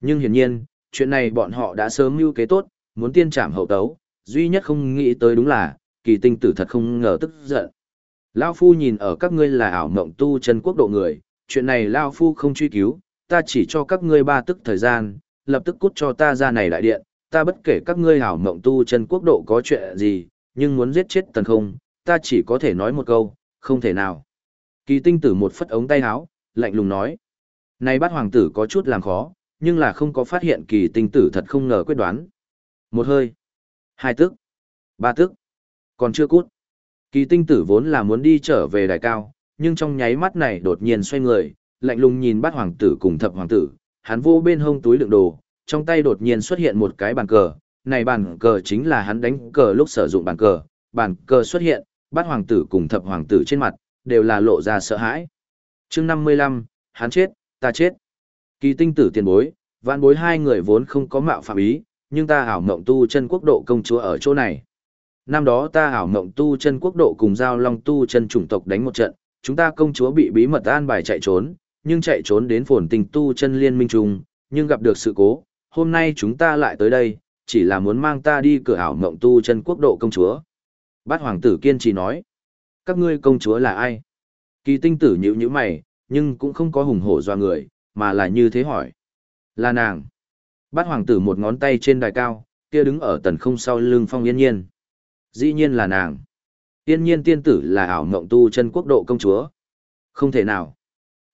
Nhưng hiển nhiên, chuyện này bọn họ đã sớm mưu kế tốt, muốn tiên trảm hậu tấu, duy nhất không nghĩ tới đúng là, kỳ tinh tử thật không ngờ tức giận. Lao Phu nhìn ở các ngươi là ảo mộng tu chân quốc độ người, chuyện này Lao Phu không truy cứu, ta chỉ cho các ngươi ba tức thời gian, lập tức cút cho ta ra này đại điện, ta bất kể các ngươi ảo mộng tu chân quốc độ có chuyện gì, nhưng muốn giết chết tần không, ta chỉ có thể nói một câu, không thể nào. Kỳ tinh tử một phất ống tay áo, lạnh lùng nói. Này bắt hoàng tử có chút làm khó, nhưng là không có phát hiện kỳ tinh tử thật không ngờ quyết đoán. Một hơi, hai tức, ba tức, còn chưa cút. Kỳ tinh tử vốn là muốn đi trở về đài cao, nhưng trong nháy mắt này đột nhiên xoay người, lạnh lùng nhìn bắt hoàng tử cùng thập hoàng tử, hắn vô bên hông túi đựng đồ, trong tay đột nhiên xuất hiện một cái bàn cờ, này bàn cờ chính là hắn đánh cờ lúc sử dụng bàn cờ, bàn cờ xuất hiện, bắt hoàng tử cùng thập hoàng tử trên mặt, đều là lộ ra sợ hãi. chương 55, hắn chết, ta chết. Kỳ tinh tử tiền bối, vạn bối hai người vốn không có mạo phạm ý, nhưng ta hảo mộng tu chân quốc độ công chúa ở chỗ này. Năm đó ta hảo mộng tu chân quốc độ cùng giao long tu chân chủng tộc đánh một trận, chúng ta công chúa bị bí mật an bài chạy trốn, nhưng chạy trốn đến phồn tình tu chân liên minh trùng, nhưng gặp được sự cố, hôm nay chúng ta lại tới đây, chỉ là muốn mang ta đi cửa hảo mộng tu chân quốc độ công chúa. Bát hoàng tử kiên trì nói, các ngươi công chúa là ai? Kỳ tinh tử nhíu nhíu mày, nhưng cũng không có hùng hổ doa người, mà là như thế hỏi. Là nàng. Bát hoàng tử một ngón tay trên đài cao, kia đứng ở tần không sau lưng phong yên nhiên. Dĩ nhiên là nàng. Yên nhiên tiên tử là ảo ngộng tu chân quốc độ công chúa. Không thể nào.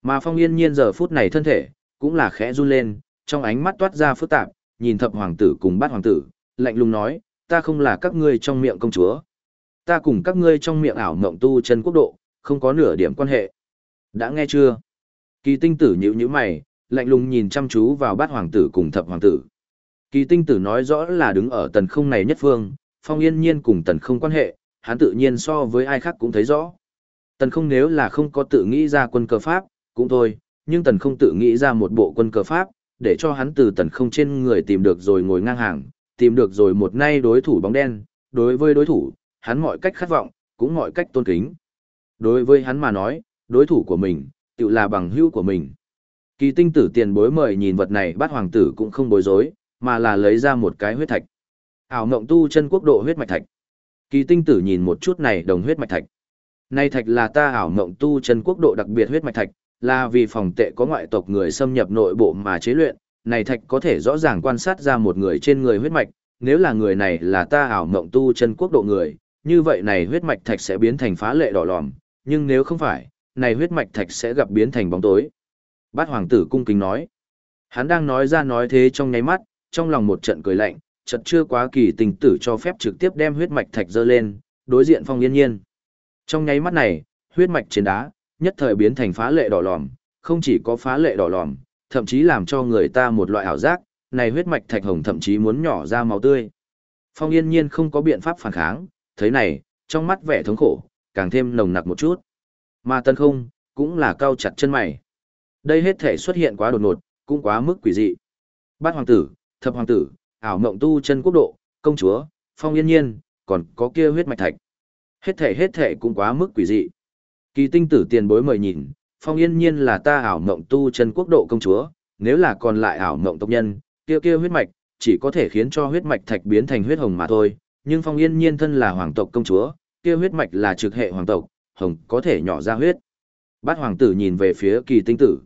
Mà phong yên nhiên giờ phút này thân thể, cũng là khẽ run lên, trong ánh mắt toát ra phức tạp, nhìn thập hoàng tử cùng bát hoàng tử, lạnh lùng nói, ta không là các ngươi trong miệng công chúa. Ta cùng các ngươi trong miệng ảo ngộng tu chân quốc độ, không có nửa điểm quan hệ. Đã nghe chưa? Kỳ tinh tử nhíu nhíu mày, lạnh lùng nhìn chăm chú vào bát hoàng tử cùng thập hoàng tử. Kỳ tinh tử nói rõ là đứng ở tần không này nhất phương, phong yên nhiên cùng tần không quan hệ, hắn tự nhiên so với ai khác cũng thấy rõ. Tần không nếu là không có tự nghĩ ra quân cờ pháp, cũng thôi, nhưng tần không tự nghĩ ra một bộ quân cờ pháp, để cho hắn từ tần không trên người tìm được rồi ngồi ngang hàng, tìm được rồi một nay đối thủ bóng đen, đối với đối thủ, hắn mọi cách khát vọng, cũng mọi cách tôn kính. Đối với hắn mà nói, đối thủ của mình, tự là bằng hữu của mình. Kỳ tinh tử tiền bối mời nhìn vật này bắt hoàng tử cũng không bối rối, mà là lấy ra một cái huyết thạch. Ảo ngộng tu chân quốc độ huyết mạch thạch. Kỳ tinh tử nhìn một chút này đồng huyết mạch thạch. Này thạch là ta ảo ngộng tu chân quốc độ đặc biệt huyết mạch thạch, là vì phòng tệ có ngoại tộc người xâm nhập nội bộ mà chế luyện. Này thạch có thể rõ ràng quan sát ra một người trên người huyết mạch, nếu là người này là ta ảo ngộng tu chân quốc độ người, như vậy này huyết mạch thạch sẽ biến thành phá lệ đỏ lòm, nhưng nếu không phải, này huyết mạch thạch sẽ gặp biến thành bóng tối. Bát hoàng tử cung kính nói. Hắn đang nói ra nói thế trong nháy mắt, trong lòng một trận cười lạnh, chợt chưa quá kỳ tình tử cho phép trực tiếp đem huyết mạch thạch dơ lên, đối diện phong yên nhiên. Trong nháy mắt này, huyết mạch trên đá, nhất thời biến thành phá lệ đỏ lòm, không chỉ có phá lệ đỏ lòm, thậm chí làm cho người ta một loại ảo giác, này huyết mạch thạch hồng thậm chí muốn nhỏ ra máu tươi. Phong yên nhiên không có biện pháp phản kháng, thấy này, trong mắt vẻ thống khổ, càng thêm nồng nặc một chút. Mà tân không, cũng là cao chặt chân mày. Đây hết thể xuất hiện quá đột ngột, cũng quá mức quỷ dị. Bát hoàng tử, thập hoàng tử, ảo mộng tu chân quốc độ, công chúa, phong yên nhiên, còn có kia huyết mạch thạch. Hết thể hết thể cũng quá mức quỷ dị. Kỳ tinh tử tiền bối mời nhìn, phong yên nhiên là ta ảo mộng tu chân quốc độ công chúa, nếu là còn lại ảo mộng tộc nhân, kia kia huyết mạch, chỉ có thể khiến cho huyết mạch thạch biến thành huyết hồng mà thôi, nhưng phong yên nhiên thân là hoàng tộc công chúa, kia huyết mạch là trực hệ hoàng tộc, hồng có thể nhỏ ra huyết. Bát hoàng tử nhìn về phía kỳ tinh tử.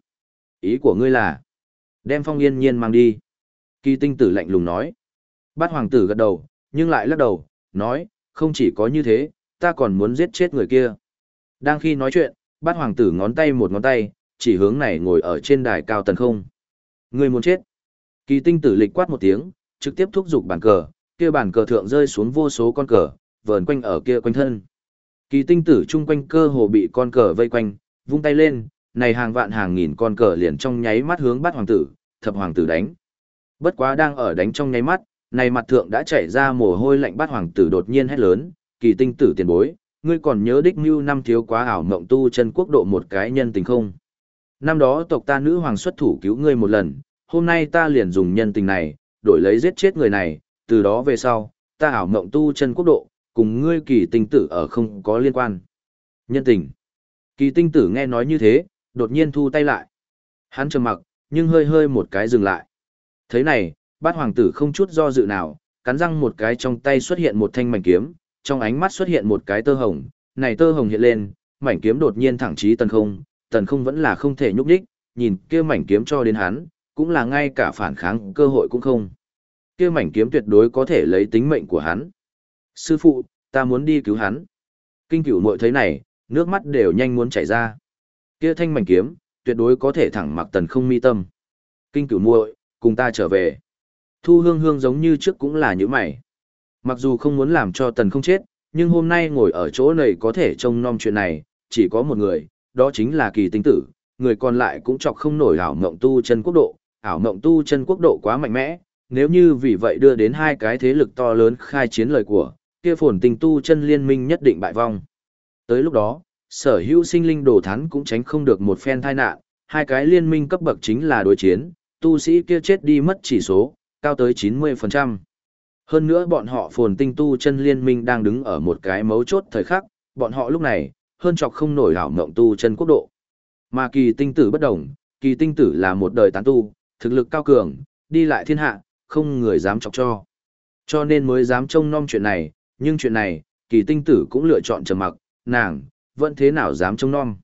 Ý của ngươi là, đem phong yên nhiên mang đi. Kỳ tinh tử lạnh lùng nói. Bát hoàng tử gật đầu, nhưng lại lắc đầu, nói, không chỉ có như thế, ta còn muốn giết chết người kia. Đang khi nói chuyện, bát hoàng tử ngón tay một ngón tay, chỉ hướng này ngồi ở trên đài cao tần không. Ngươi muốn chết. Kỳ tinh tử lịch quát một tiếng, trực tiếp thúc giục bàn cờ, kia bàn cờ thượng rơi xuống vô số con cờ, vờn quanh ở kia quanh thân. Kỳ tinh tử chung quanh cơ hồ bị con cờ vây quanh, vung tay lên, này hàng vạn hàng nghìn con cờ liền trong nháy mắt hướng bắt hoàng tử, thập hoàng tử đánh. Bất quá đang ở đánh trong nháy mắt, này mặt thượng đã chảy ra mồ hôi lạnh bắt hoàng tử đột nhiên hét lớn, kỳ tinh tử tiền bối, ngươi còn nhớ đích mưu năm thiếu quá ảo mộng tu chân quốc độ một cái nhân tình không? Năm đó tộc ta nữ hoàng xuất thủ cứu ngươi một lần, hôm nay ta liền dùng nhân tình này, đổi lấy giết chết người này, từ đó về sau, ta ảo mộng tu chân quốc độ, cùng ngươi kỳ tinh tử ở không có liên quan. Nhân tình. Kỳ tinh tử nghe nói như thế, đột nhiên thu tay lại. Hắn trầm mặc, nhưng hơi hơi một cái dừng lại. Thế này, bát hoàng tử không chút do dự nào, cắn răng một cái trong tay xuất hiện một thanh mảnh kiếm, trong ánh mắt xuất hiện một cái tơ hồng, này tơ hồng hiện lên, mảnh kiếm đột nhiên thẳng chí tần không, tần không vẫn là không thể nhúc nhích, nhìn kia mảnh kiếm cho đến hắn, cũng là ngay cả phản kháng cơ hội cũng không. Kia mảnh kiếm tuyệt đối có thể lấy tính mệnh của hắn. Sư phụ, ta muốn đi cứu hắn. Kinh cửu muội thấy này, nước mắt đều nhanh muốn chảy ra. Kia thanh mảnh kiếm, tuyệt đối có thể thẳng mặc tần không mi tâm. Kinh cửu muội, cùng ta trở về. Thu hương hương giống như trước cũng là như mày. Mặc dù không muốn làm cho tần không chết, nhưng hôm nay ngồi ở chỗ này có thể trông nom chuyện này, chỉ có một người, đó chính là kỳ tinh tử, người còn lại cũng chọc không nổi ảo mộng tu chân quốc độ, ảo mộng tu chân quốc độ quá mạnh mẽ, nếu như vì vậy đưa đến hai cái thế lực to lớn khai chiến lời của, kia phồn tình tu chân liên minh nhất định bại vong. Tới lúc đó, sở hữu sinh linh đồ thán cũng tránh không được một phen tai nạn, hai cái liên minh cấp bậc chính là đối chiến, tu sĩ kia chết đi mất chỉ số, cao tới 90%. Hơn nữa bọn họ phồn tinh tu chân liên minh đang đứng ở một cái mấu chốt thời khắc, bọn họ lúc này, hơn chọc không nổi hảo mộng tu chân quốc độ. Mà kỳ tinh tử bất đồng, kỳ tinh tử là một đời tán tu, thực lực cao cường, đi lại thiên hạ, không người dám chọc cho. Cho nên mới dám trông nom chuyện này, nhưng chuyện này, kỳ tinh tử cũng lựa chọn trầm mặc, nàng, vẫn thế nào dám trông non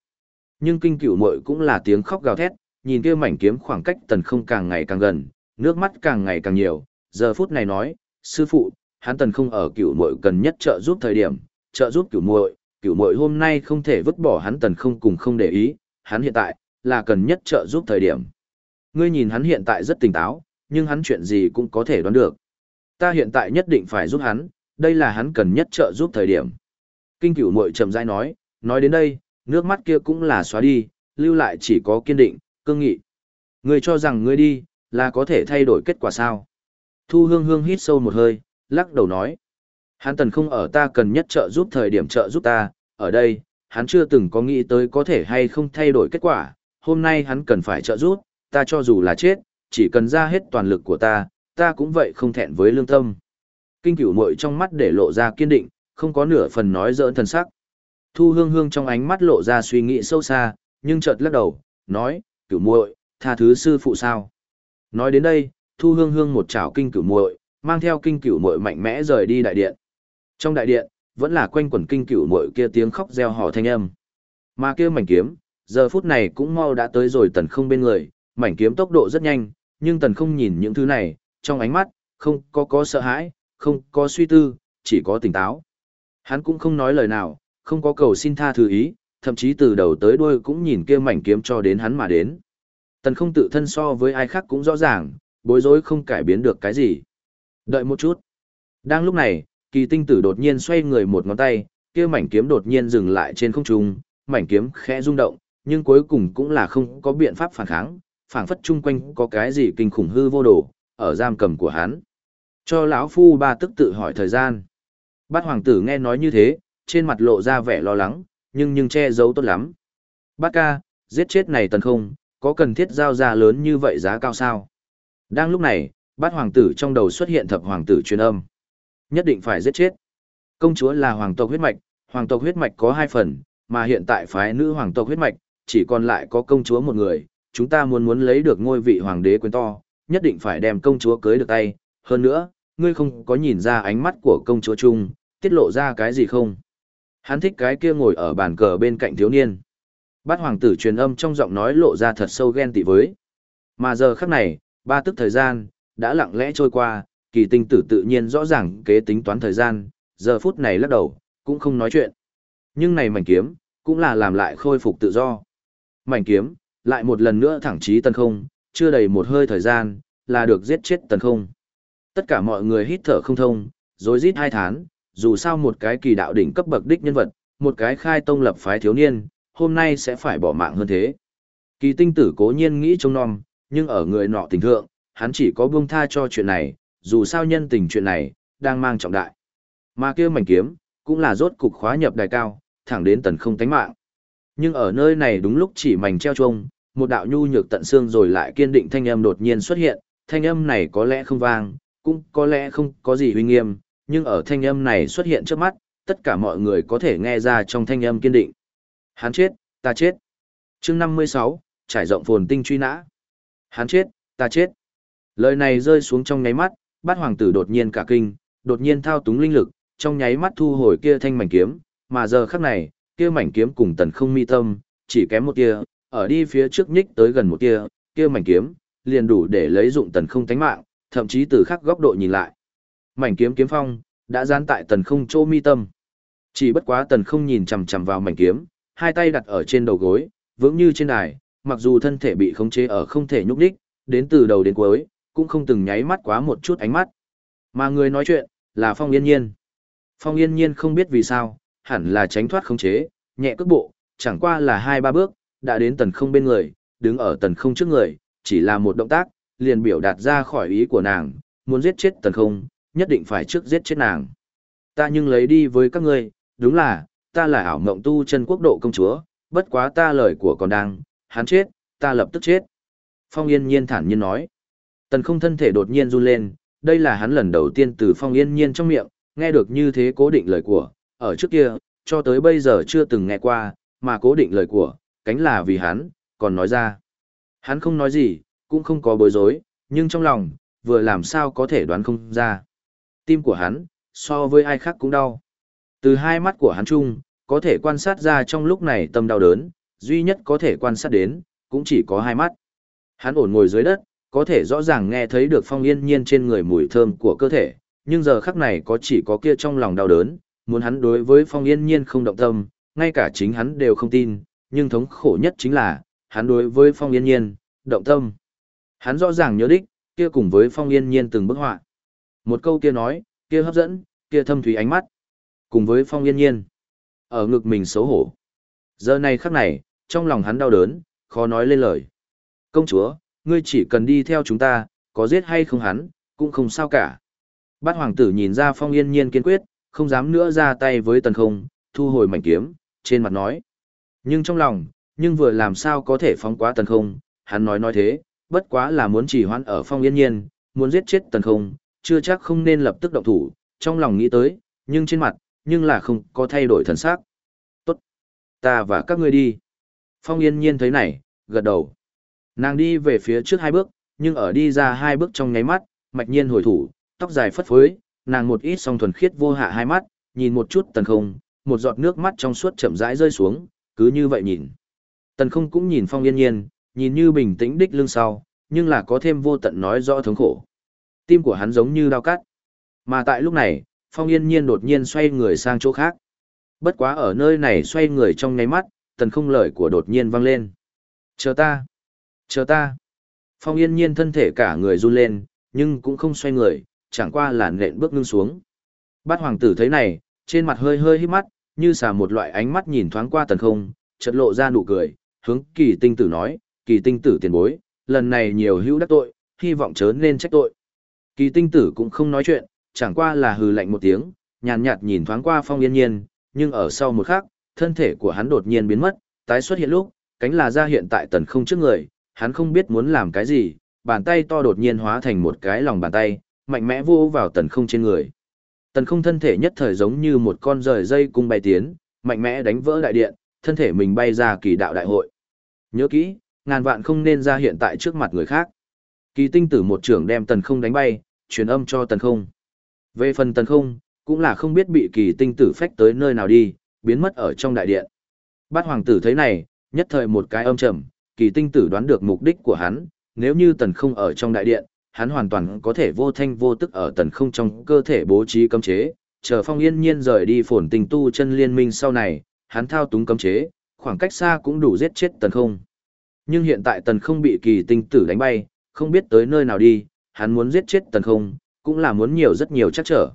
Nhưng kinh cửu muội cũng là tiếng khóc gào thét, nhìn kia mảnh kiếm khoảng cách tần không càng ngày càng gần, nước mắt càng ngày càng nhiều, giờ phút này nói, sư phụ, hắn tần không ở cửu muội cần nhất trợ giúp thời điểm, trợ giúp cửu muội, cửu muội hôm nay không thể vứt bỏ hắn tần không cùng không để ý, hắn hiện tại là cần nhất trợ giúp thời điểm. Ngươi nhìn hắn hiện tại rất tỉnh táo, nhưng hắn chuyện gì cũng có thể đoán được. Ta hiện tại nhất định phải giúp hắn, đây là hắn cần nhất trợ giúp thời điểm. Kinh cửu muội chậm rãi nói, nói đến đây, nước mắt kia cũng là xóa đi, lưu lại chỉ có kiên định, cương nghị. Ngươi cho rằng ngươi đi, là có thể thay đổi kết quả sao? Thu hương hương hít sâu một hơi, lắc đầu nói. Hắn tần không ở ta cần nhất trợ giúp thời điểm trợ giúp ta, ở đây, hắn chưa từng có nghĩ tới có thể hay không thay đổi kết quả, hôm nay hắn cần phải trợ giúp, ta cho dù là chết, chỉ cần ra hết toàn lực của ta, ta cũng vậy không thẹn với lương tâm. Kinh cửu muội trong mắt để lộ ra kiên định, không có nửa phần nói dỡn thần sắc. Thu hương hương trong ánh mắt lộ ra suy nghĩ sâu xa, nhưng chợt lắc đầu, nói, cửu muội, tha thứ sư phụ sao. Nói đến đây, thu hương hương một chảo kinh cửu muội, mang theo kinh cửu muội mạnh mẽ rời đi đại điện. Trong đại điện, vẫn là quanh quẩn kinh cửu muội kia tiếng khóc reo hò thanh âm. Mà kia mảnh kiếm, giờ phút này cũng mau đã tới rồi tần không bên người, mảnh kiếm tốc độ rất nhanh, nhưng tần không nhìn những thứ này, trong ánh mắt, không có có sợ hãi, không có suy tư, chỉ có tỉnh táo. Hắn cũng không nói lời nào, không có cầu xin tha thứ ý, thậm chí từ đầu tới đuôi cũng nhìn kia mảnh kiếm cho đến hắn mà đến. Tần không tự thân so với ai khác cũng rõ ràng, bối rối không cải biến được cái gì. Đợi một chút. Đang lúc này, kỳ tinh tử đột nhiên xoay người một ngón tay, kia mảnh kiếm đột nhiên dừng lại trên không trung, mảnh kiếm khẽ rung động, nhưng cuối cùng cũng là không có biện pháp phản kháng, phảng phất chung quanh có cái gì kinh khủng hư vô đồ, ở giam cầm của hắn. Cho lão phu ba tức tự hỏi thời gian. Bát hoàng tử nghe nói như thế, trên mặt lộ ra vẻ lo lắng, nhưng nhưng che giấu tốt lắm. Bát ca, giết chết này tần không, có cần thiết giao ra lớn như vậy giá cao sao? Đang lúc này, bát hoàng tử trong đầu xuất hiện thập hoàng tử truyền âm. Nhất định phải giết chết. Công chúa là hoàng tộc huyết mạch, hoàng tộc huyết mạch có hai phần, mà hiện tại phái nữ hoàng tộc huyết mạch, chỉ còn lại có công chúa một người. Chúng ta muốn muốn lấy được ngôi vị hoàng đế quyền to, nhất định phải đem công chúa cưới được tay. Hơn nữa, ngươi không có nhìn ra ánh mắt của công chúa Trung tiết lộ ra cái gì không? Hắn thích cái kia ngồi ở bàn cờ bên cạnh thiếu niên. Bát hoàng tử truyền âm trong giọng nói lộ ra thật sâu ghen tị với. Mà giờ khắc này, ba tức thời gian, đã lặng lẽ trôi qua, kỳ tinh tử tự nhiên rõ ràng kế tính toán thời gian, giờ phút này lắc đầu, cũng không nói chuyện. Nhưng này mảnh kiếm, cũng là làm lại khôi phục tự do. Mảnh kiếm, lại một lần nữa thẳng chí tần không, chưa đầy một hơi thời gian, là được giết chết tần không. Tất cả mọi người hít thở không thông, rồi rít hai thán, dù sao một cái kỳ đạo đỉnh cấp bậc đích nhân vật, một cái khai tông lập phái thiếu niên, hôm nay sẽ phải bỏ mạng hơn thế. Kỳ tinh tử cố nhiên nghĩ trông nom, nhưng ở người nọ tình thượng, hắn chỉ có buông tha cho chuyện này, dù sao nhân tình chuyện này, đang mang trọng đại. Mà kia mảnh kiếm, cũng là rốt cục khóa nhập đài cao, thẳng đến tần không tánh mạng. Nhưng ở nơi này đúng lúc chỉ mảnh treo trông, một đạo nhu nhược tận xương rồi lại kiên định thanh âm đột nhiên xuất hiện, thanh âm này có lẽ không vang, cũng có lẽ không có gì uy nghiêm, nhưng ở thanh âm này xuất hiện trước mắt, tất cả mọi người có thể nghe ra trong thanh âm kiên định. Hắn chết, ta chết. chương 56, trải rộng phồn tinh truy nã. Hắn chết, ta chết. Lời này rơi xuống trong nháy mắt, bát hoàng tử đột nhiên cả kinh, đột nhiên thao túng linh lực, trong nháy mắt thu hồi kia thanh mảnh kiếm, mà giờ khắc này, kia mảnh kiếm cùng tần không mi tâm, chỉ kém một tia, ở đi phía trước nhích tới gần một tia, kia mảnh kiếm, liền đủ để lấy dụng tần không tánh mạng, thậm chí từ khác góc độ nhìn lại. Mảnh kiếm kiếm phong, đã dán tại tần không chỗ mi tâm. Chỉ bất quá tần không nhìn chằm chằm vào mảnh kiếm, hai tay đặt ở trên đầu gối, vững như trên đài, mặc dù thân thể bị khống chế ở không thể nhúc đích, đến từ đầu đến cuối, cũng không từng nháy mắt quá một chút ánh mắt. Mà người nói chuyện, là Phong Yên Nhiên. Phong Yên Nhiên không biết vì sao, hẳn là tránh thoát khống chế, nhẹ cước bộ, chẳng qua là hai ba bước, đã đến tần không bên người, đứng ở tần không trước người, chỉ là một động tác, liền biểu đạt ra khỏi ý của nàng, muốn giết chết tần không, nhất định phải trước giết chết nàng. Ta nhưng lấy đi với các ngươi, đúng là, ta là ảo mộng tu chân quốc độ công chúa, bất quá ta lời của còn đang, hắn chết, ta lập tức chết. Phong Yên Nhiên thản nhiên nói. Tần không thân thể đột nhiên run lên, đây là hắn lần đầu tiên từ Phong Yên Nhiên trong miệng, nghe được như thế cố định lời của, ở trước kia, cho tới bây giờ chưa từng nghe qua, mà cố định lời của, cánh là vì hắn, còn nói ra. Hắn không nói gì, cũng không có bối rối, nhưng trong lòng, vừa làm sao có thể đoán không ra. Tim của hắn, so với ai khác cũng đau. Từ hai mắt của hắn chung, có thể quan sát ra trong lúc này tâm đau đớn, duy nhất có thể quan sát đến, cũng chỉ có hai mắt. Hắn ổn ngồi dưới đất, có thể rõ ràng nghe thấy được phong yên nhiên trên người mùi thơm của cơ thể, nhưng giờ khắc này có chỉ có kia trong lòng đau đớn, muốn hắn đối với phong yên nhiên không động tâm, ngay cả chính hắn đều không tin, nhưng thống khổ nhất chính là, hắn đối với phong yên nhiên, động tâm. Hắn rõ ràng nhớ đích, kia cùng với phong yên nhiên từng bức họa. Một câu kia nói, kia hấp dẫn, kia thâm thủy ánh mắt. Cùng với phong yên nhiên. Ở ngực mình xấu hổ. Giờ này khắc này, trong lòng hắn đau đớn, khó nói lên lời. Công chúa, ngươi chỉ cần đi theo chúng ta, có giết hay không hắn, cũng không sao cả. Bát hoàng tử nhìn ra phong yên nhiên kiên quyết, không dám nữa ra tay với tần không, thu hồi mảnh kiếm, trên mặt nói. Nhưng trong lòng, nhưng vừa làm sao có thể phóng quá tần không, hắn nói nói thế, bất quá là muốn chỉ hoãn ở phong yên nhiên, muốn giết chết tần không, chưa chắc không nên lập tức động thủ, trong lòng nghĩ tới, nhưng trên mặt, nhưng là không có thay đổi thần sắc. Tốt, ta và các ngươi đi. Phong yên nhiên thấy này, gật đầu. Nàng đi về phía trước hai bước, nhưng ở đi ra hai bước trong nháy mắt, mạch nhiên hồi thủ, tóc dài phất phới, nàng một ít song thuần khiết vô hạ hai mắt, nhìn một chút tần không, một giọt nước mắt trong suốt chậm rãi rơi xuống, cứ như vậy nhìn. Tần không cũng nhìn phong yên nhiên, nhìn như bình tĩnh đích lưng sau, nhưng là có thêm vô tận nói rõ thống khổ. Tim của hắn giống như đau cắt. Mà tại lúc này, phong yên nhiên đột nhiên xoay người sang chỗ khác. Bất quá ở nơi này xoay người trong nháy mắt, tần không lời của đột nhiên vang lên. Chờ ta! Chờ ta! Phong yên nhiên thân thể cả người run lên, nhưng cũng không xoay người, chẳng qua là nện bước ngưng xuống. Bát hoàng tử thấy này, trên mặt hơi hơi hít mắt, như xà một loại ánh mắt nhìn thoáng qua tần không, chợt lộ ra nụ cười, hướng kỳ tinh tử nói, kỳ tinh tử tiền bối, lần này nhiều hữu đắc tội, hy vọng chớ nên trách tội. Kỳ tinh tử cũng không nói chuyện, chẳng qua là hừ lạnh một tiếng, nhàn nhạt nhìn thoáng qua phong yên nhiên, nhưng ở sau một khắc, thân thể của hắn đột nhiên biến mất, tái xuất hiện lúc, cánh là ra hiện tại tần không trước người, hắn không biết muốn làm cái gì, bàn tay to đột nhiên hóa thành một cái lòng bàn tay, mạnh mẽ vô vào tần không trên người. Tần không thân thể nhất thời giống như một con rời dây cung bay tiến, mạnh mẽ đánh vỡ đại điện, thân thể mình bay ra kỳ đạo đại hội. Nhớ kỹ, ngàn vạn không nên ra hiện tại trước mặt người khác. Kỳ tinh tử một trưởng đem tần không đánh bay, truyền âm cho tần không. Về phần tần không, cũng là không biết bị kỳ tinh tử phách tới nơi nào đi, biến mất ở trong đại điện. Bát hoàng tử thấy này, nhất thời một cái âm trầm, kỳ tinh tử đoán được mục đích của hắn, nếu như tần không ở trong đại điện, hắn hoàn toàn có thể vô thanh vô tức ở tần không trong cơ thể bố trí cấm chế, chờ phong yên nhiên rời đi phồn tình tu chân liên minh sau này, hắn thao túng cấm chế, khoảng cách xa cũng đủ giết chết tần không. Nhưng hiện tại tần không bị kỳ tinh tử đánh bay, không biết tới nơi nào đi, hắn muốn giết chết tần không, cũng là muốn nhiều rất nhiều chắc trở.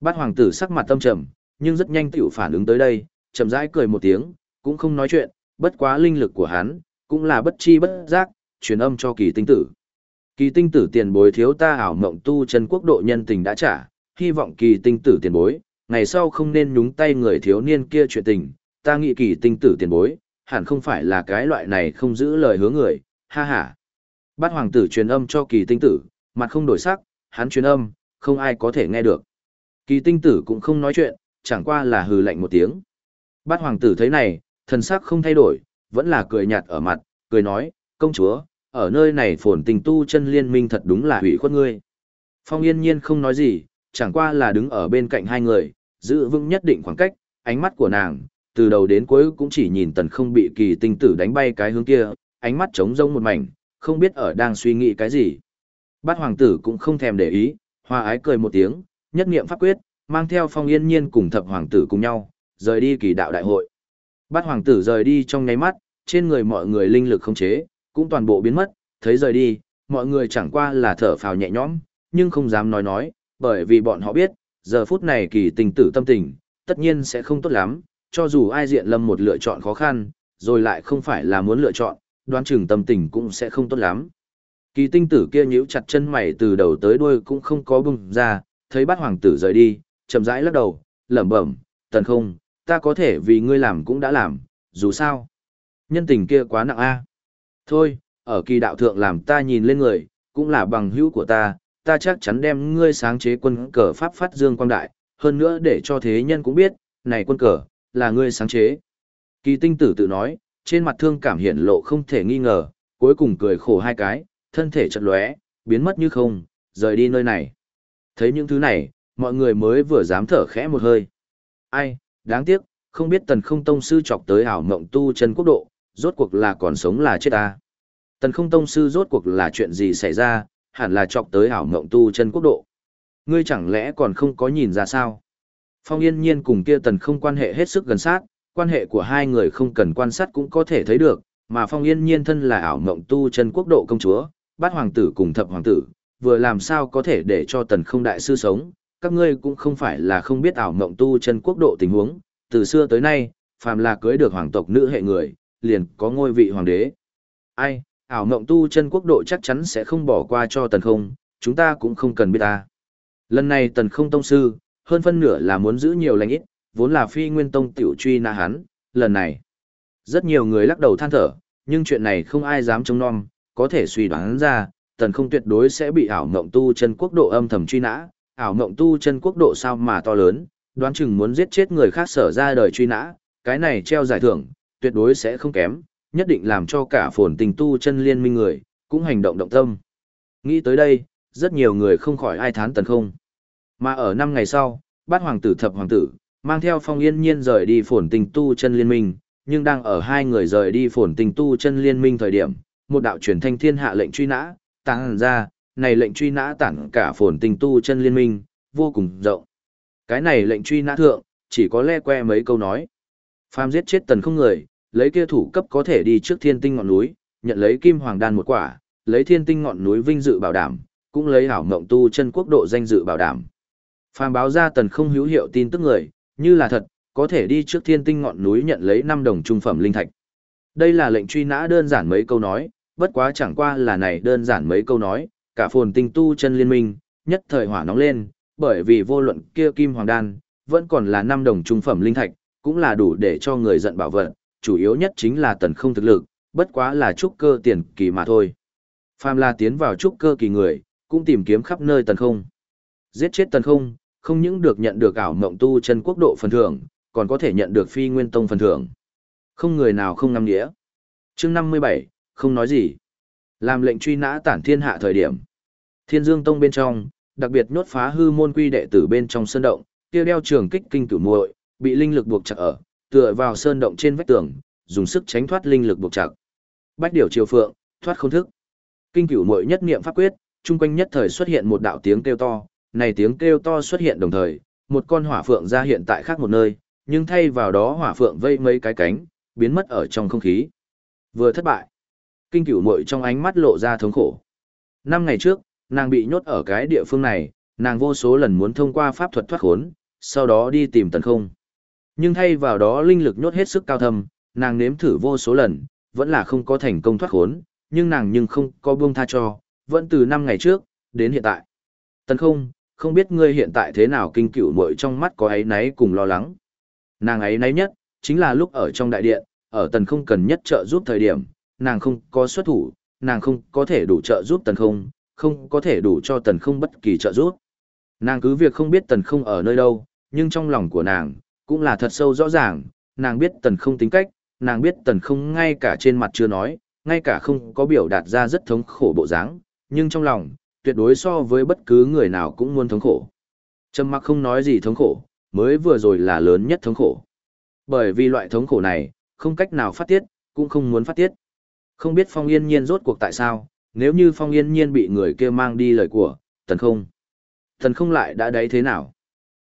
Bát hoàng tử sắc mặt tâm trầm, nhưng rất nhanh tiểu phản ứng tới đây, chậm rãi cười một tiếng, cũng không nói chuyện, bất quá linh lực của hắn, cũng là bất chi bất giác, truyền âm cho kỳ tinh tử. Kỳ tinh tử tiền bối thiếu ta ảo mộng tu chân quốc độ nhân tình đã trả, hy vọng kỳ tinh tử tiền bối, ngày sau không nên nhúng tay người thiếu niên kia chuyện tình, ta nghĩ kỳ tinh tử tiền bối, hẳn không phải là cái loại này không giữ lời hứa người, ha ha. Bát hoàng tử truyền âm cho kỳ tinh tử, mặt không đổi sắc, hắn truyền âm, không ai có thể nghe được. Kỳ tinh tử cũng không nói chuyện, chẳng qua là hừ lạnh một tiếng. Bát hoàng tử thấy này, thần sắc không thay đổi, vẫn là cười nhạt ở mặt, cười nói, công chúa, ở nơi này phồn tình tu chân liên minh thật đúng là hủy khuất ngươi. Phong yên nhiên không nói gì, chẳng qua là đứng ở bên cạnh hai người, giữ vững nhất định khoảng cách, ánh mắt của nàng, từ đầu đến cuối cũng chỉ nhìn tần không bị kỳ tinh tử đánh bay cái hướng kia, ánh mắt trống rông một mảnh, không biết ở đang suy nghĩ cái gì. Bát hoàng tử cũng không thèm để ý, hoa ái cười một tiếng, nhất niệm pháp quyết, mang theo phong yên nhiên cùng thập hoàng tử cùng nhau, rời đi kỳ đạo đại hội. Bát hoàng tử rời đi trong nháy mắt, trên người mọi người linh lực không chế, cũng toàn bộ biến mất, thấy rời đi, mọi người chẳng qua là thở phào nhẹ nhõm, nhưng không dám nói nói, bởi vì bọn họ biết, giờ phút này kỳ tình tử tâm tình, tất nhiên sẽ không tốt lắm, cho dù ai diện lâm một lựa chọn khó khăn, rồi lại không phải là muốn lựa chọn, đoán chừng tâm tình cũng sẽ không tốt lắm. Kỳ tinh tử kia nhíu chặt chân mày từ đầu tới đuôi cũng không có bùng ra, thấy bát hoàng tử rời đi, chậm rãi lắc đầu, lẩm bẩm, tần không, ta có thể vì ngươi làm cũng đã làm, dù sao. Nhân tình kia quá nặng a. Thôi, ở kỳ đạo thượng làm ta nhìn lên người, cũng là bằng hữu của ta, ta chắc chắn đem ngươi sáng chế quân cờ pháp phát dương quang đại, hơn nữa để cho thế nhân cũng biết, này quân cờ, là ngươi sáng chế. Kỳ tinh tử tự nói, trên mặt thương cảm hiện lộ không thể nghi ngờ, cuối cùng cười khổ hai cái, thân thể chật lóe, biến mất như không, rời đi nơi này. Thấy những thứ này, mọi người mới vừa dám thở khẽ một hơi. Ai, đáng tiếc, không biết tần không tông sư chọc tới ảo mộng tu chân quốc độ, rốt cuộc là còn sống là chết ta. Tần không tông sư rốt cuộc là chuyện gì xảy ra, hẳn là chọc tới ảo mộng tu chân quốc độ. Ngươi chẳng lẽ còn không có nhìn ra sao? Phong yên nhiên cùng kia tần không quan hệ hết sức gần sát, quan hệ của hai người không cần quan sát cũng có thể thấy được, mà phong yên nhiên thân là ảo mộng tu chân quốc độ công chúa, bát hoàng tử cùng thập hoàng tử, vừa làm sao có thể để cho tần không đại sư sống, các ngươi cũng không phải là không biết ảo mộng tu chân quốc độ tình huống, từ xưa tới nay, phàm là cưới được hoàng tộc nữ hệ người, liền có ngôi vị hoàng đế. Ai, ảo mộng tu chân quốc độ chắc chắn sẽ không bỏ qua cho tần không, chúng ta cũng không cần biết ta. Lần này tần không tông sư, hơn phân nửa là muốn giữ nhiều lành ít, vốn là phi nguyên tông tiểu truy na hắn, lần này. Rất nhiều người lắc đầu than thở, nhưng chuyện này không ai dám trông non, có thể suy đoán ra, tần không tuyệt đối sẽ bị ảo mộng tu chân quốc độ âm thầm truy nã, ảo mộng tu chân quốc độ sao mà to lớn, đoán chừng muốn giết chết người khác sở ra đời truy nã, cái này treo giải thưởng, tuyệt đối sẽ không kém, nhất định làm cho cả phồn tình tu chân liên minh người, cũng hành động động tâm. Nghĩ tới đây, rất nhiều người không khỏi ai thán tần không. Mà ở năm ngày sau, bát hoàng tử thập hoàng tử, mang theo phong yên nhiên rời đi phồn tình tu chân liên minh, nhưng đang ở hai người rời đi phồn tình tu chân liên minh thời điểm, một đạo truyền thanh thiên hạ lệnh truy nã, tàng ra, này lệnh truy nã tản cả phồn tình tu chân liên minh, vô cùng rộng. Cái này lệnh truy nã thượng, chỉ có le que mấy câu nói. Phàm giết chết tần không người, lấy kia thủ cấp có thể đi trước thiên tinh ngọn núi, nhận lấy kim hoàng đan một quả, lấy thiên tinh ngọn núi vinh dự bảo đảm, cũng lấy hảo mộng tu chân quốc độ danh dự bảo đảm. Phàm báo ra tần không hữu hiệu tin tức người, như là thật, có thể đi trước thiên tinh ngọn núi nhận lấy 5 đồng trung phẩm linh thạch. Đây là lệnh truy nã đơn giản mấy câu nói, bất quá chẳng qua là này đơn giản mấy câu nói, cả phồn tinh tu chân liên minh, nhất thời hỏa nóng lên, bởi vì vô luận kia kim hoàng đan, vẫn còn là 5 đồng trung phẩm linh thạch, cũng là đủ để cho người giận bảo vật, chủ yếu nhất chính là tần không thực lực, bất quá là trúc cơ tiền kỳ mà thôi. Phàm là tiến vào trúc cơ kỳ người, cũng tìm kiếm khắp nơi tần không. Giết chết tần không, không những được nhận được ảo mộng tu chân quốc độ phần thưởng, còn có thể nhận được phi nguyên tông phần thưởng. Không người nào không ngắm nghĩa. chương 57, không nói gì. Làm lệnh truy nã tản thiên hạ thời điểm. Thiên dương tông bên trong, đặc biệt nhốt phá hư môn quy đệ tử bên trong sơn động, kia đeo trường kích kinh cửu muội, bị linh lực buộc chặt ở, tựa vào sơn động trên vách tường, dùng sức tránh thoát linh lực buộc chặt. Bách điểu triều phượng, thoát không thức. Kinh cửu muội nhất niệm pháp quyết, chung quanh nhất thời xuất hiện một đạo tiếng kêu to, này tiếng kêu to xuất hiện đồng thời, một con hỏa phượng ra hiện tại khác một nơi, nhưng thay vào đó hỏa phượng vây mấy cái cánh, biến mất ở trong không khí. Vừa thất bại, kinh cửu muội trong ánh mắt lộ ra thống khổ. Năm ngày trước, nàng bị nhốt ở cái địa phương này, nàng vô số lần muốn thông qua pháp thuật thoát khốn, sau đó đi tìm tần không. Nhưng thay vào đó linh lực nhốt hết sức cao thâm, nàng nếm thử vô số lần, vẫn là không có thành công thoát khốn, nhưng nàng nhưng không có buông tha cho, vẫn từ năm ngày trước, đến hiện tại. Tần không, không biết ngươi hiện tại thế nào kinh cựu muội trong mắt có ấy náy cùng lo lắng. Nàng ấy náy nhất, chính là lúc ở trong đại điện, ở tần không cần nhất trợ giúp thời điểm, nàng không có xuất thủ, nàng không có thể đủ trợ giúp tần không, không có thể đủ cho tần không bất kỳ trợ giúp. Nàng cứ việc không biết tần không ở nơi đâu, nhưng trong lòng của nàng, cũng là thật sâu rõ ràng, nàng biết tần không tính cách, nàng biết tần không ngay cả trên mặt chưa nói, ngay cả không có biểu đạt ra rất thống khổ bộ dáng, nhưng trong lòng, tuyệt đối so với bất cứ người nào cũng muốn thống khổ. Trầm mặc không nói gì thống khổ, mới vừa rồi là lớn nhất thống khổ. Bởi vì loại thống khổ này, không cách nào phát tiết, cũng không muốn phát tiết. Không biết Phong Yên Nhiên rốt cuộc tại sao, nếu như Phong Yên Nhiên bị người kia mang đi lời của, tần không. Tần không lại đã đấy thế nào?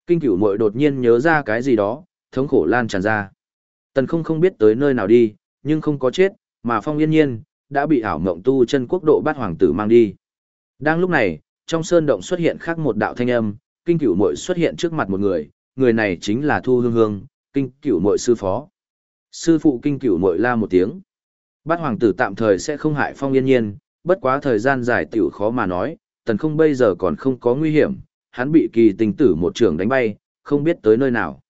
Kinh cửu muội đột nhiên nhớ ra cái gì đó, thống khổ lan tràn ra. Tần không không biết tới nơi nào đi, nhưng không có chết, mà Phong Yên Nhiên, đã bị ảo mộng tu chân quốc độ bát hoàng tử mang đi. Đang lúc này, trong sơn động xuất hiện khác một đạo thanh âm, kinh cửu muội xuất hiện trước mặt một người, người này chính là Thu Hương Hương, kinh cửu muội sư phó. Sư phụ kinh cửu muội la một tiếng. Bát hoàng tử tạm thời sẽ không hại Phong Yên Nhiên, bất quá thời gian dài tiểu khó mà nói, tần không bây giờ còn không có nguy hiểm, hắn bị kỳ tình tử một trường đánh bay, không biết tới nơi nào.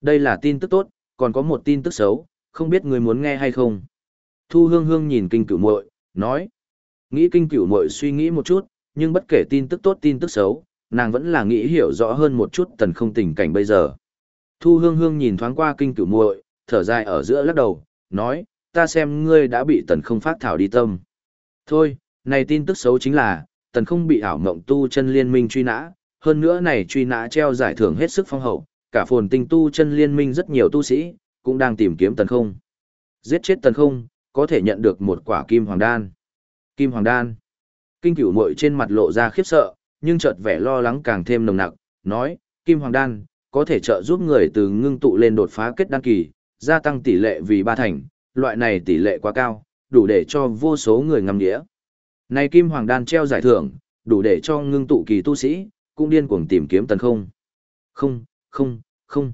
Đây là tin tức tốt, còn có một tin tức xấu, không biết người muốn nghe hay không. Thu hương hương nhìn kinh cửu muội nói. Nghĩ kinh cửu muội suy nghĩ một chút, nhưng bất kể tin tức tốt tin tức xấu, nàng vẫn là nghĩ hiểu rõ hơn một chút tần không tình cảnh bây giờ. Thu hương hương nhìn thoáng qua kinh cửu muội thở dài ở giữa lắc đầu, nói, ta xem ngươi đã bị tần không phát thảo đi tâm. Thôi, này tin tức xấu chính là, tần không bị ảo mộng tu chân liên minh truy nã, hơn nữa này truy nã treo giải thưởng hết sức phong hậu, cả phồn tinh tu chân liên minh rất nhiều tu sĩ, cũng đang tìm kiếm tần không. Giết chết tần không, có thể nhận được một quả kim hoàng đan. Kim hoàng đan. Kinh cửu muội trên mặt lộ ra khiếp sợ, nhưng chợt vẻ lo lắng càng thêm nồng nặc, nói, kim hoàng đan, có thể trợ giúp người từ ngưng tụ lên đột phá kết đan kỳ, gia tăng tỷ lệ vì ba thành, loại này tỷ lệ quá cao, đủ để cho vô số người ngâm đĩa. Này kim hoàng đan treo giải thưởng, đủ để cho ngưng tụ kỳ tu sĩ, cũng điên cuồng tìm kiếm tần không. Không, không, không.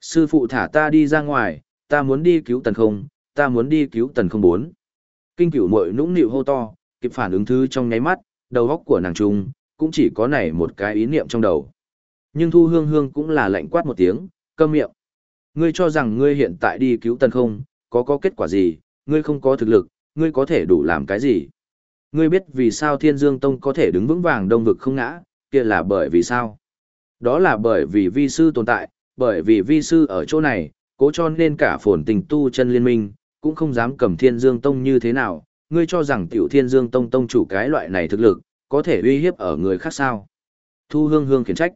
Sư phụ thả ta đi ra ngoài, ta muốn đi cứu tần không, ta muốn đi cứu tần không bốn. Kinh cửu muội nũng nịu hô to, kịp phản ứng thứ trong nháy mắt, đầu óc của nàng trung, cũng chỉ có này một cái ý niệm trong đầu. Nhưng thu hương hương cũng là lạnh quát một tiếng, câm miệng. Ngươi cho rằng ngươi hiện tại đi cứu tần không, có có kết quả gì, ngươi không có thực lực, ngươi có thể đủ làm cái gì. Ngươi biết vì sao Thiên Dương Tông có thể đứng vững vàng đông vực không ngã, kia là bởi vì sao? Đó là bởi vì vi sư tồn tại, bởi vì vi sư ở chỗ này, cố cho nên cả phồn tình tu chân liên minh, cũng không dám cầm Thiên Dương Tông như thế nào, ngươi cho rằng tiểu Thiên Dương Tông tông chủ cái loại này thực lực, có thể uy hiếp ở người khác sao? Thu hương hương khiển trách.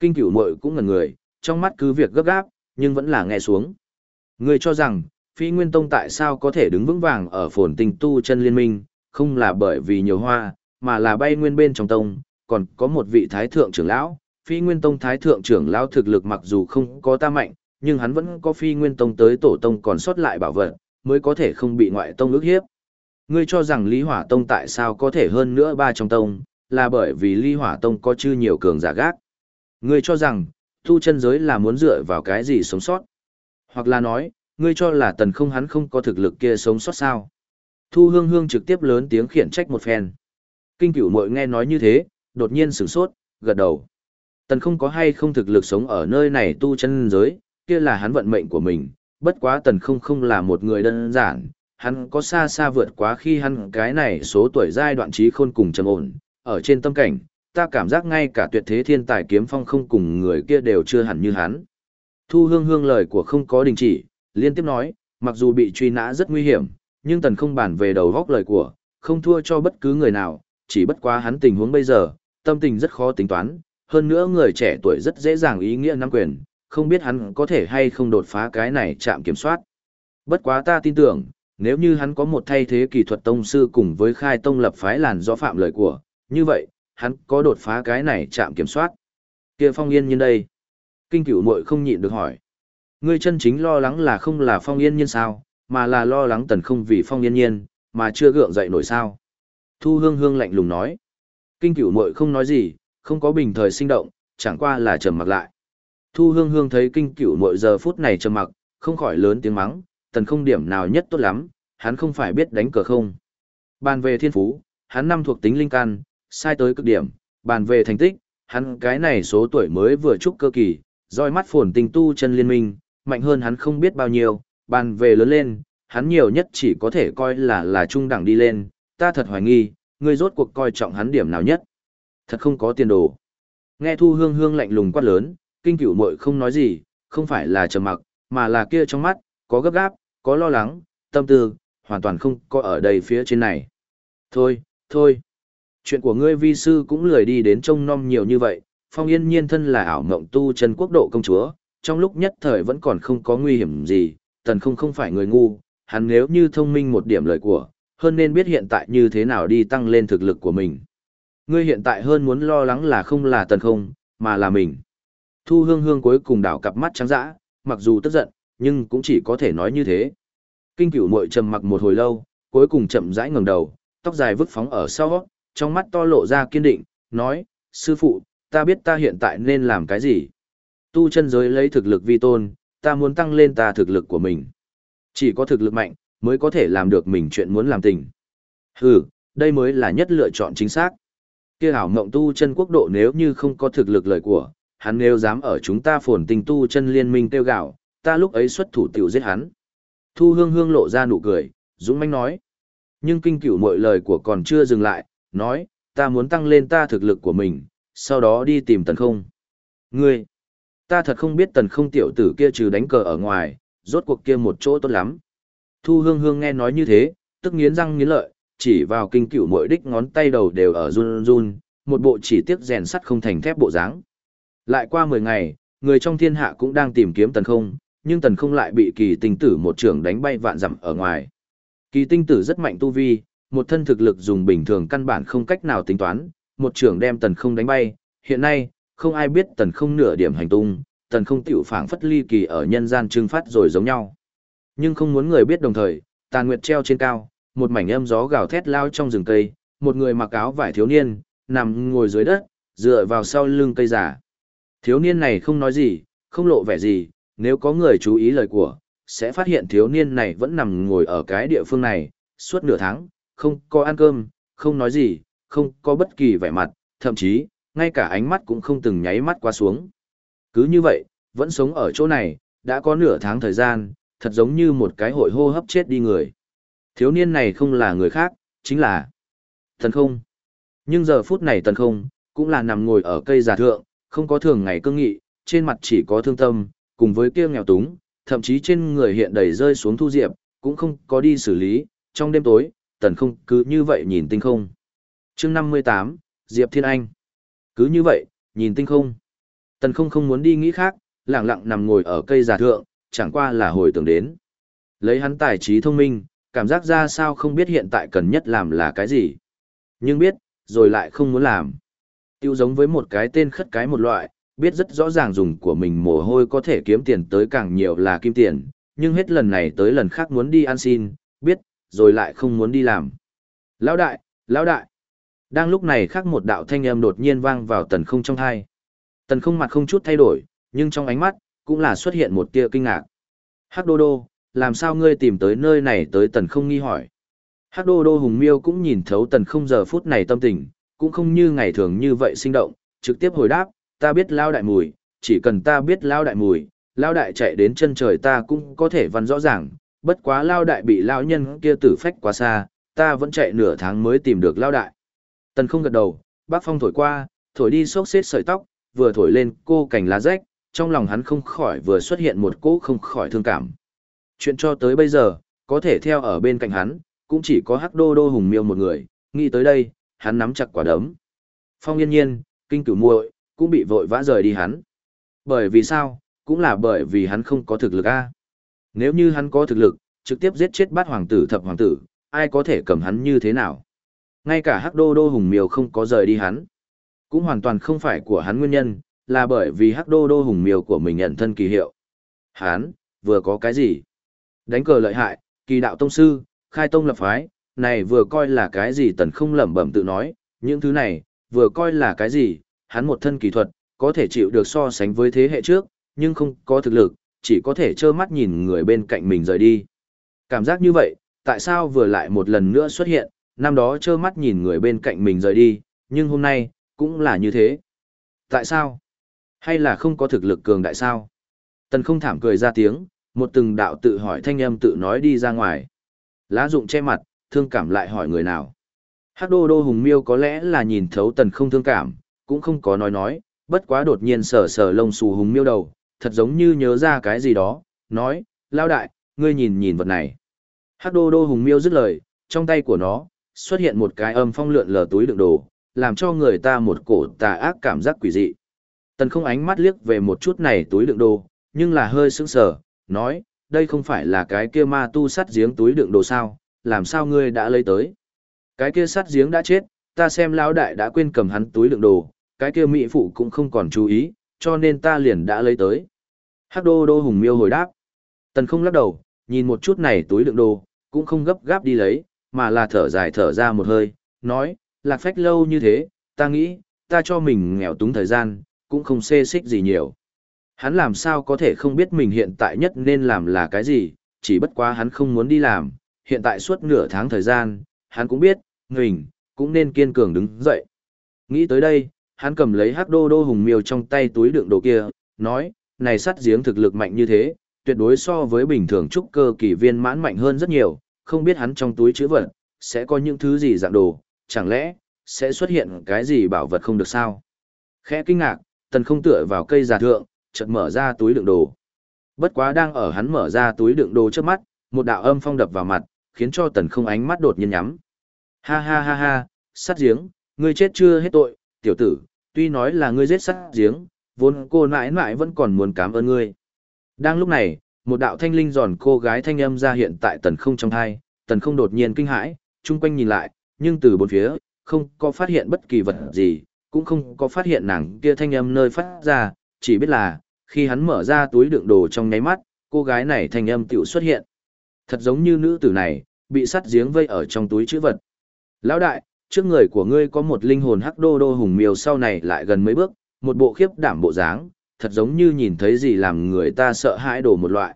Kinh cửu mội cũng ngần người, trong mắt cứ việc gấp gáp, nhưng vẫn là nghe xuống. Ngươi cho rằng, Phi Nguyên Tông tại sao có thể đứng vững vàng ở phồn tình tu chân liên minh, không là bởi vì nhiều hoa, mà là bay nguyên bên trong tông, còn có một vị thái thượng trưởng lão. Phi Nguyên Tông thái thượng trưởng lão thực lực mặc dù không có ta mạnh, nhưng hắn vẫn có Phi Nguyên Tông tới tổ tông còn sót lại bảo vật, mới có thể không bị ngoại tông ức hiếp. Ngươi cho rằng Lý Hỏa Tông tại sao có thể hơn nữa ba trong tông, là bởi vì Lý Hỏa Tông có chư nhiều cường giả gác. Ngươi cho rằng, tu chân giới là muốn dựa vào cái gì sống sót. Hoặc là nói, ngươi cho là tần không hắn không có thực lực kia sống sót sao. Thu hương hương trực tiếp lớn tiếng khiển trách một phen. Kinh cửu mội nghe nói như thế, đột nhiên sửng sốt, gật đầu. Tần không có hay không thực lực sống ở nơi này tu chân giới, kia là hắn vận mệnh của mình, bất quá tần không không là một người đơn giản, hắn có xa xa vượt quá khi hắn cái này số tuổi giai đoạn trí khôn cùng trầm ổn, ở trên tâm cảnh, ta cảm giác ngay cả tuyệt thế thiên tài kiếm phong không cùng người kia đều chưa hẳn như hắn. Thu hương hương lời của không có đình chỉ, liên tiếp nói, mặc dù bị truy nã rất nguy hiểm, nhưng tần không bản về đầu góc lời của, không thua cho bất cứ người nào, chỉ bất quá hắn tình huống bây giờ, tâm tình rất khó tính toán, hơn nữa người trẻ tuổi rất dễ dàng ý nghĩa nắm quyền, không biết hắn có thể hay không đột phá cái này chạm kiểm soát. Bất quá ta tin tưởng, nếu như hắn có một thay thế kỳ thuật tông sư cùng với khai tông lập phái làn do phạm lời của, như vậy, hắn có đột phá cái này chạm kiểm soát. kia phong yên nhân đây. Kinh cửu muội không nhịn được hỏi. Ngươi chân chính lo lắng là không là phong yên nhiên sao, mà là lo lắng tần không vì phong yên nhiên, mà chưa gượng dậy nổi sao. Thu hương hương lạnh lùng nói. Kinh cửu muội không nói gì, không có bình thời sinh động, chẳng qua là trầm mặc lại. Thu hương hương thấy kinh cửu mỗi giờ phút này trầm mặc, không khỏi lớn tiếng mắng, tần không điểm nào nhất tốt lắm, hắn không phải biết đánh cờ không. Bàn về thiên phú, hắn năm thuộc tính linh căn, sai tới cực điểm, bàn về thành tích, hắn cái này số tuổi mới vừa chúc cơ kỳ, roi mắt phồn tình tu chân liên minh, mạnh hơn hắn không biết bao nhiêu, bàn về lớn lên, hắn nhiều nhất chỉ có thể coi là là trung đẳng đi lên, ta thật hoài nghi, ngươi rốt cuộc coi trọng hắn điểm nào nhất. Thật không có tiền đồ. Nghe thu hương hương lạnh lùng quát lớn, kinh cửu muội không nói gì, không phải là trầm mặc, mà là kia trong mắt, có gấp gáp, có lo lắng, tâm tư, hoàn toàn không có ở đây phía trên này. Thôi, thôi. Chuyện của ngươi vi sư cũng lười đi đến trông nom nhiều như vậy, phong yên nhiên thân là ảo mộng tu chân quốc độ công chúa, trong lúc nhất thời vẫn còn không có nguy hiểm gì, tần không không phải người ngu, hắn nếu như thông minh một điểm lời của, hơn nên biết hiện tại như thế nào đi tăng lên thực lực của mình. Ngươi hiện tại hơn muốn lo lắng là không là tần không, mà là mình. Thu hương hương cuối cùng đảo cặp mắt trắng dã, mặc dù tức giận, nhưng cũng chỉ có thể nói như thế. Kinh cửu muội trầm mặc một hồi lâu, cuối cùng chậm rãi ngẩng đầu, tóc dài vứt phóng ở sau, trong mắt to lộ ra kiên định, nói, sư phụ, ta biết ta hiện tại nên làm cái gì. Tu chân giới lấy thực lực vi tôn, ta muốn tăng lên ta thực lực của mình. Chỉ có thực lực mạnh, mới có thể làm được mình chuyện muốn làm tình. Hừ, đây mới là nhất lựa chọn chính xác. Kia hảo mộng tu chân quốc độ nếu như không có thực lực lời của, hắn nếu dám ở chúng ta phồn tình tu chân liên minh tiêu gạo, ta lúc ấy xuất thủ tiểu giết hắn. Thu hương hương lộ ra nụ cười, dũng manh nói. Nhưng kinh cửu mọi lời của còn chưa dừng lại, nói, ta muốn tăng lên ta thực lực của mình, sau đó đi tìm tần không. Ngươi, ta thật không biết tần không tiểu tử kia trừ đánh cờ ở ngoài, rốt cuộc kia một chỗ tốt lắm. Thu hương hương nghe nói như thế, tức nghiến răng nghiến lợi, chỉ vào kinh cửu mỗi đích ngón tay đầu đều ở run run, một bộ chỉ tiếc rèn sắt không thành thép bộ dáng. Lại qua 10 ngày, người trong thiên hạ cũng đang tìm kiếm tần không, nhưng tần không lại bị kỳ tinh tử một trường đánh bay vạn dặm ở ngoài. Kỳ tinh tử rất mạnh tu vi, một thân thực lực dùng bình thường căn bản không cách nào tính toán, một trường đem tần không đánh bay, hiện nay, không ai biết tần không nửa điểm hành tung, tần không tiểu phảng phất ly kỳ ở nhân gian trưng phát rồi giống nhau. Nhưng không muốn người biết đồng thời, tàn nguyệt treo trên cao, một mảnh âm gió gào thét lao trong rừng cây, một người mặc áo vải thiếu niên, nằm ngồi dưới đất, dựa vào sau lưng cây giả. Thiếu niên này không nói gì, không lộ vẻ gì, nếu có người chú ý lời của, sẽ phát hiện thiếu niên này vẫn nằm ngồi ở cái địa phương này, suốt nửa tháng, không có ăn cơm, không nói gì, không có bất kỳ vẻ mặt, thậm chí, ngay cả ánh mắt cũng không từng nháy mắt qua xuống. Cứ như vậy, vẫn sống ở chỗ này, đã có nửa tháng thời gian, thật giống như một cái hội hô hấp chết đi người. Thiếu niên này không là người khác, chính là Thần Không. Nhưng giờ phút này Thần Không, cũng là nằm ngồi ở cây giả thượng, không có thường ngày cương nghị, trên mặt chỉ có thương tâm, cùng với kia nghèo túng, thậm chí trên người hiện đầy rơi xuống thu diệp, cũng không có đi xử lý, trong đêm tối, Tần Không cứ như vậy nhìn tinh không. chương 58, Diệp Thiên Anh. Cứ như vậy, nhìn tinh không. Tần Không không muốn đi nghĩ khác, lặng lặng nằm ngồi ở cây già thượng, chẳng qua là hồi tưởng đến. Lấy hắn tài trí thông minh, cảm giác ra sao không biết hiện tại cần nhất làm là cái gì. Nhưng biết, rồi lại không muốn làm. Tiêu giống với một cái tên khất cái một loại, biết rất rõ ràng dùng của mình mồ hôi có thể kiếm tiền tới càng nhiều là kim tiền, nhưng hết lần này tới lần khác muốn đi ăn xin, biết, rồi lại không muốn đi làm. Lão đại, lão đại. Đang lúc này khác một đạo thanh âm đột nhiên vang vào tần không trong thai. Tần không mặt không chút thay đổi, nhưng trong ánh mắt, cũng là xuất hiện một tia kinh ngạc. Hắc đô đô, làm sao ngươi tìm tới nơi này tới tần không nghi hỏi. Hắc đô đô hùng miêu cũng nhìn thấu tần không giờ phút này tâm tình, cũng không như ngày thường như vậy sinh động, trực tiếp hồi đáp, ta biết lao đại mùi, chỉ cần ta biết lao đại mùi, lao đại chạy đến chân trời ta cũng có thể văn rõ ràng, bất quá lao đại bị lao nhân kia tử phách quá xa, ta vẫn chạy nửa tháng mới tìm được lao đại. Tần không gật đầu, bác phong thổi qua, thổi đi xốc xếp sợi tóc, vừa thổi lên cô cành lá rách, trong lòng hắn không khỏi vừa xuất hiện một cỗ không khỏi thương cảm. Chuyện cho tới bây giờ, có thể theo ở bên cạnh hắn, cũng chỉ có hắc đô đô hùng miêu một người, nghĩ tới đây, hắn nắm chặt quả đấm. Phong yên nhiên, kinh cửu muội cũng bị vội vã rời đi hắn. Bởi vì sao? Cũng là bởi vì hắn không có thực lực a. Nếu như hắn có thực lực, trực tiếp giết chết bát hoàng tử thập hoàng tử, ai có thể cầm hắn như thế nào? Ngay cả hắc đô đô hùng miêu không có rời đi hắn. Cũng hoàn toàn không phải của hắn nguyên nhân, là bởi vì hắc đô đô hùng miêu của mình nhận thân kỳ hiệu. Hắn, vừa có cái gì? Đánh cờ lợi hại, kỳ đạo tông sư, khai tông lập phái, này vừa coi là cái gì tần không lẩm bẩm tự nói, những thứ này, vừa coi là cái gì, hắn một thân kỳ thuật, có thể chịu được so sánh với thế hệ trước, nhưng không có thực lực, chỉ có thể trơ mắt nhìn người bên cạnh mình rời đi. Cảm giác như vậy, tại sao vừa lại một lần nữa xuất hiện, năm đó trơ mắt nhìn người bên cạnh mình rời đi, nhưng hôm nay, cũng là như thế. Tại sao? Hay là không có thực lực cường đại sao? Tần không thảm cười ra tiếng, một từng đạo tự hỏi thanh âm tự nói đi ra ngoài. Lá dụng che mặt, thương cảm lại hỏi người nào. Hắc đô đô hùng miêu có lẽ là nhìn thấu tần không thương cảm, cũng không có nói nói, bất quá đột nhiên sờ sờ lông xù hùng miêu đầu, thật giống như nhớ ra cái gì đó, nói, lao đại, ngươi nhìn nhìn vật này. Hắc đô đô hùng miêu dứt lời, trong tay của nó, xuất hiện một cái âm phong lượn lờ túi đựng đồ, làm cho người ta một cổ tà ác cảm giác quỷ dị. Tần không ánh mắt liếc về một chút này túi đựng đồ, nhưng là hơi sững sờ, nói, đây không phải là cái kia ma tu sắt giếng túi đựng đồ sao, làm sao ngươi đã lấy tới. Cái kia sắt giếng đã chết, ta xem lão đại đã quên cầm hắn túi đựng đồ, cái kia mỹ phụ cũng không còn chú ý, cho nên ta liền đã lấy tới. Hắc đô đô hùng miêu hồi đáp. Tần không lắc đầu, nhìn một chút này túi đựng đồ, cũng không gấp gáp đi lấy, mà là thở dài thở ra một hơi, nói, lạc phách lâu như thế, ta nghĩ, ta cho mình nghèo túng thời gian, cũng không xê xích gì nhiều. Hắn làm sao có thể không biết mình hiện tại nhất nên làm là cái gì, chỉ bất quá hắn không muốn đi làm, hiện tại suốt nửa tháng thời gian, hắn cũng biết, mình, cũng nên kiên cường đứng dậy. Nghĩ tới đây, hắn cầm lấy hắc đô đô hùng miêu trong tay túi đựng đồ kia, nói, này sắt giếng thực lực mạnh như thế, tuyệt đối so với bình thường trúc cơ kỳ viên mãn mạnh hơn rất nhiều, không biết hắn trong túi chứa vật, sẽ có những thứ gì dạng đồ, chẳng lẽ, sẽ xuất hiện cái gì bảo vật không được sao? Khẽ kinh ngạc, tần không tựa vào cây giả thượng, chợt mở ra túi đựng đồ. Bất quá đang ở hắn mở ra túi đựng đồ trước mắt, một đạo âm phong đập vào mặt, khiến cho tần không ánh mắt đột nhiên nhắm. Ha ha ha ha, sát giếng, ngươi chết chưa hết tội, tiểu tử, tuy nói là ngươi giết sát giếng, vốn cô nãi nãi vẫn còn muốn cảm ơn ngươi. Đang lúc này, một đạo thanh linh giòn cô gái thanh âm ra hiện tại tần không trong thai, tần không đột nhiên kinh hãi, chung quanh nhìn lại, nhưng từ bốn phía, không có phát hiện bất kỳ vật gì, cũng không có phát hiện nàng kia thanh âm nơi phát ra, chỉ biết là, khi hắn mở ra túi đựng đồ trong nháy mắt, cô gái này thanh âm tiểu xuất hiện. Thật giống như nữ tử này, bị sắt giếng vây ở trong túi chữ vật. Lão đại, trước người của ngươi có một linh hồn hắc đô đô hùng miêu sau này lại gần mấy bước, một bộ khiếp đảm bộ dáng, thật giống như nhìn thấy gì làm người ta sợ hãi đổ một loại.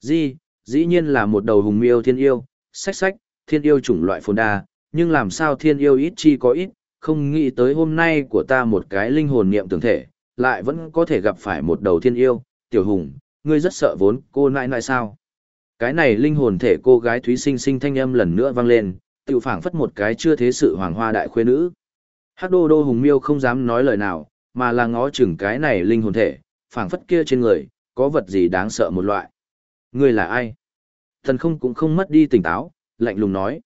Di, dĩ nhiên là một đầu hùng miêu thiên yêu, sách sách, thiên yêu chủng loại phồn đa, nhưng làm sao thiên yêu ít chi có ít, không nghĩ tới hôm nay của ta một cái linh hồn niệm tưởng thể, lại vẫn có thể gặp phải một đầu thiên yêu, tiểu hùng, ngươi rất sợ vốn cô nại nại sao. Cái này linh hồn thể cô gái thúy sinh sinh thanh âm lần nữa vang lên, tự phảng phất một cái chưa thế sự hoàng hoa đại khuê nữ. Hắc đô đô hùng miêu không dám nói lời nào, mà là ngó chừng cái này linh hồn thể, phảng phất kia trên người, có vật gì đáng sợ một loại. Ngươi là ai? Thần không cũng không mất đi tỉnh táo, lạnh lùng nói.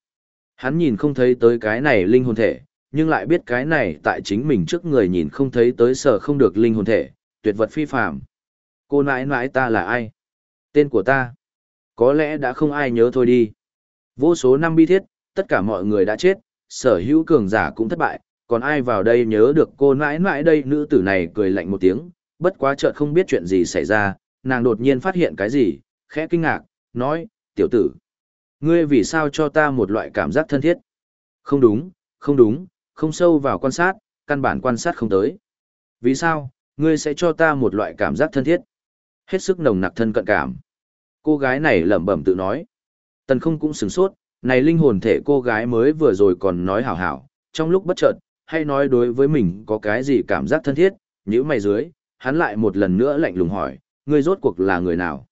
Hắn nhìn không thấy tới cái này linh hồn thể, nhưng lại biết cái này tại chính mình trước người nhìn không thấy tới sở không được linh hồn thể, tuyệt vật phi phàm. Cô nãi nãi ta là ai? Tên của ta? Có lẽ đã không ai nhớ thôi đi. Vô số năm bi thiết, tất cả mọi người đã chết, sở hữu cường giả cũng thất bại, còn ai vào đây nhớ được cô nãi nãi đây nữ tử này cười lạnh một tiếng, bất quá chợt không biết chuyện gì xảy ra, nàng đột nhiên phát hiện cái gì, khẽ kinh ngạc, nói, tiểu tử, ngươi vì sao cho ta một loại cảm giác thân thiết? Không đúng, không đúng, không sâu vào quan sát, căn bản quan sát không tới. Vì sao, ngươi sẽ cho ta một loại cảm giác thân thiết? Hết sức nồng nặc thân cận cảm. Cô gái này lẩm bẩm tự nói. Tần không cũng sửng sốt, này linh hồn thể cô gái mới vừa rồi còn nói hảo hảo, trong lúc bất chợt, hay nói đối với mình có cái gì cảm giác thân thiết, như mày dưới, hắn lại một lần nữa lạnh lùng hỏi, ngươi rốt cuộc là người nào?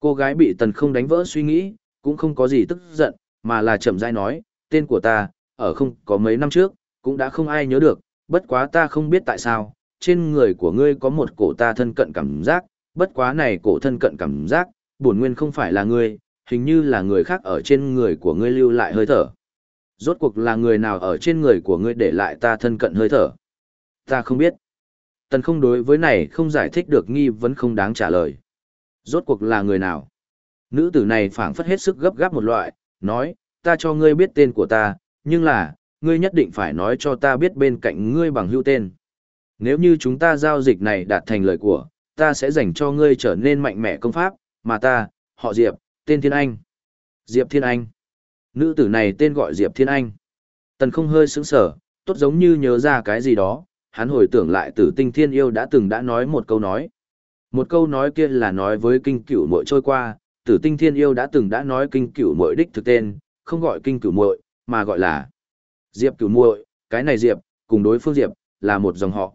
Cô gái bị tần không đánh vỡ suy nghĩ, cũng không có gì tức giận, mà là chậm rãi nói, tên của ta, ở không có mấy năm trước, cũng đã không ai nhớ được, bất quá ta không biết tại sao, trên người của ngươi có một cổ ta thân cận cảm giác, bất quá này cổ thân cận cảm giác, bổn nguyên không phải là ngươi, hình như là người khác ở trên người của ngươi lưu lại hơi thở. Rốt cuộc là người nào ở trên người của ngươi để lại ta thân cận hơi thở? Ta không biết. Tần không đối với này không giải thích được nghi vấn không đáng trả lời. Rốt cuộc là người nào? Nữ tử này phảng phất hết sức gấp gáp một loại, nói, ta cho ngươi biết tên của ta, nhưng là, ngươi nhất định phải nói cho ta biết bên cạnh ngươi bằng hữu tên. Nếu như chúng ta giao dịch này đạt thành lời của, ta sẽ dành cho ngươi trở nên mạnh mẽ công pháp, mà ta, họ Diệp, tên Thiên Anh. Diệp Thiên Anh. Nữ tử này tên gọi Diệp Thiên Anh. Tần không hơi sững sở, tốt giống như nhớ ra cái gì đó, hắn hồi tưởng lại tử tinh thiên yêu đã từng đã nói một câu nói. Một câu nói kia là nói với kinh cửu muội trôi qua, tử tinh thiên yêu đã từng đã nói kinh cửu muội đích thực tên, không gọi kinh cửu muội, mà gọi là Diệp cửu muội, cái này Diệp, cùng đối phương Diệp, là một dòng họ.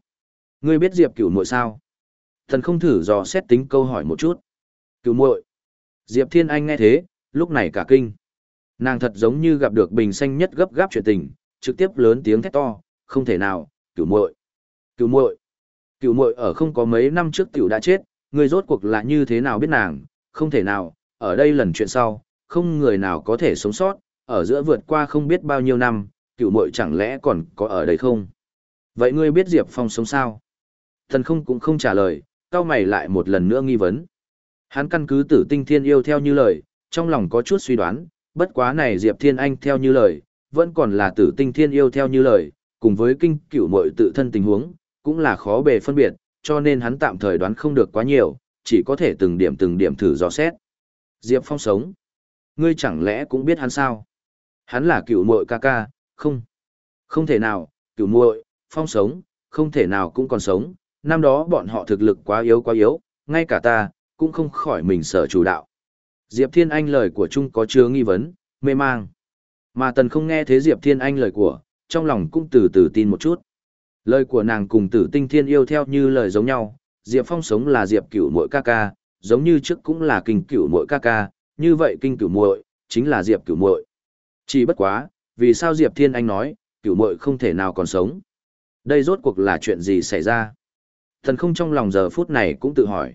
Ngươi biết Diệp cửu muội sao? Thần không thử dò xét tính câu hỏi một chút. Cửu muội. Diệp Thiên Anh nghe thế, lúc này cả kinh. Nàng thật giống như gặp được bình xanh nhất gấp gáp chuyện tình, trực tiếp lớn tiếng thét to, không thể nào, cửu muội. Cửu muội. Cửu muội ở không có mấy năm trước tiểu đã chết, ngươi rốt cuộc là như thế nào biết nàng, không thể nào, ở đây lần chuyện sau, không người nào có thể sống sót, ở giữa vượt qua không biết bao nhiêu năm, cựu muội chẳng lẽ còn có ở đây không? Vậy ngươi biết Diệp Phong sống sao? Thần không cũng không trả lời, cao mày lại một lần nữa nghi vấn. Hắn căn cứ tử tinh thiên yêu theo như lời, trong lòng có chút suy đoán, bất quá này Diệp Thiên Anh theo như lời, vẫn còn là tử tinh thiên yêu theo như lời, cùng với kinh cửu mội tự thân tình huống, cũng là khó bề phân biệt, cho nên hắn tạm thời đoán không được quá nhiều, chỉ có thể từng điểm từng điểm thử dò xét. Diệp Phong sống. Ngươi chẳng lẽ cũng biết hắn sao? Hắn là cửu muội ca ca, không. Không thể nào, cửu muội, Phong sống, không thể nào cũng còn sống, năm đó bọn họ thực lực quá yếu quá yếu, ngay cả ta, cũng không khỏi mình sở chủ đạo. Diệp Thiên Anh lời của Trung có chứa nghi vấn, mê mang. Mà Tần không nghe thế Diệp Thiên Anh lời của, trong lòng cũng từ từ tin một chút. Lời của nàng cùng tử tinh thiên yêu theo như lời giống nhau, Diệp Phong sống là Diệp cửu muội ca ca, giống như trước cũng là kinh cửu muội ca ca, như vậy kinh cửu muội chính là Diệp cửu muội. Chỉ bất quá, vì sao Diệp Thiên Anh nói, cửu muội không thể nào còn sống? Đây rốt cuộc là chuyện gì xảy ra? Thần không trong lòng giờ phút này cũng tự hỏi.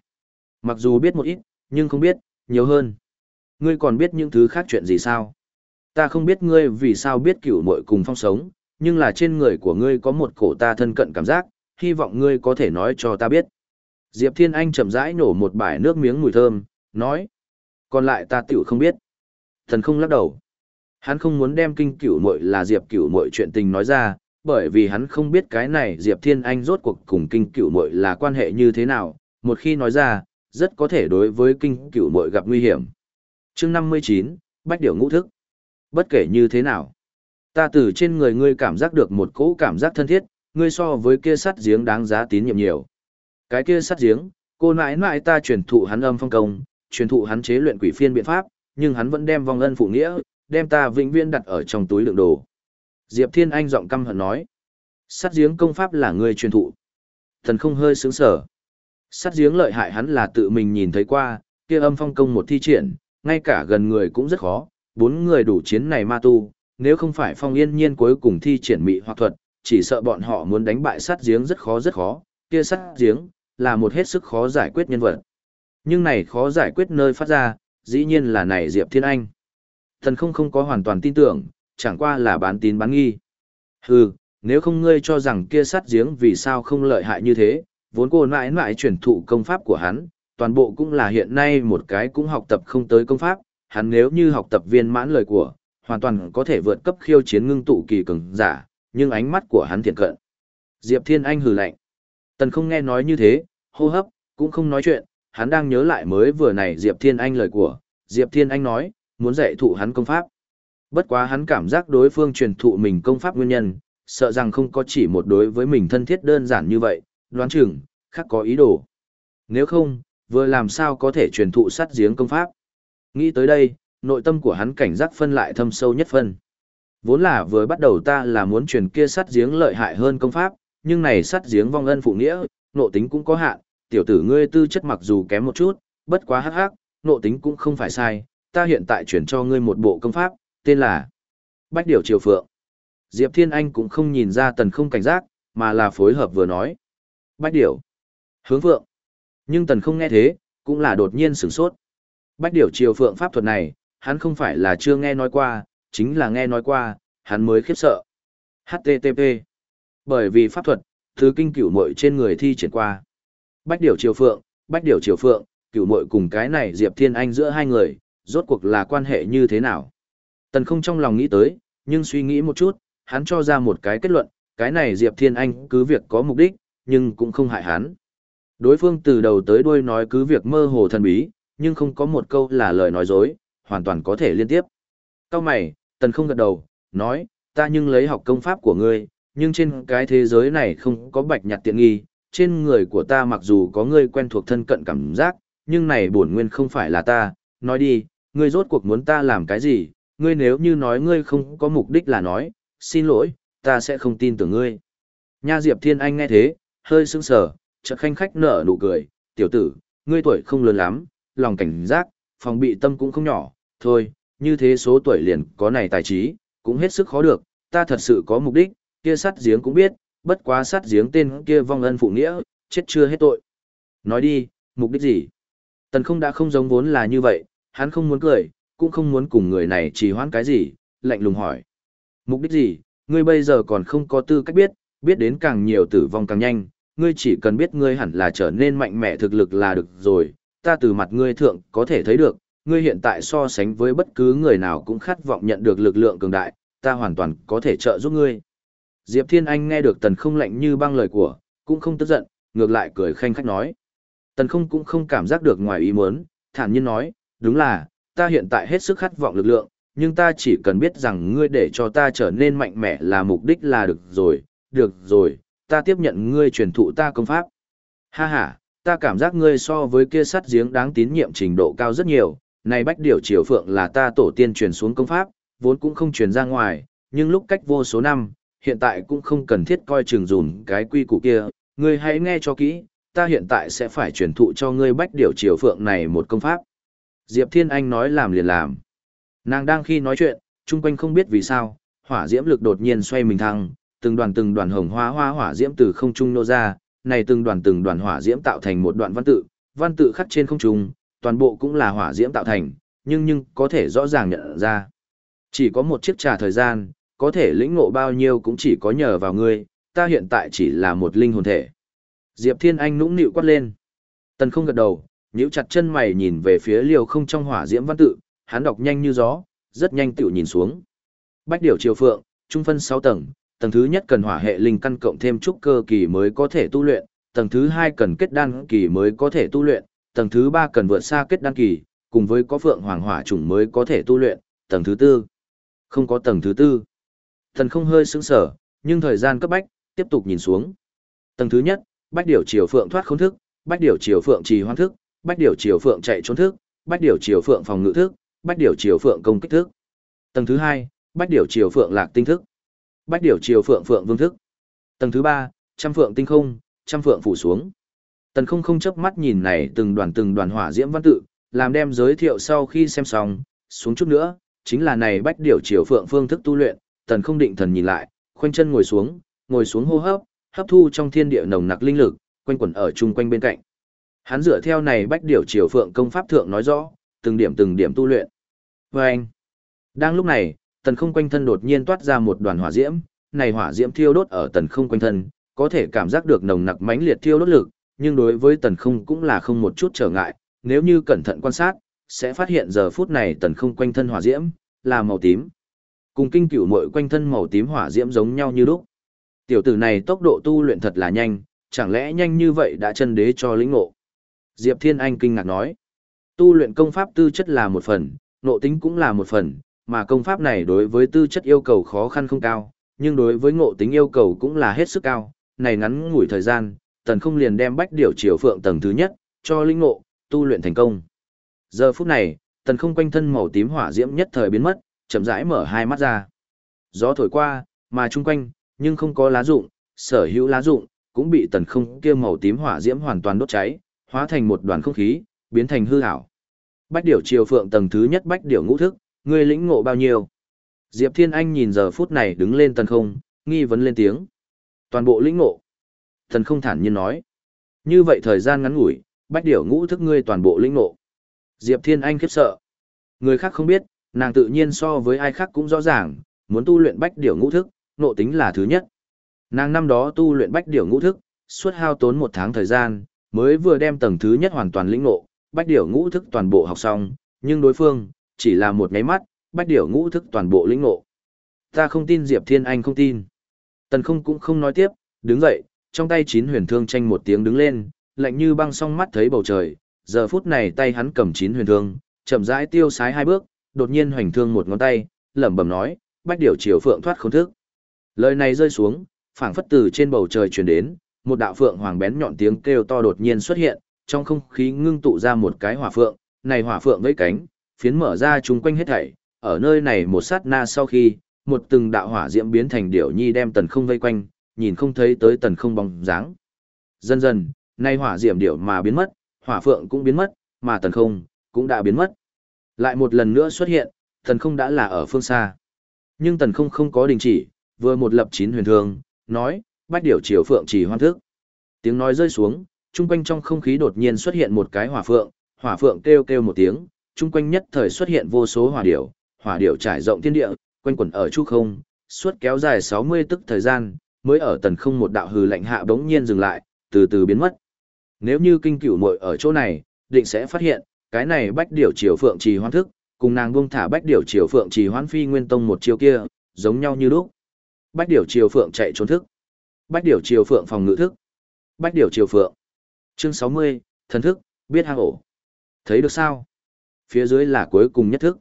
Mặc dù biết một ít, nhưng không biết, nhiều hơn. Ngươi còn biết những thứ khác chuyện gì sao? Ta không biết ngươi vì sao biết cửu muội cùng phong sống, nhưng là trên người của ngươi có một cổ ta thân cận cảm giác, hy vọng ngươi có thể nói cho ta biết. Diệp Thiên Anh chậm rãi nổ một bãi nước miếng mùi thơm, nói. Còn lại ta tiểu không biết. Thần không lắc đầu. Hắn không muốn đem kinh cửu muội là Diệp cửu muội chuyện tình nói ra, bởi vì hắn không biết cái này Diệp Thiên Anh rốt cuộc cùng kinh cửu muội là quan hệ như thế nào, một khi nói ra, rất có thể đối với kinh cửu muội gặp nguy hiểm. Chương 59, Bách Điểu Ngũ Thức. Bất kể như thế nào, ta từ trên người ngươi cảm giác được một cỗ cảm giác thân thiết, ngươi so với kia sắt giếng đáng giá tín nhiệm nhiều. Cái kia sắt giếng, cô nãi nãi ta truyền thụ hắn âm phong công, truyền thụ hắn chế luyện quỷ phiên biện pháp, nhưng hắn vẫn đem vong ân phụ nghĩa, đem ta vĩnh viễn đặt ở trong túi đựng đồ. Diệp Thiên Anh giọng căm hận nói. Sắt giếng công pháp là người truyền thụ. Thần không hơi sướng sở. Sắt giếng lợi hại hắn là tự mình nhìn thấy qua, kia âm phong công một thi triển, ngay cả gần người cũng rất khó, bốn người đủ chiến này ma tu, nếu không phải phong yên nhiên cuối cùng thi triển mị hoặc thuật, chỉ sợ bọn họ muốn đánh bại sắt giếng rất khó rất khó, kia sắt giếng, là một hết sức khó giải quyết nhân vật. Nhưng này khó giải quyết nơi phát ra, dĩ nhiên là này Diệp Thiên Anh. Thần không không có hoàn toàn tin tưởng, chẳng qua là bán tín bán nghi. Hừ, nếu không ngươi cho rằng kia sắt giếng vì sao không lợi hại như thế, vốn cô mãi mãi truyền thụ công pháp của hắn, toàn bộ cũng là hiện nay một cái cũng học tập không tới công pháp, hắn nếu như học tập viên mãn lời của, hoàn toàn có thể vượt cấp khiêu chiến ngưng tụ kỳ cường giả, nhưng ánh mắt của hắn thiện cận. Diệp Thiên Anh hừ lạnh. Tần không nghe nói như thế, hô hấp, cũng không nói chuyện, hắn đang nhớ lại mới vừa này Diệp Thiên Anh lời của, Diệp Thiên Anh nói, muốn dạy thụ hắn công pháp. Bất quá hắn cảm giác đối phương truyền thụ mình công pháp nguyên nhân, sợ rằng không có chỉ một đối với mình thân thiết đơn giản như vậy, đoán chừng, khác có ý đồ. Nếu không, vừa làm sao có thể truyền thụ sát giếng công pháp. Nghĩ tới đây, nội tâm của hắn cảnh giác phân lại thâm sâu nhất phân. Vốn là vừa bắt đầu ta là muốn truyền kia sát giếng lợi hại hơn công pháp, nhưng này sát giếng vong ân phụ nghĩa, nộ tính cũng có hạn, tiểu tử ngươi tư chất mặc dù kém một chút, bất quá hắc hắc, nộ tính cũng không phải sai, ta hiện tại chuyển cho ngươi một bộ công pháp, tên là Bách Điều Triều Phượng. Diệp Thiên Anh cũng không nhìn ra tần không cảnh giác, mà là phối hợp vừa nói. Bách Điểu. Hướng Phượng. Nhưng tần không nghe thế, cũng là đột nhiên sửng sốt. Bách Điểu Triều Phượng pháp thuật này, hắn không phải là chưa nghe nói qua, chính là nghe nói qua, hắn mới khiếp sợ. HTTP. Bởi vì pháp thuật, thứ kinh cửu muội trên người thi triển qua. Bách Điểu Triều Phượng, Bách Điểu Triều Phượng, cửu muội cùng cái này Diệp Thiên Anh giữa hai người, rốt cuộc là quan hệ như thế nào? Tần không trong lòng nghĩ tới, nhưng suy nghĩ một chút, hắn cho ra một cái kết luận, cái này Diệp Thiên Anh cứ việc có mục đích, nhưng cũng không hại hắn. Đối phương từ đầu tới đuôi nói cứ việc mơ hồ thần bí, nhưng không có một câu là lời nói dối, hoàn toàn có thể liên tiếp. Cao mày, tần không gật đầu, nói, ta nhưng lấy học công pháp của ngươi, nhưng trên cái thế giới này không có bạch nhặt tiện nghi, trên người của ta mặc dù có ngươi quen thuộc thân cận cảm giác, nhưng này bổn nguyên không phải là ta, nói đi, ngươi rốt cuộc muốn ta làm cái gì, ngươi nếu như nói ngươi không có mục đích là nói, xin lỗi, ta sẽ không tin tưởng ngươi. Nha Diệp Thiên Anh nghe thế, hơi sững sờ, chợt khanh khách nở nụ cười, tiểu tử, ngươi tuổi không lớn lắm, lòng cảnh giác, phòng bị tâm cũng không nhỏ, thôi, như thế số tuổi liền có này tài trí, cũng hết sức khó được, ta thật sự có mục đích, kia sắt giếng cũng biết, bất quá sắt giếng tên kia vong ân phụ nghĩa, chết chưa hết tội. Nói đi, mục đích gì? Tần không đã không giống vốn là như vậy, hắn không muốn cười, cũng không muốn cùng người này trì hoãn cái gì, lạnh lùng hỏi. Mục đích gì, ngươi bây giờ còn không có tư cách biết, biết đến càng nhiều tử vong càng nhanh, ngươi chỉ cần biết ngươi hẳn là trở nên mạnh mẽ thực lực là được rồi, ta từ mặt ngươi thượng có thể thấy được, ngươi hiện tại so sánh với bất cứ người nào cũng khát vọng nhận được lực lượng cường đại, ta hoàn toàn có thể trợ giúp ngươi. Diệp Thiên Anh nghe được tần không lạnh như băng lời của, cũng không tức giận, ngược lại cười khanh khách nói. Tần không cũng không cảm giác được ngoài ý muốn, thản nhiên nói, đúng là, ta hiện tại hết sức khát vọng lực lượng, nhưng ta chỉ cần biết rằng ngươi để cho ta trở nên mạnh mẽ là mục đích là được rồi, được rồi, ta tiếp nhận ngươi truyền thụ ta công pháp. Ha ha, ta cảm giác ngươi so với kia sắt giếng đáng tín nhiệm trình độ cao rất nhiều, này bách điều triều phượng là ta tổ tiên truyền xuống công pháp, vốn cũng không truyền ra ngoài, nhưng lúc cách vô số năm, hiện tại cũng không cần thiết coi chừng dùm cái quy củ kia, ngươi hãy nghe cho kỹ, ta hiện tại sẽ phải truyền thụ cho ngươi bách điều triều phượng này một công pháp. Diệp Thiên Anh nói làm liền làm. Nàng đang khi nói chuyện, chung quanh không biết vì sao, hỏa diễm lực đột nhiên xoay mình thăng, từng đoàn từng đoàn hồng hoa hoa hỏa diễm từ không trung nô ra, này từng đoàn từng đoàn hỏa diễm tạo thành một đoạn văn tự, văn tự khắc trên không trung, toàn bộ cũng là hỏa diễm tạo thành, nhưng nhưng có thể rõ ràng nhận ra. Chỉ có một chiếc trà thời gian, có thể lĩnh ngộ bao nhiêu cũng chỉ có nhờ vào ngươi, ta hiện tại chỉ là một linh hồn thể. Diệp Thiên Anh nũng nịu quát lên. Tần không gật đầu, nhíu chặt chân mày nhìn về phía liều không trong hỏa diễm văn tự, hắn đọc nhanh như gió, rất nhanh tiểu nhìn xuống. Bách điểu triều phượng, trung phân 6 tầng, tầng thứ nhất cần hỏa hệ linh căn cộng thêm trúc cơ kỳ mới có thể tu luyện, tầng thứ hai cần kết đan kỳ mới có thể tu luyện, tầng thứ ba cần vượt xa kết đan kỳ, cùng với có phượng hoàng hỏa chủng mới có thể tu luyện, tầng thứ tư. Không có tầng thứ tư. Thần không hơi sững sở, nhưng thời gian cấp bách, tiếp tục nhìn xuống. Tầng thứ nhất, bách điều chiều phượng thoát khống thức, bách điều chiều phượng trì hoan thức, bách điều chiều phượng chạy trốn thức, bách điều chiều phượng phòng ngự thức, bách điều chiều phượng công kích thức. Tầng thứ hai, bách điều chiều phượng lạc tinh thức. Bách điểu triều phượng phượng vương thức. Tầng thứ ba, trăm phượng tinh không, trăm phượng phủ xuống. Tần không không chớp mắt nhìn này từng đoàn từng đoàn hỏa diễm văn tự, làm đem giới thiệu sau khi xem xong, xuống chút nữa, chính là này bách điểu triều phượng phương thức tu luyện, tần không định thần nhìn lại, khoanh chân ngồi xuống, ngồi xuống hô hấp, hấp thu trong thiên địa nồng nặc linh lực, quanh quẩn ở chung quanh bên cạnh. Hắn dựa theo này bách điểu triều phượng công pháp thượng nói rõ, từng điểm từng điểm tu luyện. Và anh, đang lúc này, tần không quanh thân đột nhiên toát ra một đoàn hỏa diễm, này hỏa diễm thiêu đốt ở tần không quanh thân, có thể cảm giác được nồng nặc mãnh liệt thiêu đốt lực, nhưng đối với tần không cũng là không một chút trở ngại, nếu như cẩn thận quan sát, sẽ phát hiện giờ phút này tần không quanh thân hỏa diễm, là màu tím. Cùng kinh cửu mội quanh thân màu tím hỏa diễm giống nhau như lúc. Tiểu tử này tốc độ tu luyện thật là nhanh, chẳng lẽ nhanh như vậy đã chân đế cho lĩnh ngộ. Diệp Thiên Anh kinh ngạc nói, tu luyện công pháp tư chất là một phần, nộ tính cũng là một phần, mà công pháp này đối với tư chất yêu cầu khó khăn không cao, nhưng đối với ngộ tính yêu cầu cũng là hết sức cao, này ngắn ngủi thời gian, tần không liền đem bách điều triều phượng tầng thứ nhất, cho linh ngộ, tu luyện thành công. Giờ phút này, tần không quanh thân màu tím hỏa diễm nhất thời biến mất, chậm rãi mở hai mắt ra. Gió thổi qua, mà chung quanh, nhưng không có lá rụng, sở hữu lá rụng, cũng bị tần không kia màu tím hỏa diễm hoàn toàn đốt cháy, hóa thành một đoàn không khí, biến thành hư ảo. Bách điểu triều phượng tầng thứ nhất bách điểu ngũ thức, ngươi lĩnh ngộ bao nhiêu? Diệp Thiên Anh nhìn giờ phút này đứng lên tần không, nghi vấn lên tiếng. Toàn bộ lĩnh ngộ. Tần không thản nhiên nói. Như vậy thời gian ngắn ngủi, bách điểu ngũ thức ngươi toàn bộ lĩnh ngộ. Diệp Thiên Anh khiếp sợ. Người khác không biết, nàng tự nhiên so với ai khác cũng rõ ràng, muốn tu luyện bách điểu ngũ thức, nộ tính là thứ nhất. Nàng năm đó tu luyện bách điểu ngũ thức, suốt hao tốn một tháng thời gian, mới vừa đem tầng thứ nhất hoàn toàn lĩnh ngộ, bách điểu ngũ thức toàn bộ học xong, nhưng đối phương, chỉ là một nháy mắt, bách điểu ngũ thức toàn bộ lĩnh ngộ. Ta không tin Diệp Thiên Anh không tin. Tần không cũng không nói tiếp, đứng dậy, trong tay chín huyền thương tranh một tiếng đứng lên, lạnh như băng song mắt thấy bầu trời, giờ phút này tay hắn cầm chín huyền thương, chậm rãi tiêu sái hai bước, đột nhiên hoành thương một ngón tay, lẩm bẩm nói, bách điểu chiều phượng thoát không thức. Lời này rơi xuống, phảng phất từ trên bầu trời truyền đến, một đạo phượng hoàng bén nhọn tiếng kêu to đột nhiên xuất hiện, trong không khí ngưng tụ ra một cái hỏa phượng, này hỏa phượng với cánh, phiến mở ra chung quanh hết thảy, ở nơi này một sát na sau khi, một từng đạo hỏa diễm biến thành điểu nhi đem tần không vây quanh, nhìn không thấy tới tần không bóng dáng. Dần dần, nay hỏa diễm điểu mà biến mất, hỏa phượng cũng biến mất, mà tần không cũng đã biến mất. Lại một lần nữa xuất hiện, tần không đã là ở phương xa. Nhưng tần không không có đình chỉ, vừa một lập chín huyền thương, nói, bách điểu chiều phượng chỉ hoan thức. Tiếng nói rơi xuống, trung quanh trong không khí đột nhiên xuất hiện một cái hỏa phượng, hỏa phượng kêu kêu một tiếng, chung quanh nhất thời xuất hiện vô số hỏa điểu, hỏa điểu trải rộng thiên địa, quanh quẩn ở chu không, suốt kéo dài 60 tức thời gian, mới ở tần không một đạo hừ lạnh hạ bỗng nhiên dừng lại, từ từ biến mất. Nếu như kinh cửu muội ở chỗ này, định sẽ phát hiện, cái này bách điểu triều phượng trì hoan thức, cùng nàng buông thả bách điểu triều phượng trì hoan phi nguyên tông một chiêu kia, giống nhau như lúc. Bách điểu triều phượng chạy trốn thức. Bách điểu triều phượng phòng ngự thức. Bách điểu triều phượng. Chương 60, thần thức, biết hang ổ. Thấy được sao? Phía dưới là cuối cùng nhất thức.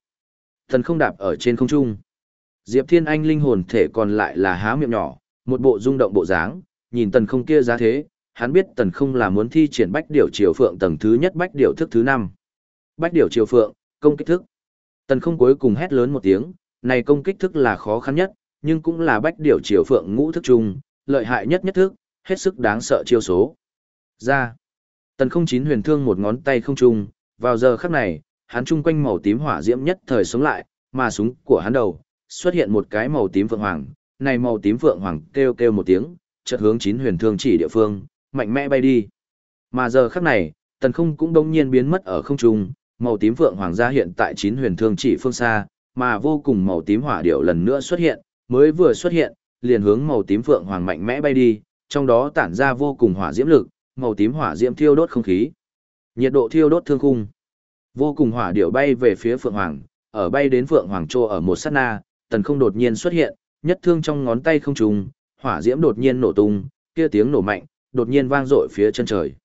Thần không đạp ở trên không trung. Diệp Thiên Anh linh hồn thể còn lại là há miệng nhỏ, một bộ rung động bộ dáng, nhìn tần không kia giá thế, hắn biết tần không là muốn thi triển bách điểu triều phượng tầng thứ nhất bách điểu thức thứ năm Bách điểu triều phượng, công kích thức. Tần không cuối cùng hét lớn một tiếng, này công kích thức là khó khăn nhất, nhưng cũng là bách điểu triều phượng ngũ thức chung, lợi hại nhất nhất thức, hết sức đáng sợ chiêu số. Ra. Tần không chín huyền thương một ngón tay không trung, vào giờ khắc này, hắn trung quanh màu tím hỏa diễm nhất thời sống lại, mà súng của hắn đầu, xuất hiện một cái màu tím phượng hoàng, này màu tím phượng hoàng kêu kêu một tiếng, chợt hướng chín huyền thương chỉ địa phương, mạnh mẽ bay đi. Mà giờ khắc này, tần không cũng đông nhiên biến mất ở không trung, màu tím phượng hoàng ra hiện tại chín huyền thương chỉ phương xa, mà vô cùng màu tím hỏa điệu lần nữa xuất hiện, mới vừa xuất hiện, liền hướng màu tím phượng hoàng mạnh mẽ bay đi, trong đó tản ra vô cùng hỏa diễm lực, màu tím hỏa diễm thiêu đốt không khí. Nhiệt độ thiêu đốt thương khung. Vô cùng hỏa điệu bay về phía phượng hoàng, ở bay đến phượng hoàng trô ở một sát na, tần không đột nhiên xuất hiện, nhất thương trong ngón tay không trùng, hỏa diễm đột nhiên nổ tung, kia tiếng nổ mạnh, đột nhiên vang dội phía chân trời.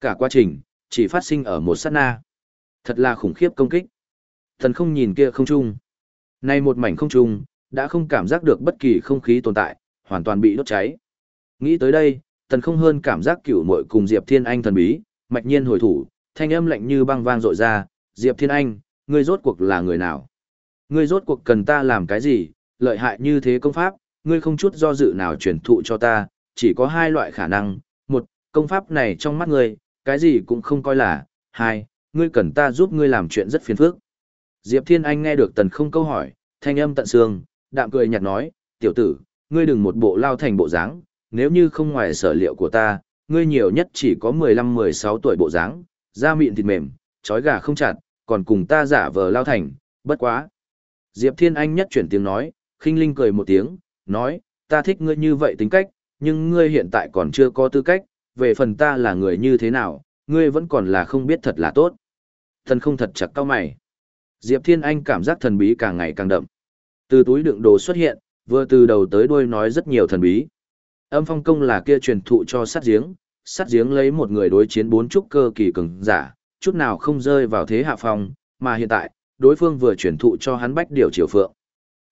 Cả quá trình, chỉ phát sinh ở một sát na. Thật là khủng khiếp công kích. Thần không nhìn kia không trung. Nay một mảnh không trung, đã không cảm giác được bất kỳ không khí tồn tại, hoàn toàn bị đốt cháy. Nghĩ tới đây, thần không hơn cảm giác cửu muội cùng Diệp Thiên Anh thần bí, mạch nhiên hồi thủ, thanh âm lạnh như băng vang dội ra, Diệp Thiên Anh, ngươi rốt cuộc là người nào? Ngươi rốt cuộc cần ta làm cái gì, lợi hại như thế công pháp, ngươi không chút do dự nào truyền thụ cho ta, chỉ có hai loại khả năng, một, công pháp này trong mắt ngươi, cái gì cũng không coi là, hai, ngươi cần ta giúp ngươi làm chuyện rất phiền phức. Diệp Thiên Anh nghe được tần không câu hỏi, thanh âm tận xương, đạm cười nhạt nói, tiểu tử, ngươi đừng một bộ lao thành bộ dáng, nếu như không ngoài sở liệu của ta, ngươi nhiều nhất chỉ có 15-16 tuổi bộ dáng, da mịn thịt mềm, trói gà không chặt, còn cùng ta giả vờ lao thành, bất quá. Diệp Thiên Anh nhất chuyển tiếng nói, khinh linh cười một tiếng, nói, ta thích ngươi như vậy tính cách, nhưng ngươi hiện tại còn chưa có tư cách, về phần ta là người như thế nào, ngươi vẫn còn là không biết thật là tốt. Thần không thật chặt cao mày. Diệp Thiên Anh cảm giác thần bí càng ngày càng đậm. Từ túi đựng đồ xuất hiện, vừa từ đầu tới đuôi nói rất nhiều thần bí. Âm phong công là kia truyền thụ cho sát giếng, sát giếng lấy một người đối chiến bốn trúc cơ kỳ cường giả, chút nào không rơi vào thế hạ phong, mà hiện tại, đối phương vừa truyền thụ cho hắn bách điều triều phượng.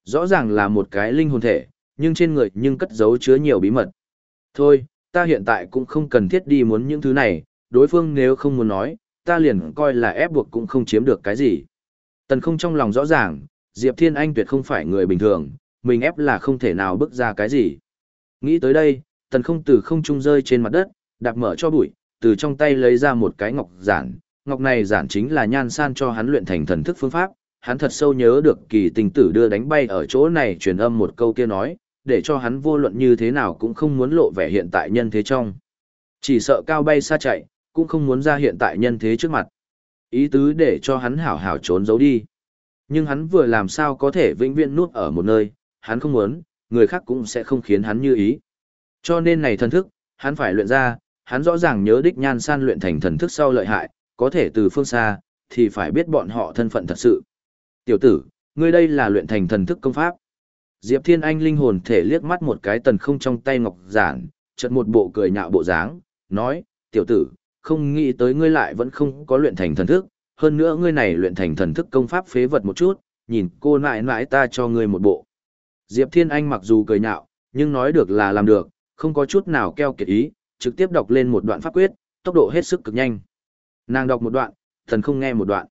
Rõ ràng là một cái linh hồn thể, nhưng trên người nhưng cất giấu chứa nhiều bí mật. Thôi, ta hiện tại cũng không cần thiết đi muốn những thứ này, đối phương nếu không muốn nói, ta liền coi là ép buộc cũng không chiếm được cái gì. Tần không trong lòng rõ ràng, Diệp Thiên Anh tuyệt không phải người bình thường, mình ép là không thể nào bước ra cái gì. Nghĩ tới đây, tần không từ không trung rơi trên mặt đất, đạp mở cho bụi, từ trong tay lấy ra một cái ngọc giản. Ngọc này giản chính là nhan san cho hắn luyện thành thần thức phương pháp, hắn thật sâu nhớ được kỳ tình tử đưa đánh bay ở chỗ này truyền âm một câu kia nói, để cho hắn vô luận như thế nào cũng không muốn lộ vẻ hiện tại nhân thế trong. Chỉ sợ cao bay xa chạy, cũng không muốn ra hiện tại nhân thế trước mặt. Ý tứ để cho hắn hảo hảo trốn giấu đi. Nhưng hắn vừa làm sao có thể vĩnh viễn nuốt ở một nơi, hắn không muốn, người khác cũng sẽ không khiến hắn như ý. Cho nên này thần thức, hắn phải luyện ra, hắn rõ ràng nhớ đích nhan san luyện thành thần thức sau lợi hại, có thể từ phương xa, thì phải biết bọn họ thân phận thật sự. Tiểu tử, ngươi đây là luyện thành thần thức công pháp. Diệp Thiên Anh linh hồn thể liếc mắt một cái tần không trong tay ngọc giản, chợt một bộ cười nhạo bộ dáng, nói, tiểu tử, không nghĩ tới ngươi lại vẫn không có luyện thành thần thức, hơn nữa ngươi này luyện thành thần thức công pháp phế vật một chút, nhìn cô nại nãi ta cho ngươi một bộ. Diệp Thiên Anh mặc dù cười nhạo, nhưng nói được là làm được, không có chút nào keo kiệt ý, trực tiếp đọc lên một đoạn pháp quyết, tốc độ hết sức cực nhanh. Nàng đọc một đoạn, thần không nghe một đoạn.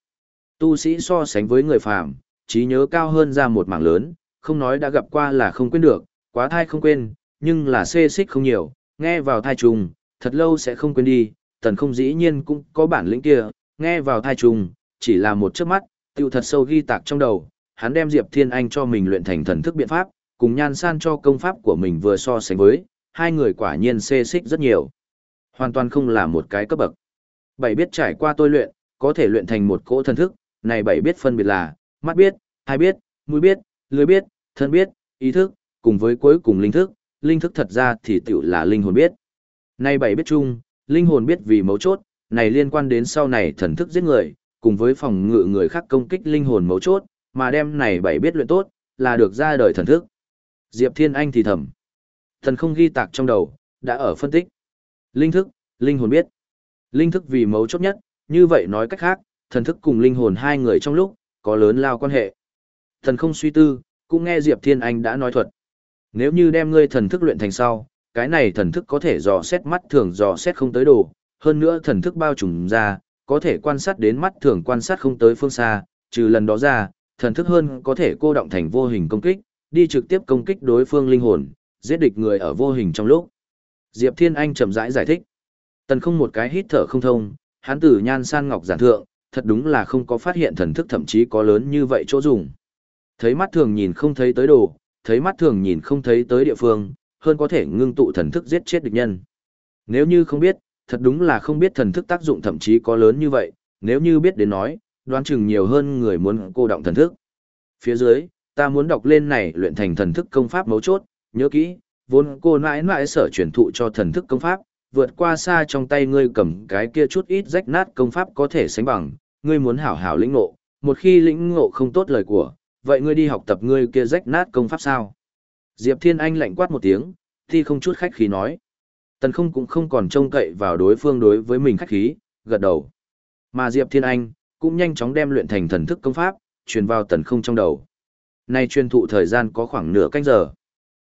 Tu sĩ so sánh với người phàm, trí nhớ cao hơn ra một mảng lớn, không nói đã gặp qua là không quên được, quá thai không quên, nhưng là xê xích không nhiều, nghe vào thai trùng, thật lâu sẽ không quên đi, tần không dĩ nhiên cũng có bản lĩnh kia, nghe vào thai trùng, chỉ là một chớp mắt, tiêu thật sâu ghi tạc trong đầu, hắn đem Diệp Thiên Anh cho mình luyện thành thần thức biện pháp, cùng nhan san cho công pháp của mình vừa so sánh với, hai người quả nhiên xê xích rất nhiều. Hoàn toàn không là một cái cấp bậc. Bảy biết trải qua tôi luyện, có thể luyện thành một cỗ thần thức, này bảy biết phân biệt là, mắt biết, hai biết, mũi biết, lưới biết, thân biết, ý thức, cùng với cuối cùng linh thức, linh thức thật ra thì tiểu là linh hồn biết. Này bảy biết chung, linh hồn biết vì mấu chốt, này liên quan đến sau này thần thức giết người, cùng với phòng ngự người khác công kích linh hồn mấu chốt, mà đem này bảy biết luyện tốt, là được ra đời thần thức. Diệp Thiên Anh thì thầm. Thần không ghi tạc trong đầu, đã ở phân tích. Linh thức, linh hồn biết. Linh thức vì mấu chốt nhất, như vậy nói cách khác, thần thức cùng linh hồn hai người trong lúc, có lớn lao quan hệ. Thần không suy tư, cũng nghe Diệp Thiên Anh đã nói thuật. Nếu như đem ngươi thần thức luyện thành sau, cái này thần thức có thể dò xét mắt thường dò xét không tới đồ, hơn nữa thần thức bao trùm ra, có thể quan sát đến mắt thường quan sát không tới phương xa, trừ lần đó ra, thần thức hơn có thể cô động thành vô hình công kích, đi trực tiếp công kích đối phương linh hồn, giết địch người ở vô hình trong lúc. Diệp Thiên Anh chậm rãi giải, giải thích. Tần không một cái hít thở không thông, hắn tử nhan san ngọc giản thượng, thật đúng là không có phát hiện thần thức thậm chí có lớn như vậy chỗ dùng. Thấy mắt thường nhìn không thấy tới đồ, thấy mắt thường nhìn không thấy tới địa phương, hơn có thể ngưng tụ thần thức giết chết địch nhân. Nếu như không biết, thật đúng là không biết thần thức tác dụng thậm chí có lớn như vậy, nếu như biết đến nói, đoán chừng nhiều hơn người muốn cô động thần thức. Phía dưới, ta muốn đọc lên này luyện thành thần thức công pháp mấu chốt, nhớ kỹ, vốn cô mãi mãi sở truyền thụ cho thần thức công pháp, vượt qua xa trong tay ngươi cầm cái kia chút ít rách nát công pháp có thể sánh bằng, ngươi muốn hảo hảo lĩnh ngộ, một khi lĩnh ngộ không tốt lời của, vậy ngươi đi học tập ngươi kia rách nát công pháp sao? Diệp Thiên Anh lạnh quát một tiếng, thi không chút khách khí nói. Tần không cũng không còn trông cậy vào đối phương đối với mình khách khí, gật đầu. Mà Diệp Thiên Anh, cũng nhanh chóng đem luyện thành thần thức công pháp, truyền vào tần không trong đầu. Nay truyền thụ thời gian có khoảng nửa canh giờ.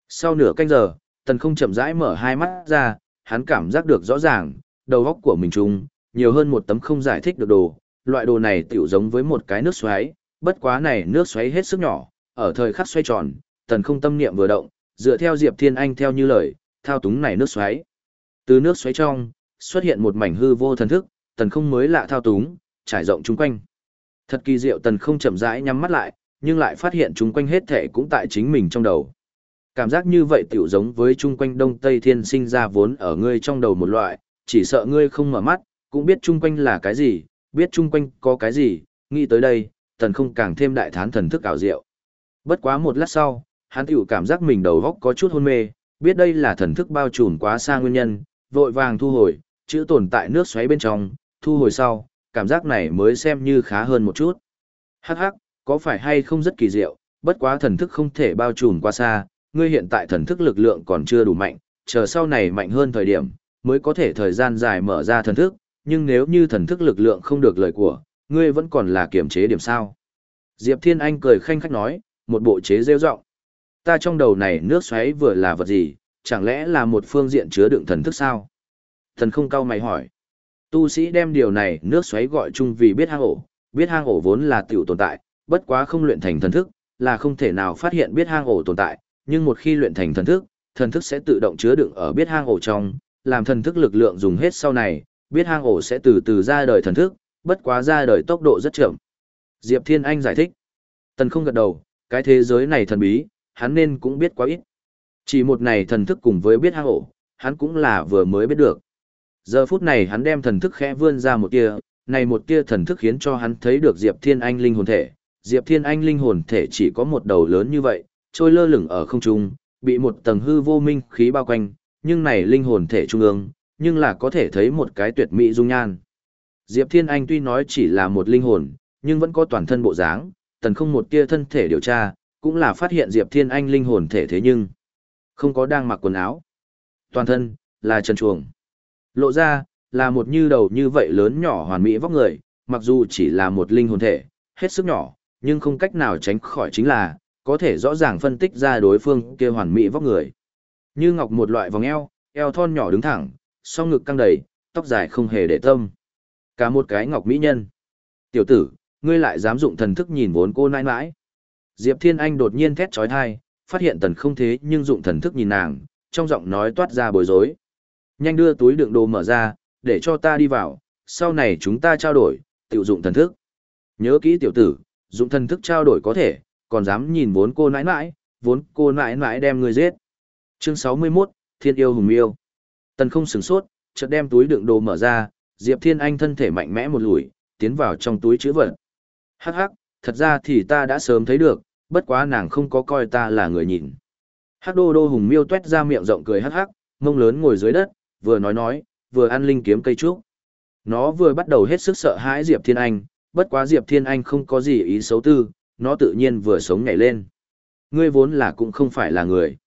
Sau nửa canh giờ, tần không chậm rãi mở hai mắt ra, hắn cảm giác được rõ ràng, đầu óc của mình trùng, nhiều hơn một tấm không giải thích được đồ. Loại đồ này tiểu giống với một cái nước xoáy, bất quá này nước xoáy hết sức nhỏ, ở thời khắc xoay tròn, tần không tâm niệm vừa động, dựa theo Diệp Thiên Anh theo như lời, thao túng này nước xoáy. Từ nước xoáy trong, xuất hiện một mảnh hư vô thần thức, tần không mới lạ thao túng, trải rộng chung quanh. Thật kỳ diệu tần không chậm rãi nhắm mắt lại, nhưng lại phát hiện chung quanh hết thể cũng tại chính mình trong đầu. Cảm giác như vậy tiểu giống với chung quanh đông tây thiên sinh ra vốn ở ngươi trong đầu một loại, chỉ sợ ngươi không mở mắt, cũng biết chung quanh là cái gì, biết chung quanh có cái gì, nghĩ tới đây, tần không càng thêm đại thán thần thức ảo diệu. Bất quá một lát sau, hắn tiểu cảm giác mình đầu góc có chút hôn mê, biết đây là thần thức bao trùm quá xa nguyên nhân, vội vàng thu hồi, chữ tồn tại nước xoáy bên trong, thu hồi sau, cảm giác này mới xem như khá hơn một chút. Hắc hắc, có phải hay không rất kỳ diệu, bất quá thần thức không thể bao trùm quá xa, ngươi hiện tại thần thức lực lượng còn chưa đủ mạnh, chờ sau này mạnh hơn thời điểm, mới có thể thời gian dài mở ra thần thức, nhưng nếu như thần thức lực lượng không được lời của, ngươi vẫn còn là kiểm chế điểm sao. Diệp Thiên Anh cười khanh khách nói, một bộ chế rêu rộng. Ta trong đầu này nước xoáy vừa là vật gì, chẳng lẽ là một phương diện chứa đựng thần thức sao? Thần không cao mày hỏi. Tu sĩ đem điều này nước xoáy gọi chung vì biết hang ổ, biết hang ổ vốn là tiểu tồn tại, bất quá không luyện thành thần thức, là không thể nào phát hiện biết hang ổ tồn tại, nhưng một khi luyện thành thần thức, thần thức sẽ tự động chứa đựng ở biết hang ổ trong, làm thần thức lực lượng dùng hết sau này, biết hang ổ sẽ từ từ ra đời thần thức, bất quá ra đời tốc độ rất chậm. Diệp Thiên Anh giải thích. Tần không gật đầu, cái thế giới này thần bí, hắn nên cũng biết quá ít. Chỉ một này thần thức cùng với biết hang ổ, hắn cũng là vừa mới biết được. Giờ phút này hắn đem thần thức khẽ vươn ra một tia, này một tia thần thức khiến cho hắn thấy được Diệp Thiên Anh linh hồn thể. Diệp Thiên Anh linh hồn thể chỉ có một đầu lớn như vậy, trôi lơ lửng ở không trung, bị một tầng hư vô minh khí bao quanh, nhưng này linh hồn thể trung ương, nhưng là có thể thấy một cái tuyệt mỹ dung nhan. Diệp Thiên Anh tuy nói chỉ là một linh hồn, nhưng vẫn có toàn thân bộ dáng, tần không một tia thân thể điều tra, cũng là phát hiện Diệp Thiên Anh linh hồn thể thế nhưng không có đang mặc quần áo. Toàn thân, là trần chuồng. Lộ ra, là một như đầu như vậy lớn nhỏ hoàn mỹ vóc người, mặc dù chỉ là một linh hồn thể, hết sức nhỏ, nhưng không cách nào tránh khỏi chính là, có thể rõ ràng phân tích ra đối phương kia hoàn mỹ vóc người. Như ngọc một loại vòng eo, eo thon nhỏ đứng thẳng, song ngực căng đầy, tóc dài không hề để tâm. Cả một cái ngọc mỹ nhân. Tiểu tử, ngươi lại dám dụng thần thức nhìn vốn cô nãi nãi. Diệp Thiên Anh đột nhiên thét trói thai, phát hiện tần không thế nhưng dụng thần thức nhìn nàng, trong giọng nói toát ra bối rối. Nhanh đưa túi đựng đồ mở ra, để cho ta đi vào, sau này chúng ta trao đổi, tiểu dụng thần thức. Nhớ kỹ tiểu tử, dụng thần thức trao đổi có thể, còn dám nhìn vốn cô nãi nãi, vốn cô nãi nãi đem người giết. Chương 61, Thiên yêu hùng yêu. Tần không sửng sốt, chợt đem túi đựng đồ mở ra, Diệp Thiên Anh thân thể mạnh mẽ một lùi, tiến vào trong túi chữ vật. Hắc hắc, thật ra thì ta đã sớm thấy được, bất quá nàng không có coi ta là người nhìn. Hắc đô đô hùng miêu tuét ra miệng rộng cười hắc hắc, mông lớn ngồi dưới đất, vừa nói nói, vừa ăn linh kiếm cây trúc. Nó vừa bắt đầu hết sức sợ hãi Diệp Thiên Anh, bất quá Diệp Thiên Anh không có gì ý xấu tư, nó tự nhiên vừa sống nhảy lên. Ngươi vốn là cũng không phải là người.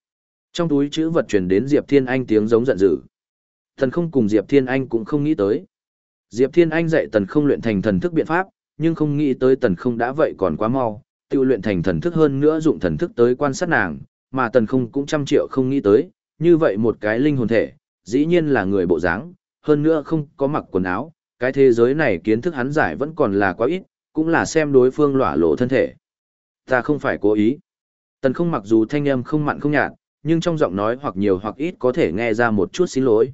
Trong túi chữ vật truyền đến Diệp Thiên Anh tiếng giống giận dữ. Thần không cùng Diệp Thiên Anh cũng không nghĩ tới. Diệp Thiên Anh dạy tần không luyện thành thần thức biện pháp, nhưng không nghĩ tới tần không đã vậy còn quá mau, tiêu luyện thành thần thức hơn nữa dụng thần thức tới quan sát nàng, mà tần không cũng trăm triệu không nghĩ tới, như vậy một cái linh hồn thể, dĩ nhiên là người bộ dáng, hơn nữa không có mặc quần áo, cái thế giới này kiến thức hắn giải vẫn còn là quá ít, cũng là xem đối phương lỏa lộ thân thể. Ta không phải cố ý. Tần không mặc dù thanh âm không mặn không nhạt, nhưng trong giọng nói hoặc nhiều hoặc ít có thể nghe ra một chút xin lỗi.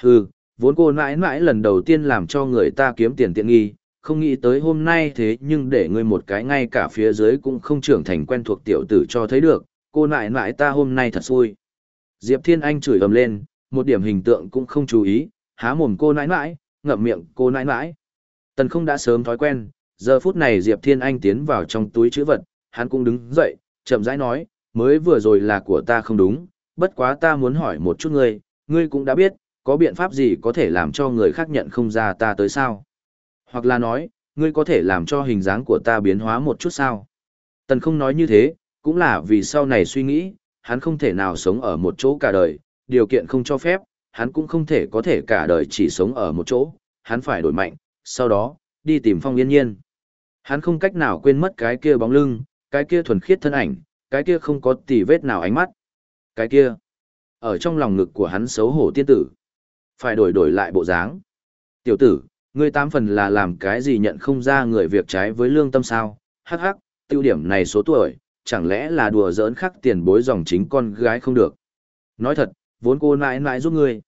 Hừ, vốn cô mãi mãi lần đầu tiên làm cho người ta kiếm tiền tiện nghi, không nghĩ tới hôm nay thế nhưng để ngươi một cái ngay cả phía dưới cũng không trưởng thành quen thuộc tiểu tử cho thấy được, cô mãi mãi ta hôm nay thật xui. Diệp Thiên Anh chửi ầm lên, một điểm hình tượng cũng không chú ý, há mồm cô nãi nãi, ngậm miệng cô nãi nãi. Tần không đã sớm thói quen, giờ phút này Diệp Thiên Anh tiến vào trong túi chữ vật, hắn cũng đứng dậy, chậm rãi nói, mới vừa rồi là của ta không đúng, bất quá ta muốn hỏi một chút ngươi, ngươi cũng đã biết, có biện pháp gì có thể làm cho người khác nhận không ra ta tới sao? Hoặc là nói, ngươi có thể làm cho hình dáng của ta biến hóa một chút sao? Tần không nói như thế, cũng là vì sau này suy nghĩ, hắn không thể nào sống ở một chỗ cả đời, điều kiện không cho phép, hắn cũng không thể có thể cả đời chỉ sống ở một chỗ, hắn phải đổi mạnh, sau đó, đi tìm phong yên nhiên. Hắn không cách nào quên mất cái kia bóng lưng, cái kia thuần khiết thân ảnh, cái kia không có tì vết nào ánh mắt. Cái kia, ở trong lòng ngực của hắn xấu hổ tiên tử. Phải đổi đổi lại bộ dáng. Tiểu tử, ngươi tám phần là làm cái gì nhận không ra người việc trái với lương tâm sao, hắc hắc, tiêu điểm này số tuổi, chẳng lẽ là đùa giỡn khắc tiền bối dòng chính con gái không được. Nói thật, vốn cô nãi nãi giúp ngươi.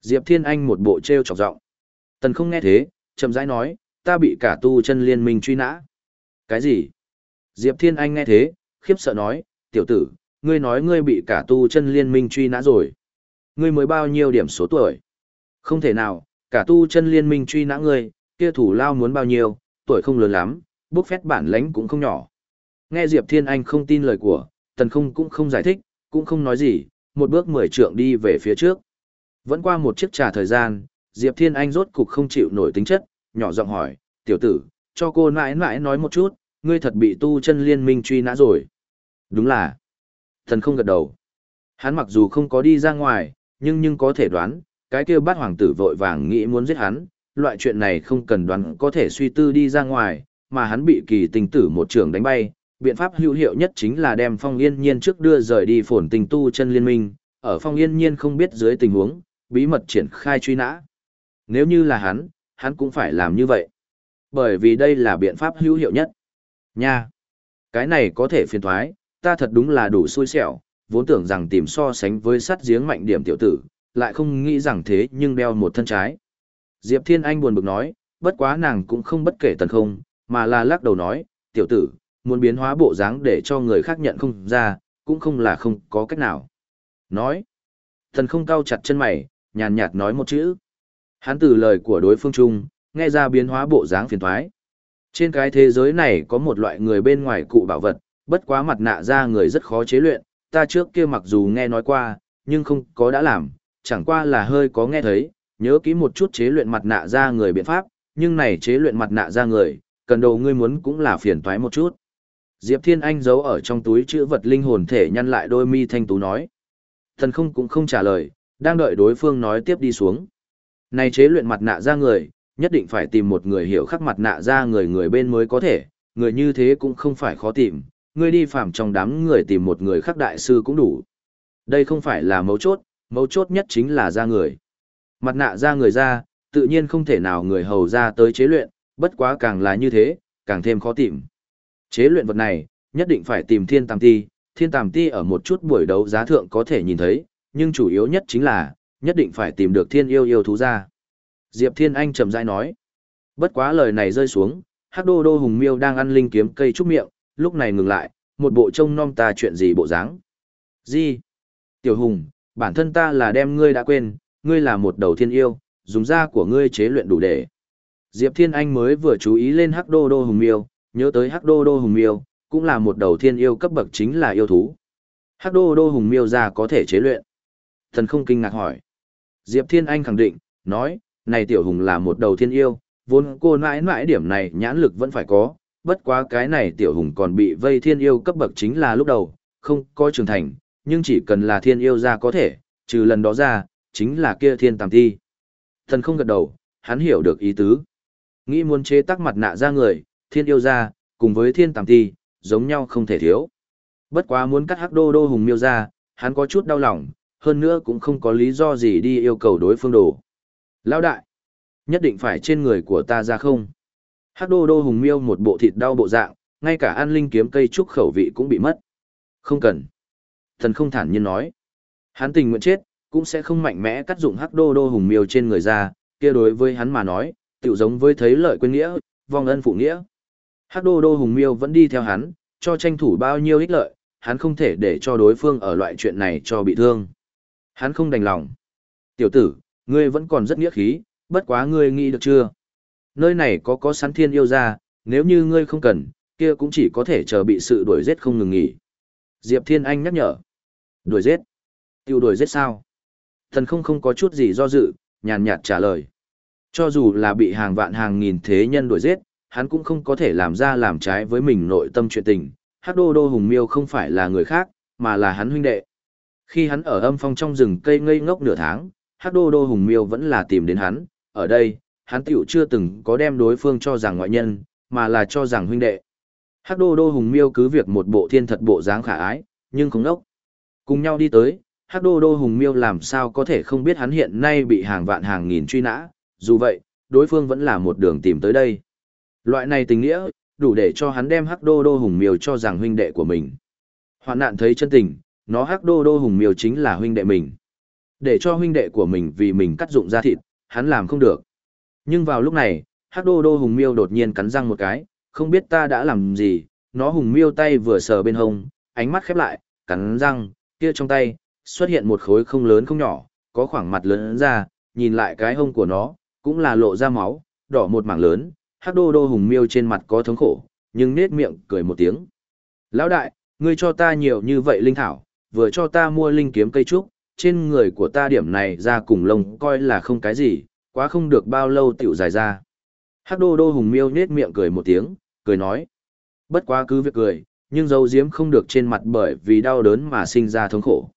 Diệp Thiên Anh một bộ treo chọc giọng. Tần không nghe thế, chậm rãi nói, ta bị cả tu chân liên minh truy nã. Cái gì? Diệp Thiên Anh nghe thế, khiếp sợ nói, tiểu tử, ngươi nói ngươi bị cả tu chân liên minh truy nã rồi. Ngươi mới bao nhiêu điểm số tuổi? Không thể nào, cả tu chân liên minh truy nã ngươi, kia thủ lao muốn bao nhiêu, tuổi không lớn lắm, bốc phét bản lãnh cũng không nhỏ. Nghe Diệp Thiên Anh không tin lời của, tần không cũng không giải thích, cũng không nói gì, một bước mười trượng đi về phía trước. Vẫn qua một chiếc trà thời gian, Diệp Thiên Anh rốt cục không chịu nổi tính chất, nhỏ giọng hỏi, tiểu tử, cho cô nãi nãi nói một chút, ngươi thật bị tu chân liên minh truy nã rồi. Đúng là. Thần không gật đầu. Hắn mặc dù không có đi ra ngoài, nhưng nhưng có thể đoán, cái kia bát hoàng tử vội vàng nghĩ muốn giết hắn, loại chuyện này không cần đoán có thể suy tư đi ra ngoài, mà hắn bị kỳ tình tử một trường đánh bay, biện pháp hữu hiệu nhất chính là đem phong yên nhiên trước đưa rời đi phồn tình tu chân liên minh, ở phong yên nhiên không biết dưới tình huống, bí mật triển khai truy nã. Nếu như là hắn, hắn cũng phải làm như vậy. Bởi vì đây là biện pháp hữu hiệu nhất. Nha! Cái này có thể phiền thoái, ta thật đúng là đủ xui xẻo, vốn tưởng rằng tìm so sánh với sắt giếng mạnh điểm tiểu tử, lại không nghĩ rằng thế nhưng đeo một thân trái. Diệp Thiên Anh buồn bực nói, bất quá nàng cũng không bất kể tần không, mà là lắc đầu nói, tiểu tử, muốn biến hóa bộ dáng để cho người khác nhận không ra, cũng không là không có cách nào. Nói, thần không cao chặt chân mày, nhàn nhạt nói một chữ. Hắn từ lời của đối phương trung, nghe ra biến hóa bộ dáng phiền thoái. Trên cái thế giới này có một loại người bên ngoài cụ bảo vật, bất quá mặt nạ ra người rất khó chế luyện, ta trước kia mặc dù nghe nói qua, nhưng không có đã làm, chẳng qua là hơi có nghe thấy, nhớ kỹ một chút chế luyện mặt nạ ra người biện pháp, nhưng này chế luyện mặt nạ ra người, cần đầu ngươi muốn cũng là phiền toái một chút. Diệp Thiên Anh giấu ở trong túi chữ vật linh hồn thể nhăn lại đôi mi thanh tú nói. Thần không cũng không trả lời, đang đợi đối phương nói tiếp đi xuống. Này chế luyện mặt nạ ra người, nhất định phải tìm một người hiểu khắc mặt nạ ra người người bên mới có thể, người như thế cũng không phải khó tìm, người đi phạm trong đám người tìm một người khắc đại sư cũng đủ. Đây không phải là mấu chốt, mấu chốt nhất chính là ra người. Mặt nạ ra người ra, tự nhiên không thể nào người hầu ra tới chế luyện, bất quá càng là như thế, càng thêm khó tìm. Chế luyện vật này, nhất định phải tìm thiên tàm ti, thiên tàm ti ở một chút buổi đấu giá thượng có thể nhìn thấy, nhưng chủ yếu nhất chính là, nhất định phải tìm được thiên yêu yêu thú ra. Diệp Thiên Anh chậm rãi nói. Bất quá lời này rơi xuống, Hắc Đô Đô Hùng Miêu đang ăn linh kiếm cây trúc miệng, lúc này ngừng lại, một bộ trông nom ta chuyện gì bộ dáng. Gì? Tiểu Hùng, bản thân ta là đem ngươi đã quên, ngươi là một đầu thiên yêu, dùng da của ngươi chế luyện đủ để. Diệp Thiên Anh mới vừa chú ý lên Hắc Đô Đô Hùng Miêu, Nhớ tới Hắc Đô Đô Hùng Miêu, cũng là một đầu thiên yêu cấp bậc chính là yêu thú. Hắc Đô Đô Hùng Miêu ra có thể chế luyện. Thần không kinh ngạc hỏi. Diệp Thiên Anh khẳng định, nói, này tiểu hùng là một đầu thiên yêu, vốn cô nãi nãi điểm này nhãn lực vẫn phải có, bất quá cái này tiểu hùng còn bị vây thiên yêu cấp bậc chính là lúc đầu, không có trưởng thành, nhưng chỉ cần là thiên yêu ra có thể, trừ lần đó ra, chính là kia thiên tàm thi. Thần không gật đầu, hắn hiểu được ý tứ. Nghĩ muốn chế tác mặt nạ ra người, thiên yêu ra, cùng với thiên tàm thi, giống nhau không thể thiếu. Bất quá muốn cắt hắc đô đô hùng miêu ra, hắn có chút đau lòng, hơn nữa cũng không có lý do gì đi yêu cầu đối phương đồ. Lão đại, nhất định phải trên người của ta ra không? Hắc đô đô hùng miêu một bộ thịt đau bộ dạng, ngay cả an linh kiếm cây trúc khẩu vị cũng bị mất. Không cần. Thần không thản nhiên nói. Hắn tình nguyện chết, cũng sẽ không mạnh mẽ cắt dụng hắc đô đô hùng miêu trên người ra, kia đối với hắn mà nói, tiểu giống với thấy lợi quên nghĩa, vong ân phụ nghĩa. Hắc đô đô hùng miêu vẫn đi theo hắn, cho tranh thủ bao nhiêu ích lợi, hắn không thể để cho đối phương ở loại chuyện này cho bị thương. Hắn không đành lòng. Tiểu tử, ngươi vẫn còn rất nghĩa khí, bất quá ngươi nghĩ được chưa? Nơi này có có sắn thiên yêu ra, nếu như ngươi không cần, kia cũng chỉ có thể chờ bị sự đuổi giết không ngừng nghỉ. Diệp Thiên Anh nhắc nhở. Đuổi giết? Tiêu đuổi giết sao? Thần không không có chút gì do dự, nhàn nhạt trả lời. Cho dù là bị hàng vạn hàng nghìn thế nhân đuổi giết, hắn cũng không có thể làm ra làm trái với mình nội tâm chuyện tình. Hắc đô đô hùng miêu không phải là người khác, mà là hắn huynh đệ. Khi hắn ở âm phong trong rừng cây ngây ngốc nửa tháng, Hắc đô đô hùng miêu vẫn là tìm đến hắn, ở đây, hắn tiểu chưa từng có đem đối phương cho rằng ngoại nhân, mà là cho rằng huynh đệ. Hắc đô đô hùng miêu cứ việc một bộ thiên thật bộ dáng khả ái, nhưng không đốc. Cùng nhau đi tới, Hắc đô đô hùng miêu làm sao có thể không biết hắn hiện nay bị hàng vạn hàng nghìn truy nã, dù vậy, đối phương vẫn là một đường tìm tới đây. Loại này tình nghĩa, đủ để cho hắn đem Hắc đô đô hùng miêu cho rằng huynh đệ của mình. Hoạn nạn thấy chân tình, nó Hắc đô đô hùng miêu chính là huynh đệ mình. Để cho huynh đệ của mình vì mình cắt dụng ra thịt, hắn làm không được. Nhưng vào lúc này, Hắc đô đô hùng miêu đột nhiên cắn răng một cái, không biết ta đã làm gì, nó hùng miêu tay vừa sờ bên hông, ánh mắt khép lại, cắn răng, kia trong tay, xuất hiện một khối không lớn không nhỏ, có khoảng mặt lớn ra, nhìn lại cái hông của nó, cũng là lộ ra máu, đỏ một mảng lớn, hắc đô đô hùng miêu trên mặt có thống khổ, nhưng nết miệng cười một tiếng. Lão đại, ngươi cho ta nhiều như vậy linh thảo, vừa cho ta mua linh kiếm cây trúc, trên người của ta điểm này ra cùng lông coi là không cái gì, quá không được bao lâu tiểu dài ra. Hắc đô đô hùng miêu nết miệng cười một tiếng, cười nói. Bất quá cứ việc cười, nhưng dấu diếm không được trên mặt bởi vì đau đớn mà sinh ra thống khổ.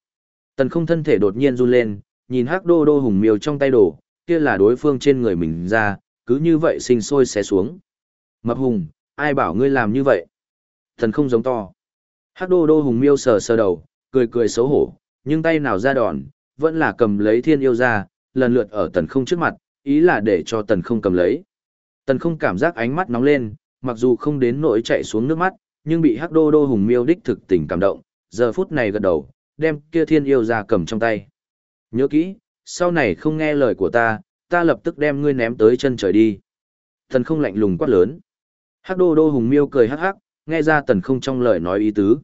Tần không thân thể đột nhiên run lên, nhìn hắc đô đô hùng miêu trong tay đổ, kia là đối phương trên người mình ra, cứ như vậy sinh sôi xé xuống. Mập hùng, ai bảo ngươi làm như vậy? Tần không giống to. Hắc đô đô hùng miêu sờ sờ đầu, cười cười xấu hổ, nhưng tay nào ra đòn, vẫn là cầm lấy thiên yêu ra, lần lượt ở tần không trước mặt, ý là để cho tần không cầm lấy. Tần không cảm giác ánh mắt nóng lên, mặc dù không đến nỗi chạy xuống nước mắt, nhưng bị hắc đô đô hùng miêu đích thực tình cảm động, giờ phút này gật đầu, đem kia thiên yêu ra cầm trong tay. Nhớ kỹ, sau này không nghe lời của ta, ta lập tức đem ngươi ném tới chân trời đi. Tần không lạnh lùng quát lớn. Hắc đô đô hùng miêu cười hắc hắc, nghe ra tần không trong lời nói ý tứ.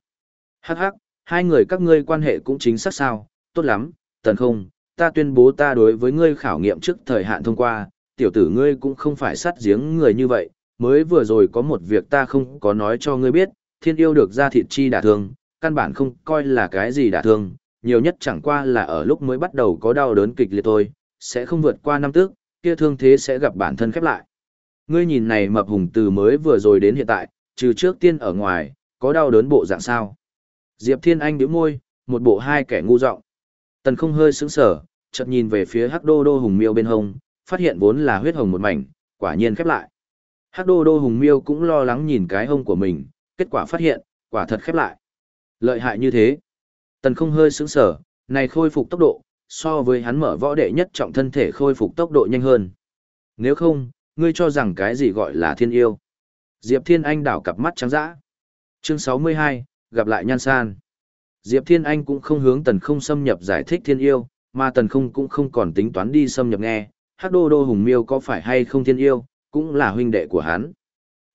Hắc hắc, hai người các ngươi quan hệ cũng chính xác sao, tốt lắm, tần không, ta tuyên bố ta đối với ngươi khảo nghiệm trước thời hạn thông qua, tiểu tử ngươi cũng không phải sát giếng người như vậy, mới vừa rồi có một việc ta không có nói cho ngươi biết, thiên yêu được ra thịt chi đả thương, căn bản không coi là cái gì đả thương, nhiều nhất chẳng qua là ở lúc mới bắt đầu có đau đớn kịch liệt thôi, sẽ không vượt qua năm tước, kia thương thế sẽ gặp bản thân khép lại. Ngươi nhìn này mập hùng từ mới vừa rồi đến hiện tại, trừ trước tiên ở ngoài, có đau đớn bộ dạng sao. Diệp Thiên Anh nhíu môi, một bộ hai kẻ ngu giọng. Tần không hơi sững sờ, chợt nhìn về phía Hắc Đô Đô Hùng Miêu bên hông, phát hiện vốn là huyết hồng một mảnh, quả nhiên khép lại. Hắc Đô Đô Hùng Miêu cũng lo lắng nhìn cái hông của mình, kết quả phát hiện, quả thật khép lại. Lợi hại như thế. Tần không hơi sững sờ, này khôi phục tốc độ, so với hắn mở võ đệ nhất trọng thân thể khôi phục tốc độ nhanh hơn. Nếu không, ngươi cho rằng cái gì gọi là thiên yêu. Diệp Thiên Anh đảo cặp mắt trắng dã. Chương 62, gặp lại nhan san. Diệp Thiên Anh cũng không hướng tần không xâm nhập giải thích thiên yêu, mà tần không cũng không còn tính toán đi xâm nhập nghe, hắc đô đô hùng miêu có phải hay không thiên yêu, cũng là huynh đệ của hắn.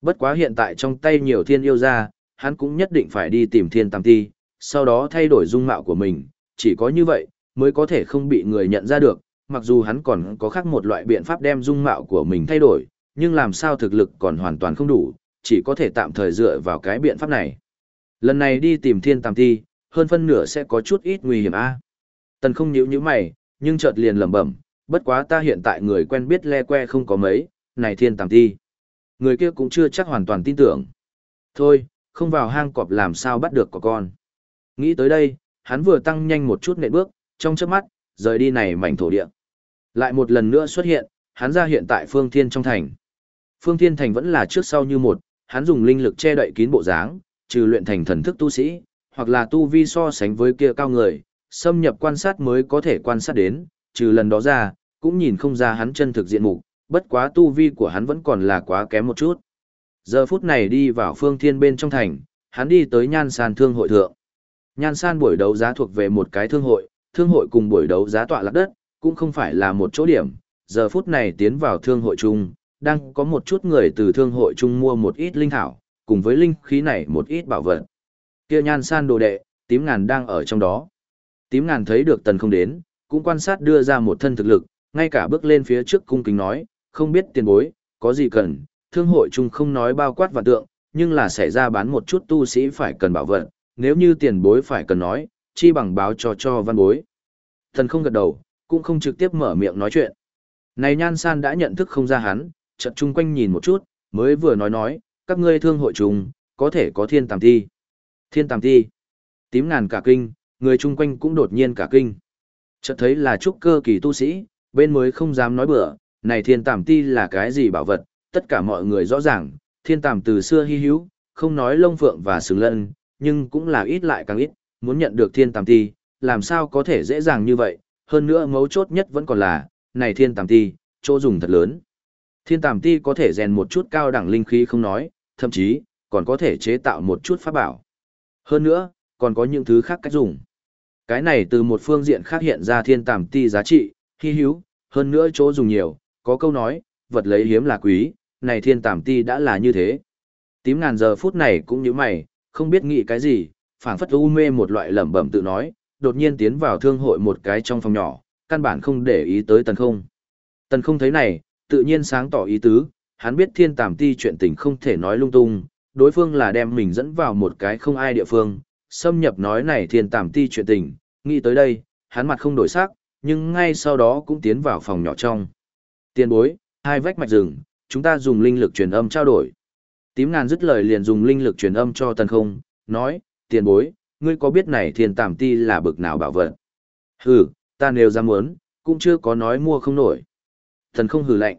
Bất quá hiện tại trong tay nhiều thiên yêu ra, hắn cũng nhất định phải đi tìm thiên tam ti, sau đó thay đổi dung mạo của mình, chỉ có như vậy, mới có thể không bị người nhận ra được, mặc dù hắn còn có khác một loại biện pháp đem dung mạo của mình thay đổi, nhưng làm sao thực lực còn hoàn toàn không đủ, chỉ có thể tạm thời dựa vào cái biện pháp này. Lần này đi tìm thiên tàm thi, hơn phân nửa sẽ có chút ít nguy hiểm a. Tần không nhíu nhíu mày, nhưng chợt liền lẩm bẩm, bất quá ta hiện tại người quen biết le que không có mấy, này thiên tàm thi. Người kia cũng chưa chắc hoàn toàn tin tưởng. Thôi, không vào hang cọp làm sao bắt được có con. Nghĩ tới đây, hắn vừa tăng nhanh một chút nện bước, trong chớp mắt, rời đi này mảnh thổ địa. Lại một lần nữa xuất hiện, hắn ra hiện tại phương thiên trong thành. Phương thiên thành vẫn là trước sau như một, hắn dùng linh lực che đậy kín bộ dáng, trừ luyện thành thần thức tu sĩ, hoặc là tu vi so sánh với kia cao người, xâm nhập quan sát mới có thể quan sát đến, trừ lần đó ra, cũng nhìn không ra hắn chân thực diện mục, bất quá tu vi của hắn vẫn còn là quá kém một chút. Giờ phút này đi vào phương thiên bên trong thành, hắn đi tới nhan san thương hội thượng. Nhan san buổi đấu giá thuộc về một cái thương hội, thương hội cùng buổi đấu giá tọa lạc đất, cũng không phải là một chỗ điểm. Giờ phút này tiến vào thương hội chung, đang có một chút người từ thương hội chung mua một ít linh thảo, cùng với linh khí này một ít bảo vật. Kia nhan san đồ đệ, tím ngàn đang ở trong đó. Tím ngàn thấy được tần không đến, cũng quan sát đưa ra một thân thực lực, ngay cả bước lên phía trước cung kính nói, không biết tiền bối, có gì cần, thương hội chung không nói bao quát và tượng, nhưng là xảy ra bán một chút tu sĩ phải cần bảo vật, nếu như tiền bối phải cần nói, chi bằng báo cho cho văn bối. Thần không gật đầu, cũng không trực tiếp mở miệng nói chuyện. Này nhan san đã nhận thức không ra hắn, chợt chung quanh nhìn một chút, mới vừa nói nói, các ngươi thương hội chúng có thể có thiên tàm thi. Thiên tàm thi. Tím ngàn cả kinh, người chung quanh cũng đột nhiên cả kinh. Chợt thấy là trúc cơ kỳ tu sĩ, bên mới không dám nói bừa, này thiên tàm ti là cái gì bảo vật, tất cả mọi người rõ ràng, thiên tàm từ xưa hy hữu, không nói lông phượng và sừng lân, nhưng cũng là ít lại càng ít, muốn nhận được thiên tàm ti, làm sao có thể dễ dàng như vậy, hơn nữa mấu chốt nhất vẫn còn là, này thiên tàm ti, chỗ dùng thật lớn. Thiên tàm ti có thể rèn một chút cao đẳng linh khí không nói, thậm chí, còn có thể chế tạo một chút pháp bảo. Hơn nữa, còn có những thứ khác cách dùng. Cái này từ một phương diện khác hiện ra thiên tàm ti giá trị, hy hữu, hơn nữa chỗ dùng nhiều, có câu nói, vật lấy hiếm là quý, này thiên tàm ti đã là như thế. Tím ngàn giờ phút này cũng như mày, không biết nghĩ cái gì, phảng phất u mê một loại lẩm bẩm tự nói, đột nhiên tiến vào thương hội một cái trong phòng nhỏ, căn bản không để ý tới tần không. Tần không thấy này, tự nhiên sáng tỏ ý tứ, hắn biết thiên tàm ti chuyện tình không thể nói lung tung, đối phương là đem mình dẫn vào một cái không ai địa phương, xâm nhập nói này thiên tàm ti chuyện tình, nghĩ tới đây, hắn mặt không đổi sắc, nhưng ngay sau đó cũng tiến vào phòng nhỏ trong. Tiền bối, hai vách mạch rừng, chúng ta dùng linh lực truyền âm trao đổi. Tím ngàn dứt lời liền dùng linh lực truyền âm cho tần không, nói, tiền bối, ngươi có biết này thiên tàm ti là bực nào bảo vật? Hừ, ta nếu dám muốn, cũng chưa có nói mua không nổi. Thần không hừ lạnh.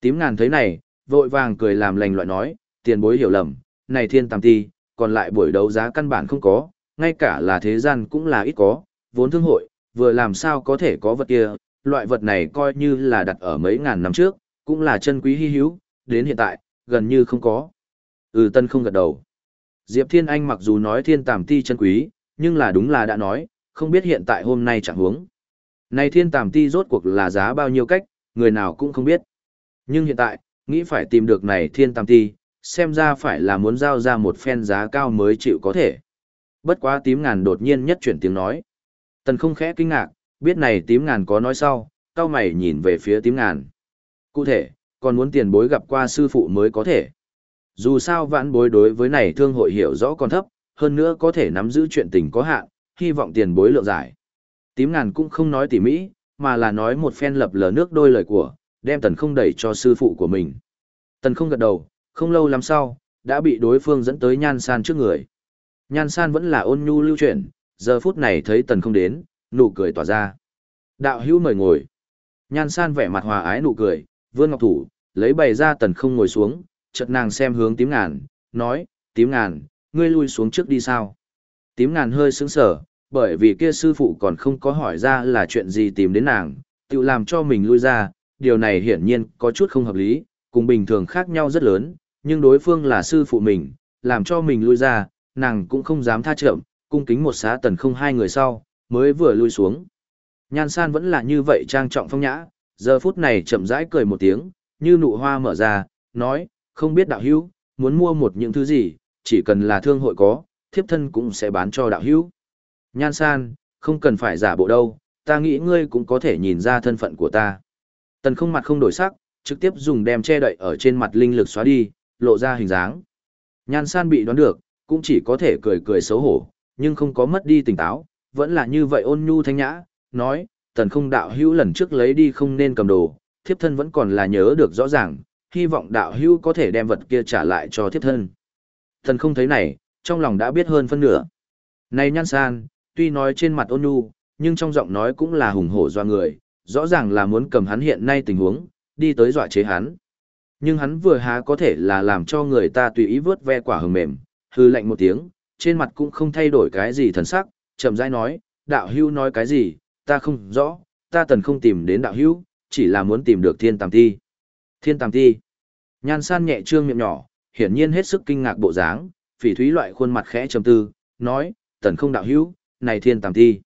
Tím ngàn thấy này, vội vàng cười làm lành loại nói, tiền bối hiểu lầm, này thiên tàm ti, còn lại buổi đấu giá căn bản không có, ngay cả là thế gian cũng là ít có, vốn thương hội, vừa làm sao có thể có vật kia, loại vật này coi như là đặt ở mấy ngàn năm trước, cũng là chân quý hy hữu, đến hiện tại, gần như không có. Ừ tân không gật đầu. Diệp Thiên Anh mặc dù nói thiên tàm ti chân quý, nhưng là đúng là đã nói, không biết hiện tại hôm nay chẳng huống. Này thiên tàm ti rốt cuộc là giá bao nhiêu cách, người nào cũng không biết. Nhưng hiện tại, nghĩ phải tìm được này thiên Tam ti, xem ra phải là muốn giao ra một phen giá cao mới chịu có thể. Bất quá tím ngàn đột nhiên nhất chuyển tiếng nói. Tần không khẽ kinh ngạc, biết này tím ngàn có nói sau, cao mày nhìn về phía tím ngàn. Cụ thể, còn muốn tiền bối gặp qua sư phụ mới có thể. Dù sao vãn bối đối với này thương hội hiểu rõ còn thấp, hơn nữa có thể nắm giữ chuyện tình có hạn, hy vọng tiền bối lượng giải. Tím ngàn cũng không nói tỉ mỹ, mà là nói một phen lập lờ nước đôi lời của, đem tần không đẩy cho sư phụ của mình. Tần không gật đầu, không lâu lắm sau, đã bị đối phương dẫn tới nhan san trước người. Nhan san vẫn là ôn nhu lưu chuyển, giờ phút này thấy tần không đến, nụ cười tỏa ra. Đạo hữu mời ngồi. Nhan san vẻ mặt hòa ái nụ cười, vươn ngọc thủ, lấy bày ra tần không ngồi xuống, chợt nàng xem hướng tím ngàn, nói, tím ngàn, ngươi lui xuống trước đi sao? Tím ngàn hơi sững sờ, bởi vì kia sư phụ còn không có hỏi ra là chuyện gì tìm đến nàng, tự làm cho mình lui ra, điều này hiển nhiên có chút không hợp lý, cùng bình thường khác nhau rất lớn, nhưng đối phương là sư phụ mình, làm cho mình lui ra, nàng cũng không dám tha chậm, cung kính một xá tần không hai người sau, mới vừa lui xuống. Nhan san vẫn là như vậy trang trọng phong nhã, giờ phút này chậm rãi cười một tiếng, như nụ hoa mở ra, nói, không biết đạo hữu, muốn mua một những thứ gì, chỉ cần là thương hội có, thiếp thân cũng sẽ bán cho đạo hữu. Nhan san, không cần phải giả bộ đâu, ta nghĩ ngươi cũng có thể nhìn ra thân phận của ta. Tần không mặt không đổi sắc, trực tiếp dùng đem che đậy ở trên mặt linh lực xóa đi, lộ ra hình dáng. Nhan san bị đoán được, cũng chỉ có thể cười cười xấu hổ, nhưng không có mất đi tỉnh táo, vẫn là như vậy ôn nhu thanh nhã, nói, tần không đạo hữu lần trước lấy đi không nên cầm đồ, thiếp thân vẫn còn là nhớ được rõ ràng, hy vọng đạo hữu có thể đem vật kia trả lại cho thiếp thân. Tần không thấy này, trong lòng đã biết hơn phân nửa. Này nhan san, tuy nói trên mặt ôn nhu, nhưng trong giọng nói cũng là hùng hổ doa người, rõ ràng là muốn cầm hắn hiện nay tình huống, đi tới dọa chế hắn. Nhưng hắn vừa há có thể là làm cho người ta tùy ý vớt ve quả hừng mềm, hư lạnh một tiếng, trên mặt cũng không thay đổi cái gì thần sắc, chậm rãi nói, đạo hưu nói cái gì, ta không rõ, ta tần không tìm đến đạo hưu, chỉ là muốn tìm được thiên tàm ti. Thiên tàm ti. Nhan san nhẹ trương miệng nhỏ, hiển nhiên hết sức kinh ngạc bộ dáng, phỉ thúy loại khuôn mặt khẽ trầm tư, nói, tần không đạo hưu, này thiên tàm ti.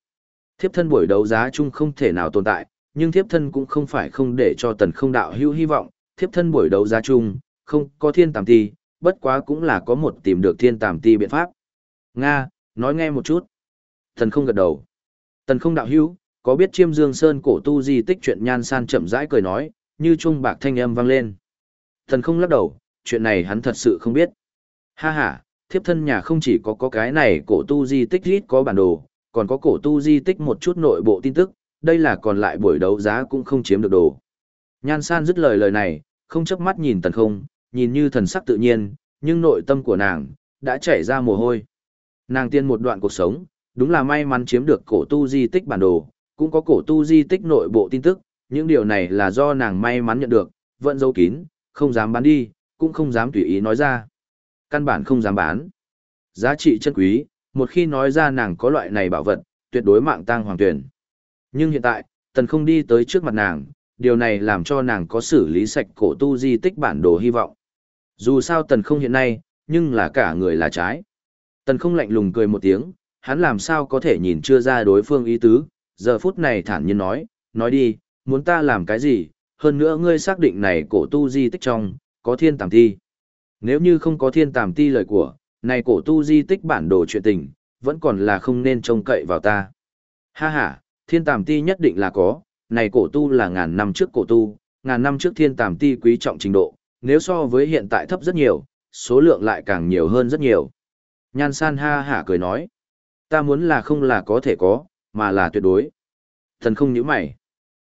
Thiếp thân buổi đấu giá chung không thể nào tồn tại, nhưng thiếp thân cũng không phải không để cho tần không đạo hữu hy vọng, thiếp thân buổi đấu giá chung, không có thiên tàm ti, bất quá cũng là có một tìm được thiên tàm ti biện pháp. Nga, nói nghe một chút. Tần không gật đầu. Tần không đạo hữu, có biết chiêm dương sơn cổ tu di tích chuyện nhan san chậm rãi cười nói, như trung bạc thanh âm vang lên. Tần không lắc đầu, chuyện này hắn thật sự không biết. Ha ha, thiếp thân nhà không chỉ có có cái này cổ tu di tích ít có bản đồ, còn có cổ tu di tích một chút nội bộ tin tức, đây là còn lại buổi đấu giá cũng không chiếm được đồ. Nhan san dứt lời lời này, không chớp mắt nhìn tần không, nhìn như thần sắc tự nhiên, nhưng nội tâm của nàng, đã chảy ra mồ hôi. Nàng tiên một đoạn cuộc sống, đúng là may mắn chiếm được cổ tu di tích bản đồ, cũng có cổ tu di tích nội bộ tin tức, những điều này là do nàng may mắn nhận được, vẫn giấu kín, không dám bán đi, cũng không dám tùy ý nói ra. Căn bản không dám bán. Giá trị chân quý, một khi nói ra nàng có loại này bảo vật, tuyệt đối mạng tang hoàng tuyển. Nhưng hiện tại, tần không đi tới trước mặt nàng, điều này làm cho nàng có xử lý sạch cổ tu di tích bản đồ hy vọng. Dù sao tần không hiện nay, nhưng là cả người là trái. Tần không lạnh lùng cười một tiếng, hắn làm sao có thể nhìn chưa ra đối phương ý tứ, giờ phút này thản nhiên nói, nói đi, muốn ta làm cái gì, hơn nữa ngươi xác định này cổ tu di tích trong, có thiên tàm ti. Nếu như không có thiên tàm ti lời của, này cổ tu di tích bản đồ chuyện tình, vẫn còn là không nên trông cậy vào ta. Ha ha, thiên tàm ti nhất định là có, này cổ tu là ngàn năm trước cổ tu, ngàn năm trước thiên tàm ti quý trọng trình độ, nếu so với hiện tại thấp rất nhiều, số lượng lại càng nhiều hơn rất nhiều. Nhan san ha hả cười nói, ta muốn là không là có thể có, mà là tuyệt đối. Thần không nhíu mày.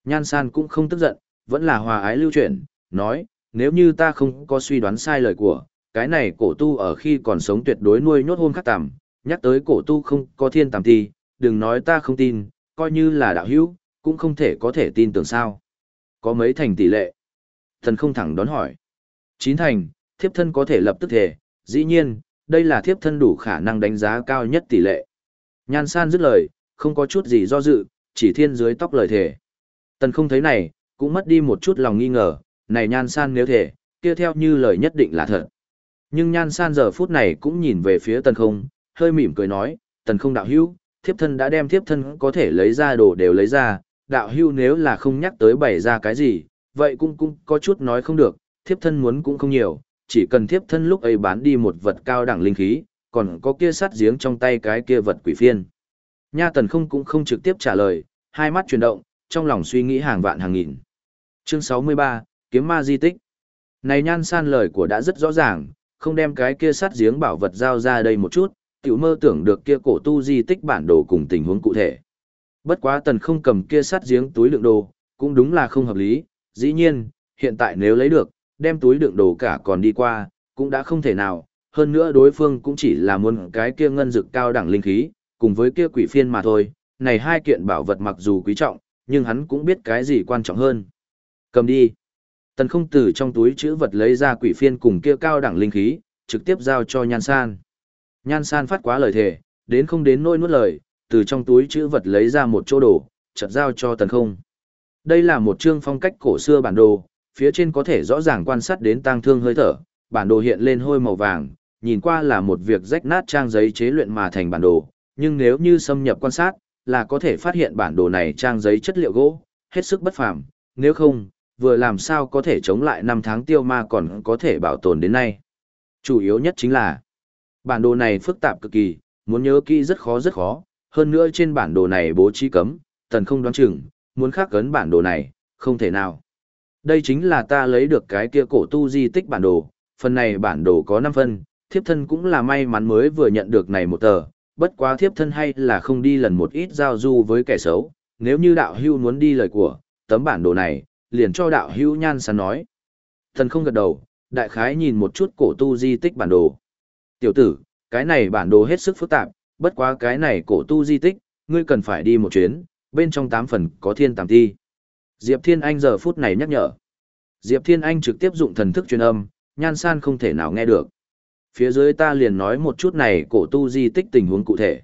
Nhan san cũng không tức giận, vẫn là hòa ái lưu chuyển, nói, nếu như ta không có suy đoán sai lời của, cái này cổ tu ở khi còn sống tuyệt đối nuôi nhốt hôn khắc tằm, nhắc tới cổ tu không có thiên tàm ti, đừng nói ta không tin, coi như là đạo hữu, cũng không thể có thể tin tưởng sao. Có mấy thành tỷ lệ? Thần không thẳng đón hỏi. Chín thành, thiếp thân có thể lập tức thể, dĩ nhiên, đây là thiếp thân đủ khả năng đánh giá cao nhất tỷ lệ. Nhan san dứt lời, không có chút gì do dự, chỉ thiên dưới tóc lời thể. Tần không thấy này, cũng mất đi một chút lòng nghi ngờ, này nhan san nếu thể, kia theo như lời nhất định là thật. Nhưng nhan san giờ phút này cũng nhìn về phía tần không, hơi mỉm cười nói, tần không đạo hữu, thiếp thân đã đem thiếp thân có thể lấy ra đồ đều lấy ra, đạo Hưu nếu là không nhắc tới bày ra cái gì, vậy cũng cũng có chút nói không được, thiếp thân muốn cũng không nhiều, chỉ cần thiếp thân lúc ấy bán đi một vật cao đẳng linh khí, còn có kia sắt giếng trong tay cái kia vật quỷ phiên. Nha tần không cũng không trực tiếp trả lời, hai mắt chuyển động, trong lòng suy nghĩ hàng vạn hàng nghìn. Chương 63, Kiếm ma di tích. Này nhan san lời của đã rất rõ ràng, không đem cái kia sắt giếng bảo vật giao ra đây một chút, tiểu mơ tưởng được kia cổ tu di tích bản đồ cùng tình huống cụ thể. Bất quá tần không cầm kia sắt giếng túi đựng đồ, cũng đúng là không hợp lý, dĩ nhiên, hiện tại nếu lấy được, đem túi đựng đồ cả còn đi qua, cũng đã không thể nào, hơn nữa đối phương cũng chỉ là muốn cái kia ngân dực cao đẳng linh khí, cùng với kia quỷ phiên mà thôi, này hai kiện bảo vật mặc dù quý trọng, nhưng hắn cũng biết cái gì quan trọng hơn. Cầm đi. Tần không từ trong túi chữ vật lấy ra quỷ phiên cùng kia cao đẳng linh khí, trực tiếp giao cho nhan san. Nhan san phát quá lời thề, đến không đến nỗi nuốt lời, từ trong túi chữ vật lấy ra một chỗ đồ, chật giao cho tần không. Đây là một chương phong cách cổ xưa bản đồ, phía trên có thể rõ ràng quan sát đến tang thương hơi thở, bản đồ hiện lên hôi màu vàng, nhìn qua là một việc rách nát trang giấy chế luyện mà thành bản đồ, nhưng nếu như xâm nhập quan sát, là có thể phát hiện bản đồ này trang giấy chất liệu gỗ, hết sức bất phàm, nếu không, vừa làm sao có thể chống lại năm tháng tiêu ma còn có thể bảo tồn đến nay. Chủ yếu nhất chính là, bản đồ này phức tạp cực kỳ, muốn nhớ kỹ rất khó rất khó, hơn nữa trên bản đồ này bố trí cấm, tần không đoán chừng, muốn khắc cấn bản đồ này, không thể nào. Đây chính là ta lấy được cái kia cổ tu di tích bản đồ, phần này bản đồ có 5 phân, thiếp thân cũng là may mắn mới vừa nhận được này một tờ, bất quá thiếp thân hay là không đi lần một ít giao du với kẻ xấu, nếu như đạo hưu muốn đi lời của, tấm bản đồ này, liền cho đạo hưu nhan sán nói. Thần không gật đầu, đại khái nhìn một chút cổ tu di tích bản đồ. Tiểu tử, cái này bản đồ hết sức phức tạp, bất quá cái này cổ tu di tích, ngươi cần phải đi một chuyến, bên trong tám phần có thiên tàm thi. Diệp Thiên Anh giờ phút này nhắc nhở. Diệp Thiên Anh trực tiếp dụng thần thức truyền âm, nhan san không thể nào nghe được. Phía dưới ta liền nói một chút này cổ tu di tích tình huống cụ thể.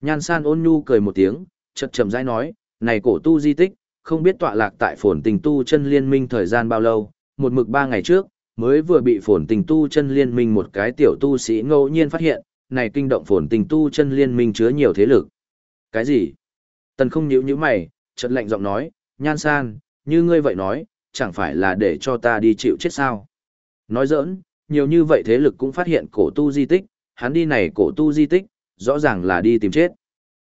Nhan san ôn nhu cười một tiếng, chậm chậm rãi nói, này cổ tu di tích, không biết tọa lạc tại phồn tình tu chân liên minh thời gian bao lâu, một mực ba ngày trước, mới vừa bị phồn tình tu chân liên minh một cái tiểu tu sĩ ngẫu nhiên phát hiện, này kinh động phồn tình tu chân liên minh chứa nhiều thế lực. Cái gì? Tần không nhíu nhíu mày, chợt lạnh giọng nói, nhan san, như ngươi vậy nói, chẳng phải là để cho ta đi chịu chết sao? Nói giỡn, nhiều như vậy thế lực cũng phát hiện cổ tu di tích, hắn đi này cổ tu di tích, rõ ràng là đi tìm chết.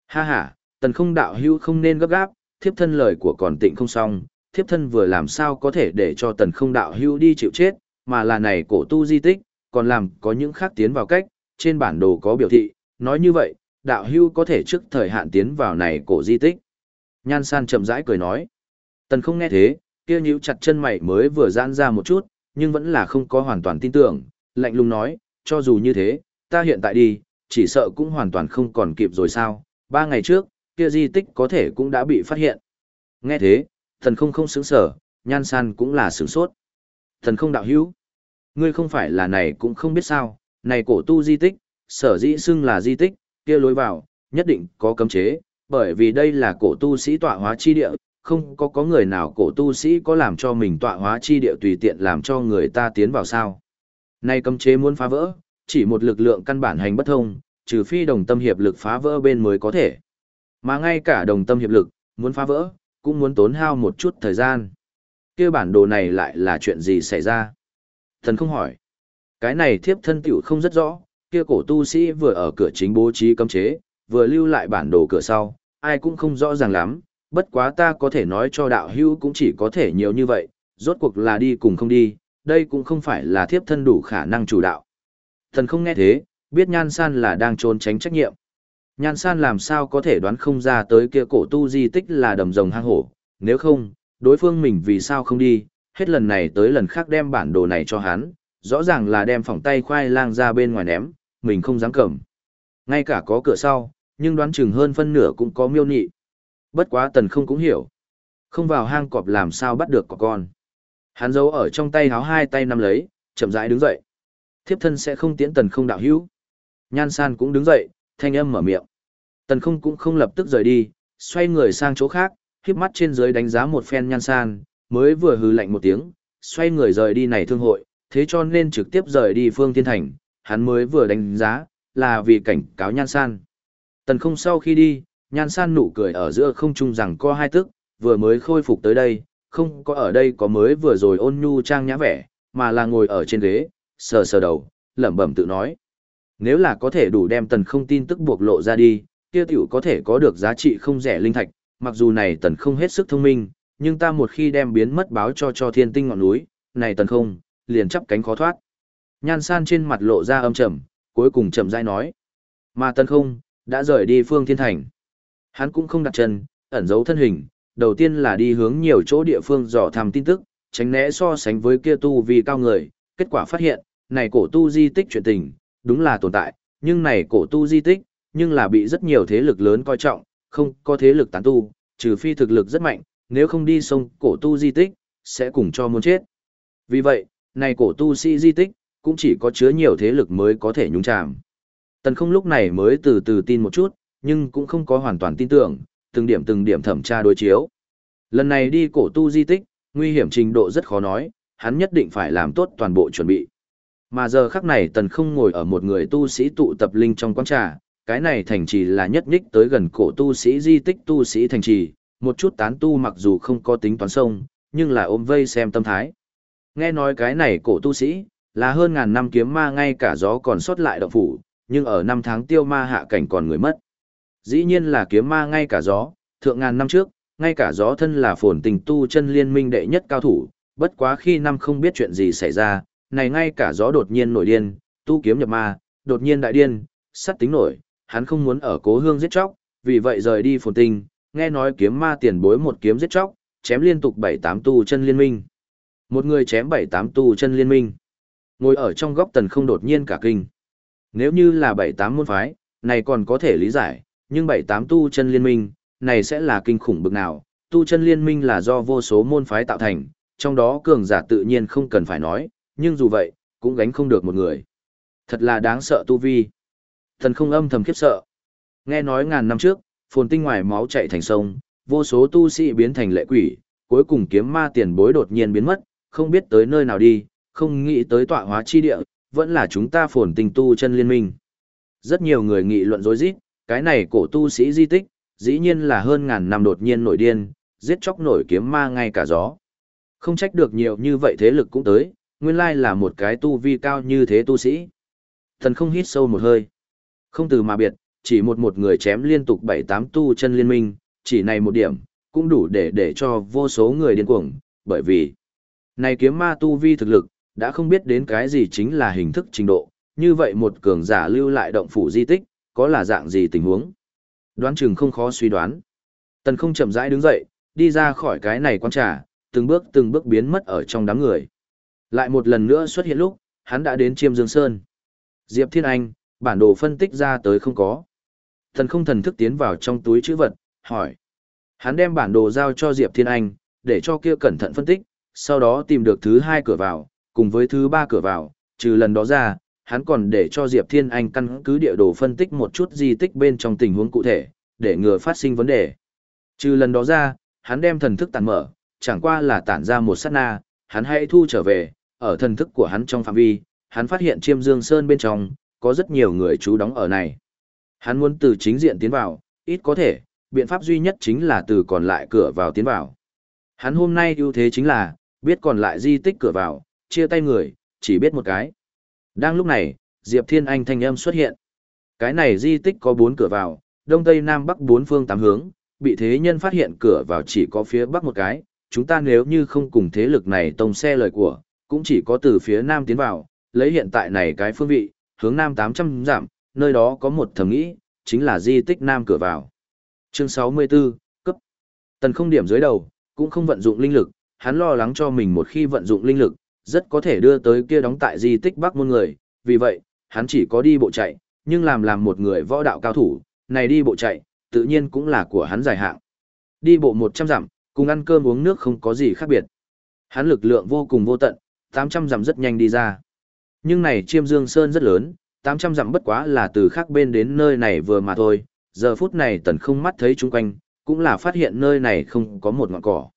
Ha ha, tần không đạo hưu không nên gấp gáp, thiếp thân lời của còn tịnh không xong, thiếp thân vừa làm sao có thể để cho tần không đạo hưu đi chịu chết, mà là này cổ tu di tích, còn làm có những khác tiến vào cách, trên bản đồ có biểu thị, nói như vậy, đạo hưu có thể trước thời hạn tiến vào này cổ di tích. Nhan san chậm rãi cười nói, tần không nghe thế, kia nhíu chặt chân mày mới vừa giãn ra một chút, nhưng vẫn là không có hoàn toàn tin tưởng, lạnh lùng nói, cho dù như thế, ta hiện tại đi, chỉ sợ cũng hoàn toàn không còn kịp rồi sao, ba ngày trước, kia di tích có thể cũng đã bị phát hiện. Nghe thế, thần không không sướng sở, nhan san cũng là sướng sốt. Thần không đạo hữu, ngươi không phải là này cũng không biết sao, này cổ tu di tích, sở dĩ xưng là di tích, kia lối vào, nhất định có cấm chế, bởi vì đây là cổ tu sĩ tọa hóa chi địa, không có có người nào cổ tu sĩ có làm cho mình tọa hóa chi địa tùy tiện làm cho người ta tiến vào sao. Nay cấm chế muốn phá vỡ, chỉ một lực lượng căn bản hành bất thông, trừ phi đồng tâm hiệp lực phá vỡ bên mới có thể. Mà ngay cả đồng tâm hiệp lực, muốn phá vỡ, cũng muốn tốn hao một chút thời gian kia bản đồ này lại là chuyện gì xảy ra? Thần không hỏi. Cái này thiếp thân tiểu không rất rõ, kia cổ tu sĩ vừa ở cửa chính bố trí cấm chế, vừa lưu lại bản đồ cửa sau, ai cũng không rõ ràng lắm, bất quá ta có thể nói cho đạo hữu cũng chỉ có thể nhiều như vậy, rốt cuộc là đi cùng không đi, đây cũng không phải là thiếp thân đủ khả năng chủ đạo. Thần không nghe thế, biết nhan san là đang trốn tránh trách nhiệm. Nhan san làm sao có thể đoán không ra tới kia cổ tu di tích là đầm rồng hang hổ, nếu không, đối phương mình vì sao không đi, hết lần này tới lần khác đem bản đồ này cho hắn, rõ ràng là đem phòng tay khoai lang ra bên ngoài ném, mình không dám cầm. Ngay cả có cửa sau, nhưng đoán chừng hơn phân nửa cũng có miêu nị. Bất quá tần không cũng hiểu. Không vào hang cọp làm sao bắt được có con. Hắn giấu ở trong tay háo hai tay nắm lấy, chậm rãi đứng dậy. Thiếp thân sẽ không tiễn tần không đạo hữu. Nhan san cũng đứng dậy, thanh âm mở miệng. Tần không cũng không lập tức rời đi, xoay người sang chỗ khác, híp mắt trên dưới đánh giá một phen nhan san, mới vừa hừ lạnh một tiếng, xoay người rời đi này thương hội, thế cho nên trực tiếp rời đi phương thiên thành, hắn mới vừa đánh giá, là vì cảnh cáo nhan san. Tần không sau khi đi, nhan san nụ cười ở giữa không trung rằng co hai tức, vừa mới khôi phục tới đây, không có ở đây có mới vừa rồi ôn nhu trang nhã vẻ, mà là ngồi ở trên ghế, sờ sờ đầu, lẩm bẩm tự nói. Nếu là có thể đủ đem tần không tin tức buộc lộ ra đi, kia tiểu có thể có được giá trị không rẻ linh thạch, mặc dù này tần không hết sức thông minh, nhưng ta một khi đem biến mất báo cho cho thiên tinh ngọn núi, này tần không, liền chắp cánh khó thoát. Nhan san trên mặt lộ ra âm trầm, cuối cùng chậm rãi nói. Mà tần không, đã rời đi phương thiên thành. Hắn cũng không đặt chân, ẩn giấu thân hình, đầu tiên là đi hướng nhiều chỗ địa phương dò thăm tin tức, tránh né so sánh với kia tu vì cao người, kết quả phát hiện, này cổ tu di tích chuyện tình, đúng là tồn tại, nhưng này cổ tu di tích, nhưng là bị rất nhiều thế lực lớn coi trọng, không có thế lực tán tu, trừ phi thực lực rất mạnh, nếu không đi sông cổ tu di tích, sẽ cùng cho muốn chết. Vì vậy, này cổ tu si di tích, cũng chỉ có chứa nhiều thế lực mới có thể nhúng chạm. Tần không lúc này mới từ từ tin một chút, nhưng cũng không có hoàn toàn tin tưởng, từng điểm từng điểm thẩm tra đối chiếu. Lần này đi cổ tu di tích, nguy hiểm trình độ rất khó nói, hắn nhất định phải làm tốt toàn bộ chuẩn bị. Mà giờ khắc này tần không ngồi ở một người tu sĩ tụ tập linh trong quán trà, cái này thành trì là nhất nhích tới gần cổ tu sĩ di tích tu sĩ thành trì, một chút tán tu mặc dù không có tính toán sông, nhưng là ôm vây xem tâm thái. Nghe nói cái này cổ tu sĩ, là hơn ngàn năm kiếm ma ngay cả gió còn sót lại động phủ, nhưng ở năm tháng tiêu ma hạ cảnh còn người mất. Dĩ nhiên là kiếm ma ngay cả gió, thượng ngàn năm trước, ngay cả gió thân là phồn tình tu chân liên minh đệ nhất cao thủ, bất quá khi năm không biết chuyện gì xảy ra, này ngay cả gió đột nhiên nổi điên, tu kiếm nhập ma, đột nhiên đại điên, sắt tính nổi, hắn không muốn ở cố hương giết chóc, vì vậy rời đi phồn tinh, nghe nói kiếm ma tiền bối một kiếm giết chóc, chém liên tục bảy tám tu chân liên minh. Một người chém bảy tám tu chân liên minh. Ngồi ở trong góc tần không đột nhiên cả kinh. Nếu như là bảy tám môn phái, này còn có thể lý giải, nhưng bảy tám tu chân liên minh, này sẽ là kinh khủng bực nào. Tu chân liên minh là do vô số môn phái tạo thành, trong đó cường giả tự nhiên không cần phải nói, nhưng dù vậy, cũng gánh không được một người. Thật là đáng sợ tu vi. Thần không âm thầm khiếp sợ. Nghe nói ngàn năm trước, phồn tinh ngoài máu chạy thành sông, vô số tu sĩ biến thành lệ quỷ, cuối cùng kiếm ma tiền bối đột nhiên biến mất, không biết tới nơi nào đi, không nghĩ tới tọa hóa chi địa, vẫn là chúng ta phồn tinh tu chân liên minh. Rất nhiều người nghị luận rối rít, cái này cổ tu sĩ di tích, dĩ nhiên là hơn ngàn năm đột nhiên nổi điên, giết chóc nổi kiếm ma ngay cả gió. Không trách được nhiều như vậy thế lực cũng tới, nguyên lai là một cái tu vi cao như thế tu sĩ. Thần không hít sâu một hơi. Không từ mà biệt, chỉ một một người chém liên tục bảy tám tu chân liên minh, chỉ này một điểm, cũng đủ để để cho vô số người điên cuồng, bởi vì này kiếm ma tu vi thực lực, đã không biết đến cái gì chính là hình thức trình độ, như vậy một cường giả lưu lại động phủ di tích, có là dạng gì tình huống. Đoán chừng không khó suy đoán. Tần không chậm rãi đứng dậy, đi ra khỏi cái này quan trà, từng bước từng bước biến mất ở trong đám người. Lại một lần nữa xuất hiện lúc, hắn đã đến Chiêm Dương Sơn. Diệp Thiên Anh, bản đồ phân tích ra tới không có. Thần không thần thức tiến vào trong túi chữ vật, hỏi. Hắn đem bản đồ giao cho Diệp Thiên Anh, để cho kia cẩn thận phân tích, sau đó tìm được thứ hai cửa vào, cùng với thứ ba cửa vào, trừ lần đó ra, hắn còn để cho Diệp Thiên Anh căn cứ địa đồ phân tích một chút di tích bên trong tình huống cụ thể, để ngừa phát sinh vấn đề. Trừ lần đó ra, hắn đem thần thức tản mở, chẳng qua là tản ra một sát na, hắn hãy thu trở về, ở thần thức của hắn trong phạm vi, hắn phát hiện chiêm dương sơn bên trong, có rất nhiều người trú đóng ở này. Hắn muốn từ chính diện tiến vào, ít có thể, biện pháp duy nhất chính là từ còn lại cửa vào tiến vào. Hắn hôm nay ưu thế chính là, biết còn lại di tích cửa vào, chia tay người, chỉ biết một cái. Đang lúc này, Diệp Thiên Anh thanh âm xuất hiện. Cái này di tích có bốn cửa vào, đông tây nam bắc bốn phương tám hướng, bị thế nhân phát hiện cửa vào chỉ có phía bắc một cái, chúng ta nếu như không cùng thế lực này tông xe lời của, cũng chỉ có từ phía nam tiến vào, lấy hiện tại này cái phương vị, hướng nam 800 giảm, nơi đó có một thầm nghĩ, chính là di tích nam cửa vào. Chương 64, cấp. Tần không điểm dưới đầu, cũng không vận dụng linh lực, hắn lo lắng cho mình một khi vận dụng linh lực, rất có thể đưa tới kia đóng tại di tích Bắc môn người, vì vậy, hắn chỉ có đi bộ chạy, nhưng làm làm một người võ đạo cao thủ, này đi bộ chạy, tự nhiên cũng là của hắn dài hạng Đi bộ 100 dặm, cùng ăn cơm uống nước không có gì khác biệt. Hắn lực lượng vô cùng vô tận, 800 dặm rất nhanh đi ra. Nhưng này chiêm dương sơn rất lớn, 800 dặm bất quá là từ khác bên đến nơi này vừa mà thôi, giờ phút này tần không mắt thấy chung quanh, cũng là phát hiện nơi này không có một ngọn cỏ.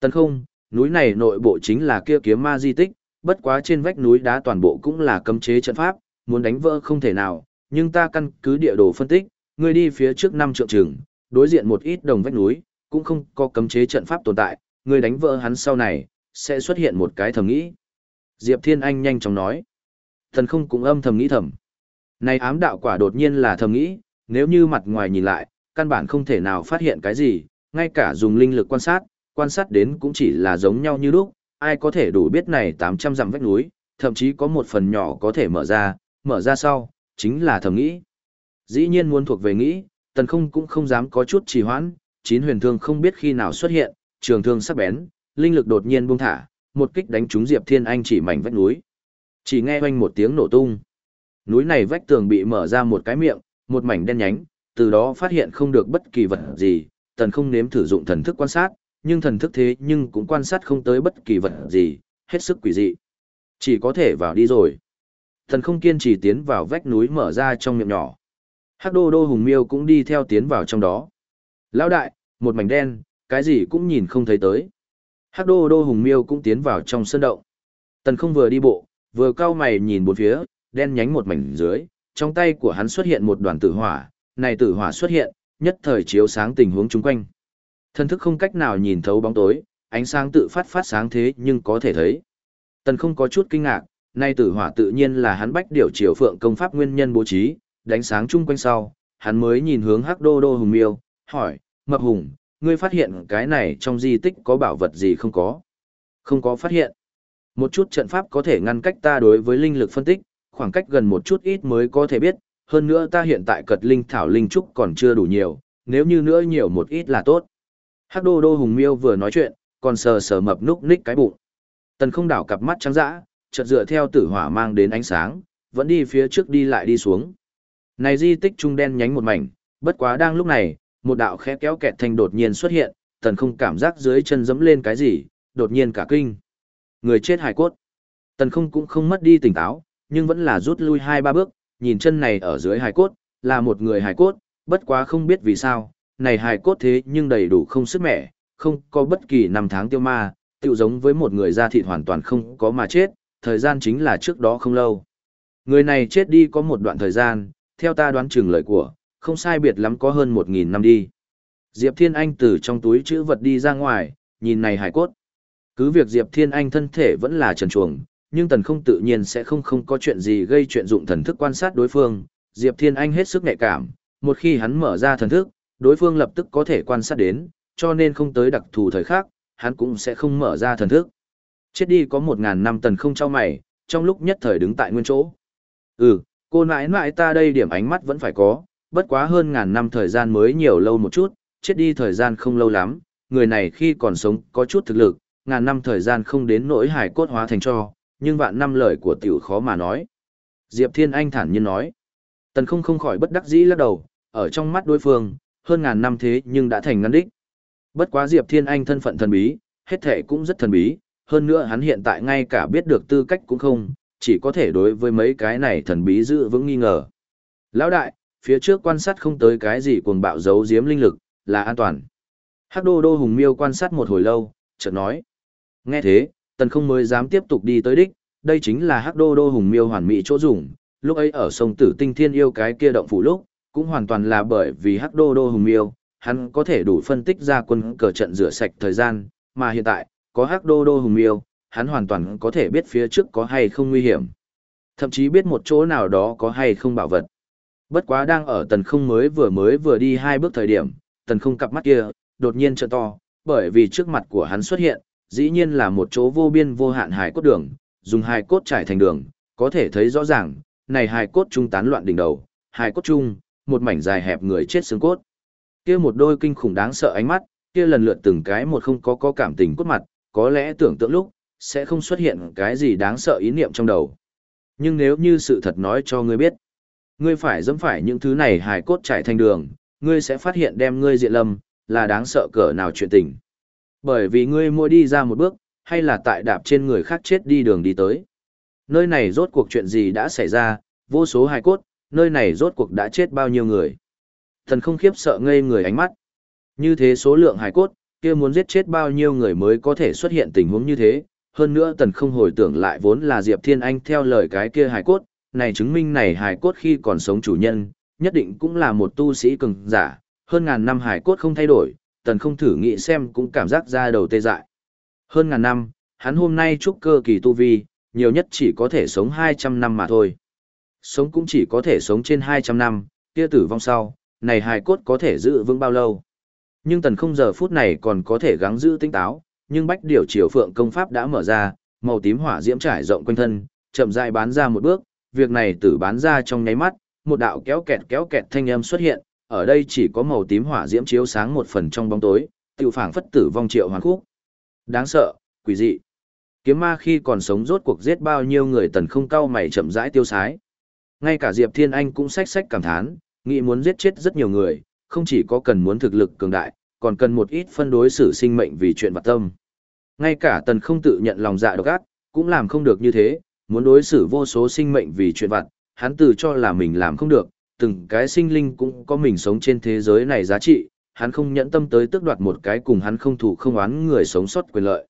Tần không, núi này nội bộ chính là kia kiếm ma di tích, bất quá trên vách núi đá toàn bộ cũng là cấm chế trận pháp, muốn đánh vỡ không thể nào, nhưng ta căn cứ địa đồ phân tích, ngươi đi phía trước năm trượng trường, đối diện một ít đồng vách núi, cũng không có cấm chế trận pháp tồn tại, ngươi đánh vỡ hắn sau này, sẽ xuất hiện một cái thầm nghĩ. Diệp Thiên Anh nhanh chóng nói. Thần không cũng âm thầm nghĩ thầm. Này ám đạo quả đột nhiên là thầm nghĩ, nếu như mặt ngoài nhìn lại, căn bản không thể nào phát hiện cái gì, ngay cả dùng linh lực quan sát, quan sát đến cũng chỉ là giống nhau như lúc, ai có thể đủ biết này 800 dặm vách núi, thậm chí có một phần nhỏ có thể mở ra, mở ra sau, chính là thầm nghĩ. Dĩ nhiên muốn thuộc về nghĩ, tần không cũng không dám có chút trì hoãn, chín huyền thương không biết khi nào xuất hiện, trường thương sắc bén, linh lực đột nhiên buông thả, một kích đánh trúng Diệp Thiên Anh chỉ mảnh vách núi. Chỉ nghe oanh một tiếng nổ tung. Núi này vách tường bị mở ra một cái miệng, một mảnh đen nhánh, từ đó phát hiện không được bất kỳ vật gì, tần không nếm thử dụng thần thức quan sát, nhưng thần thức thế nhưng cũng quan sát không tới bất kỳ vật gì, hết sức quỷ dị. Chỉ có thể vào đi rồi. thần không kiên trì tiến vào vách núi mở ra trong miệng nhỏ. Hắc đô đô hùng miêu cũng đi theo tiến vào trong đó. Lão đại, một mảnh đen, cái gì cũng nhìn không thấy tới. Hắc đô đô hùng miêu cũng tiến vào trong sân động. Tần không vừa đi bộ, vừa cau mày nhìn bốn phía, đen nhánh một mảnh dưới, trong tay của hắn xuất hiện một đoàn tử hỏa, này tử hỏa xuất hiện, nhất thời chiếu sáng tình huống chung quanh. Thân thức không cách nào nhìn thấu bóng tối, ánh sáng tự phát phát sáng thế nhưng có thể thấy. Tần không có chút kinh ngạc, nay tử hỏa tự nhiên là hắn bách điều chiều phượng công pháp nguyên nhân bố trí, đánh sáng chung quanh sau, hắn mới nhìn hướng hắc đô đô hùng miêu, hỏi, mập hùng, ngươi phát hiện cái này trong di tích có bảo vật gì không có? Không có phát hiện. Một chút trận pháp có thể ngăn cách ta đối với linh lực phân tích, khoảng cách gần một chút ít mới có thể biết, hơn nữa ta hiện tại cật linh thảo linh trúc còn chưa đủ nhiều, nếu như nữa nhiều một ít là tốt. Hắc đô đô hùng miêu vừa nói chuyện, còn sờ sờ mập núc ních cái bụng. Tần không đảo cặp mắt trắng dã, chợt dựa theo tử hỏa mang đến ánh sáng, vẫn đi phía trước đi lại đi xuống. Này di tích trung đen nhánh một mảnh, bất quá đang lúc này, một đạo khẽ kéo kẹt thanh đột nhiên xuất hiện, tần không cảm giác dưới chân dẫm lên cái gì, đột nhiên cả kinh. Người chết hài cốt. Tần không cũng không mất đi tỉnh táo, nhưng vẫn là rút lui hai ba bước, nhìn chân này ở dưới hài cốt, là một người hài cốt, bất quá không biết vì sao, này hài cốt thế nhưng đầy đủ không sức mẻ, không có bất kỳ năm tháng tiêu ma, tự giống với một người da thịt hoàn toàn không có mà chết, thời gian chính là trước đó không lâu. Người này chết đi có một đoạn thời gian, theo ta đoán chừng lời của, không sai biệt lắm có hơn một nghìn năm đi. Diệp Thiên Anh từ trong túi chữ vật đi ra ngoài, nhìn này hài cốt. Cứ việc Diệp Thiên Anh thân thể vẫn là trần chuồng, nhưng tần không tự nhiên sẽ không không có chuyện gì gây chuyện dụng thần thức quan sát đối phương. Diệp Thiên Anh hết sức nhạy cảm, một khi hắn mở ra thần thức, đối phương lập tức có thể quan sát đến, cho nên không tới đặc thù thời khác, hắn cũng sẽ không mở ra thần thức. Chết đi có một ngàn năm tần không trao mày, trong lúc nhất thời đứng tại nguyên chỗ. Ừ, cô nãi nãi ta đây điểm ánh mắt vẫn phải có, bất quá hơn ngàn năm thời gian mới nhiều lâu một chút, chết đi thời gian không lâu lắm, người này khi còn sống có chút thực lực, ngàn năm thời gian không đến nỗi hải cốt hóa thành cho, nhưng vạn năm lời của tiểu khó mà nói. Diệp Thiên Anh thản nhiên nói. Tần không không khỏi bất đắc dĩ lắc đầu, ở trong mắt đối phương, hơn ngàn năm thế nhưng đã thành ngăn đích. Bất quá Diệp Thiên Anh thân phận thần bí, hết thể cũng rất thần bí, hơn nữa hắn hiện tại ngay cả biết được tư cách cũng không, chỉ có thể đối với mấy cái này thần bí giữ vững nghi ngờ. Lão đại, phía trước quan sát không tới cái gì cuồng bạo giấu giếm linh lực, là an toàn. Hắc đô đô hùng miêu quan sát một hồi lâu, chợt nói. Nghe thế, tần không mới dám tiếp tục đi tới đích, đây chính là hắc đô đô hùng miêu hoàn mỹ chỗ dùng, lúc ấy ở sông tử tinh thiên yêu cái kia động phủ lúc, cũng hoàn toàn là bởi vì hắc đô đô hùng miêu, hắn có thể đủ phân tích ra quân cờ trận rửa sạch thời gian, mà hiện tại, có hắc đô đô hùng miêu, hắn hoàn toàn có thể biết phía trước có hay không nguy hiểm. Thậm chí biết một chỗ nào đó có hay không bảo vật. Bất quá đang ở tần không mới vừa mới vừa đi hai bước thời điểm, tần không cặp mắt kia, đột nhiên trợ to, bởi vì trước mặt của hắn xuất hiện, dĩ nhiên là một chỗ vô biên vô hạn hài cốt đường, dùng hài cốt trải thành đường, có thể thấy rõ ràng, này hài cốt trung tán loạn đỉnh đầu, hài cốt trung, một mảnh dài hẹp người chết xương cốt. Kia một đôi kinh khủng đáng sợ ánh mắt, kia lần lượt từng cái một không có có cảm tình cốt mặt, có lẽ tưởng tượng lúc, sẽ không xuất hiện cái gì đáng sợ ý niệm trong đầu. Nhưng nếu như sự thật nói cho ngươi biết, ngươi phải dẫm phải những thứ này hài cốt trải thành đường, ngươi sẽ phát hiện đem ngươi diện lâm, là đáng sợ cỡ nào chuyện tình. Bởi vì ngươi mỗi đi ra một bước, hay là tại đạp trên người khác chết đi đường đi tới. Nơi này rốt cuộc chuyện gì đã xảy ra, vô số hài cốt, nơi này rốt cuộc đã chết bao nhiêu người. Thần không khiếp sợ ngây người ánh mắt. Như thế số lượng hài cốt, kia muốn giết chết bao nhiêu người mới có thể xuất hiện tình huống như thế. Hơn nữa tần không hồi tưởng lại vốn là Diệp Thiên Anh theo lời cái kia hài cốt, này chứng minh này hài cốt khi còn sống chủ nhân, nhất định cũng là một tu sĩ cường giả, hơn ngàn năm hài cốt không thay đổi, tần không thử nghĩ xem cũng cảm giác ra đầu tê dại. Hơn ngàn năm, hắn hôm nay trúc cơ kỳ tu vi, nhiều nhất chỉ có thể sống 200 năm mà thôi. Sống cũng chỉ có thể sống trên 200 năm, kia tử vong sau, này hài cốt có thể giữ vững bao lâu. Nhưng tần không giờ phút này còn có thể gắng giữ tinh táo, nhưng bách điều chiều phượng công pháp đã mở ra, màu tím hỏa diễm trải rộng quanh thân, chậm rãi bán ra một bước, việc này tử bán ra trong nháy mắt, một đạo kéo kẹt kéo kẹt thanh âm xuất hiện, ở đây chỉ có màu tím hỏa diễm chiếu sáng một phần trong bóng tối, tiêu phảng phất tử vong triệu hoàn khúc. Đáng sợ, quỷ dị. Kiếm ma khi còn sống rốt cuộc giết bao nhiêu người tần không cao mày chậm rãi tiêu sái. Ngay cả Diệp Thiên Anh cũng sách sách cảm thán, nghĩ muốn giết chết rất nhiều người, không chỉ có cần muốn thực lực cường đại, còn cần một ít phân đối xử sinh mệnh vì chuyện vật tâm. Ngay cả tần không tự nhận lòng dạ độc ác, cũng làm không được như thế, muốn đối xử vô số sinh mệnh vì chuyện vặt, hắn tự cho là mình làm không được, từng cái sinh linh cũng có mình sống trên thế giới này giá trị, hắn không nhẫn tâm tới tước đoạt một cái cùng hắn không thủ không oán người sống sót quyền lợi.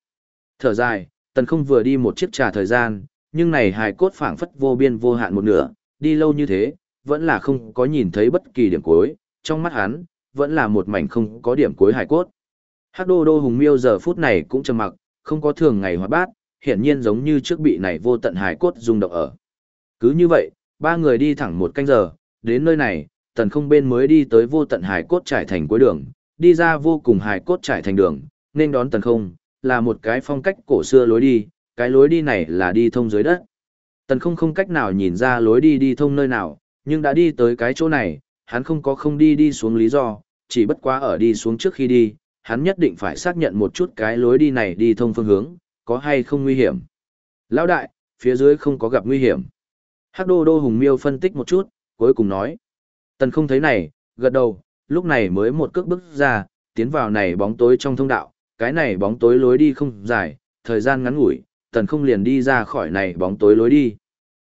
Thở dài, tần không vừa đi một chiếc trà thời gian, nhưng này hài cốt phảng phất vô biên vô hạn một nửa, đi lâu như thế, vẫn là không có nhìn thấy bất kỳ điểm cuối, trong mắt hắn, vẫn là một mảnh không có điểm cuối hài cốt. Hắc đô đô hùng miêu giờ phút này cũng trầm mặc, không có thường ngày hoạt bát, hiển nhiên giống như trước bị này vô tận hài cốt rung động ở. Cứ như vậy, ba người đi thẳng một canh giờ, đến nơi này, tần không bên mới đi tới vô tận hải cốt trải thành cuối đường, đi ra vô cùng hải cốt trải thành đường, nên đón tần không, là một cái phong cách cổ xưa lối đi, cái lối đi này là đi thông dưới đất. Tần không không cách nào nhìn ra lối đi đi thông nơi nào, nhưng đã đi tới cái chỗ này, hắn không có không đi đi xuống lý do, chỉ bất quá ở đi xuống trước khi đi, hắn nhất định phải xác nhận một chút cái lối đi này đi thông phương hướng, có hay không nguy hiểm. Lão đại, phía dưới không có gặp nguy hiểm. Hắc đô đô hùng miêu phân tích một chút, cuối cùng nói. Tần không thấy này, gật đầu, lúc này mới một cước bước ra, tiến vào này bóng tối trong thông đạo, cái này bóng tối lối đi không dài, thời gian ngắn ngủi, tần không liền đi ra khỏi này bóng tối lối đi.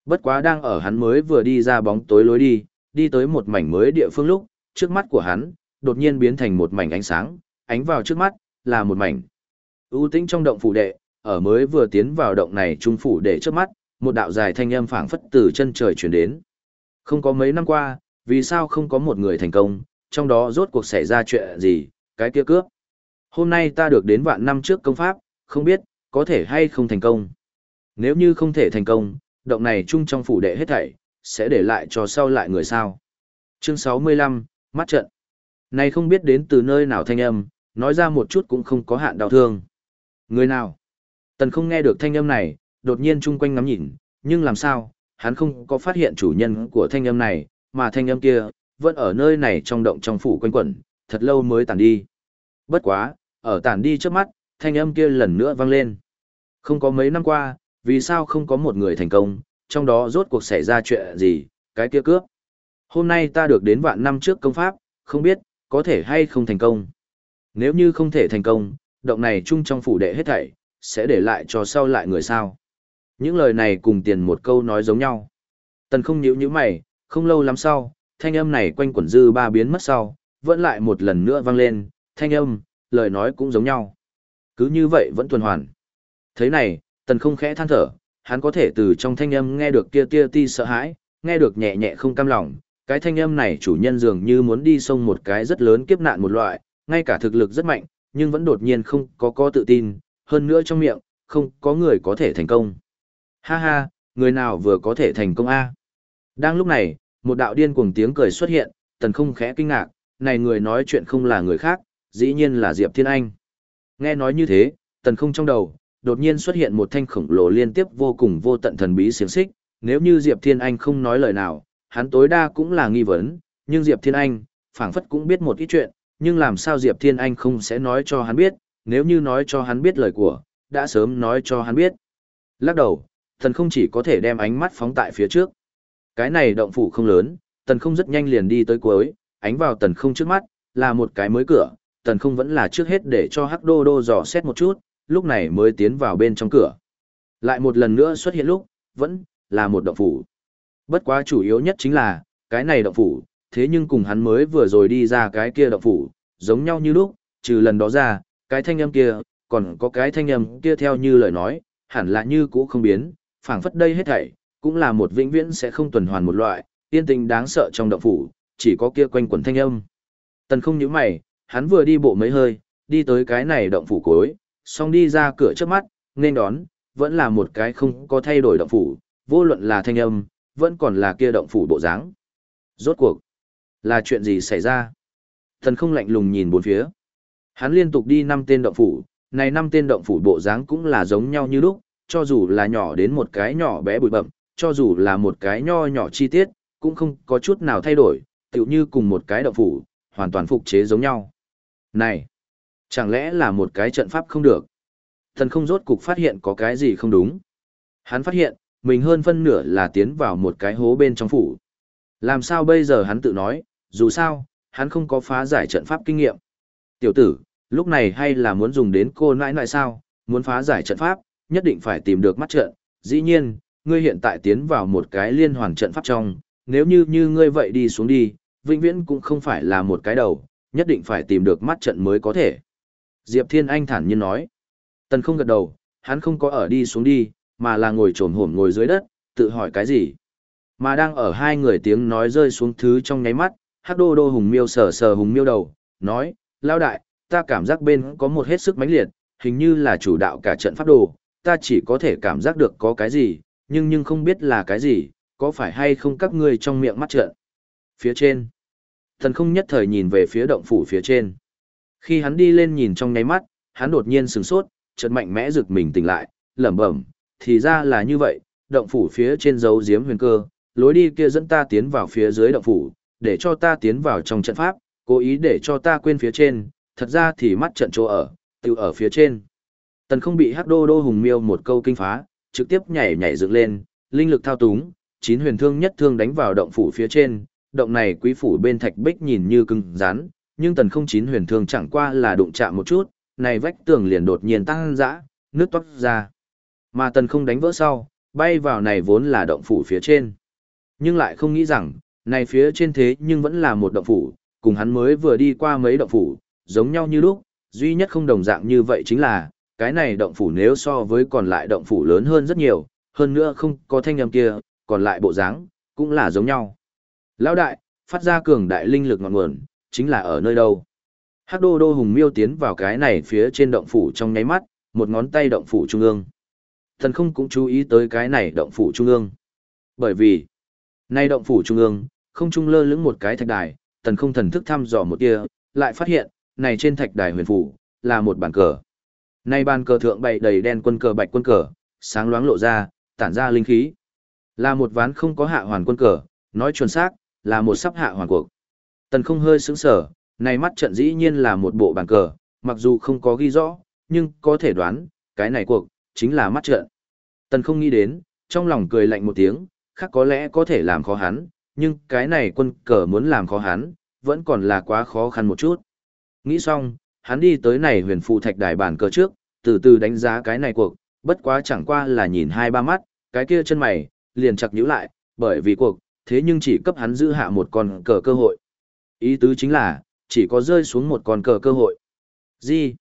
Bất quá đang ở hắn mới vừa đi ra bóng tối lối đi, đi tới một mảnh mới địa phương lúc, trước mắt của hắn, đột nhiên biến thành một mảnh ánh sáng, ánh vào trước mắt, là một mảnh. ưu tĩnh trong động phủ đệ, ở mới vừa tiến vào động này trung phủ đệ trước mắt, một đạo dài thanh âm phảng phất từ chân trời chuyển đến. Không có mấy năm qua, vì sao không có một người thành công, trong đó rốt cuộc xảy ra chuyện gì, cái kia cướp. Hôm nay ta được đến vạn năm trước công pháp, không biết, có thể hay không thành công. Nếu như không thể thành công, động này chung trong phủ đệ hết thảy, sẽ để lại cho sau lại người sao. Chương 65, mắt trận. Này không biết đến từ nơi nào thanh âm, nói ra một chút cũng không có hạn đau thương. Người nào? Tần không nghe được thanh âm này, đột nhiên chung quanh ngắm nhìn, nhưng làm sao, hắn không có phát hiện chủ nhân của thanh âm này, mà thanh âm kia, vẫn ở nơi này trong động trong phủ quanh quẩn, thật lâu mới tàn đi. Bất quá, ở tàn đi trước mắt, thanh âm kia lần nữa vang lên. Không có mấy năm qua, vì sao không có một người thành công, trong đó rốt cuộc xảy ra chuyện gì, cái kia cướp. Hôm nay ta được đến vạn năm trước công pháp, không biết, có thể hay không thành công. Nếu như không thể thành công, động này chung trong phủ đệ hết thảy, sẽ để lại cho sau lại người sao. Những lời này cùng tiền một câu nói giống nhau. Tần không nhíu nhíu mày, không lâu lắm sau, thanh âm này quanh quẩn dư ba biến mất sau, vẫn lại một lần nữa vang lên, thanh âm, lời nói cũng giống nhau. Cứ như vậy vẫn tuần hoàn. Thế này, tần không khẽ than thở, hắn có thể từ trong thanh âm nghe được kia tia ti sợ hãi, nghe được nhẹ nhẹ không cam lòng. Cái thanh âm này chủ nhân dường như muốn đi sông một cái rất lớn kiếp nạn một loại, ngay cả thực lực rất mạnh, nhưng vẫn đột nhiên không có có tự tin, hơn nữa trong miệng, không có người có thể thành công. Ha ha, người nào vừa có thể thành công a? Đang lúc này, một đạo điên cuồng tiếng cười xuất hiện, tần không khẽ kinh ngạc, này người nói chuyện không là người khác, dĩ nhiên là Diệp Thiên Anh. Nghe nói như thế, tần không trong đầu, đột nhiên xuất hiện một thanh khổng lồ liên tiếp vô cùng vô tận thần bí xiềng xích, nếu như Diệp Thiên Anh không nói lời nào, hắn tối đa cũng là nghi vấn, nhưng Diệp Thiên Anh, phảng phất cũng biết một ít chuyện, nhưng làm sao Diệp Thiên Anh không sẽ nói cho hắn biết, nếu như nói cho hắn biết lời của, đã sớm nói cho hắn biết. Lắc đầu, thần không chỉ có thể đem ánh mắt phóng tại phía trước. Cái này động phủ không lớn, tần không rất nhanh liền đi tới cuối, ánh vào tần không trước mắt, là một cái mới cửa, tần không vẫn là trước hết để cho hắc đô đô dò xét một chút, lúc này mới tiến vào bên trong cửa. Lại một lần nữa xuất hiện lúc, vẫn là một động phủ. Bất quá chủ yếu nhất chính là, cái này động phủ, thế nhưng cùng hắn mới vừa rồi đi ra cái kia động phủ, giống nhau như lúc, trừ lần đó ra, cái thanh âm kia, còn có cái thanh âm kia theo như lời nói, hẳn là như cũ không biến, phảng phất đây hết thảy, cũng là một vĩnh viễn sẽ không tuần hoàn một loại, yên tình đáng sợ trong động phủ, chỉ có kia quanh quẩn thanh âm. Tần không nhíu mày, hắn vừa đi bộ mấy hơi, đi tới cái này động phủ cuối, xong đi ra cửa trước mắt, nên đón, vẫn là một cái không có thay đổi động phủ, vô luận là thanh âm, vẫn còn là kia động phủ bộ dáng. Rốt cuộc, là chuyện gì xảy ra? Thần không lạnh lùng nhìn bốn phía. Hắn liên tục đi năm tên động phủ, này năm tên động phủ bộ dáng cũng là giống nhau như lúc, cho dù là nhỏ đến một cái nhỏ bé bụi bậm, cho dù là một cái nho nhỏ chi tiết, cũng không có chút nào thay đổi, tựu như cùng một cái động phủ, hoàn toàn phục chế giống nhau. Này, chẳng lẽ là một cái trận pháp không được? Thần không rốt cục phát hiện có cái gì không đúng. Hắn phát hiện, mình hơn phân nửa là tiến vào một cái hố bên trong phủ. Làm sao bây giờ hắn tự nói, dù sao, hắn không có phá giải trận pháp kinh nghiệm. Tiểu tử, lúc này hay là muốn dùng đến cô nãi nãi sao, muốn phá giải trận pháp, nhất định phải tìm được mắt trận. Dĩ nhiên, ngươi hiện tại tiến vào một cái liên hoàn trận pháp trong, nếu như như ngươi vậy đi xuống đi, vĩnh viễn cũng không phải là một cái đầu, nhất định phải tìm được mắt trận mới có thể. Diệp Thiên Anh thản nhiên nói. Tần không gật đầu, hắn không có ở đi xuống đi, mà là ngồi trồm hổm ngồi dưới đất, tự hỏi cái gì. Mà đang ở hai người tiếng nói rơi xuống thứ trong nháy mắt, hắc đô đô hùng miêu sờ sờ hùng miêu đầu, nói, lao đại, ta cảm giác bên có một hết sức mãnh liệt, hình như là chủ đạo cả trận pháp đồ, ta chỉ có thể cảm giác được có cái gì, nhưng nhưng không biết là cái gì, có phải hay không các ngươi trong miệng mắt trợn Phía trên, thần không nhất thời nhìn về phía động phủ phía trên. Khi hắn đi lên nhìn trong nháy mắt, hắn đột nhiên sửng sốt, chợt mạnh mẽ rực mình tỉnh lại, lẩm bẩm, thì ra là như vậy, động phủ phía trên giấu diếm huyền cơ, lối đi kia dẫn ta tiến vào phía dưới động phủ, để cho ta tiến vào trong trận pháp, cố ý để cho ta quên phía trên, thật ra thì mắt trận chỗ ở, tự ở phía trên. Tần không bị hắc đô đô hùng miêu một câu kinh phá, trực tiếp nhảy nhảy dựng lên, linh lực thao túng, chín huyền thương nhất thương đánh vào động phủ phía trên, động này quý phủ bên thạch bích nhìn như cứng rắn, nhưng tần không chín huyền thương chẳng qua là đụng chạm một chút, này vách tường liền đột nhiên tăng dã, nước toát ra. Mà tần không đánh vỡ sau, bay vào này vốn là động phủ phía trên. Nhưng lại không nghĩ rằng, này phía trên thế nhưng vẫn là một động phủ, cùng hắn mới vừa đi qua mấy động phủ, giống nhau như lúc, duy nhất không đồng dạng như vậy chính là, cái này động phủ nếu so với còn lại động phủ lớn hơn rất nhiều, hơn nữa không có thanh âm kia, còn lại bộ dáng cũng là giống nhau. Lão đại, phát ra cường đại linh lực ngọn nguồn, chính là ở nơi đâu? Hắc đô đô hùng miêu tiến vào cái này phía trên động phủ trong nháy mắt, một ngón tay động phủ trung ương. Thần không cũng chú ý tới cái này động phủ trung ương. Bởi vì, nay động phủ trung ương, không trung lơ lửng một cái thạch đài, tần không thần thức thăm dò một tia, lại phát hiện, này trên thạch đài huyền phủ, là một bàn cờ. Nay bàn cờ thượng bày đầy đen quân cờ bạch quân cờ, sáng loáng lộ ra, tản ra linh khí. Là một ván không có hạ hoàn quân cờ, nói chuẩn xác, là một sắp hạ hoàn cuộc. Tần không hơi sững sở, này mắt trận dĩ nhiên là một bộ bàn cờ, mặc dù không có ghi rõ, nhưng có thể đoán, cái này cuộc, chính là mắt trận. Tần không nghĩ đến, trong lòng cười lạnh một tiếng, khác có lẽ có thể làm khó hắn, nhưng cái này quân cờ muốn làm khó hắn, vẫn còn là quá khó khăn một chút. Nghĩ xong, hắn đi tới này huyền phụ thạch đài bàn cờ trước, từ từ đánh giá cái này cuộc, bất quá chẳng qua là nhìn hai ba mắt, cái kia chân mày, liền chặt nhíu lại, bởi vì cuộc, thế nhưng chỉ cấp hắn giữ hạ một con cờ cơ hội. Ý tứ chính là, chỉ có rơi xuống một con cờ cơ hội. Gì?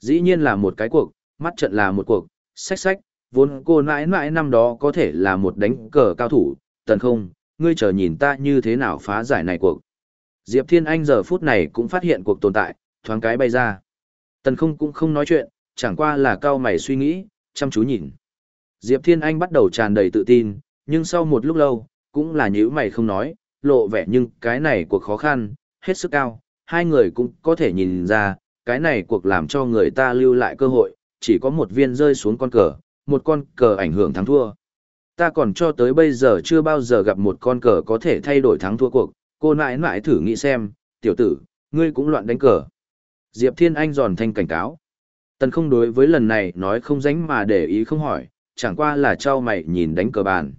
Dĩ nhiên là một cái cuộc, mắt trận là một cuộc, sách sách, vốn cô nãi nãi năm đó có thể là một đánh cờ cao thủ, tần không, ngươi chờ nhìn ta như thế nào phá giải này cuộc. Diệp Thiên Anh giờ phút này cũng phát hiện cuộc tồn tại, thoáng cái bay ra. Tần không cũng không nói chuyện, chẳng qua là cao mày suy nghĩ, chăm chú nhìn. Diệp Thiên Anh bắt đầu tràn đầy tự tin, nhưng sau một lúc lâu, cũng là nhữ mày không nói, lộ vẻ nhưng cái này cuộc khó khăn, hết sức cao, hai người cũng có thể nhìn ra, cái này cuộc làm cho người ta lưu lại cơ hội, chỉ có một viên rơi xuống con cờ, một con cờ ảnh hưởng thắng thua. Ta còn cho tới bây giờ chưa bao giờ gặp một con cờ có thể thay đổi thắng thua cuộc, cô nãi nãi thử nghĩ xem, tiểu tử, ngươi cũng loạn đánh cờ. Diệp Thiên Anh giòn thanh cảnh cáo. Tần không đối với lần này nói không dánh mà để ý không hỏi, chẳng qua là trao mày nhìn đánh cờ bàn.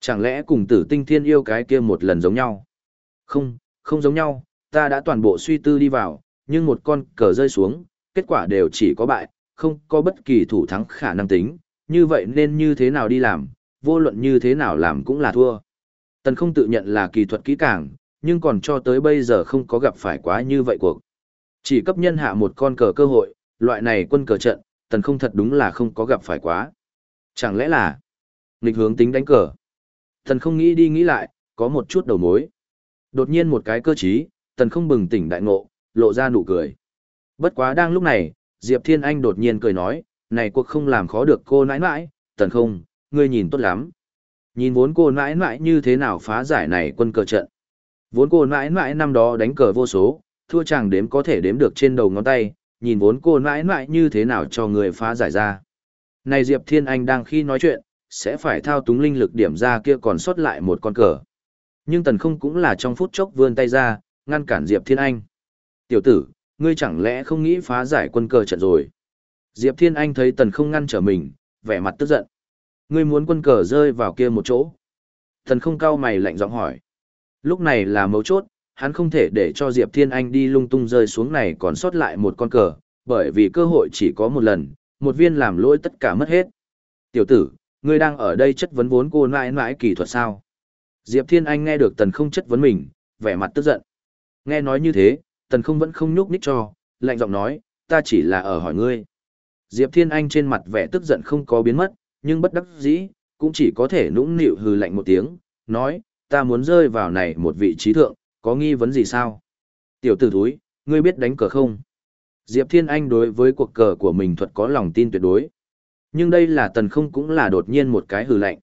Chẳng lẽ cùng tử tinh thiên yêu cái kia một lần giống nhau? Không, không giống nhau, ta đã toàn bộ suy tư đi vào, nhưng một con cờ rơi xuống, kết quả đều chỉ có bại, không có bất kỳ thủ thắng khả năng tính, như vậy nên như thế nào đi làm, vô luận như thế nào làm cũng là thua. Tần không tự nhận là kỳ thuật kỹ càng, nhưng còn cho tới bây giờ không có gặp phải quá như vậy cuộc. Chỉ cấp nhân hạ một con cờ cơ hội, loại này quân cờ trận, tần không thật đúng là không có gặp phải quá. Chẳng lẽ là nghịch hướng tính đánh cờ? Tần không nghĩ đi nghĩ lại, có một chút đầu mối. Đột nhiên một cái cơ trí, tần không bừng tỉnh đại ngộ, lộ ra nụ cười. Bất quá đang lúc này, Diệp Thiên Anh đột nhiên cười nói, này cuộc không làm khó được cô nãi nãi, tần không, ngươi nhìn tốt lắm. Nhìn vốn cô nãi nãi như thế nào phá giải này quân cờ trận. Vốn cô nãi nãi năm đó đánh cờ vô số, thua chẳng đếm có thể đếm được trên đầu ngón tay, nhìn vốn cô nãi nãi như thế nào cho người phá giải ra. Này Diệp Thiên Anh đang khi nói chuyện, sẽ phải thao túng linh lực điểm ra kia còn sót lại một con cờ. Nhưng tần không cũng là trong phút chốc vươn tay ra, ngăn cản Diệp Thiên Anh. Tiểu tử, ngươi chẳng lẽ không nghĩ phá giải quân cờ trận rồi? Diệp Thiên Anh thấy tần không ngăn trở mình, vẻ mặt tức giận. Ngươi muốn quân cờ rơi vào kia một chỗ. Tần không cao mày lạnh giọng hỏi. Lúc này là mấu chốt, hắn không thể để cho Diệp Thiên Anh đi lung tung rơi xuống này còn sót lại một con cờ, bởi vì cơ hội chỉ có một lần, một viên làm lỗi tất cả mất hết. Tiểu tử, ngươi đang ở đây chất vấn vốn cô mãi mãi kỳ thuật sao? Diệp Thiên Anh nghe được tần không chất vấn mình, vẻ mặt tức giận. Nghe nói như thế, tần không vẫn không nhúc nhích cho, lạnh giọng nói, ta chỉ là ở hỏi ngươi. Diệp Thiên Anh trên mặt vẻ tức giận không có biến mất, nhưng bất đắc dĩ, cũng chỉ có thể nũng nịu hừ lạnh một tiếng, nói, ta muốn rơi vào này một vị trí thượng, có nghi vấn gì sao? Tiểu tử thúi, ngươi biết đánh cờ không? Diệp Thiên Anh đối với cuộc cờ của mình thuật có lòng tin tuyệt đối. Nhưng đây là tần không cũng là đột nhiên một cái hừ lạnh.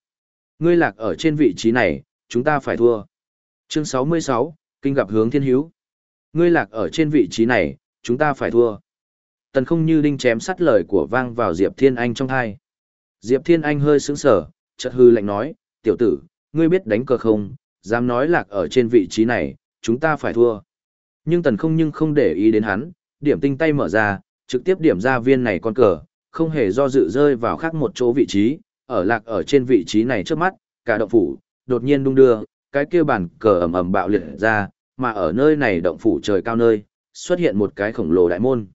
Ngươi lạc ở trên vị trí này, chúng ta phải thua. Chương 66, Kinh gặp hướng thiên hữu. Ngươi lạc ở trên vị trí này, chúng ta phải thua. Tần không như đinh chém sắt lời của vang vào Diệp Thiên Anh trong thai. Diệp Thiên Anh hơi sững sờ, chợt hư lạnh nói, tiểu tử, ngươi biết đánh cờ không, dám nói lạc ở trên vị trí này, chúng ta phải thua. Nhưng tần không nhưng không để ý đến hắn, điểm tinh tay mở ra, trực tiếp điểm ra viên này con cờ, không hề do dự rơi vào khác một chỗ vị trí, ở lạc ở trên vị trí này trước mắt, cả động phủ, đột nhiên đung đưa, cái kia bản cờ ầm ầm bạo liệt ra, mà ở nơi này động phủ trời cao nơi, xuất hiện một cái khổng lồ đại môn.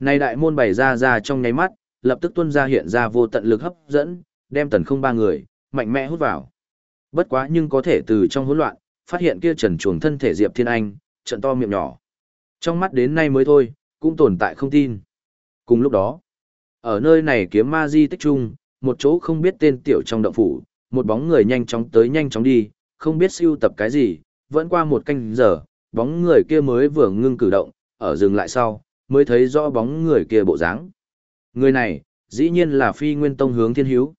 Này đại môn bày ra ra trong nháy mắt, lập tức tuôn ra hiện ra vô tận lực hấp dẫn, đem tần không ba người, mạnh mẽ hút vào. Bất quá nhưng có thể từ trong hỗn loạn, phát hiện kia trần chuồng thân thể Diệp Thiên Anh, trận to miệng nhỏ. Trong mắt đến nay mới thôi, cũng tồn tại không tin. Cùng lúc đó, ở nơi này kiếm ma di tích chung, một chỗ không biết tên tiểu trong động phủ, một bóng người nhanh chóng tới nhanh chóng đi, không biết siêu tập cái gì, vẫn qua một canh giờ, bóng người kia mới vừa ngưng cử động, ở dừng lại sau, mới thấy rõ bóng người kia bộ dáng. Người này, dĩ nhiên là phi nguyên tông hướng thiên hiếu.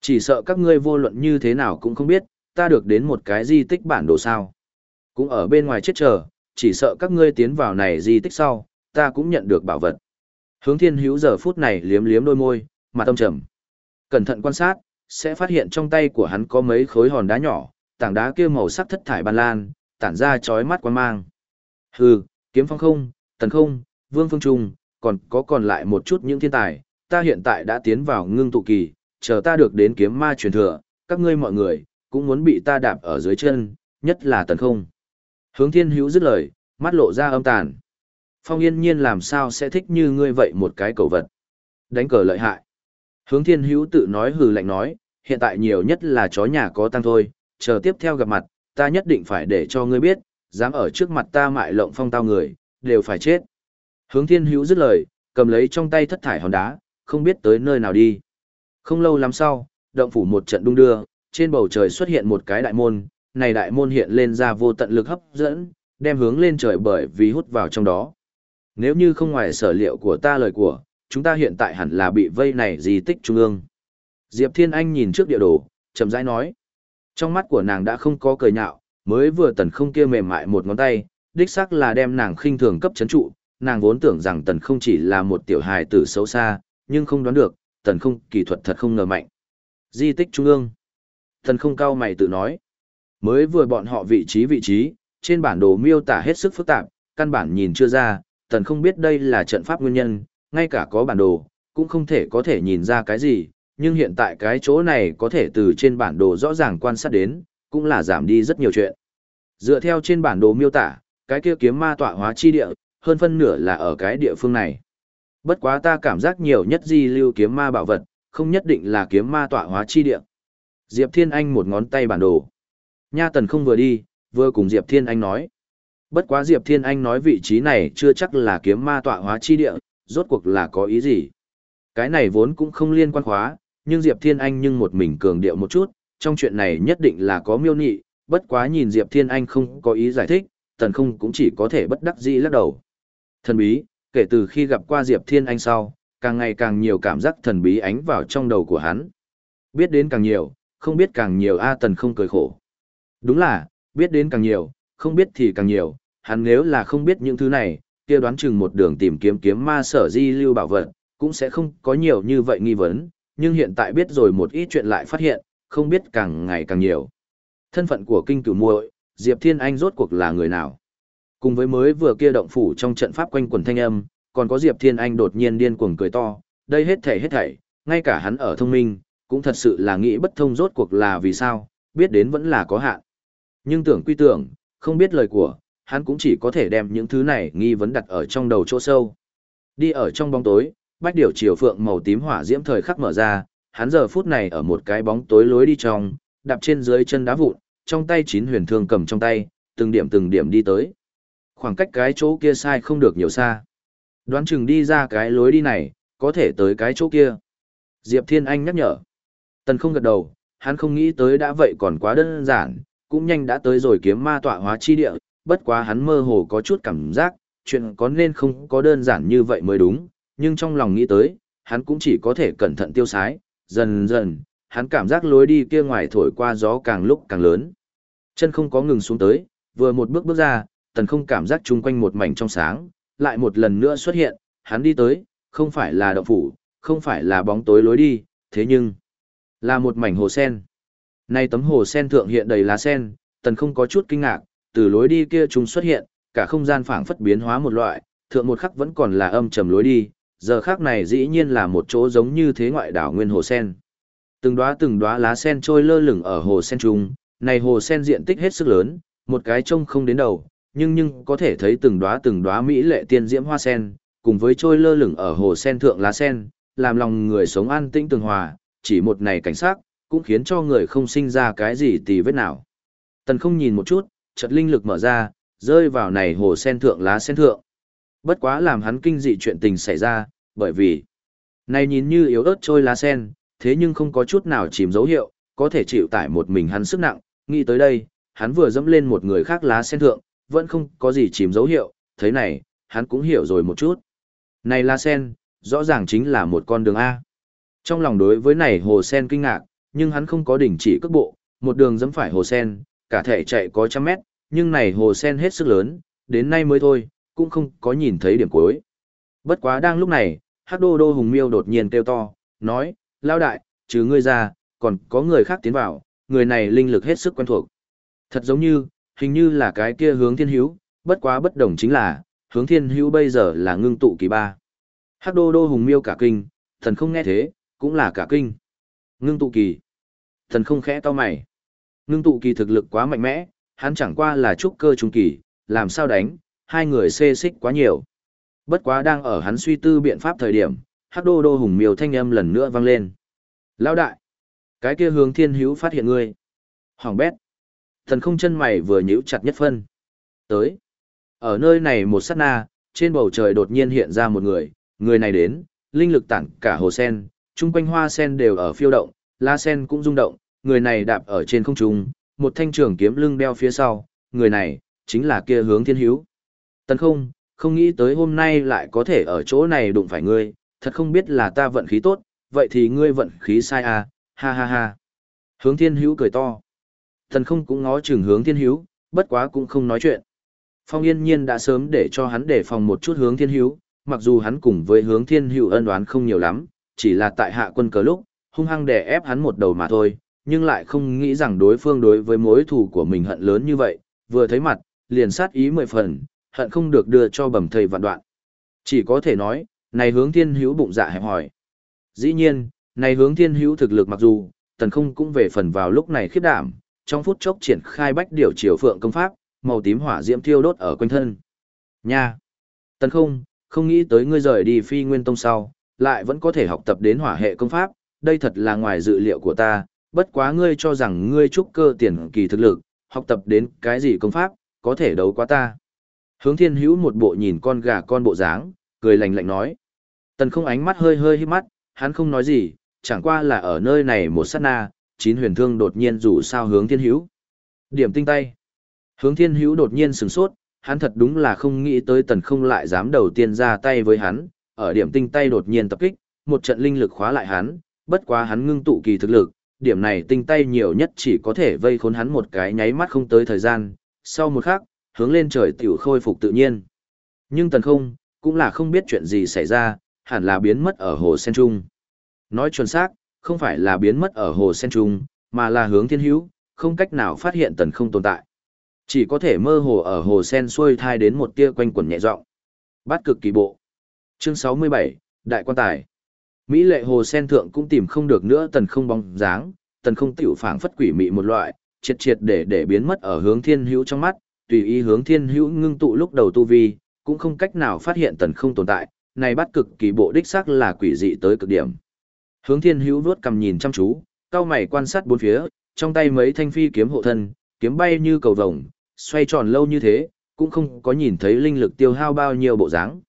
Chỉ sợ các ngươi vô luận như thế nào cũng không biết, ta được đến một cái di tích bản đồ sao. Cũng ở bên ngoài chết chờ, chỉ sợ các ngươi tiến vào này di tích sau, ta cũng nhận được bảo vật. Hướng thiên hữu giờ phút này liếm liếm đôi môi, mặt tâm trầm. Cẩn thận quan sát, sẽ phát hiện trong tay của hắn có mấy khối hòn đá nhỏ, tảng đá kia màu sắc thất thải ban lan, tản ra chói mắt quan mang. Hừ, kiếm phong không, tần không, vương phương trung, còn có còn lại một chút những thiên tài, ta hiện tại đã tiến vào ngưng tụ kỳ, chờ ta được đến kiếm ma truyền thừa, các ngươi mọi người, cũng muốn bị ta đạp ở dưới chân, nhất là tần không. Hướng thiên hữu dứt lời, mắt lộ ra âm tàn. Phong yên nhiên làm sao sẽ thích như ngươi vậy một cái cầu vật. Đánh cờ lợi hại. Hướng thiên hữu tự nói hừ lạnh nói, hiện tại nhiều nhất là chó nhà có tăng thôi, chờ tiếp theo gặp mặt, ta nhất định phải để cho ngươi biết, dám ở trước mặt ta mại lộng phong tao người, đều phải chết. Hướng thiên hữu dứt lời, cầm lấy trong tay thất thải hòn đá, không biết tới nơi nào đi. Không lâu lắm sau, động phủ một trận đung đưa, trên bầu trời xuất hiện một cái đại môn, này đại môn hiện lên ra vô tận lực hấp dẫn, đem hướng lên trời bởi vì hút vào trong đó. Nếu như không ngoài sở liệu của ta lời của, chúng ta hiện tại hẳn là bị vây này di tích trung ương. Diệp Thiên Anh nhìn trước địa đồ, chậm rãi nói. Trong mắt của nàng đã không có cười nhạo, mới vừa tần không kia mềm mại một ngón tay, đích xác là đem nàng khinh thường cấp chấn trụ, nàng vốn tưởng rằng tần không chỉ là một tiểu hài tử xấu xa, nhưng không đoán được, tần không kỳ thuật thật không ngờ mạnh. Di tích trung ương. Thần không cao mày tự nói. Mới vừa bọn họ vị trí vị trí, trên bản đồ miêu tả hết sức phức tạp, căn bản nhìn chưa ra, thần không biết đây là trận pháp nguyên nhân, ngay cả có bản đồ, cũng không thể có thể nhìn ra cái gì, nhưng hiện tại cái chỗ này có thể từ trên bản đồ rõ ràng quan sát đến, cũng là giảm đi rất nhiều chuyện. Dựa theo trên bản đồ miêu tả, cái kia kiếm ma tọa hóa chi địa, hơn phân nửa là ở cái địa phương này. Bất quá ta cảm giác nhiều nhất di lưu kiếm ma bảo vật, không nhất định là kiếm ma tọa hóa chi địa. Diệp Thiên Anh một ngón tay bản đồ. Nha Tần không vừa đi, vừa cùng Diệp Thiên Anh nói. Bất quá Diệp Thiên Anh nói vị trí này chưa chắc là kiếm ma tọa hóa chi địa, rốt cuộc là có ý gì. Cái này vốn cũng không liên quan khóa, nhưng Diệp Thiên Anh nhưng một mình cường điệu một chút, trong chuyện này nhất định là có miêu nị, bất quá nhìn Diệp Thiên Anh không có ý giải thích, tần không cũng chỉ có thể bất đắc dĩ lắc đầu. Thần bí, kể từ khi gặp qua Diệp Thiên Anh sau, càng ngày càng nhiều cảm giác thần bí ánh vào trong đầu của hắn. Biết đến càng nhiều, không biết càng nhiều A tần không cười khổ. Đúng là, biết đến càng nhiều, không biết thì càng nhiều, hắn nếu là không biết những thứ này, kia đoán chừng một đường tìm kiếm kiếm ma sở di lưu bảo vật, cũng sẽ không có nhiều như vậy nghi vấn, nhưng hiện tại biết rồi một ít chuyện lại phát hiện, không biết càng ngày càng nhiều. Thân phận của kinh cửu muội, Diệp Thiên Anh rốt cuộc là người nào? Cùng với mới vừa kia động phủ trong trận pháp quanh quần thanh âm, còn có Diệp Thiên Anh đột nhiên điên cuồng cười to, đây hết thảy hết thảy, ngay cả hắn ở thông minh, cũng thật sự là nghĩ bất thông rốt cuộc là vì sao, biết đến vẫn là có hạn. Nhưng tưởng quy tưởng, không biết lời của, hắn cũng chỉ có thể đem những thứ này nghi vấn đặt ở trong đầu chỗ sâu. Đi ở trong bóng tối, bách điểu chiều phượng màu tím hỏa diễm thời khắc mở ra, hắn giờ phút này ở một cái bóng tối lối đi trong, đạp trên dưới chân đá vụn, trong tay chín huyền thương cầm trong tay, từng điểm từng điểm đi tới. Khoảng cách cái chỗ kia sai không được nhiều xa. Đoán chừng đi ra cái lối đi này, có thể tới cái chỗ kia. Diệp Thiên Anh nhắc nhở. Tần không gật đầu, hắn không nghĩ tới đã vậy còn quá đơn giản, cũng nhanh đã tới rồi kiếm ma tọa hóa chi địa, bất quá hắn mơ hồ có chút cảm giác, chuyện có nên không có đơn giản như vậy mới đúng, nhưng trong lòng nghĩ tới, hắn cũng chỉ có thể cẩn thận tiêu sái, dần dần, hắn cảm giác lối đi kia ngoài thổi qua gió càng lúc càng lớn. Chân không có ngừng xuống tới, vừa một bước bước ra, tần không cảm giác chung quanh một mảnh trong sáng, lại một lần nữa xuất hiện, hắn đi tới, không phải là động phủ, không phải là bóng tối lối đi, thế nhưng, là một mảnh hồ sen. Nay tấm hồ sen thượng hiện đầy lá sen, tần không có chút kinh ngạc, từ lối đi kia chúng xuất hiện, cả không gian phảng phất biến hóa một loại, thượng một khắc vẫn còn là âm trầm lối đi, giờ khắc này dĩ nhiên là một chỗ giống như thế ngoại đảo nguyên hồ sen. Từng đóa từng đóa lá sen trôi lơ lửng ở hồ sen trung, này hồ sen diện tích hết sức lớn, một cái trông không đến đầu, nhưng nhưng có thể thấy từng đóa từng đóa mỹ lệ tiên diễm hoa sen, cùng với trôi lơ lửng ở hồ sen thượng lá sen, làm lòng người sống an tĩnh tường hòa, chỉ một này cảnh sát, cũng khiến cho người không sinh ra cái gì tì vết nào. Tần không nhìn một chút, chợt linh lực mở ra, rơi vào này hồ sen thượng lá sen thượng. Bất quá làm hắn kinh dị chuyện tình xảy ra, bởi vì này nhìn như yếu ớt trôi lá sen, thế nhưng không có chút nào chìm dấu hiệu, có thể chịu tải một mình hắn sức nặng, nghĩ tới đây, hắn vừa dẫm lên một người khác lá sen thượng, vẫn không có gì chìm dấu hiệu, thế này, hắn cũng hiểu rồi một chút. Này lá sen, rõ ràng chính là một con đường A. Trong lòng đối với này hồ sen kinh ngạc, nhưng hắn không có đỉnh chỉ cước bộ, một đường dẫm phải hồ sen, cả thể chạy có trăm mét, nhưng này hồ sen hết sức lớn, đến nay mới thôi, cũng không có nhìn thấy điểm cuối. Bất quá đang lúc này, Hắc Đô Đô Hùng Miêu đột nhiên kêu to, nói, lao đại, trừ ngươi ra, còn có người khác tiến vào, người này linh lực hết sức quen thuộc. Thật giống như, hình như là cái kia hướng thiên hữu, bất quá bất đồng chính là, hướng thiên hữu bây giờ là ngưng tụ kỳ ba. Hắc Đô Đô Hùng Miêu cả kinh, thần không nghe thế, cũng là cả kinh. Ngưng tụ kỳ. Thần không khẽ to mày. Ngưng tụ kỳ thực lực quá mạnh mẽ, hắn chẳng qua là trúc cơ trung kỳ, làm sao đánh, hai người xê xích quá nhiều. Bất quá đang ở hắn suy tư biện pháp thời điểm, hắc đô đô hùng miều thanh âm lần nữa vang lên. Lão đại! Cái kia hướng thiên hữu phát hiện ngươi. Hoàng bét! Thần không chân mày vừa nhíu chặt nhất phân. Tới! Ở nơi này một sát na, trên bầu trời đột nhiên hiện ra một người, người này đến, linh lực tản cả hồ sen, chung quanh hoa sen đều ở phiêu động, la sen cũng rung động, người này đạp ở trên không trung, một thanh trường kiếm lưng đeo phía sau, người này, chính là kia hướng thiên hiếu. Tần không, không nghĩ tới hôm nay lại có thể ở chỗ này đụng phải ngươi, thật không biết là ta vận khí tốt, vậy thì ngươi vận khí sai à, ha ha ha. Hướng thiên hữu cười to. Tần không cũng ngó chừng hướng thiên hữu, bất quá cũng không nói chuyện. Phong yên nhiên đã sớm để cho hắn để phòng một chút hướng thiên hữu, mặc dù hắn cùng với hướng thiên hữu ân đoán không nhiều lắm, chỉ là tại hạ quân cờ lúc, hung hăng đè ép hắn một đầu mà thôi, nhưng lại không nghĩ rằng đối phương đối với mối thù của mình hận lớn như vậy, vừa thấy mặt, liền sát ý mười phần, hận không được đưa cho bẩm thầy vạn đoạn. Chỉ có thể nói, này hướng thiên hữu bụng dạ hẹp hỏi. Dĩ nhiên, này hướng thiên hữu thực lực mặc dù, tần không cũng về phần vào lúc này khiếp đảm, trong phút chốc triển khai bách điều chiều phượng công pháp, màu tím hỏa diễm thiêu đốt ở quanh thân. Nha! Tần không, không nghĩ tới ngươi rời đi phi nguyên tông sau, lại vẫn có thể học tập đến hỏa hệ công pháp, đây thật là ngoài dự liệu của ta, bất quá ngươi cho rằng ngươi trúc cơ tiền kỳ thực lực, học tập đến cái gì công pháp, có thể đấu qua ta. Hướng thiên hữu một bộ nhìn con gà con bộ dáng, cười lạnh lạnh nói. Tần không ánh mắt hơi hơi hít mắt, hắn không nói gì, chẳng qua là ở nơi này một sát na, chín huyền thương đột nhiên rủ sao hướng thiên hữu. Điểm tinh tay. Hướng thiên hữu đột nhiên sừng sốt, hắn thật đúng là không nghĩ tới tần không lại dám đầu tiên ra tay với hắn, ở điểm tinh tay đột nhiên tập kích, một trận linh lực khóa lại hắn, bất quá hắn ngưng tụ kỳ thực lực, điểm này tinh tay nhiều nhất chỉ có thể vây khốn hắn một cái nháy mắt không tới thời gian, sau một khắc, hướng lên trời tiểu khôi phục tự nhiên. Nhưng tần không, cũng là không biết chuyện gì xảy ra, hẳn là biến mất ở hồ sen trung. Nói chuẩn xác, không phải là biến mất ở hồ sen trung, mà là hướng thiên hữu, không cách nào phát hiện tần không tồn tại. Chỉ có thể mơ hồ ở hồ sen xuôi thai đến một tia quanh quẩn nhẹ giọng. Bát cực kỳ bộ. Chương 67, Đại quan tài. Mỹ lệ hồ sen thượng cũng tìm không được nữa tần không bóng dáng, tần không tiểu phảng phất quỷ mị một loại, triệt triệt để để biến mất ở hướng thiên hữu trong mắt, tùy ý hướng thiên hữu ngưng tụ lúc đầu tu vi, cũng không cách nào phát hiện tần không tồn tại, này bắt cực kỳ bộ đích xác là quỷ dị tới cực điểm. Hướng thiên hữu vuốt cầm nhìn chăm chú, cao mày quan sát bốn phía, trong tay mấy thanh phi kiếm hộ thân, kiếm bay như cầu vồng, xoay tròn lâu như thế, cũng không có nhìn thấy linh lực tiêu hao bao nhiêu bộ dáng.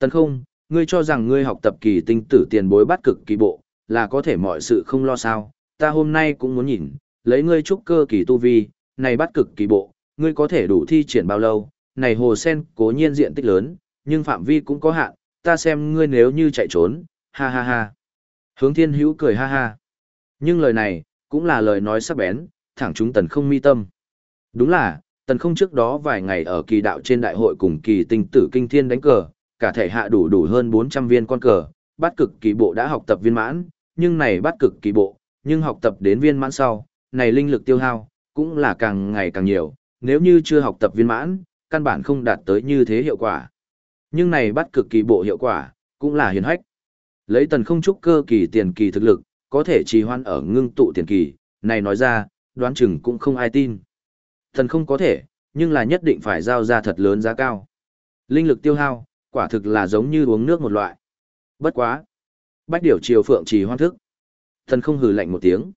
Tần không, ngươi cho rằng ngươi học tập kỳ tinh tử tiền bối bắt cực kỳ bộ, là có thể mọi sự không lo sao, ta hôm nay cũng muốn nhìn, lấy ngươi trúc cơ kỳ tu vi, này bắt cực kỳ bộ, ngươi có thể đủ thi triển bao lâu, này hồ sen cố nhiên diện tích lớn, nhưng phạm vi cũng có hạn, ta xem ngươi nếu như chạy trốn, ha ha ha. Hướng thiên hữu cười ha ha. Nhưng lời này, cũng là lời nói sắc bén, thẳng chúng tần không mi tâm. Đúng là, tần không trước đó vài ngày ở kỳ đạo trên đại hội cùng kỳ tinh tử kinh thiên đánh cờ, cả thể hạ đủ đủ hơn 400 viên con cờ, bát cực kỳ bộ đã học tập viên mãn, nhưng này bát cực kỳ bộ, nhưng học tập đến viên mãn sau, này linh lực tiêu hao, cũng là càng ngày càng nhiều, nếu như chưa học tập viên mãn, căn bản không đạt tới như thế hiệu quả. Nhưng này bắt cực kỳ bộ hiệu quả, cũng là hiền hách. Lấy tần không trúc cơ kỳ tiền kỳ thực lực, có thể trì hoãn ở ngưng tụ tiền kỳ, này nói ra, đoán chừng cũng không ai tin. Tần không có thể, nhưng là nhất định phải giao ra thật lớn giá cao. Linh lực tiêu hao, quả thực là giống như uống nước một loại. Bất quá. Bách điểu triều phượng trì hoan thức. Thần không hừ lạnh một tiếng.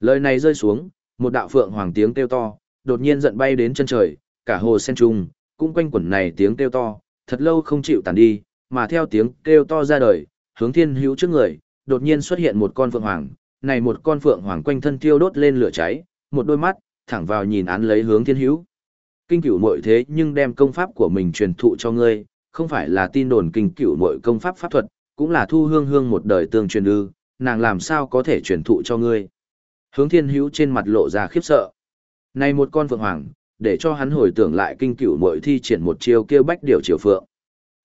Lời này rơi xuống, một đạo phượng hoàng tiếng kêu to, đột nhiên giận bay đến chân trời, cả hồ sen trung, cũng quanh quẩn này tiếng kêu to, thật lâu không chịu tàn đi, mà theo tiếng kêu to ra đời, hướng thiên hữu trước người, đột nhiên xuất hiện một con phượng hoàng, này một con phượng hoàng quanh thân thiêu đốt lên lửa cháy, một đôi mắt, thẳng vào nhìn án lấy hướng thiên hữu. Kinh cửu muội thế nhưng đem công pháp của mình truyền thụ cho ngươi, không phải là tin đồn kinh cựu muội công pháp pháp thuật, cũng là thu hương hương một đời tương truyền ư, nàng làm sao có thể truyền thụ cho ngươi. Hướng thiên hữu trên mặt lộ ra khiếp sợ. Này một con phượng hoàng, để cho hắn hồi tưởng lại kinh cựu muội thi triển một chiêu kêu bách điều triều phượng.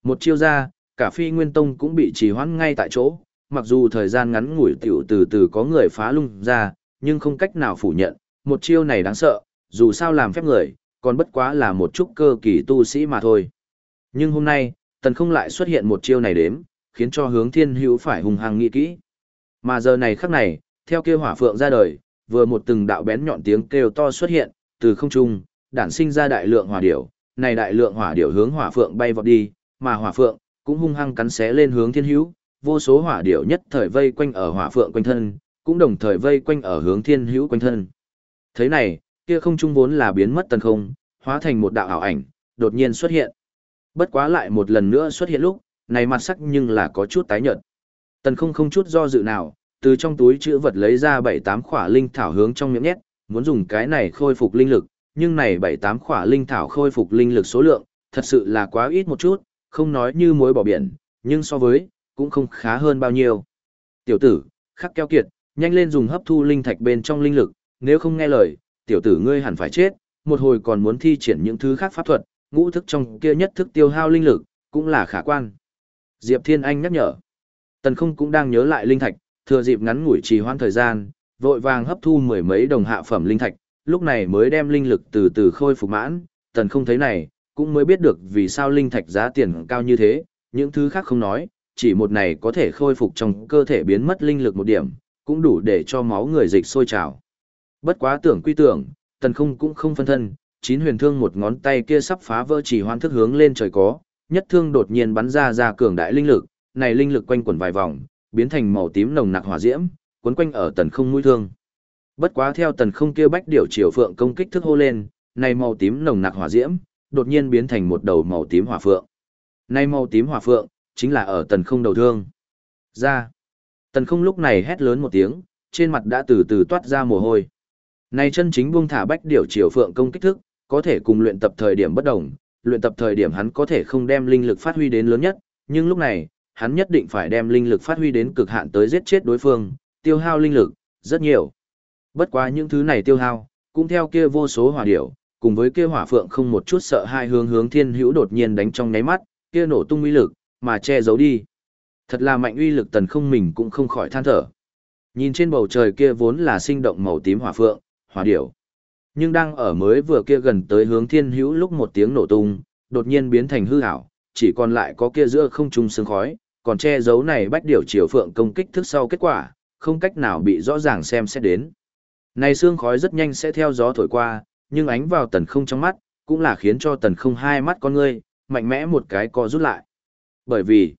Một chiêu ra, cả phi nguyên tông cũng bị trì hoãn ngay tại chỗ, mặc dù thời gian ngắn ngủi tiểu từ từ có người phá lung ra, nhưng không cách nào phủ nhận, một chiêu này đáng sợ, dù sao làm phép người, còn bất quá là một chút cơ kỳ tu sĩ mà thôi. Nhưng hôm nay, tần không lại xuất hiện một chiêu này đếm, khiến cho hướng thiên hữu phải hùng hăng nghĩ kỹ. Mà giờ này khắc này, theo kêu hỏa phượng ra đời, vừa một từng đạo bén nhọn tiếng kêu to xuất hiện, từ không trung, đản sinh ra đại lượng hỏa điểu, này đại lượng hỏa điểu hướng hỏa phượng bay vọt đi, mà hỏa phượng cũng hung hăng cắn xé lên hướng thiên hữu, vô số hỏa điểu nhất thời vây quanh ở hỏa phượng quanh thân, cũng đồng thời vây quanh ở hướng thiên hữu quanh thân. Thế này, kia không trung vốn là biến mất tần không, hóa thành một đạo ảo ảnh, đột nhiên xuất hiện. Bất quá lại một lần nữa xuất hiện lúc, này mặt sắc nhưng là có chút tái nhợt. Tần không không chút do dự nào, từ trong túi chữ vật lấy ra bảy tám khỏa linh thảo hướng trong miệng nhét, muốn dùng cái này khôi phục linh lực, nhưng này bảy tám khỏa linh thảo khôi phục linh lực số lượng, thật sự là quá ít một chút, không nói như mối bỏ biển, nhưng so với, cũng không khá hơn bao nhiêu. Tiểu tử, khắc keo kiệt, nhanh lên dùng hấp thu linh thạch bên trong linh lực, nếu không nghe lời, tiểu tử ngươi hẳn phải chết, một hồi còn muốn thi triển những thứ khác pháp thuật, ngũ thức trong kia nhất thức tiêu hao linh lực, cũng là khả quan. Diệp Thiên Anh nhắc nhở. Tần không cũng đang nhớ lại linh thạch, thừa dịp ngắn ngủi trì hoãn thời gian, vội vàng hấp thu mười mấy đồng hạ phẩm linh thạch, lúc này mới đem linh lực từ từ khôi phục mãn, tần không thấy này, cũng mới biết được vì sao linh thạch giá tiền cao như thế, những thứ khác không nói, chỉ một này có thể khôi phục trong cơ thể biến mất linh lực một điểm, cũng đủ để cho máu người dịch sôi trào. Bất quá tưởng quy tưởng, tần không cũng không phân thân, chín huyền thương một ngón tay kia sắp phá vỡ chỉ hoan thức hướng lên trời có, nhất thương đột nhiên bắn ra ra cường đại linh lực, này linh lực quanh quẩn vài vòng, biến thành màu tím nồng nặc hỏa diễm, cuốn quanh ở tần không mũi thương. Bất quá theo tần không kia bách điểu triều phượng công kích thức hô lên, này màu tím nồng nặc hỏa diễm, đột nhiên biến thành một đầu màu tím hỏa phượng. Này màu tím hỏa phượng, chính là ở tần không đầu thương. Ra. Tần không lúc này hét lớn một tiếng, trên mặt đã từ từ toát ra mồ hôi. Này chân chính buông thả bách điểu triều phượng công kích thức, có thể cùng luyện tập thời điểm bất đồng, luyện tập thời điểm hắn có thể không đem linh lực phát huy đến lớn nhất, nhưng lúc này, hắn nhất định phải đem linh lực phát huy đến cực hạn tới giết chết đối phương, tiêu hao linh lực, rất nhiều. Bất quá những thứ này tiêu hao, cũng theo kia vô số hỏa điểu, cùng với kia hỏa phượng không một chút sợ hai hướng hướng thiên hữu đột nhiên đánh trong nháy mắt, kia nổ tung uy lực, mà che giấu đi. Thật là mạnh uy lực tần không mình cũng không khỏi than thở. Nhìn trên bầu trời kia vốn là sinh động màu tím hỏa phượng, hỏa điểu. Nhưng đang ở mới vừa kia gần tới hướng thiên hữu lúc một tiếng nổ tung, đột nhiên biến thành hư ảo, chỉ còn lại có kia giữa không trung sương khói, còn che giấu này bách điểu chiều phượng công kích thức sau kết quả, không cách nào bị rõ ràng xem xét đến. Này sương khói rất nhanh sẽ theo gió thổi qua, nhưng ánh vào tần không trong mắt, cũng là khiến cho tần không hai mắt con ngươi, mạnh mẽ một cái co rút lại. Bởi vì,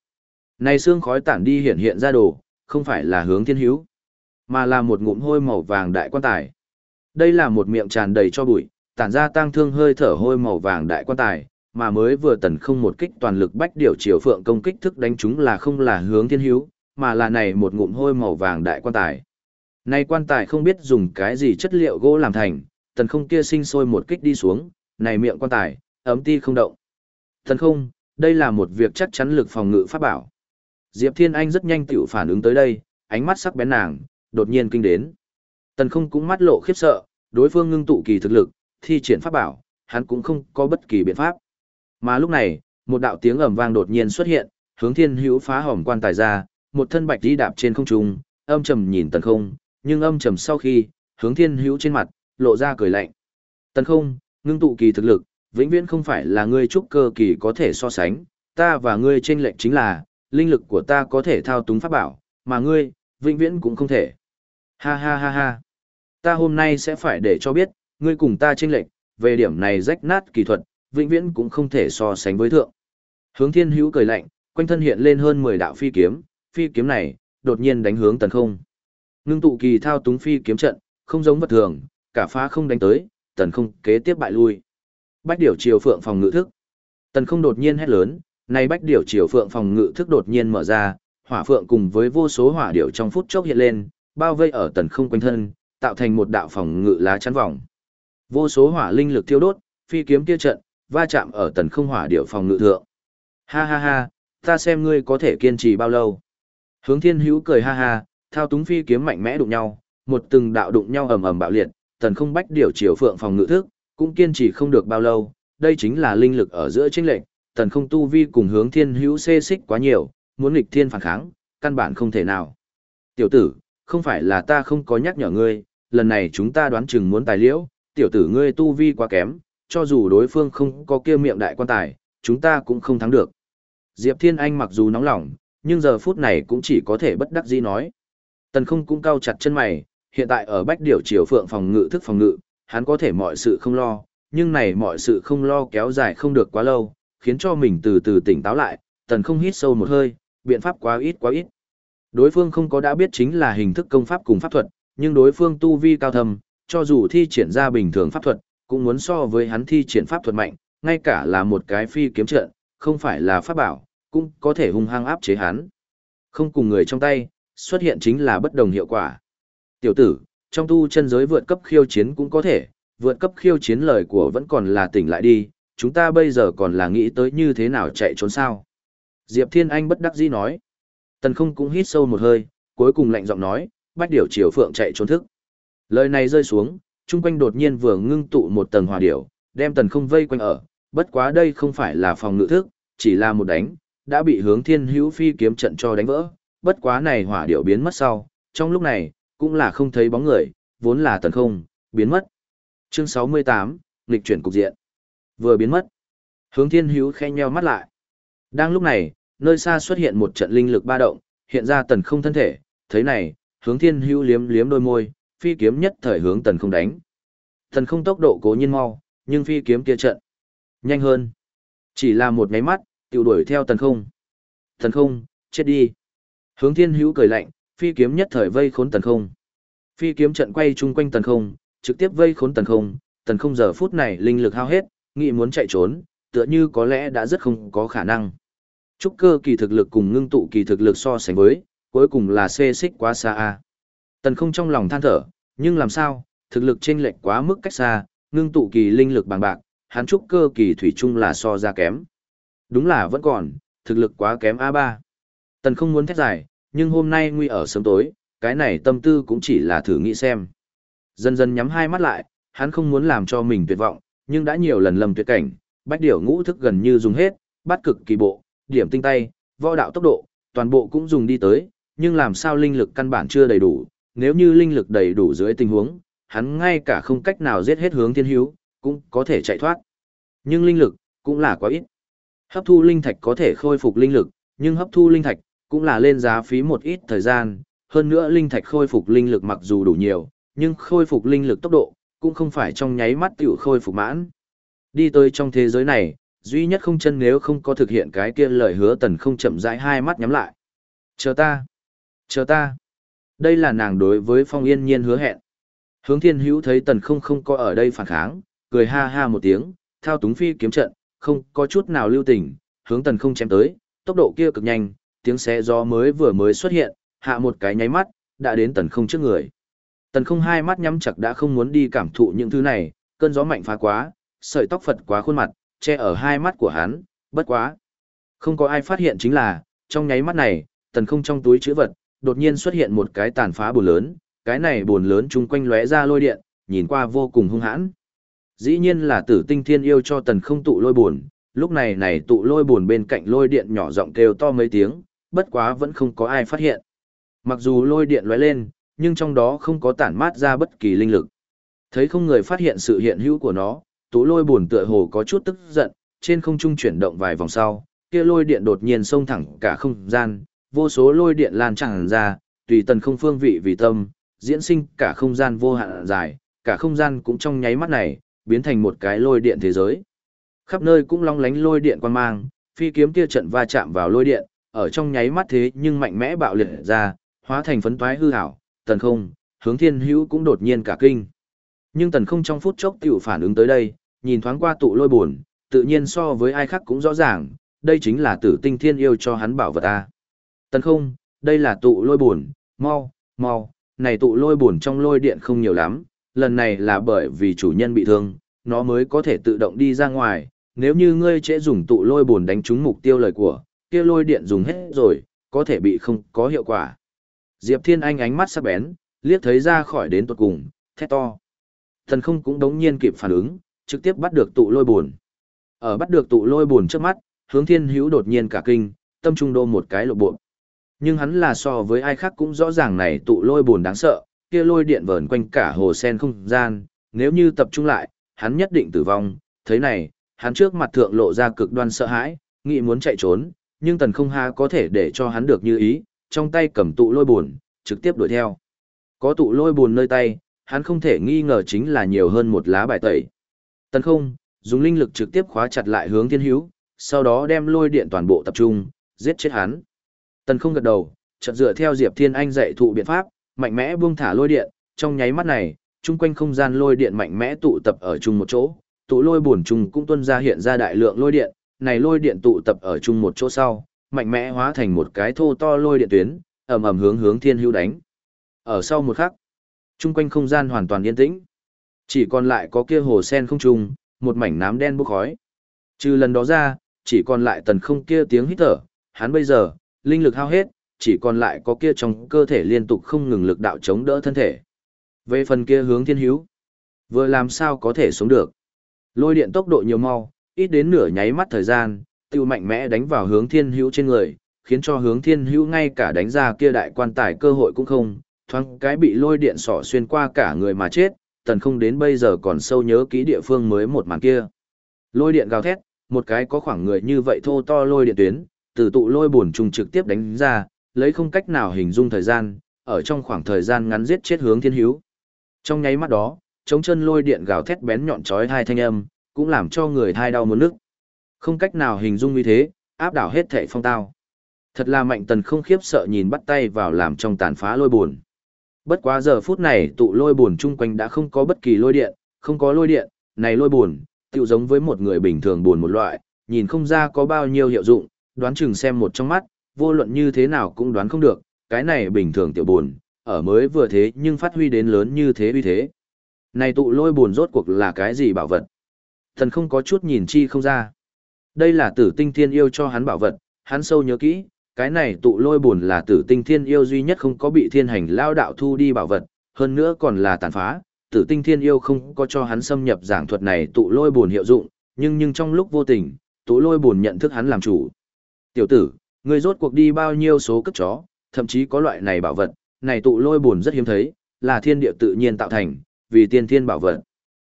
này sương khói tản đi hiện hiện ra đồ, không phải là hướng thiên hữu, mà là một ngụm hôi màu vàng đại quan tài. Đây là một miệng tràn đầy cho bụi, tản ra tang thương hơi thở hôi màu vàng đại quan tài, mà mới vừa tần không một kích toàn lực bách điểu chiều phượng công kích thức đánh chúng là không là hướng thiên hữu, mà là này một ngụm hôi màu vàng đại quan tài. Này quan tài không biết dùng cái gì chất liệu gỗ làm thành, tần không kia sinh sôi một kích đi xuống, này miệng quan tài, ấm ti không động. Tần không, đây là một việc chắc chắn lực phòng ngự pháp bảo. Diệp Thiên Anh rất nhanh tiểu phản ứng tới đây, ánh mắt sắc bén nàng, đột nhiên kinh đến. Tần không cũng mắt lộ khiếp sợ, đối phương ngưng tụ kỳ thực lực, thi triển pháp bảo, hắn cũng không có bất kỳ biện pháp. Mà lúc này, một đạo tiếng ầm vang đột nhiên xuất hiện, hướng thiên hữu phá hỏng quan tài ra, một thân bạch đi đạp trên không trung, âm trầm nhìn tần không, nhưng âm trầm sau khi, hướng thiên hữu trên mặt, lộ ra cười lạnh. Tần không, ngưng tụ kỳ thực lực, vĩnh viễn không phải là ngươi trúc cơ kỳ có thể so sánh, ta và ngươi trên lệnh chính là, linh lực của ta có thể thao túng pháp bảo, mà ngươi, vĩnh viễn cũng không thể. Ha ha ha ha. Ta hôm nay sẽ phải để cho biết, ngươi cùng ta chênh lệnh, về điểm này rách nát kỳ thuật, vĩnh viễn cũng không thể so sánh với thượng. Hướng thiên hữu cười lạnh, quanh thân hiện lên hơn 10 đạo phi kiếm, phi kiếm này, đột nhiên đánh hướng tần không. Ngưng tụ kỳ thao túng phi kiếm trận, không giống vật thường, cả phá không đánh tới, tần không kế tiếp bại lui. Bách điểu chiều phượng phòng ngự thức. Tần không đột nhiên hét lớn, nay bách điểu chiều phượng phòng ngự thức đột nhiên mở ra, hỏa phượng cùng với vô số hỏa điểu trong phút chốc hiện lên, bao vây ở tần không quanh thân, tạo thành một đạo phòng ngự lá chắn vòng. Vô số hỏa linh lực thiêu đốt, phi kiếm kia trận, va chạm ở tần không hỏa điểu phòng ngự thượng. Ha ha ha, ta xem ngươi có thể kiên trì bao lâu. Hướng thiên hữu cười ha ha, thao túng phi kiếm mạnh mẽ đụng nhau, một từng đạo đụng nhau ầm ầm bạo liệt, tần không bách điều chiều phượng phòng ngự thức, cũng kiên trì không được bao lâu, đây chính là linh lực ở giữa chênh lệnh, tần không tu vi cùng hướng thiên hữu xê xích quá nhiều, muốn nghịch thiên phản kháng, căn bản không thể nào. Tiểu tử, không phải là ta không có nhắc nhở ngươi, lần này chúng ta đoán chừng muốn tài liễu, tiểu tử ngươi tu vi quá kém, cho dù đối phương không có kia miệng đại quan tài, chúng ta cũng không thắng được. Diệp Thiên Anh mặc dù nóng lòng, nhưng giờ phút này cũng chỉ có thể bất đắc dĩ nói. Tần không cũng cao chặt chân mày, hiện tại ở bách điều triều phượng phòng ngự thức phòng ngự, hắn có thể mọi sự không lo, nhưng này mọi sự không lo kéo dài không được quá lâu, khiến cho mình từ từ tỉnh táo lại, tần không hít sâu một hơi, biện pháp quá ít quá ít. Đối phương không có đã biết chính là hình thức công pháp cùng pháp thuật, nhưng đối phương tu vi cao thầm, cho dù thi triển ra bình thường pháp thuật, cũng muốn so với hắn thi triển pháp thuật mạnh, ngay cả là một cái phi kiếm trận, không phải là pháp bảo, cũng có thể hung hăng áp chế hắn. Không cùng người trong tay, xuất hiện chính là bất đồng hiệu quả. Tiểu tử, trong tu chân giới vượt cấp khiêu chiến cũng có thể, vượt cấp khiêu chiến lời của vẫn còn là tỉnh lại đi, chúng ta bây giờ còn là nghĩ tới như thế nào chạy trốn sao. Diệp Thiên Anh bất đắc dĩ nói. Tần không cũng hít sâu một hơi, cuối cùng lạnh giọng nói, bách điểu chiều phượng chạy trốn thức. Lời này rơi xuống, chung quanh đột nhiên vừa ngưng tụ một tầng hỏa điểu, đem tần không vây quanh ở, bất quá đây không phải là phòng ngự thức, chỉ là một đánh, đã bị hướng thiên hữu phi kiếm trận cho đánh vỡ, bất quá này hỏa điểu biến mất sau, trong lúc này, cũng là không thấy bóng người, vốn là tần không, biến mất. Chương 68, nghịch chuyển cục diện. Vừa biến mất. Hướng thiên hữu khe nheo mắt lại. Đang lúc này, nơi xa xuất hiện một trận linh lực ba động, hiện ra tần không thân thể, thấy này, hướng thiên hữu liếm liếm đôi môi, phi kiếm nhất thời hướng tần không đánh. Tần không tốc độ cố nhiên mau, nhưng phi kiếm kia trận nhanh hơn. Chỉ là một nháy mắt, tiểu đuổi theo tần không. Tần không, chết đi. Hướng thiên hữu cười lạnh, phi kiếm nhất thời vây khốn tần không. Phi kiếm trận quay chung quanh tần không, trực tiếp vây khốn tần không, tần không giờ phút này linh lực hao hết, nghĩ muốn chạy trốn, tựa như có lẽ đã rất không có khả năng. Trúc cơ kỳ thực lực cùng ngưng tụ kỳ thực lực so sánh với, cuối cùng là xê xích quá xa a. Tần không trong lòng than thở, nhưng làm sao, thực lực chênh lệch quá mức cách xa, ngưng tụ kỳ linh lực bằng bạc, hắn trúc cơ kỳ thủy chung là so ra kém. Đúng là vẫn còn, thực lực quá kém A3. Tần không muốn thét dài, nhưng hôm nay nguy ở sớm tối, cái này tâm tư cũng chỉ là thử nghĩ xem. Dần dần nhắm hai mắt lại, hắn không muốn làm cho mình tuyệt vọng, nhưng đã nhiều lần lầm tuyệt cảnh, bách điểu ngũ thức gần như dùng hết, bắt cực kỳ bộ, điểm tinh tay, võ đạo tốc độ, toàn bộ cũng dùng đi tới, nhưng làm sao linh lực căn bản chưa đầy đủ, nếu như linh lực đầy đủ dưới tình huống, hắn ngay cả không cách nào giết hết hướng thiên hữu, cũng có thể chạy thoát. Nhưng linh lực, cũng là quá ít. Hấp thu linh thạch có thể khôi phục linh lực, nhưng hấp thu linh thạch, cũng là lên giá phí một ít thời gian, hơn nữa linh thạch khôi phục linh lực mặc dù đủ nhiều, nhưng khôi phục linh lực tốc độ, cũng không phải trong nháy mắt tiểu khôi phục mãn. Đi tới trong thế giới này, duy nhất không chân nếu không có thực hiện cái kia lời hứa tần không chậm rãi hai mắt nhắm lại. Chờ ta! Chờ ta! Đây là nàng đối với phong yên nhiên hứa hẹn. Hướng thiên hữu thấy tần không không có ở đây phản kháng, cười ha ha một tiếng, thao túng phi kiếm trận, không có chút nào lưu tình, hướng tần không chém tới, tốc độ kia cực nhanh, tiếng xé gió mới vừa mới xuất hiện, hạ một cái nháy mắt, đã đến tần không trước người. Tần không hai mắt nhắm chặt đã không muốn đi cảm thụ những thứ này, cơn gió mạnh phá quá, sợi tóc phật quá khuôn mặt, che ở hai mắt của hắn, bất quá. Không có ai phát hiện chính là, trong nháy mắt này, tần không trong túi chữ vật, đột nhiên xuất hiện một cái tàn phá bùn lớn, cái này bùn lớn chung quanh lóe ra lôi điện, nhìn qua vô cùng hung hãn. Dĩ nhiên là tử tinh thiên yêu cho tần không tụ lôi buồn, lúc này này tụ lôi buồn bên cạnh lôi điện nhỏ giọng kêu to mấy tiếng, bất quá vẫn không có ai phát hiện. Mặc dù lôi điện lóe lên, nhưng trong đó không có tản mát ra bất kỳ linh lực. Thấy không người phát hiện sự hiện hữu của nó, tụ lôi buồn tựa hồ có chút tức giận, trên không trung chuyển động vài vòng sau, kia lôi điện đột nhiên xông thẳng cả không gian, vô số lôi điện lan tràn ra, tùy tần không phương vị vì tâm, diễn sinh cả không gian vô hạn dài, cả không gian cũng trong nháy mắt này, biến thành một cái lôi điện thế giới. Khắp nơi cũng long lánh lôi điện quan mang, phi kiếm kia trận va chạm vào lôi điện, ở trong nháy mắt thế nhưng mạnh mẽ bạo liệt ra, hóa thành phấn toái hư ảo, tần không, hướng thiên hữu cũng đột nhiên cả kinh. Nhưng tần không trong phút chốc tiểu phản ứng tới đây, nhìn thoáng qua tụ lôi buồn, tự nhiên so với ai khác cũng rõ ràng, đây chính là tử tinh thiên yêu cho hắn bảo vật ta. Tần không, đây là tụ lôi buồn, mau, mau, này tụ lôi buồn trong lôi điện không nhiều lắm, lần này là bởi vì chủ nhân bị thương, nó mới có thể tự động đi ra ngoài, nếu như ngươi trễ dùng tụ lôi buồn đánh trúng mục tiêu lời của, kia lôi điện dùng hết rồi, có thể bị không có hiệu quả. Diệp Thiên Anh ánh mắt sắc bén, liếc thấy ra khỏi đến tuột cùng, thét to. Thần không cũng đống nhiên kịp phản ứng, trực tiếp bắt được tụ lôi buồn. Ở bắt được tụ lôi buồn trước mắt, hướng thiên hữu đột nhiên cả kinh, tâm trung đô một cái lộ bộ. Nhưng hắn là so với ai khác cũng rõ ràng này tụ lôi buồn đáng sợ, kia lôi điện vờn quanh cả hồ sen không gian, nếu như tập trung lại, hắn nhất định tử vong, thế này, hắn trước mặt thượng lộ ra cực đoan sợ hãi, nghĩ muốn chạy trốn, nhưng tần không ha có thể để cho hắn được như ý, trong tay cầm tụ lôi buồn, trực tiếp đuổi theo. Có tụ lôi buồn nơi tay, hắn không thể nghi ngờ chính là nhiều hơn một lá bài tẩy. Tần không, dùng linh lực trực tiếp khóa chặt lại hướng thiên hữu, sau đó đem lôi điện toàn bộ tập trung, giết chết hắn. Tần không gật đầu, chợt dựa theo Diệp Thiên Anh dạy thụ biện pháp, mạnh mẽ buông thả lôi điện, trong nháy mắt này, chung quanh không gian lôi điện mạnh mẽ tụ tập ở chung một chỗ, tụ lôi buồn trùng cũng tuôn ra hiện ra đại lượng lôi điện, này lôi điện tụ tập ở chung một chỗ sau, mạnh mẽ hóa thành một cái thô to lôi điện tuyến, ầm ầm hướng hướng Thiên Hữu đánh. Ở sau một khắc, chung quanh không gian hoàn toàn yên tĩnh. Chỉ còn lại có kia hồ sen không trung, một mảnh nám đen bốc khói. Trừ lần đó ra, chỉ còn lại tần không kia tiếng hít thở, hắn bây giờ, linh lực hao hết, chỉ còn lại có kia trong cơ thể liên tục không ngừng lực đạo chống đỡ thân thể. Về phần kia hướng thiên hữu, vừa làm sao có thể sống được. Lôi điện tốc độ nhiều mau, ít đến nửa nháy mắt thời gian, tiêu mạnh mẽ đánh vào hướng thiên hữu trên người, khiến cho hướng thiên hữu ngay cả đánh ra kia đại quan tài cơ hội cũng không, thoáng cái bị lôi điện sỏ xuyên qua cả người mà chết, tần không đến bây giờ còn sâu nhớ kỹ địa phương mới một màn kia. Lôi điện gào thét, một cái có khoảng người như vậy thô to lôi điện tuyến, từ tụ lôi bổn trùng trực tiếp đánh ra, lấy không cách nào hình dung thời gian, ở trong khoảng thời gian ngắn giết chết hướng thiên hữu. Trong nháy mắt đó, chống chân lôi điện gào thét bén nhọn chói hai thanh âm, cũng làm cho người thai đau muốn nức. Không cách nào hình dung như thế, áp đảo hết thệ phong tao. Thật là mạnh tần không khiếp sợ nhìn bắt tay vào làm trong tàn phá lôi buồn. Bất quá giờ phút này tụ lôi buồn chung quanh đã không có bất kỳ lôi điện, không có lôi điện, này lôi buồn, tựu giống với một người bình thường buồn một loại, nhìn không ra có bao nhiêu hiệu dụng, đoán chừng xem một trong mắt, vô luận như thế nào cũng đoán không được, cái này bình thường tiểu buồn, ở mới vừa thế nhưng phát huy đến lớn như thế uy thế. Này tụ lôi buồn rốt cuộc là cái gì bảo vật? Thần không có chút nhìn chi không ra. Đây là tử tinh thiên yêu cho hắn bảo vật, hắn sâu nhớ kỹ, cái này tụ lôi buồn là tử tinh thiên yêu duy nhất không có bị thiên hành lao đạo thu đi bảo vật, hơn nữa còn là tàn phá, tử tinh thiên yêu không có cho hắn xâm nhập giảng thuật này tụ lôi buồn hiệu dụng, nhưng nhưng trong lúc vô tình, tụ lôi buồn nhận thức hắn làm chủ. Tiểu tử, ngươi rốt cuộc đi bao nhiêu số cất chó, thậm chí có loại này bảo vật, này tụ lôi buồn rất hiếm thấy, là thiên địa tự nhiên tạo thành, vì tiên thiên bảo vật.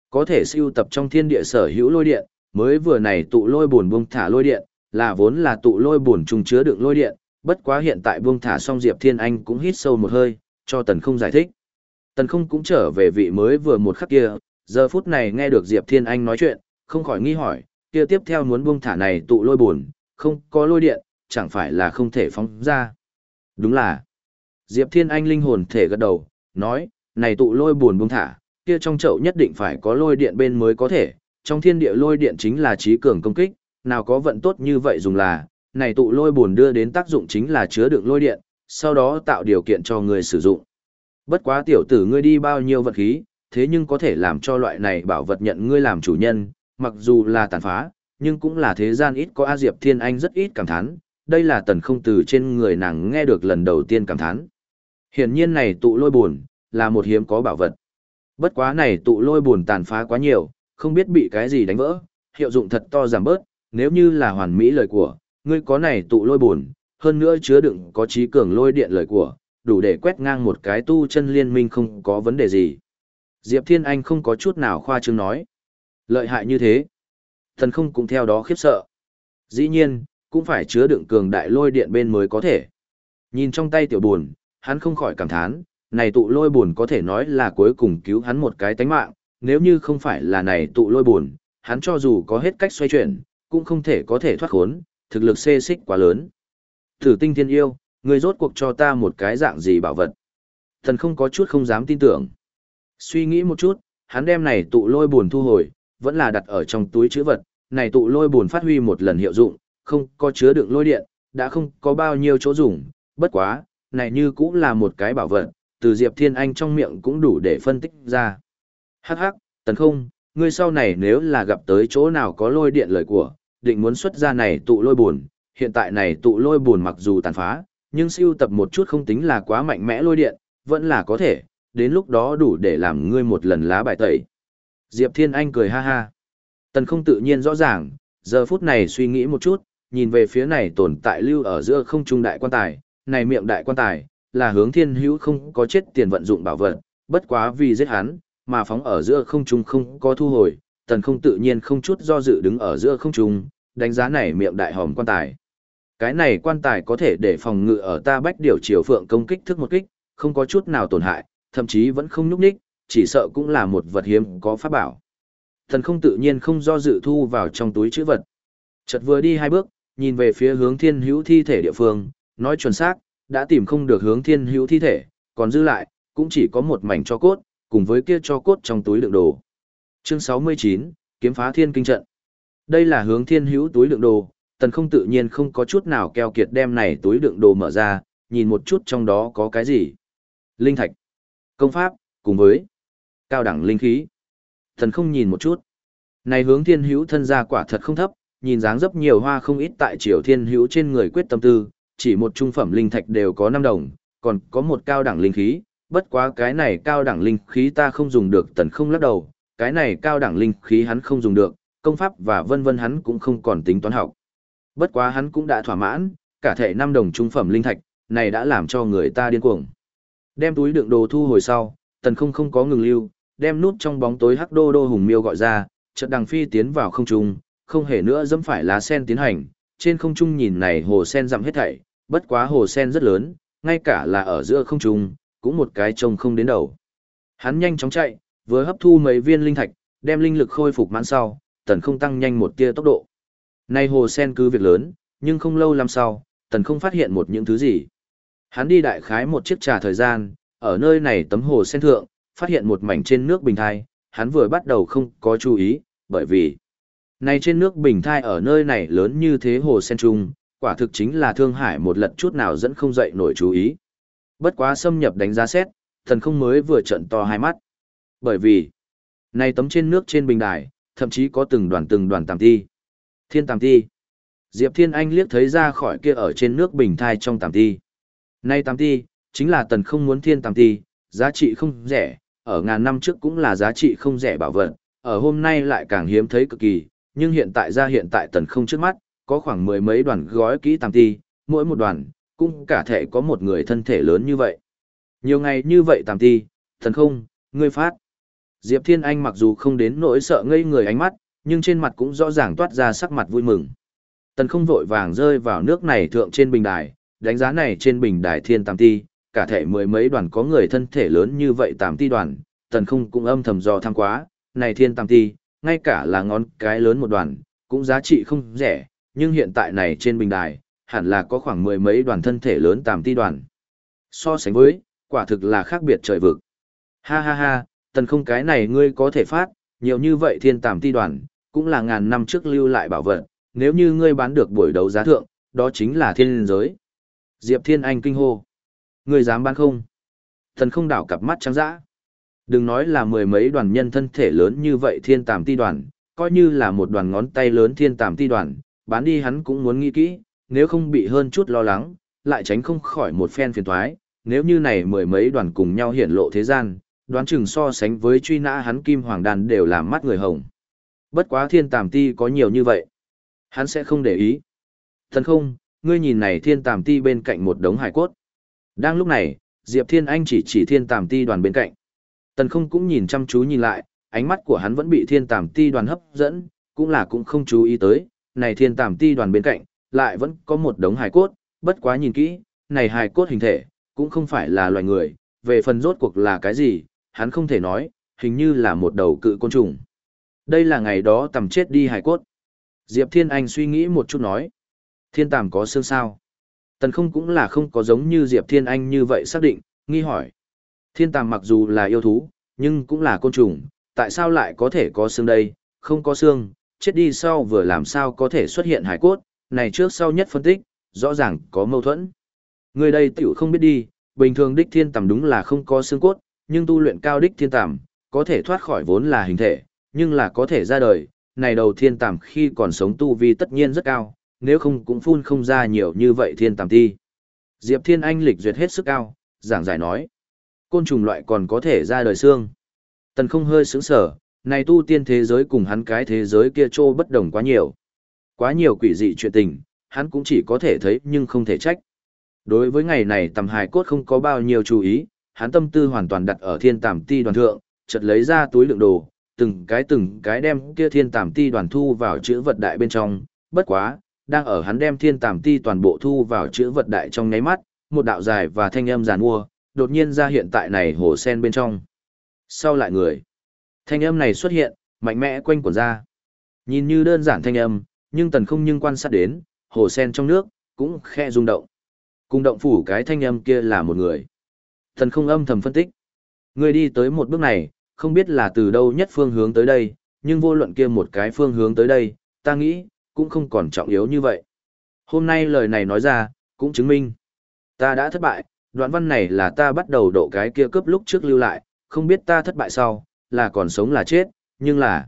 Có thể siêu tập trong thiên địa sở hữu lôi điện, mới vừa này tụ lôi buồn buông thả lôi điện, là vốn là tụ lôi buồn trùng chứa đựng lôi điện, bất quá hiện tại buông thả xong Diệp Thiên Anh cũng hít sâu một hơi, cho Tần Không giải thích. Tần Không cũng trở về vị mới vừa một khắc kia, giờ phút này nghe được Diệp Thiên Anh nói chuyện, không khỏi nghi hỏi, kia tiếp theo muốn buông thả này tụ lôi buồn, không có lôi điện, chẳng phải là không thể phóng ra. Đúng là. Diệp Thiên Anh linh hồn thể gật đầu, nói, này tụ lôi buồn buông thả, kia trong chậu nhất định phải có lôi điện bên mới có thể, trong thiên địa lôi điện chính là trí cường công kích, nào có vận tốt như vậy dùng là, này tụ lôi buồn đưa đến tác dụng chính là chứa đựng lôi điện, sau đó tạo điều kiện cho người sử dụng. Bất quá tiểu tử ngươi đi bao nhiêu vật khí, thế nhưng có thể làm cho loại này bảo vật nhận ngươi làm chủ nhân, mặc dù là tàn phá, nhưng cũng là thế gian ít có A Diệp Thiên Anh rất ít cảm thán, đây là tần không từ trên người nàng nghe được lần đầu tiên cảm thán. Hiển nhiên này tụ lôi buồn, là một hiếm có bảo vật. Bất quá này tụ lôi buồn tàn phá quá nhiều, không biết bị cái gì đánh vỡ, hiệu dụng thật to giảm bớt, nếu như là hoàn mỹ lời của, ngươi có này tụ lôi buồn, hơn nữa chứa đựng có trí cường lôi điện lời của, đủ để quét ngang một cái tu chân liên minh không có vấn đề gì. Diệp Thiên Anh không có chút nào khoa trương nói. Lợi hại như thế. Thần không cũng theo đó khiếp sợ. Dĩ nhiên, cũng phải chứa đựng cường đại lôi điện bên mới có thể. Nhìn trong tay tiểu buồn, hắn không khỏi cảm thán, này tụ lôi buồn có thể nói là cuối cùng cứu hắn một cái tánh mạng, nếu như không phải là này tụ lôi buồn, hắn cho dù có hết cách xoay chuyển, cũng không thể có thể thoát khốn, thực lực xê xích quá lớn. Thử tinh thiên yêu, người rốt cuộc cho ta một cái dạng gì bảo vật. Thần không có chút không dám tin tưởng. Suy nghĩ một chút, hắn đem này tụ lôi buồn thu hồi, vẫn là đặt ở trong túi chữ vật, này tụ lôi buồn phát huy một lần hiệu dụng, không có chứa đựng lôi điện, đã không có bao nhiêu chỗ dùng, bất quá, này như cũng là một cái bảo vật, từ Diệp Thiên Anh trong miệng cũng đủ để phân tích ra. Hắc hắc, tần không, ngươi sau này nếu là gặp tới chỗ nào có lôi điện lời của, định muốn xuất ra này tụ lôi buồn, hiện tại này tụ lôi buồn mặc dù tàn phá, nhưng siêu tập một chút không tính là quá mạnh mẽ lôi điện, vẫn là có thể, đến lúc đó đủ để làm ngươi một lần lá bài tẩy. Diệp Thiên Anh cười ha ha. Tần không tự nhiên rõ ràng, giờ phút này suy nghĩ một chút, nhìn về phía này tồn tại lưu ở giữa không trung đại quan tài, này miệng đại quan tài, là hướng thiên hữu không có chết tiền vận dụng bảo vật, bất quá vì giết hắn, mà phóng ở giữa không trung không có thu hồi, tần không tự nhiên không chút do dự đứng ở giữa không trung, đánh giá này miệng đại hòm quan tài. Cái này quan tài có thể để phòng ngự ở ta bách điều chiều phượng công kích thức một kích, không có chút nào tổn hại, thậm chí vẫn không nhúc nhích, chỉ sợ cũng là một vật hiếm có pháp bảo. Thần không tự nhiên không do dự thu vào trong túi chữ vật. Chợt vừa đi hai bước, nhìn về phía hướng thiên hữu thi thể địa phương, nói chuẩn xác, đã tìm không được hướng thiên hữu thi thể, còn dư lại, cũng chỉ có một mảnh cho cốt, cùng với kia cho cốt trong túi đựng đồ. Chương 69, Kiếm phá thiên kinh trận. Đây là hướng thiên hữu túi đựng đồ, tần không tự nhiên không có chút nào keo kiệt đem này túi đựng đồ mở ra, nhìn một chút trong đó có cái gì. Linh thạch, công pháp, cùng với cao đẳng linh khí. Thần không nhìn một chút. Này hướng thiên hữu thân gia quả thật không thấp, nhìn dáng dấp nhiều hoa không ít tại triều thiên hữu trên người quyết tâm tư, chỉ một trung phẩm linh thạch đều có 5 đồng, còn có một cao đẳng linh khí, bất quá cái này cao đẳng linh khí ta không dùng được tần không lắc đầu, cái này cao đẳng linh khí hắn không dùng được, công pháp và vân vân hắn cũng không còn tính toán học. Bất quá hắn cũng đã thỏa mãn, cả thể 5 đồng trung phẩm linh thạch, này đã làm cho người ta điên cuồng. Đem túi đựng đồ thu hồi sau, tần không không có ngừng lưu, đem nút trong bóng tối hắc đô đô hùng miêu gọi ra, chợt đằng phi tiến vào không trung, không hề nữa dẫm phải lá sen tiến hành, trên không trung nhìn này hồ sen dặm hết thảy, bất quá hồ sen rất lớn, ngay cả là ở giữa không trung, cũng một cái trông không đến đầu. Hắn nhanh chóng chạy, vừa hấp thu mấy viên linh thạch, đem linh lực khôi phục mãn sau, tần không tăng nhanh một tia tốc độ. Nay hồ sen cứ việc lớn, nhưng không lâu lắm sau, tần không phát hiện một những thứ gì. Hắn đi đại khái một chiếc trà thời gian, ở nơi này tấm hồ sen thượng, phát hiện một mảnh trên nước bình thai, hắn vừa bắt đầu không có chú ý, bởi vì này trên nước bình thai ở nơi này lớn như thế hồ sen trung, quả thực chính là Thương Hải một lật chút nào dẫn không dậy nổi chú ý. Bất quá xâm nhập đánh giá xét, thần không mới vừa trận to hai mắt. Bởi vì, này tấm trên nước trên bình đài, thậm chí có từng đoàn từng đoàn tàm ti. Thiên tàm ti. Diệp Thiên Anh liếc thấy ra khỏi kia ở trên nước bình thai trong tàm ti. Này tàm ti, chính là tần không muốn thiên tàm ti, giá trị không rẻ, ở ngàn năm trước cũng là giá trị không rẻ bảo vật, ở hôm nay lại càng hiếm thấy cực kỳ, nhưng hiện tại ra hiện tại tần không trước mắt, có khoảng mười mấy đoàn gói kỹ tàng ti, mỗi một đoàn, cũng cả thể có một người thân thể lớn như vậy. Nhiều ngày như vậy tàng ti, tần không, ngươi phát. Diệp Thiên Anh mặc dù không đến nỗi sợ ngây người ánh mắt, nhưng trên mặt cũng rõ ràng toát ra sắc mặt vui mừng. Tần không vội vàng rơi vào nước này thượng trên bình đài, đánh giá này trên bình đài thiên tàng ti, cả thể mười mấy đoàn có người thân thể lớn như vậy tám ti đoàn, tần không cũng âm thầm do tham quá, này thiên tam ti, ngay cả là ngón cái lớn một đoàn, cũng giá trị không rẻ, nhưng hiện tại này trên bình đài, hẳn là có khoảng mười mấy đoàn thân thể lớn tám ti đoàn. So sánh với, quả thực là khác biệt trời vực. Ha ha ha, tần không cái này ngươi có thể phát, nhiều như vậy thiên tàm ti đoàn, cũng là ngàn năm trước lưu lại bảo vật, nếu như ngươi bán được buổi đấu giá thượng, đó chính là thiên giới. Diệp Thiên Anh kinh hô. Ngươi dám bán không? Thần không đảo cặp mắt trắng dã. Đừng nói là mười mấy đoàn nhân thân thể lớn như vậy thiên tàm ti đoàn, coi như là một đoàn ngón tay lớn thiên tàm ti đoàn, bán đi hắn cũng muốn nghĩ kỹ, nếu không bị hơn chút lo lắng, lại tránh không khỏi một phen phiền toái. Nếu như này mười mấy đoàn cùng nhau hiển lộ thế gian, đoán chừng so sánh với truy nã hắn kim hoàng đàn đều làm mắt người hồng. Bất quá thiên tàm ti có nhiều như vậy. Hắn sẽ không để ý. Thần không, ngươi nhìn này thiên tàm ti bên cạnh một đống hải cốt. Đang lúc này, Diệp Thiên Anh chỉ chỉ thiên tàm ti đoàn bên cạnh. Tần không cũng nhìn chăm chú nhìn lại, ánh mắt của hắn vẫn bị thiên tàm ti đoàn hấp dẫn, cũng là cũng không chú ý tới, này thiên tàm ti đoàn bên cạnh, lại vẫn có một đống hài cốt, bất quá nhìn kỹ, này hài cốt hình thể, cũng không phải là loài người, về phần rốt cuộc là cái gì, hắn không thể nói, hình như là một đầu cự côn trùng. Đây là ngày đó tầm chết đi hài cốt. Diệp Thiên Anh suy nghĩ một chút nói, thiên tàm có xương sao? Tần không cũng là không có giống như Diệp Thiên Anh như vậy xác định, nghi hỏi. Thiên tàm mặc dù là yêu thú, nhưng cũng là côn trùng, tại sao lại có thể có xương đây? Không có xương, chết đi sau vừa làm sao có thể xuất hiện hải cốt, này trước sau nhất phân tích, rõ ràng có mâu thuẫn. Người đây tiểu không biết đi, bình thường đích thiên tầm đúng là không có xương cốt, nhưng tu luyện cao đích thiên tầm, có thể thoát khỏi vốn là hình thể, nhưng là có thể ra đời, này đầu thiên tầm khi còn sống tu vi tất nhiên rất cao, nếu không cũng phun không ra nhiều như vậy thiên tàm ti. Diệp Thiên Anh lịch duyệt hết sức cao, giảng giải nói. Côn trùng loại còn có thể ra đời xương. Tần không hơi sướng sở, này tu tiên thế giới cùng hắn cái thế giới kia trô bất đồng quá nhiều. Quá nhiều quỷ dị chuyện tình, hắn cũng chỉ có thể thấy nhưng không thể trách. Đối với ngày này tầm hài cốt không có bao nhiêu chú ý, hắn tâm tư hoàn toàn đặt ở thiên tàm ti đoàn thượng, chợt lấy ra túi lượng đồ, từng cái từng cái đem kia thiên tàm ti đoàn thu vào chữ vật đại bên trong, bất quá, đang ở hắn đem thiên tàm ti toàn bộ thu vào chữ vật đại trong nháy mắt, một đạo dài và thanh âm giàn mua, đột nhiên ra hiện tại này hồ sen bên trong. Sau lại người, thanh âm này xuất hiện, mạnh mẽ quanh quẩn ra. Nhìn như đơn giản thanh âm, nhưng tần không nhưng quan sát đến, hồ sen trong nước, cũng khe rung động. Cùng động phủ cái thanh âm kia là một người. Tần không âm thầm phân tích. Người đi tới một bước này, không biết là từ đâu nhất phương hướng tới đây, nhưng vô luận kia một cái phương hướng tới đây, ta nghĩ, cũng không còn trọng yếu như vậy. Hôm nay lời này nói ra, cũng chứng minh. Ta đã thất bại, đoạn văn này là ta bắt đầu độ cái kia cướp lúc trước lưu lại, không biết ta thất bại sau, là còn sống là chết, nhưng là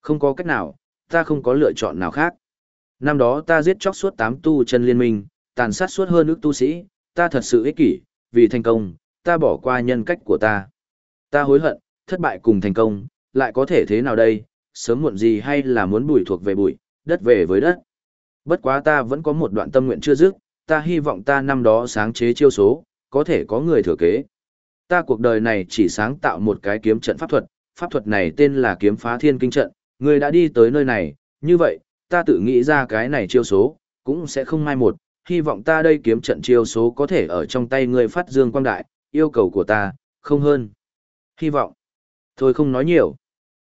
không có cách nào, ta không có lựa chọn nào khác. Năm đó ta giết chóc suốt 8 tu chân liên minh, tàn sát suốt hơn ước tu sĩ, ta thật sự ích kỷ, vì thành công, ta bỏ qua nhân cách của ta. Ta hối hận, thất bại cùng thành công, lại có thể thế nào đây, sớm muộn gì hay là muốn bùi thuộc về bụi, đất về với đất. Bất quá ta vẫn có một đoạn tâm nguyện chưa dứt, ta hy vọng ta năm đó sáng chế chiêu số, có thể có người thừa kế. Ta cuộc đời này chỉ sáng tạo một cái kiếm trận pháp thuật, pháp thuật này tên là kiếm phá thiên kinh trận, người đã đi tới nơi này, như vậy, ta tự nghĩ ra cái này chiêu số, cũng sẽ không mai một, hy vọng ta đây kiếm trận chiêu số có thể ở trong tay người phát dương quang đại, yêu cầu của ta, không hơn. Hy vọng. Thôi không nói nhiều.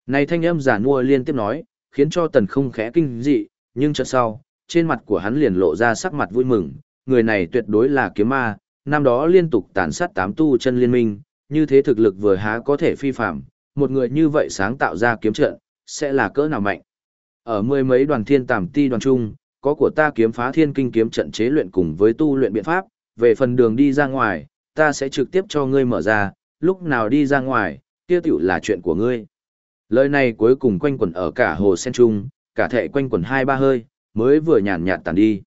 Này thanh âm giả mua liên tiếp nói, khiến cho tần không khẽ kinh dị, nhưng chợt sau, trên mặt của hắn liền lộ ra sắc mặt vui mừng, người này tuyệt đối là kiếm ma, năm đó liên tục tàn sát tám tu chân liên minh, như thế thực lực vừa há có thể phi phạm, một người như vậy sáng tạo ra kiếm trận, sẽ là cỡ nào mạnh. Ở mười mấy đoàn thiên tàm ti đoàn trung, có của ta kiếm phá thiên kinh kiếm trận chế luyện cùng với tu luyện biện pháp, về phần đường đi ra ngoài, ta sẽ trực tiếp cho ngươi mở ra, lúc nào đi ra ngoài, kia tiểu là chuyện của ngươi. Lời này cuối cùng quanh quẩn ở cả hồ sen trung, cả thệ quanh quẩn hai ba hơi, mới vừa nhàn nhạt tàn đi.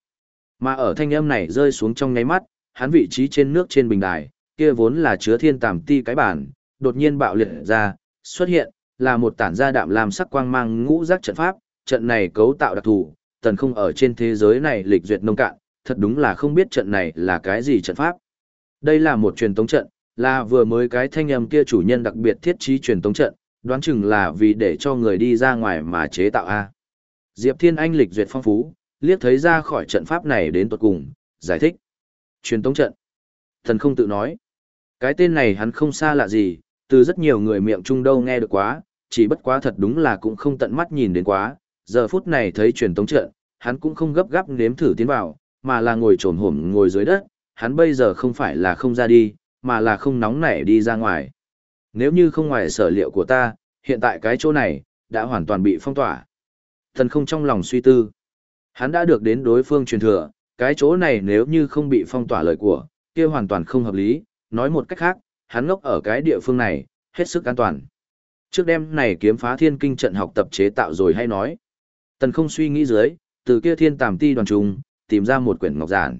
Mà ở thanh âm này rơi xuống trong nháy mắt, hắn vị trí trên nước trên bình đài, kia vốn là chứa thiên tàm ti cái bản, đột nhiên bạo liệt ra, xuất hiện, là một tản gia đạm làm sắc quang mang ngũ giác trận pháp, trận này cấu tạo đặc thù, tần không ở trên thế giới này lịch duyệt nông cạn, thật đúng là không biết trận này là cái gì trận pháp. Đây là một truyền tống trận, là vừa mới cái thanh âm kia chủ nhân đặc biệt thiết trí truyền tống trận, đoán chừng là vì để cho người đi ra ngoài mà chế tạo A. Diệp Thiên Anh lịch duyệt phong phú, liếc thấy ra khỏi trận pháp này đến tuột cùng, giải thích. Truyền tống trận. Thần không tự nói. Cái tên này hắn không xa lạ gì, từ rất nhiều người miệng trung đâu nghe được quá, chỉ bất quá thật đúng là cũng không tận mắt nhìn đến quá. Giờ phút này thấy truyền tống trận, hắn cũng không gấp gáp nếm thử tiến vào, mà là ngồi trồn hổm ngồi dưới đất, hắn bây giờ không phải là không ra đi, mà là không nóng nảy đi ra ngoài. Nếu như không ngoài sở liệu của ta, hiện tại cái chỗ này, đã hoàn toàn bị phong tỏa. Thần không trong lòng suy tư. Hắn đã được đến đối phương truyền thừa, cái chỗ này nếu như không bị phong tỏa lời của, kia hoàn toàn không hợp lý, nói một cách khác, hắn ngốc ở cái địa phương này, hết sức an toàn. Trước đêm này kiếm phá thiên kinh trận học tập chế tạo rồi hay nói. Tần không suy nghĩ dưới, từ kia thiên tàm ti đoàn trùng, tìm ra một quyển ngọc giản.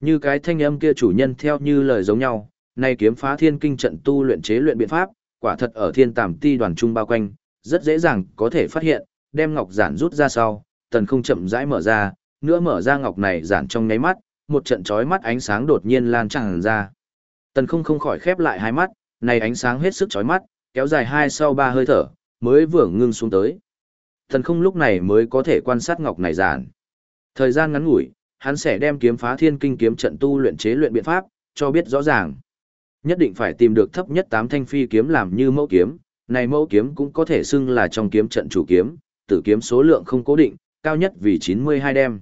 Như cái thanh âm kia chủ nhân theo như lời giống nhau, nay kiếm phá thiên kinh trận tu luyện chế luyện biện pháp, quả thật ở thiên tàm ti đoàn trung bao quanh, rất dễ dàng có thể phát hiện, đem ngọc giản rút ra sau, tần không chậm rãi mở ra, nữa mở ra ngọc này giản trong nháy mắt, một trận chói mắt ánh sáng đột nhiên lan tràn ra. Tần không không khỏi khép lại hai mắt, này ánh sáng hết sức chói mắt, kéo dài hai sau ba hơi thở, mới vừa ngưng xuống tới. Tần không lúc này mới có thể quan sát ngọc này giản. Thời gian ngắn ngủi, hắn sẽ đem kiếm phá thiên kinh kiếm trận tu luyện chế luyện biện pháp, cho biết rõ ràng. Nhất định phải tìm được thấp nhất tám thanh phi kiếm làm như mẫu kiếm, này mẫu kiếm cũng có thể xưng là trong kiếm trận chủ kiếm, tử kiếm số lượng không cố định, cao nhất vì 92 đem.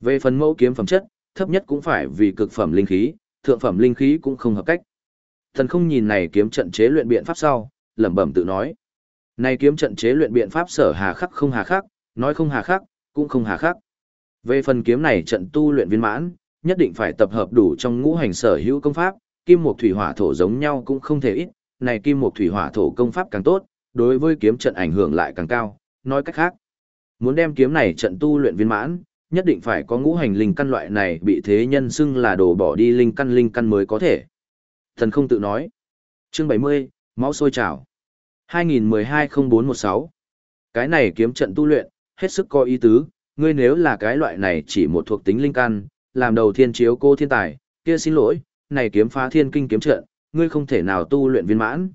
Về phần mẫu kiếm phẩm chất, thấp nhất cũng phải vì cực phẩm linh khí, thượng phẩm linh khí cũng không hợp cách. Thần không nhìn này kiếm trận chế luyện biện pháp sau, lẩm bẩm tự nói. Này kiếm trận chế luyện biện pháp sở hà khắc không hà khắc, nói không hà khắc, cũng không hà khắc. Về phần kiếm này trận tu luyện viên mãn, nhất định phải tập hợp đủ trong ngũ hành sở hữu công pháp, kim mộc thủy hỏa thổ giống nhau cũng không thể ít, này kim mộc thủy hỏa thổ công pháp càng tốt, đối với kiếm trận ảnh hưởng lại càng cao, nói cách khác, muốn đem kiếm này trận tu luyện viên mãn, nhất định phải có ngũ hành linh căn loại này bị thế nhân xưng là đồ bỏ đi linh căn linh căn mới có thể. Thần không tự nói. Chương 70, máu sôi trào. 2012-0416. Cái này kiếm trận tu luyện, hết sức có ý tứ, ngươi nếu là cái loại này chỉ một thuộc tính linh căn, làm đầu thiên chiếu cô thiên tài, kia xin lỗi, này kiếm phá thiên kinh kiếm trận, ngươi không thể nào tu luyện viên mãn.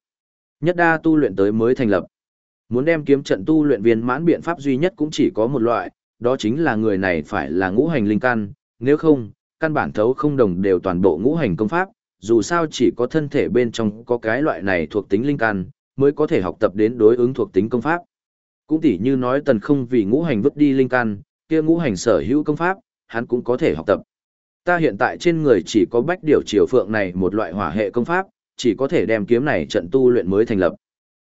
Nhất đa tu luyện tới mới thành lập. Muốn đem kiếm trận tu luyện viên mãn biện pháp duy nhất cũng chỉ có một loại, đó chính là người này phải là ngũ hành linh căn, nếu không, căn bản thấu không đồng đều toàn bộ ngũ hành công pháp, dù sao chỉ có thân thể bên trong có cái loại này thuộc tính linh căn, mới có thể học tập đến đối ứng thuộc tính công pháp. Cũng tỉ như nói tần không vì ngũ hành vứt đi linh căn, kia ngũ hành sở hữu công pháp, hắn cũng có thể học tập. Ta hiện tại trên người chỉ có bách điều triều phượng này một loại hỏa hệ công pháp, chỉ có thể đem kiếm này trận tu luyện mới thành lập.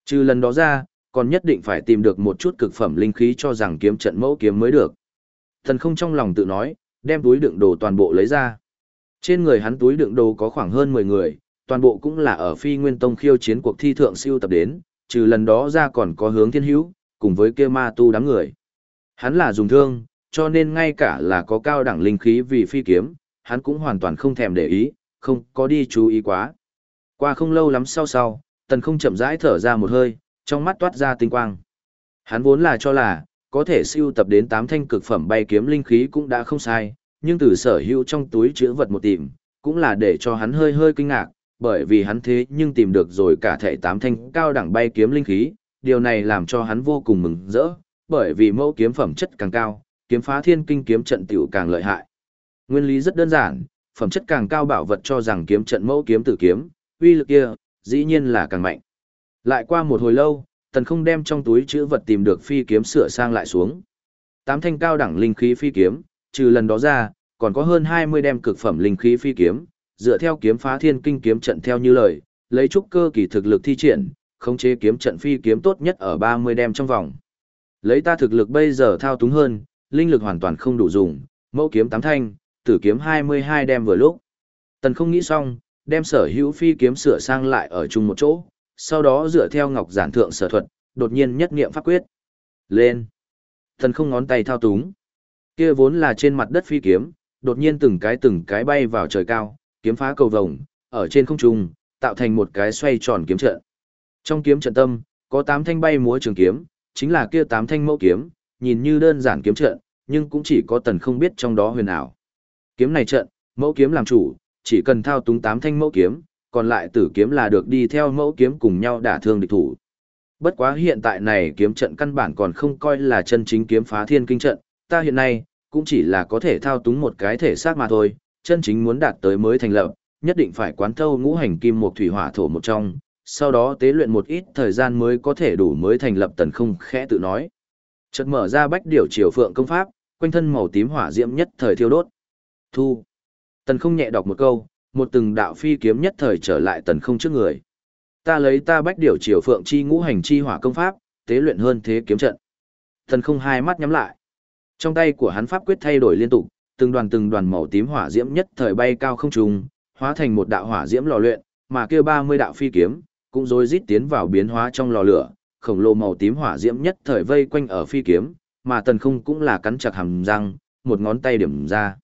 Trừ lần đó ra, còn nhất định phải tìm được một chút cực phẩm linh khí cho rằng kiếm trận mẫu kiếm mới được. Thần không trong lòng tự nói, đem túi đựng đồ toàn bộ lấy ra. Trên người hắn túi đựng đồ có khoảng hơn 10 người, toàn bộ cũng là ở phi nguyên tông khiêu chiến cuộc thi thượng siêu tập đến, trừ lần đó ra còn có hướng thiên hữu, cùng với kia ma tu đám người. Hắn là dùng thương, cho nên ngay cả là có cao đẳng linh khí vì phi kiếm, hắn cũng hoàn toàn không thèm để ý, không có đi chú ý quá. Qua không lâu lắm sau sau, tần không chậm rãi thở ra một hơi, trong mắt toát ra tinh quang. Hắn vốn là cho là, có thể siêu tập đến 8 thanh cực phẩm bay kiếm linh khí cũng đã không sai, nhưng từ sở hữu trong túi chứa vật một tìm, cũng là để cho hắn hơi hơi kinh ngạc, bởi vì hắn thế nhưng tìm được rồi cả thể 8 thanh cao đẳng bay kiếm linh khí, điều này làm cho hắn vô cùng mừng rỡ, bởi vì mẫu kiếm phẩm chất càng cao, kiếm phá thiên kinh kiếm trận tiểu càng lợi hại. Nguyên lý rất đơn giản, phẩm chất càng cao bảo vật cho rằng kiếm trận mẫu kiếm tử kiếm, uy lực kia, dĩ nhiên là càng mạnh. Lại qua một hồi lâu, tần không đem trong túi chữ vật tìm được phi kiếm sửa sang lại xuống. Tám thanh cao đẳng linh khí phi kiếm, trừ lần đó ra, còn có hơn 20 đem cực phẩm linh khí phi kiếm, dựa theo kiếm phá thiên kinh kiếm trận theo như lời, lấy trúc cơ kỳ thực lực thi triển, khống chế kiếm trận phi kiếm tốt nhất ở 30 đem trong vòng. Lấy ta thực lực bây giờ thao túng hơn, linh lực hoàn toàn không đủ dùng, mẫu kiếm tám thanh, tử kiếm 22 đem vừa lúc. Tần không nghĩ xong, đem sở hữu phi kiếm sửa sang lại ở chung một chỗ, sau đó dựa theo ngọc giản thượng sở thuật, đột nhiên nhất niệm pháp quyết. Lên. Tần không ngón tay thao túng. Kia vốn là trên mặt đất phi kiếm, đột nhiên từng cái từng cái bay vào trời cao, kiếm phá cầu vồng, ở trên không trung, tạo thành một cái xoay tròn kiếm trận. Trong kiếm trận tâm, có 8 thanh bay múa trường kiếm, chính là kia 8 thanh mẫu kiếm, nhìn như đơn giản kiếm trận, nhưng cũng chỉ có tần không biết trong đó huyền ảo. Kiếm này trận, mẫu kiếm làm chủ, chỉ cần thao túng 8 thanh mẫu kiếm, còn lại tử kiếm là được đi theo mẫu kiếm cùng nhau đả thương địch thủ. Bất quá hiện tại này kiếm trận căn bản còn không coi là chân chính kiếm phá thiên kinh trận, ta hiện nay, cũng chỉ là có thể thao túng một cái thể xác mà thôi, chân chính muốn đạt tới mới thành lập, nhất định phải quán thâu ngũ hành kim một thủy hỏa thổ một trong, sau đó tế luyện một ít thời gian mới có thể đủ mới thành lập tần không khẽ tự nói. Chợt mở ra bách điều triều phượng công pháp, quanh thân màu tím hỏa diễm nhất thời thiêu đốt. Thu. Tần không nhẹ đọc một câu, một từng đạo phi kiếm nhất thời trở lại tần không trước người. Ta lấy ta bách điều triều phượng chi ngũ hành chi hỏa công pháp, tế luyện hơn thế kiếm trận. Tần không hai mắt nhắm lại. Trong tay của hắn pháp quyết thay đổi liên tục, từng đoàn từng đoàn màu tím hỏa diễm nhất thời bay cao không trùng, hóa thành một đạo hỏa diễm lò luyện, mà kia 30 đạo phi kiếm cũng rối rít tiến vào biến hóa trong lò lửa, khổng lồ màu tím hỏa diễm nhất thời vây quanh ở phi kiếm, mà tần không cũng là cắn chặt hàm răng, một ngón tay điểm ra.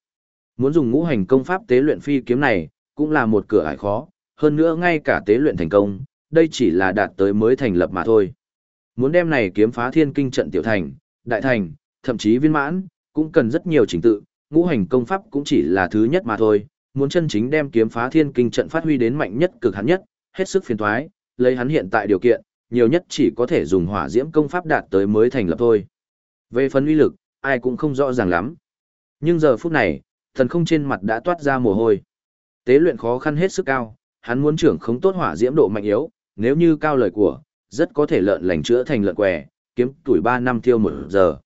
Muốn dùng ngũ hành công pháp tế luyện phi kiếm này, cũng là một cửa ải khó, hơn nữa ngay cả tế luyện thành công, đây chỉ là đạt tới mới thành lập mà thôi. Muốn đem này kiếm phá thiên kinh trận tiểu thành, đại thành, thậm chí viên mãn, cũng cần rất nhiều trình tự, ngũ hành công pháp cũng chỉ là thứ nhất mà thôi, muốn chân chính đem kiếm phá thiên kinh trận phát huy đến mạnh nhất cực hạn nhất, hết sức phiền toái, lấy hắn hiện tại điều kiện, nhiều nhất chỉ có thể dùng hỏa diễm công pháp đạt tới mới thành lập thôi. Về phần uy lực, ai cũng không rõ ràng lắm. Nhưng giờ phút này, thần không trên mặt đã toát ra mồ hôi. Tế luyện khó khăn hết sức cao, hắn muốn trưởng không tốt hỏa diễm độ mạnh yếu, nếu như cao lời của, rất có thể lợn lành chữa thành lợn què, kiếm tuổi 3 năm tiêu một giờ.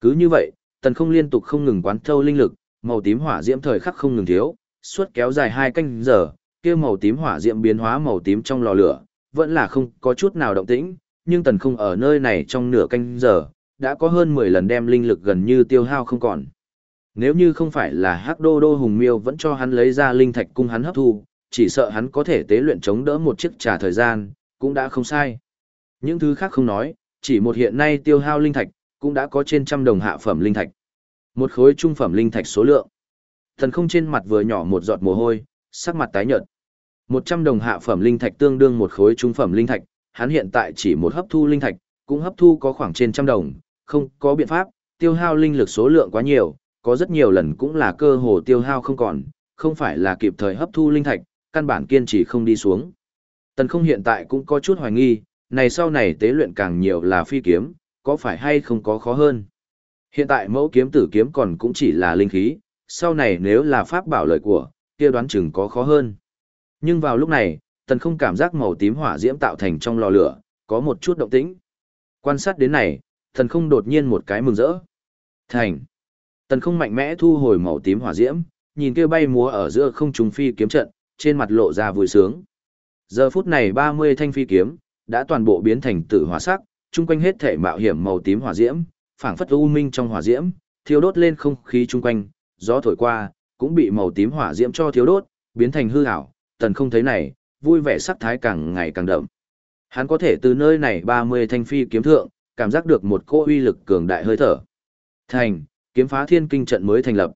Cứ như vậy, tần không liên tục không ngừng quán thâu linh lực, màu tím hỏa diễm thời khắc không ngừng thiếu, suốt kéo dài hai canh giờ, kia màu tím hỏa diễm biến hóa màu tím trong lò lửa, vẫn là không có chút nào động tĩnh, nhưng tần không ở nơi này trong nửa canh giờ, đã có hơn 10 lần đem linh lực gần như tiêu hao không còn. Nếu như không phải là Hắc Đô Đô Hùng Miêu vẫn cho hắn lấy ra linh thạch cung hắn hấp thu, chỉ sợ hắn có thể tế luyện chống đỡ một chiếc trà thời gian, cũng đã không sai. Những thứ khác không nói, chỉ một hiện nay tiêu hao linh thạch, cũng đã có trên trăm đồng hạ phẩm linh thạch. Một khối trung phẩm linh thạch số lượng. Thần không trên mặt vừa nhỏ một giọt mồ hôi, sắc mặt tái nhợt. 100 đồng hạ phẩm linh thạch tương đương một khối trung phẩm linh thạch, hắn hiện tại chỉ một hấp thu linh thạch, cũng hấp thu có khoảng trên trăm đồng, không có biện pháp, tiêu hao linh lực số lượng quá nhiều, có rất nhiều lần cũng là cơ hồ tiêu hao không còn, không phải là kịp thời hấp thu linh thạch, căn bản kiên trì không đi xuống. Tần không hiện tại cũng có chút hoài nghi, này sau này tế luyện càng nhiều là phi kiếm, có phải hay không có khó hơn. Hiện tại mẫu kiếm tử kiếm còn cũng chỉ là linh khí, sau này nếu là pháp bảo lợi của, kia đoán chừng có khó hơn. Nhưng vào lúc này, tần không cảm giác màu tím hỏa diễm tạo thành trong lò lửa, có một chút động tĩnh. Quan sát đến này, tần không đột nhiên một cái mừng rỡ. Thành. Tần không mạnh mẽ thu hồi màu tím hỏa diễm, nhìn kia bay múa ở giữa không trùng phi kiếm trận, trên mặt lộ ra vui sướng. Giờ phút này 30 thanh phi kiếm, đã toàn bộ biến thành tử hỏa sắc, chung quanh hết thể mạo hiểm màu tím hỏa diễm, phảng phất u minh trong hỏa diễm, thiêu đốt lên không khí chung quanh, gió thổi qua, cũng bị màu tím hỏa diễm cho thiếu đốt, biến thành hư ảo, tần không thấy này, vui vẻ sắc thái càng ngày càng đậm. Hắn có thể từ nơi này 30 thanh phi kiếm thượng, cảm giác được một cỗ uy lực cường đại hơi thở. Thành, kiếm phá thiên kinh trận mới thành lập.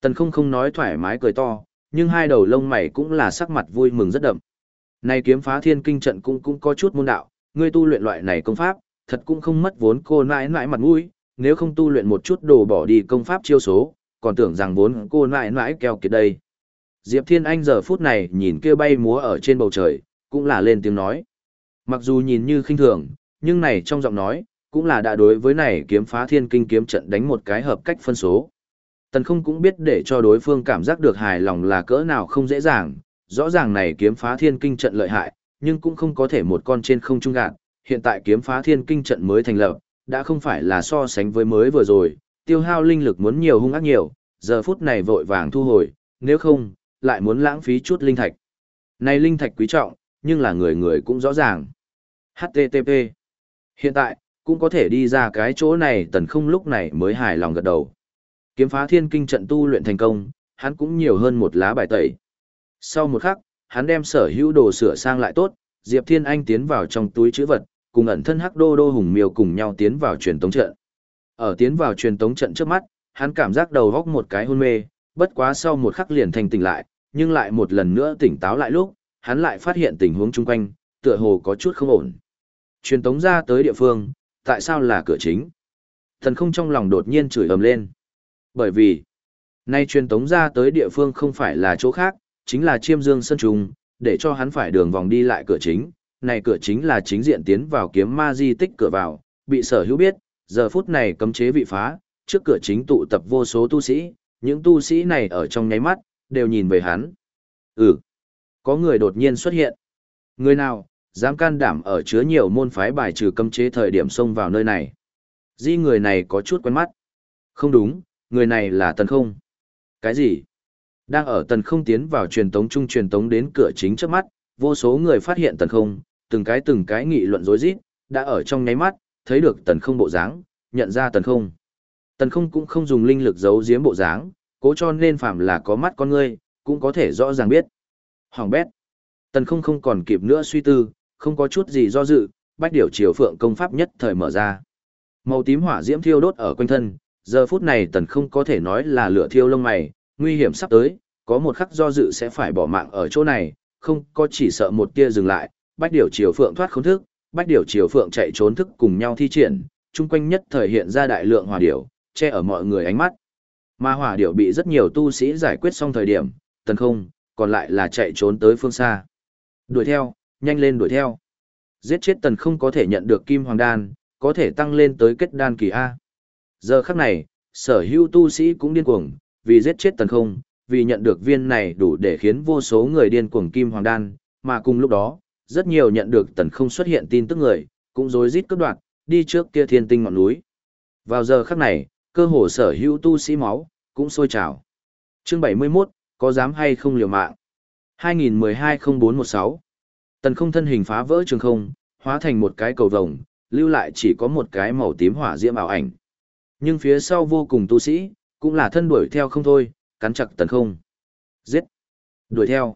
Tần không không nói thoải mái cười to, nhưng hai đầu lông mày cũng là sắc mặt vui mừng rất đậm. Này kiếm phá thiên kinh trận cũng cũng có chút môn đạo, ngươi tu luyện loại này công pháp, thật cũng không mất vốn cô nãi nãi mặt mũi, nếu không tu luyện một chút đồ bỏ đi công pháp chiêu số, còn tưởng rằng vốn cô nãi nãi keo kiệt đây. Diệp Thiên Anh giờ phút này nhìn kia bay múa ở trên bầu trời, cũng là lên tiếng nói. Mặc dù nhìn như khinh thường, nhưng này trong giọng nói, cũng là đã đối với này kiếm phá thiên kinh kiếm trận đánh một cái hợp cách phân số. Tần không cũng biết để cho đối phương cảm giác được hài lòng là cỡ nào không dễ dàng, rõ ràng này kiếm phá thiên kinh trận lợi hại, nhưng cũng không có thể một con trên không trung gạt, hiện tại kiếm phá thiên kinh trận mới thành lập, đã không phải là so sánh với mới vừa rồi, tiêu hao linh lực muốn nhiều hung ác nhiều, giờ phút này vội vàng thu hồi, nếu không, lại muốn lãng phí chút linh thạch. Này linh thạch quý trọng, nhưng là người người cũng rõ ràng. HTTP Hiện tại, cũng có thể đi ra cái chỗ này tần không lúc này mới hài lòng gật đầu. Kiếm phá thiên kinh trận tu luyện thành công, hắn cũng nhiều hơn một lá bài tẩy. Sau một khắc, hắn đem sở hữu đồ sửa sang lại tốt, Diệp Thiên Anh tiến vào trong túi chữ vật, cùng ẩn thân hắc đô đô hùng miêu cùng nhau tiến vào truyền tống trận. Ở tiến vào truyền tống trận trước mắt, hắn cảm giác đầu góc một cái hôn mê, bất quá sau một khắc liền thành tỉnh lại, nhưng lại một lần nữa tỉnh táo lại lúc, hắn lại phát hiện tình huống chung quanh, tựa hồ có chút không ổn. Truyền tống ra tới địa phương, tại sao là cửa chính? Thần không trong lòng đột nhiên chửi ầm lên. Bởi vì, nay truyền tống ra tới địa phương không phải là chỗ khác, chính là chiêm dương sân trùng, để cho hắn phải đường vòng đi lại cửa chính. Này cửa chính là chính diện tiến vào kiếm ma di tích cửa vào, bị sở hữu biết, giờ phút này cấm chế bị phá, trước cửa chính tụ tập vô số tu sĩ, những tu sĩ này ở trong nháy mắt, đều nhìn về hắn. Ừ, có người đột nhiên xuất hiện. Người nào, dám can đảm ở chứa nhiều môn phái bài trừ cấm chế thời điểm xông vào nơi này. Di người này có chút quen mắt. Không đúng, người này là tần không. Cái gì? Đang ở tần không tiến vào truyền tống trung truyền tống đến cửa chính trước mắt, vô số người phát hiện tần không, từng cái từng cái nghị luận rối rít, đã ở trong nháy mắt, thấy được tần không bộ dáng, nhận ra tần không. Tần không cũng không dùng linh lực giấu giếm bộ dáng, cố cho nên phạm là có mắt con ngươi, cũng có thể rõ ràng biết. Hoàng bét. Tần không không còn kịp nữa suy tư, không có chút gì do dự, bách điểu chiều phượng công pháp nhất thời mở ra. Màu tím hỏa diễm thiêu đốt ở quanh thân, giờ phút này tần không có thể nói là lửa thiêu lông mày, nguy hiểm sắp tới, có một khắc do dự sẽ phải bỏ mạng ở chỗ này, không có chỉ sợ một tia dừng lại, bách điểu chiều phượng thoát không thức, bách điểu chiều phượng chạy trốn thức cùng nhau thi triển, chung quanh nhất thời hiện ra đại lượng hỏa điểu, che ở mọi người ánh mắt. Mà hỏa điểu bị rất nhiều tu sĩ giải quyết xong thời điểm, tần không, còn lại là chạy trốn tới phương xa. Đuổi theo, nhanh lên đuổi theo. Giết chết tần không có thể nhận được kim hoàng đan, có thể tăng lên tới kết đan kỳ A. Giờ khắc này, sở hữu tu sĩ cũng điên cuồng, vì giết chết tần không, vì nhận được viên này đủ để khiến vô số người điên cuồng kim hoàng đan, mà cùng lúc đó, rất nhiều nhận được tần không xuất hiện tin tức người, cũng rối rít cướp đoạt, đi trước kia thiên tinh ngọn núi. Vào giờ khắc này, cơ hồ sở hữu tu sĩ máu, cũng sôi trào. Chương 71, có dám hay không liều mạng? 2012-0416 Tần không thân hình phá vỡ trường không, hóa thành một cái cầu vồng, lưu lại chỉ có một cái màu tím hỏa diễm ảo ảnh. Nhưng phía sau vô cùng tu sĩ, cũng là thân đuổi theo không thôi, cắn chặt tần không. Giết! Đuổi theo!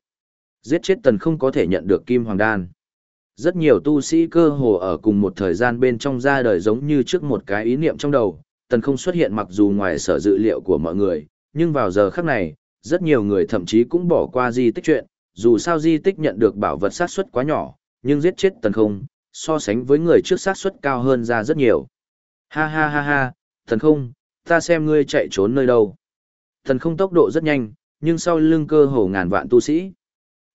Giết chết tần không có thể nhận được kim hoàng đan. Rất nhiều tu sĩ cơ hồ ở cùng một thời gian bên trong ra đời giống như trước một cái ý niệm trong đầu, tần không xuất hiện mặc dù ngoài sở dự liệu của mọi người, nhưng vào giờ khắc này, rất nhiều người thậm chí cũng bỏ qua di tích chuyện, dù sao di tích nhận được bảo vật sát suất quá nhỏ, nhưng giết chết tần không, so sánh với người trước sát suất cao hơn ra rất nhiều. Ha ha ha ha, tần không, ta xem ngươi chạy trốn nơi đâu. Tần không tốc độ rất nhanh, nhưng sau lưng cơ hồ ngàn vạn tu sĩ.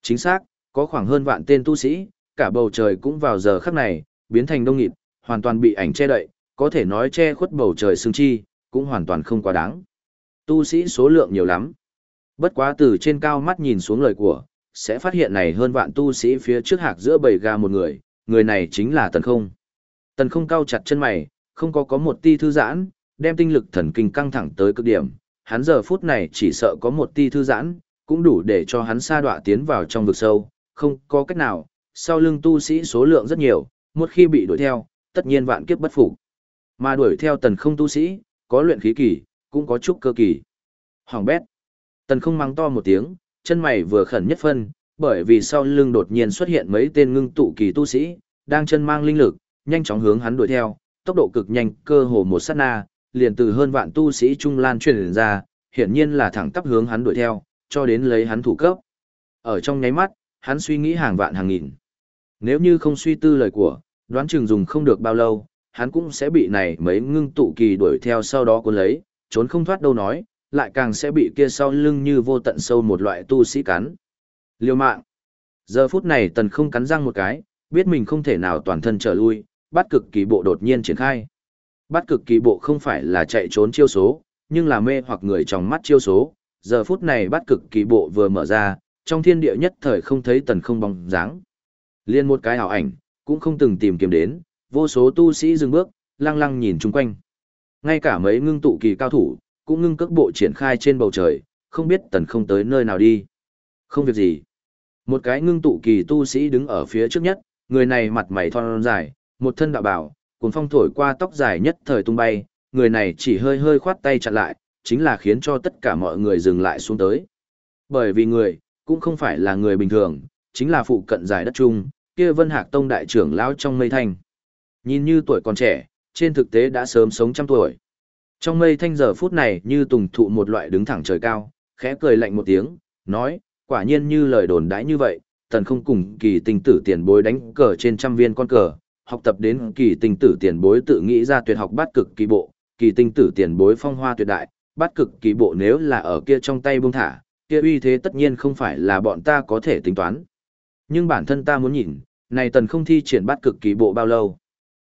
Chính xác, có khoảng hơn vạn tên tu sĩ, cả bầu trời cũng vào giờ khắc này, biến thành đông nghịt, hoàn toàn bị ảnh che đậy, có thể nói che khuất bầu trời sương chi, cũng hoàn toàn không quá đáng. Tu sĩ số lượng nhiều lắm. Bất quá từ trên cao mắt nhìn xuống lời của, sẽ phát hiện này hơn vạn tu sĩ phía trước hạc giữa bầy gà một người, người này chính là Tần Không. Tần Không cao chặt chân mày, không có có một ti thư giãn, đem tinh lực thần kinh căng thẳng tới cực điểm, hắn giờ phút này chỉ sợ có một ti thư giãn, cũng đủ để cho hắn sa đọa tiến vào trong vực sâu, không có cách nào, sau lưng tu sĩ số lượng rất nhiều, một khi bị đuổi theo, tất nhiên vạn kiếp bất phục. Mà đuổi theo tần không tu sĩ, có luyện khí kỳ, cũng có trúc cơ kỳ. Hoàng bét. Tần không mắng to một tiếng, chân mày vừa khẩn nhất phân, bởi vì sau lưng đột nhiên xuất hiện mấy tên ngưng tụ kỳ tu sĩ, đang chân mang linh lực, nhanh chóng hướng hắn đuổi theo, tốc độ cực nhanh, cơ hồ một sát na, liền từ hơn vạn tu sĩ trung lan truyền ra, hiển nhiên là thẳng tắp hướng hắn đuổi theo, cho đến lấy hắn thủ cấp. Ở trong nháy mắt, hắn suy nghĩ hàng vạn hàng nghìn. Nếu như không suy tư lời của, đoán chừng dùng không được bao lâu, hắn cũng sẽ bị này mấy ngưng tụ kỳ đuổi theo sau đó cuốn lấy, trốn không thoát đâu nói, lại càng sẽ bị kia sau lưng như vô tận sâu một loại tu sĩ cắn. Liêu mạng. Giờ phút này tần không cắn răng một cái, biết mình không thể nào toàn thân trở lui, bắt cực kỳ bộ đột nhiên triển khai. Bắt cực kỳ bộ không phải là chạy trốn chiêu số, nhưng là mê hoặc người trong mắt chiêu số. Giờ phút này bắt cực kỳ bộ vừa mở ra, trong thiên địa nhất thời không thấy tần không bóng dáng. Liên một cái ảo ảnh, cũng không từng tìm kiếm đến, vô số tu sĩ dừng bước, lăng lăng nhìn chung quanh. Ngay cả mấy ngưng tụ kỳ cao thủ, cũng ngưng cước bộ triển khai trên bầu trời, không biết tần không tới nơi nào đi. Không việc gì. Một cái ngưng tụ kỳ tu sĩ đứng ở phía trước nhất, người này mặt mày thon dài, một thân đạo bảo, cuốn phong thổi qua tóc dài nhất thời tung bay, người này chỉ hơi hơi khoát tay chặn lại, chính là khiến cho tất cả mọi người dừng lại xuống tới. Bởi vì người, cũng không phải là người bình thường, chính là phụ cận giải đất chung, kia Vân Hạc Tông đại trưởng lão trong mây thanh. Nhìn như tuổi còn trẻ, trên thực tế đã sớm sống trăm tuổi. Trong mây thanh giờ phút này như tùng thụ một loại đứng thẳng trời cao, khẽ cười lạnh một tiếng, nói, quả nhiên như lời đồn đãi như vậy, tần không cùng kỳ tinh tử tiền bối đánh cờ trên trăm viên con cờ, học tập đến kỳ tinh tử tiền bối tự nghĩ ra tuyệt học bát cực kỳ bộ, kỳ tinh tử tiền bối phong hoa tuyệt đại, bát cực kỳ bộ nếu là ở kia trong tay buông thả, kia uy thế tất nhiên không phải là bọn ta có thể tính toán. Nhưng bản thân ta muốn nhìn, này tần không thi triển bát cực kỳ bộ bao lâu.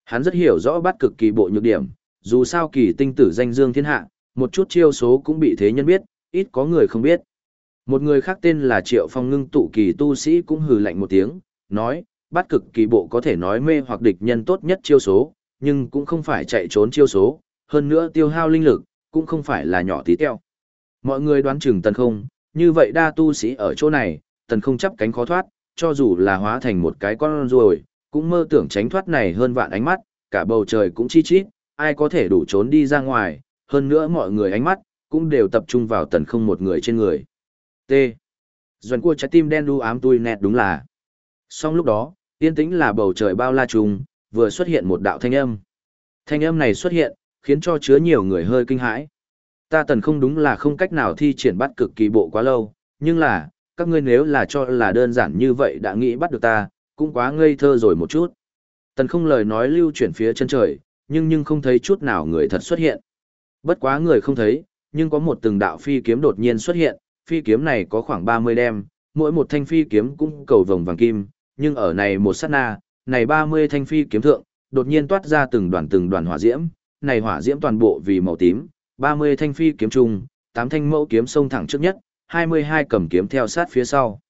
Hắn rất hiểu rõ bát cực kỳ bộ nhược điểm, dù sao kỳ tinh tử danh dương thiên hạ, một chút chiêu số cũng bị thế nhân biết, ít có người không biết. Một người khác tên là Triệu Phong ngưng tụ kỳ tu sĩ cũng hừ lạnh một tiếng, nói, bát cực kỳ bộ có thể nói mê hoặc địch nhân tốt nhất chiêu số, nhưng cũng không phải chạy trốn chiêu số, hơn nữa tiêu hao linh lực, cũng không phải là nhỏ tí teo. Mọi người đoán chừng tần không, như vậy đa tu sĩ ở chỗ này, tần không chấp cánh khó thoát, cho dù là hóa thành một cái con ruồi, cũng mơ tưởng tránh thoát này hơn vạn ánh mắt, cả bầu trời cũng chi chít, ai có thể đủ trốn đi ra ngoài, hơn nữa mọi người ánh mắt, cũng đều tập trung vào tần không một người trên người. T. Doan cua trái tim đen đu ám tui nẹt đúng là. Xong lúc đó, yên tĩnh là bầu trời bao la trùng, vừa xuất hiện một đạo thanh âm. Thanh âm này xuất hiện, khiến cho chứa nhiều người hơi kinh hãi. Ta tần không đúng là không cách nào thi triển bắt cực kỳ bộ quá lâu, nhưng là, các ngươi nếu là cho là đơn giản như vậy đã nghĩ bắt được ta, cũng quá ngây thơ rồi một chút. Tần không lời nói lưu chuyển phía chân trời, nhưng nhưng không thấy chút nào người thật xuất hiện. Bất quá người không thấy, nhưng có một từng đạo phi kiếm đột nhiên xuất hiện, phi kiếm này có khoảng 30 đem, mỗi một thanh phi kiếm cũng cầu vồng vàng kim, nhưng ở này một sát na, này 30 thanh phi kiếm thượng, đột nhiên toát ra từng đoàn từng đoàn hỏa diễm, này hỏa diễm toàn bộ vì màu tím, 30 thanh phi kiếm chung, 8 thanh mẫu kiếm xông thẳng trước nhất, 22 cầm kiếm theo sát phía sau.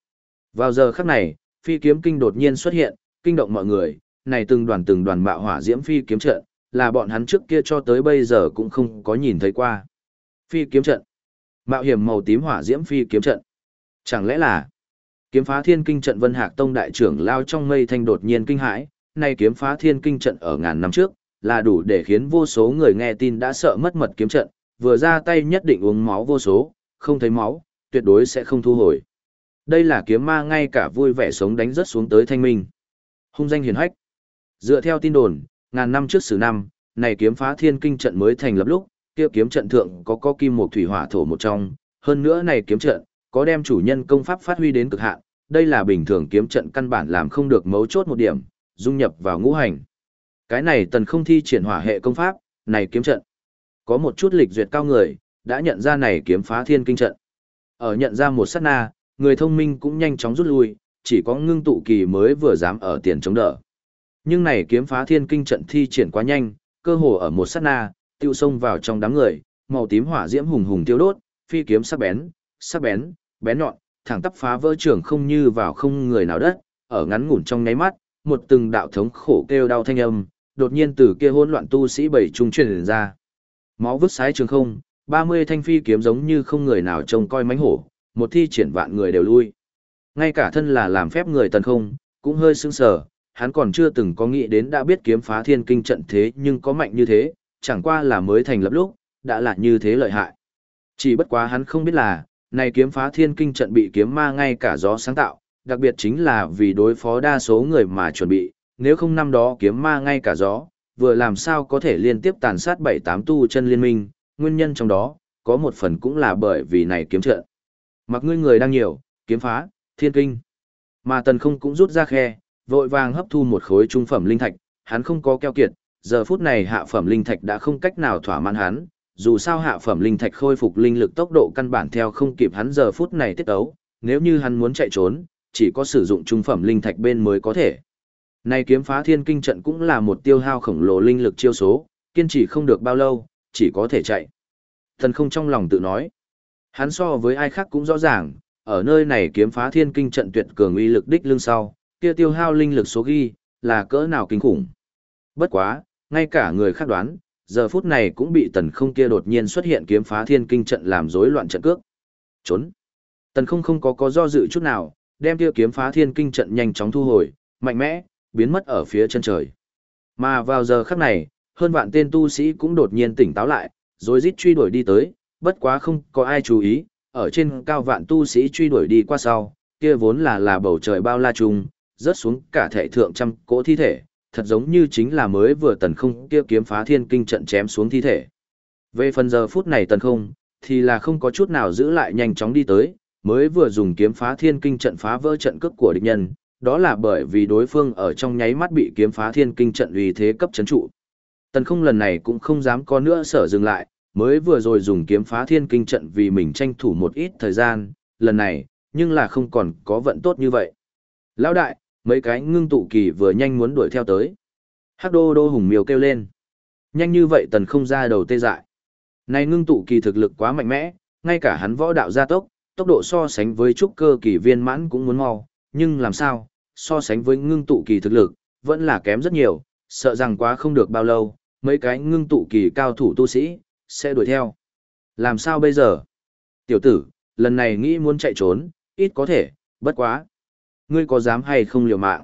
Vào giờ khắc này, phi kiếm kinh đột nhiên xuất hiện, kinh động mọi người, này từng đoàn từng đoàn bạo hỏa diễm phi kiếm trận, là bọn hắn trước kia cho tới bây giờ cũng không có nhìn thấy qua. Phi kiếm trận. Mạo hiểm màu tím hỏa diễm phi kiếm trận. Chẳng lẽ là kiếm phá thiên kinh trận Vân Hạc Tông đại trưởng lao trong mây thanh đột nhiên kinh hãi, nay kiếm phá thiên kinh trận ở ngàn năm trước, là đủ để khiến vô số người nghe tin đã sợ mất mật kiếm trận, vừa ra tay nhất định uống máu vô số, không thấy máu, tuyệt đối sẽ không thu hồi. Đây là kiếm ma ngay cả vui vẻ sống đánh rất xuống tới thanh minh. Hung danh hiền hách. Dựa theo tin đồn, ngàn năm trước sử năm, này kiếm phá thiên kinh trận mới thành lập lúc, kia kiếm trận thượng có có kim một thủy hỏa thổ một trong, hơn nữa này kiếm trận, có đem chủ nhân công pháp phát huy đến cực hạn, đây là bình thường kiếm trận căn bản làm không được mấu chốt một điểm, dung nhập vào ngũ hành. Cái này tần không thi triển hỏa hệ công pháp, này kiếm trận. Có một chút lịch duyệt cao người, đã nhận ra này kiếm phá thiên kinh trận. Ở nhận ra một sát na, người thông minh cũng nhanh chóng rút lui, chỉ có ngưng tụ kỳ mới vừa dám ở tiền chống đỡ. Nhưng này kiếm phá thiên kinh trận thi triển quá nhanh, cơ hồ ở một sát na, tiêu xông vào trong đám người, màu tím hỏa diễm hùng hùng tiêu đốt, phi kiếm sắc bén, sắc bén, bén nhọn, thẳng tắp phá vỡ trường không như vào không người nào đất, ở ngắn ngủn trong nháy mắt, một từng đạo thống khổ kêu đau thanh âm, đột nhiên từ kia hỗn loạn tu sĩ bảy trung truyền ra. Máu vứt sái trường không, 30 thanh phi kiếm giống như không người nào trông coi mánh hổ, một thi triển vạn người đều lui. Ngay cả thân là làm phép người tần không, cũng hơi sững sờ, hắn còn chưa từng có nghĩ đến đã biết kiếm phá thiên kinh trận thế nhưng có mạnh như thế, chẳng qua là mới thành lập lúc, đã là như thế lợi hại. Chỉ bất quá hắn không biết là, này kiếm phá thiên kinh trận bị kiếm ma ngay cả gió sáng tạo, đặc biệt chính là vì đối phó đa số người mà chuẩn bị, nếu không năm đó kiếm ma ngay cả gió, vừa làm sao có thể liên tiếp tàn sát bảy tám tu chân liên minh, nguyên nhân trong đó, có một phần cũng là bởi vì này kiếm trận. Mặc ngươi người đang nhiều, kiếm phá, thiên kinh. Mà tần không cũng rút ra khe, vội vàng hấp thu một khối trung phẩm linh thạch, hắn không có keo kiệt, giờ phút này hạ phẩm linh thạch đã không cách nào thỏa mãn hắn, dù sao hạ phẩm linh thạch khôi phục linh lực tốc độ căn bản theo không kịp hắn giờ phút này tiết ấu, nếu như hắn muốn chạy trốn, chỉ có sử dụng trung phẩm linh thạch bên mới có thể. Này kiếm phá thiên kinh trận cũng là một tiêu hao khổng lồ linh lực chiêu số, kiên trì không được bao lâu, chỉ có thể chạy. Thần không trong lòng tự nói. Hắn so với ai khác cũng rõ ràng, ở nơi này kiếm phá thiên kinh trận tuyệt cường uy lực đích lưng sau, kia tiêu hao linh lực số ghi, là cỡ nào kinh khủng. Bất quá, ngay cả người khác đoán, giờ phút này cũng bị tần không kia đột nhiên xuất hiện kiếm phá thiên kinh trận làm rối loạn trận cước. Trốn. Tần không không có có do dự chút nào, đem kia kiếm phá thiên kinh trận nhanh chóng thu hồi, mạnh mẽ, biến mất ở phía chân trời. Mà vào giờ khắc này, hơn vạn tên tu sĩ cũng đột nhiên tỉnh táo lại, rồi rít truy đuổi đi tới, bất quá không có ai chú ý, ở trên cao vạn tu sĩ truy đuổi đi qua sau, kia vốn là là bầu trời bao la trùng, rớt xuống cả thể thượng trăm cỗ thi thể, thật giống như chính là mới vừa tần không kia kiếm phá thiên kinh trận chém xuống thi thể. Về phần giờ phút này tần không, thì là không có chút nào giữ lại nhanh chóng đi tới, mới vừa dùng kiếm phá thiên kinh trận phá vỡ trận cước của địch nhân, đó là bởi vì đối phương ở trong nháy mắt bị kiếm phá thiên kinh trận uy thế cấp chấn trụ. Tần không lần này cũng không dám có nữa sở dừng lại, mới vừa rồi dùng kiếm phá thiên kinh trận vì mình tranh thủ một ít thời gian, lần này, nhưng là không còn có vận tốt như vậy. Lão đại, mấy cái ngưng tụ kỳ vừa nhanh muốn đuổi theo tới. Hắc đô đô hùng miêu kêu lên. Nhanh như vậy tần không ra đầu tê dại. Này ngưng tụ kỳ thực lực quá mạnh mẽ, ngay cả hắn võ đạo gia tốc, tốc độ so sánh với trúc cơ kỳ viên mãn cũng muốn mau, nhưng làm sao, so sánh với ngưng tụ kỳ thực lực, vẫn là kém rất nhiều, sợ rằng quá không được bao lâu, mấy cái ngưng tụ kỳ cao thủ tu sĩ, sẽ đuổi theo. Làm sao bây giờ? Tiểu tử, lần này nghĩ muốn chạy trốn, ít có thể, bất quá. Ngươi có dám hay không liều mạng?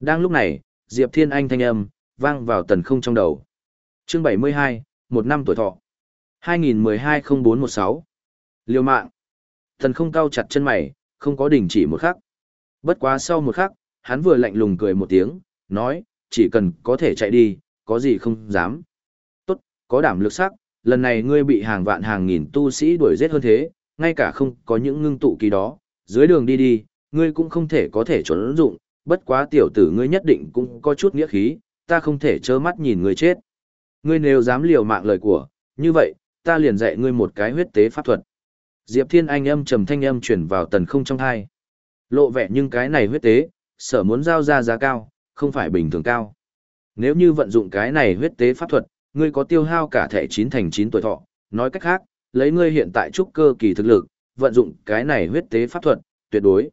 Đang lúc này, Diệp Thiên Anh thanh âm, vang vào tần không trong đầu. Chương 72, một năm tuổi thọ. 2012-0416. Liều mạng. Tần không cao chặt chân mày, không có đình chỉ một khắc. Bất quá sau một khắc, hắn vừa lạnh lùng cười một tiếng, nói, chỉ cần có thể chạy đi, có gì không dám. Tốt, có đảm lực sắc, lần này ngươi bị hàng vạn hàng nghìn tu sĩ đuổi giết hơn thế, ngay cả không có những ngưng tụ kỳ đó, dưới đường đi đi, ngươi cũng không thể có thể trốn dụng, bất quá tiểu tử ngươi nhất định cũng có chút nghĩa khí, ta không thể trơ mắt nhìn ngươi chết. Ngươi nếu dám liều mạng lời của, như vậy, ta liền dạy ngươi một cái huyết tế pháp thuật. Diệp Thiên Anh âm trầm thanh âm chuyển vào tần không trong thai. Lộ vẻ nhưng cái này huyết tế, sở muốn giao ra giá cao, không phải bình thường cao. Nếu như vận dụng cái này huyết tế pháp thuật, ngươi có tiêu hao cả thể chín thành chín tuổi thọ, nói cách khác, lấy ngươi hiện tại trúc cơ kỳ thực lực, vận dụng cái này huyết tế pháp thuật, tuyệt đối.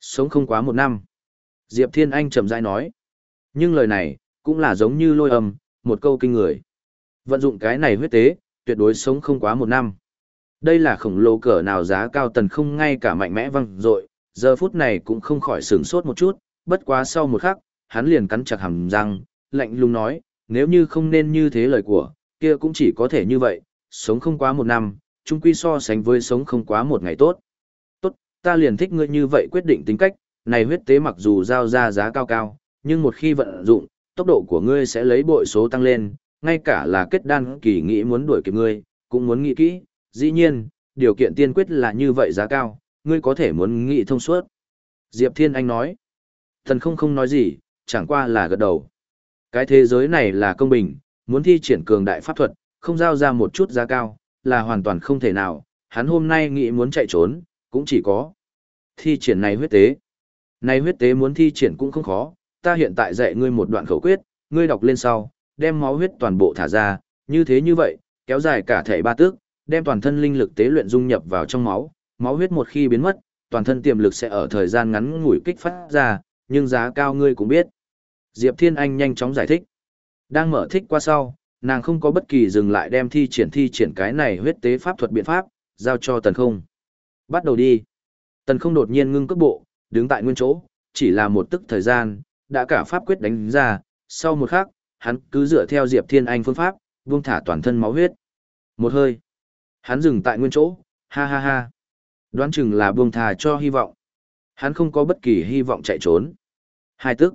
Sống không quá một năm. Diệp Thiên Anh trầm rãi nói. Nhưng lời này, cũng là giống như lôi âm, một câu kinh người. Vận dụng cái này huyết tế, tuyệt đối sống không quá một năm. Đây là khổng lồ cỡ nào giá cao tần không ngay cả mạnh mẽ văng dội giờ phút này cũng không khỏi sửng sốt một chút, bất quá sau một khắc, hắn liền cắn chặt hàm răng, lạnh lùng nói, nếu như không nên như thế lời của, kia cũng chỉ có thể như vậy, sống không quá một năm, chung quy so sánh với sống không quá một ngày tốt. Ta liền thích ngươi như vậy quyết định tính cách, này huyết tế mặc dù giao ra giá cao cao, nhưng một khi vận dụng, tốc độ của ngươi sẽ lấy bội số tăng lên, ngay cả là kết đan kỳ nghĩ muốn đuổi kịp ngươi, cũng muốn nghĩ kỹ, dĩ nhiên, điều kiện tiên quyết là như vậy giá cao, ngươi có thể muốn nghĩ thông suốt. Diệp Thiên Anh nói, thần không không nói gì, chẳng qua là gật đầu. Cái thế giới này là công bình, muốn thi triển cường đại pháp thuật, không giao ra một chút giá cao, là hoàn toàn không thể nào, hắn hôm nay nghĩ muốn chạy trốn, cũng chỉ có thi triển này huyết tế. Này huyết tế muốn thi triển cũng không khó, ta hiện tại dạy ngươi một đoạn khẩu quyết, ngươi đọc lên sau, đem máu huyết toàn bộ thả ra, như thế như vậy, kéo dài cả thể ba tước, đem toàn thân linh lực tế luyện dung nhập vào trong máu, máu huyết một khi biến mất, toàn thân tiềm lực sẽ ở thời gian ngắn ngủi kích phát ra, nhưng giá cao ngươi cũng biết. Diệp Thiên Anh nhanh chóng giải thích. Đang mở thích qua sau, nàng không có bất kỳ dừng lại đem thi triển thi triển cái này huyết tế pháp thuật biện pháp, giao cho tần không. Bắt đầu đi. Tần không đột nhiên ngưng cước bộ, đứng tại nguyên chỗ, chỉ là một tức thời gian, đã cả pháp quyết đánh ra, sau một khắc, hắn cứ dựa theo Diệp Thiên Anh phương pháp, buông thả toàn thân máu huyết. Một hơi. Hắn dừng tại nguyên chỗ, ha ha ha. Đoán chừng là buông thả cho hy vọng. Hắn không có bất kỳ hy vọng chạy trốn. Hai tức.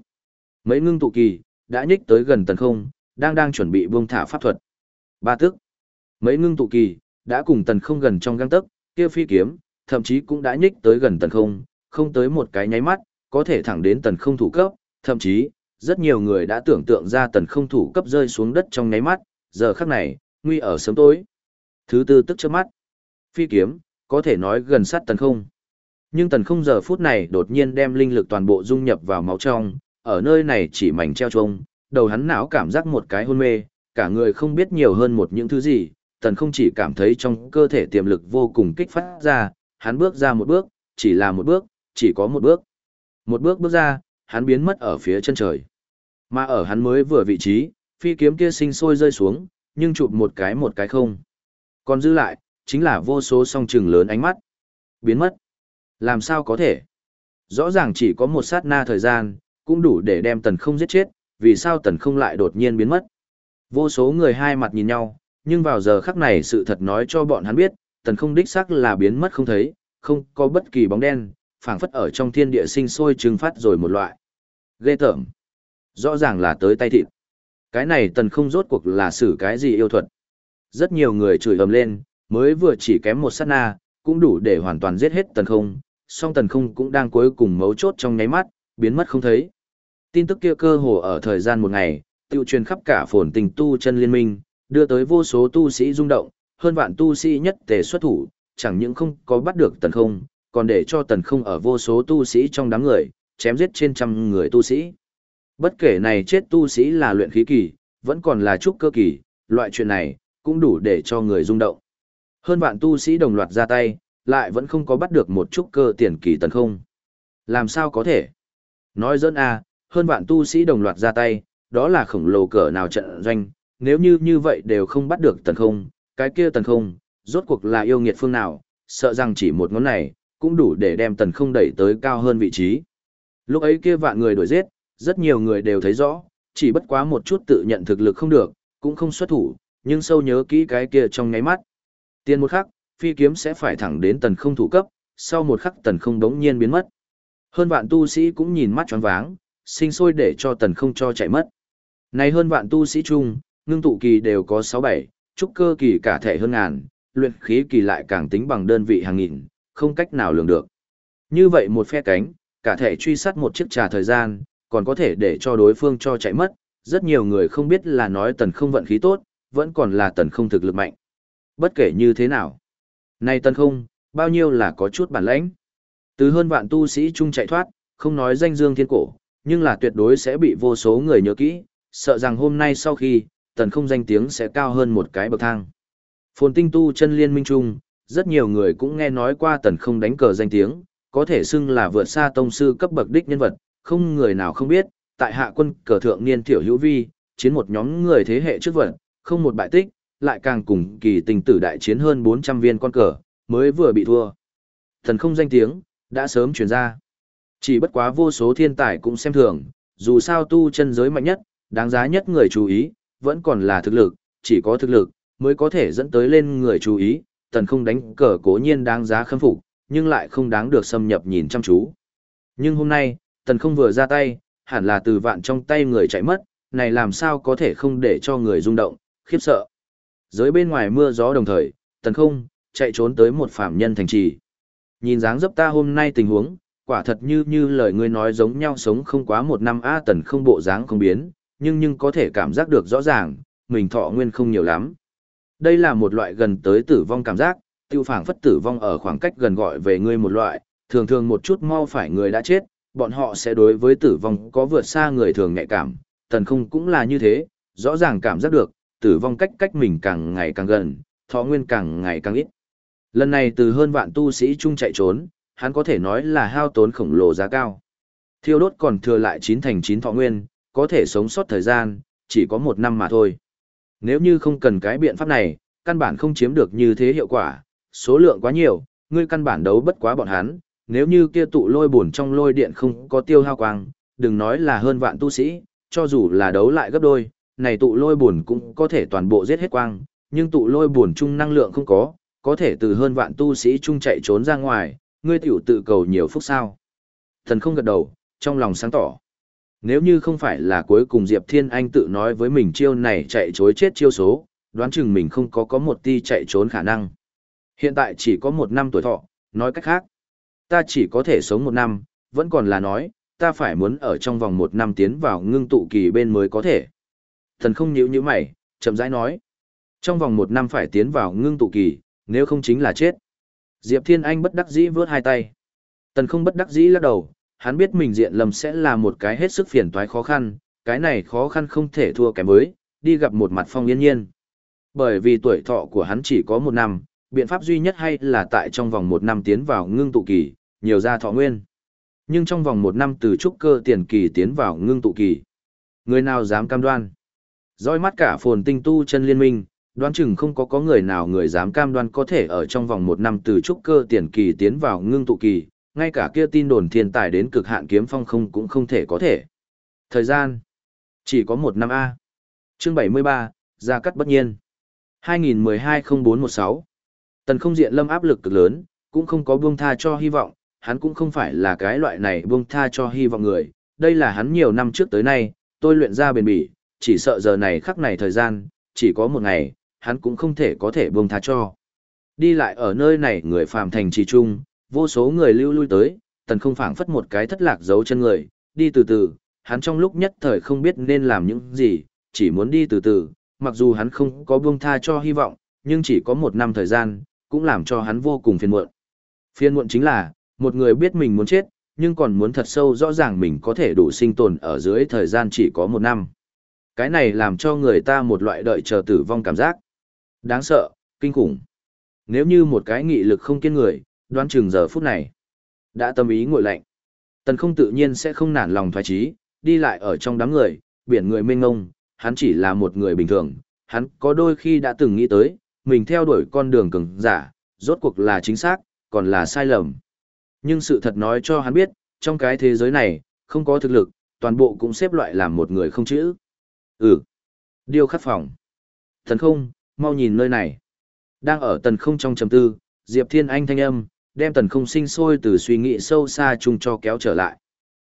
Mấy ngưng tụ kỳ, đã nhích tới gần tần không, đang đang chuẩn bị buông thả pháp thuật. Ba tức. Mấy ngưng tụ kỳ, đã cùng tần không gần trong găng tấc, kia phi kiếm, thậm chí cũng đã nhích tới gần tần không, không tới một cái nháy mắt, có thể thẳng đến tần không thủ cấp, thậm chí, rất nhiều người đã tưởng tượng ra tần không thủ cấp rơi xuống đất trong nháy mắt, giờ khắc này, nguy ở sớm tối. Thứ tư tức trước mắt. Phi kiếm, có thể nói gần sát tần không. Nhưng tần không giờ phút này đột nhiên đem linh lực toàn bộ dung nhập vào máu trong, ở nơi này chỉ mảnh treo trông, đầu hắn não cảm giác một cái hôn mê, cả người không biết nhiều hơn một những thứ gì, tần không chỉ cảm thấy trong cơ thể tiềm lực vô cùng kích phát ra, hắn bước ra một bước, chỉ là một bước, chỉ có một bước. Một bước bước ra, hắn biến mất ở phía chân trời. Mà ở hắn mới vừa vị trí, phi kiếm kia sinh sôi rơi xuống, nhưng chụp một cái một cái không. Còn giữ lại, chính là vô số song trừng lớn ánh mắt. Biến mất. Làm sao có thể? Rõ ràng chỉ có một sát na thời gian, cũng đủ để đem tần không giết chết, vì sao tần không lại đột nhiên biến mất. Vô số người hai mặt nhìn nhau, nhưng vào giờ khắc này sự thật nói cho bọn hắn biết, tần không đích xác là biến mất không thấy, không có bất kỳ bóng đen, phảng phất ở trong thiên địa sinh sôi trừng phát rồi một loại. Ghê tởm. Rõ ràng là tới tay thịt. Cái này tần không rốt cuộc là xử cái gì yêu thuật. Rất nhiều người chửi ầm lên, mới vừa chỉ kém một sát na, cũng đủ để hoàn toàn giết hết tần không, song tần không cũng đang cuối cùng mấu chốt trong nháy mắt, biến mất không thấy. Tin tức kia cơ hồ ở thời gian một ngày, tiêu truyền khắp cả phồn tình tu chân liên minh, đưa tới vô số tu sĩ rung động, hơn vạn tu sĩ nhất tề xuất thủ, chẳng những không có bắt được tần không, còn để cho tần không ở vô số tu sĩ trong đám người, chém giết trên trăm người tu sĩ. Bất kể này chết tu sĩ là luyện khí kỳ, vẫn còn là trúc cơ kỳ, loại chuyện này, cũng đủ để cho người rung động. Hơn vạn tu sĩ đồng loạt ra tay, lại vẫn không có bắt được một trúc cơ tiền kỳ tần không. Làm sao có thể? Nói dẫn a, à, hơn vạn tu sĩ đồng loạt ra tay, đó là khổng lồ cỡ nào trận doanh, nếu như như vậy đều không bắt được tần không, cái kia tần không, rốt cuộc là yêu nghiệt phương nào, sợ rằng chỉ một ngón này, cũng đủ để đem tần không đẩy tới cao hơn vị trí. Lúc ấy kia vạn người đuổi giết, rất nhiều người đều thấy rõ, chỉ bất quá một chút tự nhận thực lực không được, cũng không xuất thủ, nhưng sâu nhớ kỹ cái kia trong ngáy mắt. Tiên một khắc, phi kiếm sẽ phải thẳng đến tần không thủ cấp, sau một khắc tần không đống nhiên biến mất. Hơn vạn tu sĩ cũng nhìn mắt choáng váng, sinh sôi để cho tần không cho chạy mất. Này hơn vạn tu sĩ chung, ngưng tụ kỳ đều có 6-7, trúc cơ kỳ cả thể hơn ngàn, luyện khí kỳ lại càng tính bằng đơn vị hàng nghìn, không cách nào lường được. Như vậy một phe cánh, cả thể truy sát một chiếc trà thời gian, còn có thể để cho đối phương cho chạy mất, rất nhiều người không biết là nói tần không vận khí tốt, vẫn còn là tần không thực lực mạnh. Bất kể như thế nào, nay tần không, bao nhiêu là có chút bản lãnh. Từ hơn vạn tu sĩ chung chạy thoát, không nói danh dương thiên cổ, nhưng là tuyệt đối sẽ bị vô số người nhớ kỹ, sợ rằng hôm nay sau khi, tần không danh tiếng sẽ cao hơn một cái bậc thang. Phồn tinh tu chân liên minh chung, rất nhiều người cũng nghe nói qua tần không đánh cờ danh tiếng, có thể xưng là vượt xa tông sư cấp bậc đích nhân vật, không người nào không biết, tại hạ quân cờ thượng niên tiểu hữu vi, chiến một nhóm người thế hệ trước vật, không một bại tích, lại càng cùng kỳ tình tử đại chiến hơn 400 viên con cờ, mới vừa bị thua. Thần không danh tiếng, đã sớm truyền ra. Chỉ bất quá vô số thiên tài cũng xem thường, dù sao tu chân giới mạnh nhất, đáng giá nhất người chú ý, vẫn còn là thực lực, chỉ có thực lực, mới có thể dẫn tới lên người chú ý, tần không đánh cờ cố nhiên đáng giá khâm phục, nhưng lại không đáng được xâm nhập nhìn chăm chú. Nhưng hôm nay, tần không vừa ra tay, hẳn là từ vạn trong tay người chạy mất, này làm sao có thể không để cho người rung động, khiếp sợ. Giới bên ngoài mưa gió đồng thời, tần không, chạy trốn tới một phạm nhân thành trì. Nhìn dáng dấp ta hôm nay tình huống, quả thật như như lời ngươi nói giống nhau sống không quá một năm A tần không bộ dáng không biến, nhưng nhưng có thể cảm giác được rõ ràng, mình thọ nguyên không nhiều lắm. Đây là một loại gần tới tử vong cảm giác, tiêu phảng phất tử vong ở khoảng cách gần gọi về ngươi một loại, thường thường một chút mau phải người đã chết, bọn họ sẽ đối với tử vong có vượt xa người thường nhạy cảm, tần không cũng là như thế, rõ ràng cảm giác được, tử vong cách cách mình càng ngày càng gần, thọ nguyên càng ngày càng ít. Lần này từ hơn vạn tu sĩ chung chạy trốn, hắn có thể nói là hao tốn khổng lồ giá cao. Thiêu đốt còn thừa lại chín thành chín thọ nguyên, có thể sống sót thời gian, chỉ có một năm mà thôi. Nếu như không cần cái biện pháp này, căn bản không chiếm được như thế hiệu quả, số lượng quá nhiều, ngươi căn bản đấu bất quá bọn hắn, nếu như kia tụ lôi buồn trong lôi điện không có tiêu hao quang, đừng nói là hơn vạn tu sĩ, cho dù là đấu lại gấp đôi, này tụ lôi buồn cũng có thể toàn bộ giết hết quang, nhưng tụ lôi buồn chung năng lượng không có, có thể từ hơn vạn tu sĩ chung chạy trốn ra ngoài, ngươi tiểu tự cầu nhiều phúc sao. Thần không gật đầu, trong lòng sáng tỏ. Nếu như không phải là cuối cùng Diệp Thiên Anh tự nói với mình chiêu này chạy chối chết chiêu số, đoán chừng mình không có có một ti chạy trốn khả năng. Hiện tại chỉ có một năm tuổi thọ, nói cách khác. Ta chỉ có thể sống một năm, vẫn còn là nói, ta phải muốn ở trong vòng một năm tiến vào ngưng tụ kỳ bên mới có thể. Thần không nhíu như mày, chậm rãi nói. Trong vòng một năm phải tiến vào ngưng tụ kỳ, nếu không chính là chết. Diệp Thiên Anh bất đắc dĩ vướt hai tay. Tần không bất đắc dĩ lắc đầu, hắn biết mình diện lầm sẽ là một cái hết sức phiền toái khó khăn, cái này khó khăn không thể thua kém mới. đi gặp một mặt phong yên nhiên. Bởi vì tuổi thọ của hắn chỉ có một năm, biện pháp duy nhất hay là tại trong vòng một năm tiến vào ngưng tụ kỳ, nhiều ra thọ nguyên. Nhưng trong vòng một năm từ trúc cơ tiền kỳ tiến vào ngưng tụ kỳ, người nào dám cam đoan? Rõi mắt cả phồn tinh tu chân liên minh, đoán chừng không có có người nào người dám cam đoan có thể ở trong vòng một năm từ trúc cơ tiền kỳ tiến vào ngưng tụ kỳ, ngay cả kia tin đồn thiên tài đến cực hạn kiếm phong không cũng không thể có thể. Thời gian, chỉ có một năm A. Chương 73, Gia cắt bất nhiên. 2012-0416. Tần không diện lâm áp lực cực lớn, cũng không có buông tha cho hy vọng, hắn cũng không phải là cái loại này buông tha cho hy vọng người, đây là hắn nhiều năm trước tới nay, tôi luyện ra bền bỉ, chỉ sợ giờ này khắc này thời gian, chỉ có một ngày, hắn cũng không thể có thể buông tha cho. Đi lại ở nơi này người phàm thành trì trung, vô số người lưu lui tới, tần không phảng phất một cái thất lạc giấu chân người, đi từ từ, hắn trong lúc nhất thời không biết nên làm những gì, chỉ muốn đi từ từ, mặc dù hắn không có buông tha cho hy vọng, nhưng chỉ có một năm thời gian, cũng làm cho hắn vô cùng phiền muộn. Phiền muộn chính là, một người biết mình muốn chết, nhưng còn muốn thật sâu rõ ràng mình có thể đủ sinh tồn ở dưới thời gian chỉ có một năm. Cái này làm cho người ta một loại đợi chờ tử vong cảm giác. Đáng sợ, kinh khủng. Nếu như một cái nghị lực không kiên người, đoán chừng giờ phút này, đã tâm ý ngội lạnh. Tần không tự nhiên sẽ không nản lòng thoái trí, đi lại ở trong đám người, biển người mênh ngông, hắn chỉ là một người bình thường, hắn có đôi khi đã từng nghĩ tới, mình theo đuổi con đường cường giả, rốt cuộc là chính xác, còn là sai lầm. Nhưng sự thật nói cho hắn biết, trong cái thế giới này, không có thực lực, toàn bộ cũng xếp loại làm một người không chữ. Ừ. Điêu khắc phòng. Thần không, mau nhìn nơi này. Đang ở tần không trong trầm tư, Diệp Thiên Anh thanh âm, đem tần không sinh sôi từ suy nghĩ sâu xa chung cho kéo trở lại.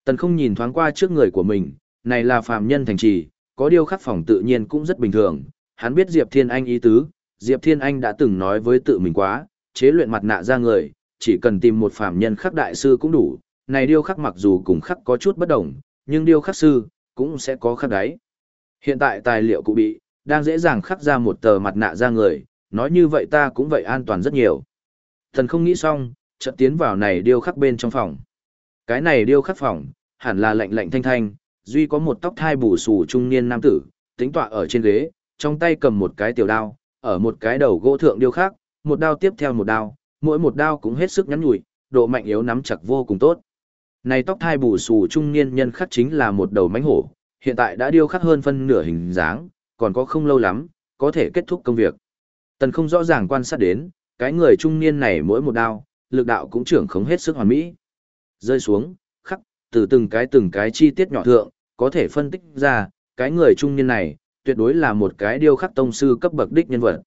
Tần không nhìn thoáng qua trước người của mình, này là phàm nhân thành trì, có điêu khắc phòng tự nhiên cũng rất bình thường. Hắn biết Diệp Thiên Anh ý tứ, Diệp Thiên Anh đã từng nói với tự mình quá, chế luyện mặt nạ ra người, chỉ cần tìm một phàm nhân khắc đại sư cũng đủ. Này điêu khắc mặc dù cùng khắc có chút bất đồng, nhưng điêu khắc sư cũng sẽ có khắc đáy. Hiện tại tài liệu cụ bị, đang dễ dàng khắc ra một tờ mặt nạ ra người, nói như vậy ta cũng vậy an toàn rất nhiều. Thần không nghĩ xong, chợt tiến vào này điêu khắc bên trong phòng. Cái này điêu khắc phòng, hẳn là lạnh lạnh thanh thanh, duy có một tóc thai bù xù trung niên nam tử, tính tọa ở trên ghế, trong tay cầm một cái tiểu đao, ở một cái đầu gỗ thượng điêu khắc, một đao tiếp theo một đao, mỗi một đao cũng hết sức nhắn nhủi, độ mạnh yếu nắm chặt vô cùng tốt. Này tóc thai bù xù trung niên nhân khắc chính là một đầu mánh hổ, hiện tại đã điêu khắc hơn phân nửa hình dáng, còn có không lâu lắm, có thể kết thúc công việc. Tần không rõ ràng quan sát đến, cái người trung niên này mỗi một đao, lực đạo cũng trưởng không hết sức hoàn mỹ. Rơi xuống, khắc, từ từng cái từng cái chi tiết nhỏ thượng, có thể phân tích ra, cái người trung niên này, tuyệt đối là một cái điêu khắc tông sư cấp bậc đích nhân vật.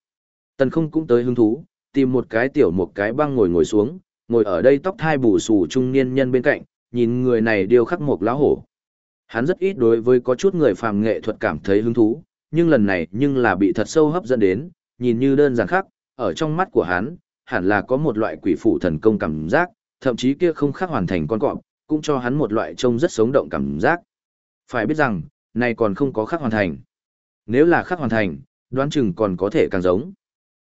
Tần không cũng tới hứng thú, tìm một cái tiểu một cái băng ngồi ngồi xuống, ngồi ở đây tóc thai bù xù trung niên nhân bên cạnh, nhìn người này điêu khắc một lá hổ. Hắn rất ít đối với có chút người phàm nghệ thuật cảm thấy hứng thú, nhưng lần này nhưng là bị thật sâu hấp dẫn đến, nhìn như đơn giản khắc ở trong mắt của hắn, hẳn là có một loại quỷ phụ thần công cảm giác, thậm chí kia không khác hoàn thành con cọp, cũng cho hắn một loại trông rất sống động cảm giác. Phải biết rằng, này còn không có khác hoàn thành. Nếu là khắc hoàn thành, đoán chừng còn có thể càng giống.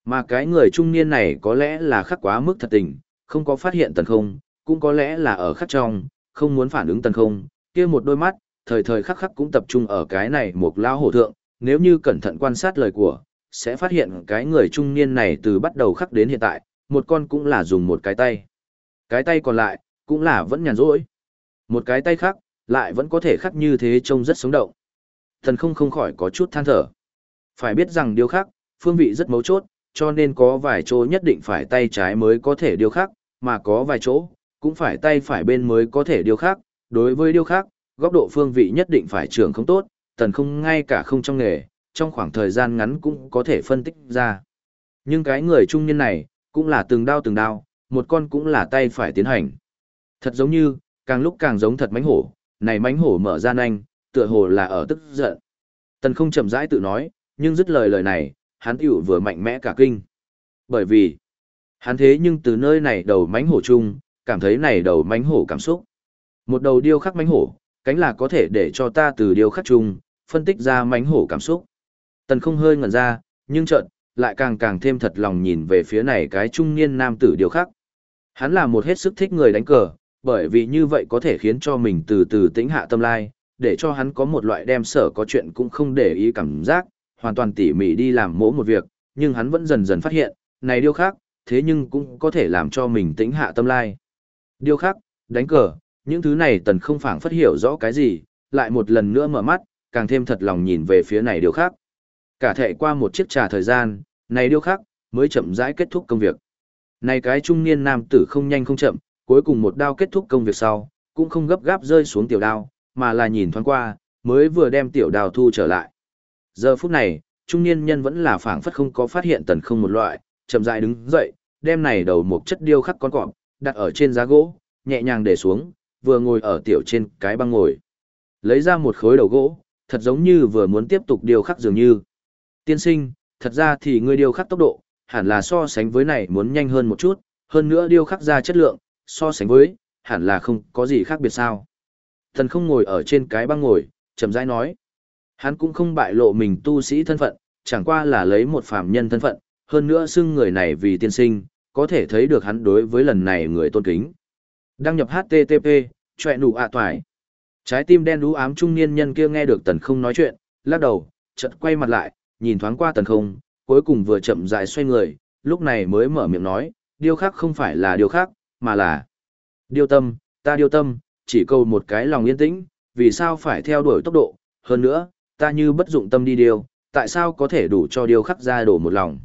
Mà cái người trung niên này có lẽ là khắc quá mức thật tình, không có phát hiện tần không, cũng có lẽ là ở khắc trong, không muốn phản ứng tần không, kia một đôi mắt, thời thời khắc khắc cũng tập trung ở cái này một lao hổ thượng, nếu như cẩn thận quan sát lời của, sẽ phát hiện cái người trung niên này từ bắt đầu khắc đến hiện tại, một con cũng là dùng một cái tay. Cái tay còn lại, cũng là vẫn nhàn rỗi. Một cái tay khắc, lại vẫn có thể khắc như thế trông rất sống động. Thần không không khỏi có chút than thở. Phải biết rằng điêu khắc, phương vị rất mấu chốt, cho nên có vài chỗ nhất định phải tay trái mới có thể điêu khắc, mà có vài chỗ, cũng phải tay phải bên mới có thể điêu khắc. Đối với điêu khắc, góc độ phương vị nhất định phải trưởng không tốt, tần không ngay cả không trong nghề, trong khoảng thời gian ngắn cũng có thể phân tích ra. Nhưng cái người trung niên này, cũng là từng đao từng đao, một con cũng là tay phải tiến hành. Thật giống như, càng lúc càng giống thật mánh hổ, này mánh hổ mở ra nanh, tựa hồ là ở tức giận. Tần không chậm rãi tự nói, nhưng dứt lời lời này, hắn tiểu vừa mạnh mẽ cả kinh. Bởi vì, hắn thế nhưng từ nơi này đầu mánh hổ chung, cảm thấy này đầu mánh hổ cảm xúc. Một đầu điêu khắc mánh hổ, cánh là có thể để cho ta từ điêu khắc chung, phân tích ra mánh hổ cảm xúc. Tần không hơi ngẩn ra, nhưng chợt lại càng càng thêm thật lòng nhìn về phía này cái trung niên nam tử điều khác. Hắn là một hết sức thích người đánh cờ, bởi vì như vậy có thể khiến cho mình từ từ tĩnh hạ tâm lai, để cho hắn có một loại đem sở có chuyện cũng không để ý cảm giác, hoàn toàn tỉ mỉ đi làm mỗi một việc, nhưng hắn vẫn dần dần phát hiện, này điều khác, thế nhưng cũng có thể làm cho mình tĩnh hạ tâm lai. Điều khác, đánh cờ, những thứ này tần không phảng phất hiểu rõ cái gì, lại một lần nữa mở mắt, càng thêm thật lòng nhìn về phía này điều khác. Cả thể qua một chiếc trà thời gian, này điêu khắc, mới chậm rãi kết thúc công việc. Này cái trung niên nam tử không nhanh không chậm, cuối cùng một đao kết thúc công việc sau, cũng không gấp gáp rơi xuống tiểu đao, mà là nhìn thoáng qua, mới vừa đem tiểu đao thu trở lại. Giờ phút này, trung niên nhân vẫn là phảng phất không có phát hiện tần không một loại, chậm rãi đứng dậy, đem này đầu một chất điêu khắc con cọp, đặt ở trên giá gỗ, nhẹ nhàng để xuống, vừa ngồi ở tiểu trên cái băng ngồi. Lấy ra một khối đầu gỗ, thật giống như vừa muốn tiếp tục điêu khắc dường như. Tiên sinh, thật ra thì ngươi điêu khắc tốc độ, hẳn là so sánh với này muốn nhanh hơn một chút, hơn nữa điêu khắc ra chất lượng, so sánh với, hẳn là không có gì khác biệt sao. Thần không ngồi ở trên cái băng ngồi, chậm rãi nói. Hắn cũng không bại lộ mình tu sĩ thân phận, chẳng qua là lấy một phàm nhân thân phận, hơn nữa xưng người này vì tiên sinh, có thể thấy được hắn đối với lần này người tôn kính. Đăng nhập HTTP, chọe nụ ạ toài. Trái tim đen đú ám trung niên nhân kia nghe được tần không nói chuyện, lắc đầu, chợt quay mặt lại, nhìn thoáng qua tần không, cuối cùng vừa chậm rãi xoay người, lúc này mới mở miệng nói, điêu khắc không phải là điêu khắc, mà là điêu tâm, ta điêu tâm, chỉ cầu một cái lòng yên tĩnh, vì sao phải theo đuổi tốc độ, hơn nữa, ta như bất dụng tâm đi điêu, tại sao có thể đủ cho điêu khắc ra đổ một lòng.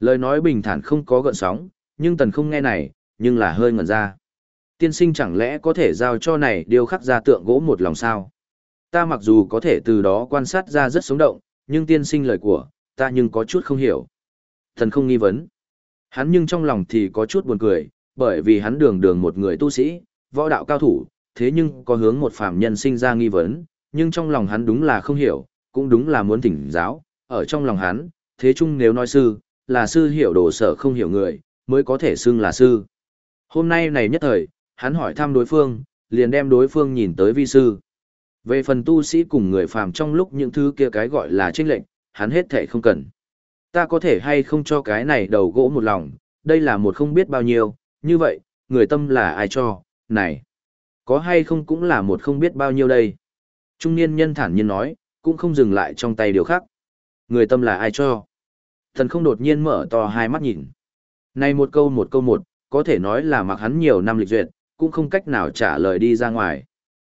Lời nói bình thản không có gợn sóng, nhưng tần không nghe này, nhưng là hơi ngẩn ra. Tiên sinh chẳng lẽ có thể giao cho này điêu khắc ra tượng gỗ một lòng sao? Ta mặc dù có thể từ đó quan sát ra rất sống động, nhưng tiên sinh lời của, ta nhưng có chút không hiểu. Thần không nghi vấn. Hắn nhưng trong lòng thì có chút buồn cười, bởi vì hắn đường đường một người tu sĩ, võ đạo cao thủ, thế nhưng có hướng một phàm nhân sinh ra nghi vấn, nhưng trong lòng hắn đúng là không hiểu, cũng đúng là muốn thỉnh giáo, ở trong lòng hắn, thế chung nếu nói sư, là sư hiểu đồ sở không hiểu người, mới có thể xưng là sư. Hôm nay này nhất thời, hắn hỏi thăm đối phương, liền đem đối phương nhìn tới vi sư. Về phần tu sĩ cùng người phàm trong lúc những thứ kia cái gọi là trinh lệnh, hắn hết thể không cần. Ta có thể hay không cho cái này đầu gỗ một lòng, đây là một không biết bao nhiêu, như vậy, người tâm là ai cho, này, có hay không cũng là một không biết bao nhiêu đây. Trung niên nhân thản nhiên nói, cũng không dừng lại trong tay điều khác. Người tâm là ai cho? Thần không đột nhiên mở to hai mắt nhìn. Này một câu một câu một, có thể nói là mặc hắn nhiều năm lịch duyệt, cũng không cách nào trả lời đi ra ngoài.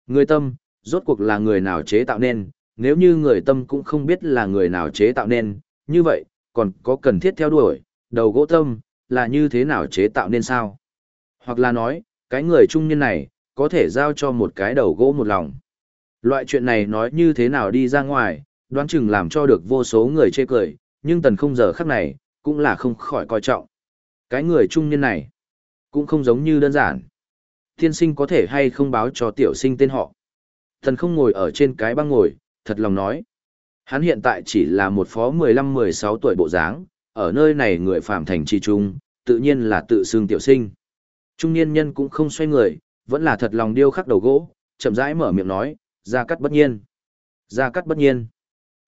Người tâm, rốt cuộc là người nào chế tạo nên, nếu như người tâm cũng không biết là người nào chế tạo nên, như vậy, còn có cần thiết theo đuổi, đầu gỗ tâm, là như thế nào chế tạo nên sao? Hoặc là nói, cái người trung niên này, có thể giao cho một cái đầu gỗ một lòng. Loại chuyện này nói như thế nào đi ra ngoài, đoán chừng làm cho được vô số người chê cười, nhưng tần không giờ khắc này, cũng là không khỏi coi trọng. Cái người trung niên này, cũng không giống như đơn giản. Thiên sinh có thể hay không báo cho tiểu sinh tên họ. Tần không ngồi ở trên cái băng ngồi, thật lòng nói. Hắn hiện tại chỉ là một phó 15-16 tuổi bộ dáng, ở nơi này người phạm thành trì trung, tự nhiên là tự xương tiểu sinh. Trung niên nhân cũng không xoay người, vẫn là thật lòng điêu khắc đầu gỗ, chậm rãi mở miệng nói, ra cắt bất nhiên. Ra cắt bất nhiên.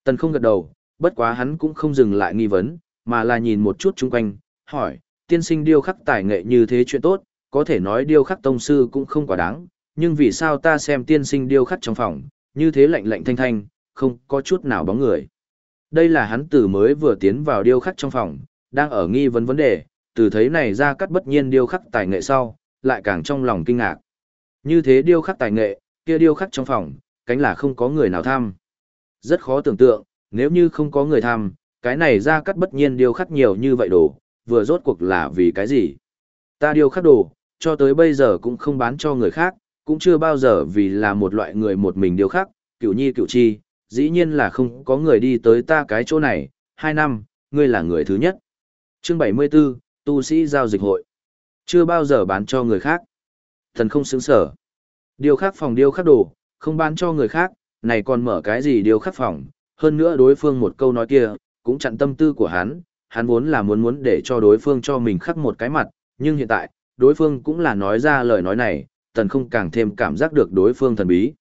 Tần không gật đầu, bất quá hắn cũng không dừng lại nghi vấn, mà là nhìn một chút chung quanh, hỏi, tiên sinh điêu khắc tài nghệ như thế chuyện tốt, có thể nói điêu khắc tông sư cũng không quá đáng, nhưng vì sao ta xem tiên sinh điêu khắc trong phòng, như thế lạnh lạnh thanh thanh, không có chút nào bóng người. Đây là hắn từ mới vừa tiến vào điêu khắc trong phòng, đang ở nghi vấn vấn đề, từ thấy này ra cắt bất nhiên điêu khắc tài nghệ sau, lại càng trong lòng kinh ngạc. Như thế điêu khắc tài nghệ, kia điêu khắc trong phòng, cánh là không có người nào tham. Rất khó tưởng tượng, nếu như không có người tham, cái này ra cắt bất nhiên điêu khắc nhiều như vậy đồ, vừa rốt cuộc là vì cái gì? Ta điêu khắc đồ, cho tới bây giờ cũng không bán cho người khác, cũng chưa bao giờ vì là một loại người một mình điều khác, cựu nhi cựu chi, dĩ nhiên là không có người đi tới ta cái chỗ này, hai năm, ngươi là người thứ nhất. Chương 74, Tu sĩ giao dịch hội. Chưa bao giờ bán cho người khác. Thần không xứng sở. Điều khắc phòng điều khắc đồ, không bán cho người khác, này còn mở cái gì điều khắc phòng, hơn nữa đối phương một câu nói kia, cũng chặn tâm tư của hắn, hắn vốn là muốn muốn để cho đối phương cho mình khắc một cái mặt, nhưng hiện tại, đối phương cũng là nói ra lời nói này, tần không càng thêm cảm giác được đối phương thần bí.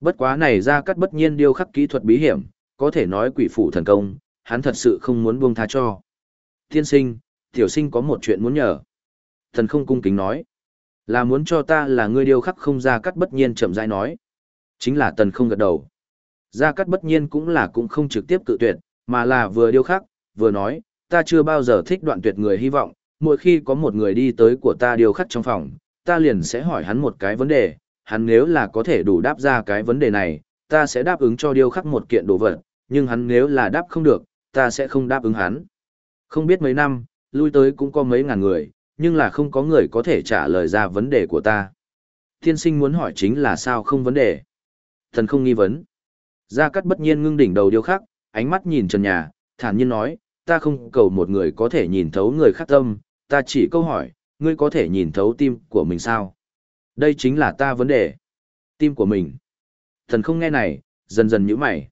Bất quá này ra cắt bất nhiên điêu khắc kỹ thuật bí hiểm, có thể nói quỷ phủ thần công, hắn thật sự không muốn buông tha cho. Thiên sinh, tiểu sinh có một chuyện muốn nhờ. Thần không cung kính nói. Là muốn cho ta là người điêu khắc không ra cắt bất nhiên chậm rãi nói. Chính là tần không gật đầu. Ra cắt bất nhiên cũng là cũng không trực tiếp cự tuyệt, mà là vừa điêu khắc, vừa nói, ta chưa bao giờ thích đoạn tuyệt người hy vọng, mỗi khi có một người đi tới của ta điêu khắc trong phòng, ta liền sẽ hỏi hắn một cái vấn đề, hắn nếu là có thể đủ đáp ra cái vấn đề này, ta sẽ đáp ứng cho điêu khắc một kiện đồ vật, nhưng hắn nếu là đáp không được, ta sẽ không đáp ứng hắn. Không biết mấy năm, lui tới cũng có mấy ngàn người, nhưng là không có người có thể trả lời ra vấn đề của ta. Thiên sinh muốn hỏi chính là sao không vấn đề. Thần không nghi vấn. Gia Cát bất nhiên ngưng đỉnh đầu điêu khắc, ánh mắt nhìn trần nhà, thản nhiên nói, ta không cầu một người có thể nhìn thấu người khác tâm, ta chỉ câu hỏi, ngươi có thể nhìn thấu tim của mình sao? Đây chính là ta vấn đề. Tim của mình. Thần không nghe này, dần dần nhíu mày.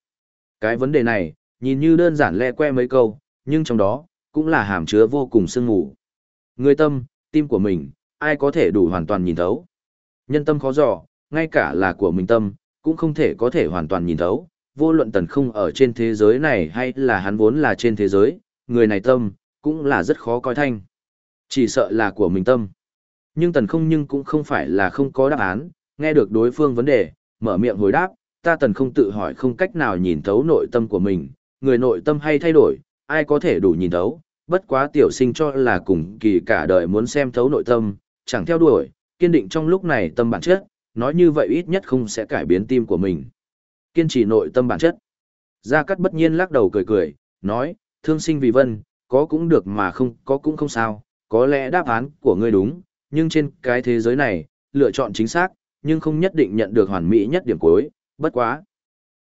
Cái vấn đề này, nhìn như đơn giản lẹ que mấy câu, nhưng trong đó, cũng là hàm chứa vô cùng sương mù. Người tâm, tim của mình, ai có thể đủ hoàn toàn nhìn thấu. Nhân tâm khó dò, ngay cả là của mình tâm, cũng không thể có thể hoàn toàn nhìn thấu. Vô luận tần không ở trên thế giới này hay là hắn vốn là trên thế giới, người này tâm, cũng là rất khó coi thanh. Chỉ sợ là của mình tâm. Nhưng tần không nhưng cũng không phải là không có đáp án, nghe được đối phương vấn đề, mở miệng hồi đáp, ta tần không tự hỏi không cách nào nhìn thấu nội tâm của mình, người nội tâm hay thay đổi, ai có thể đủ nhìn thấu, bất quá tiểu sinh cho là cùng kỳ cả đời muốn xem thấu nội tâm, chẳng theo đuổi, kiên định trong lúc này tâm bản chất, nói như vậy ít nhất không sẽ cải biến tim của mình. Kiên trì nội tâm bản chất. Gia Cát bất nhiên lắc đầu cười cười, nói, thương sinh vì vân, có cũng được mà không có cũng không sao, có lẽ đáp án của ngươi đúng, nhưng trên cái thế giới này, lựa chọn chính xác, nhưng không nhất định nhận được hoàn mỹ nhất điểm cuối, bất quá.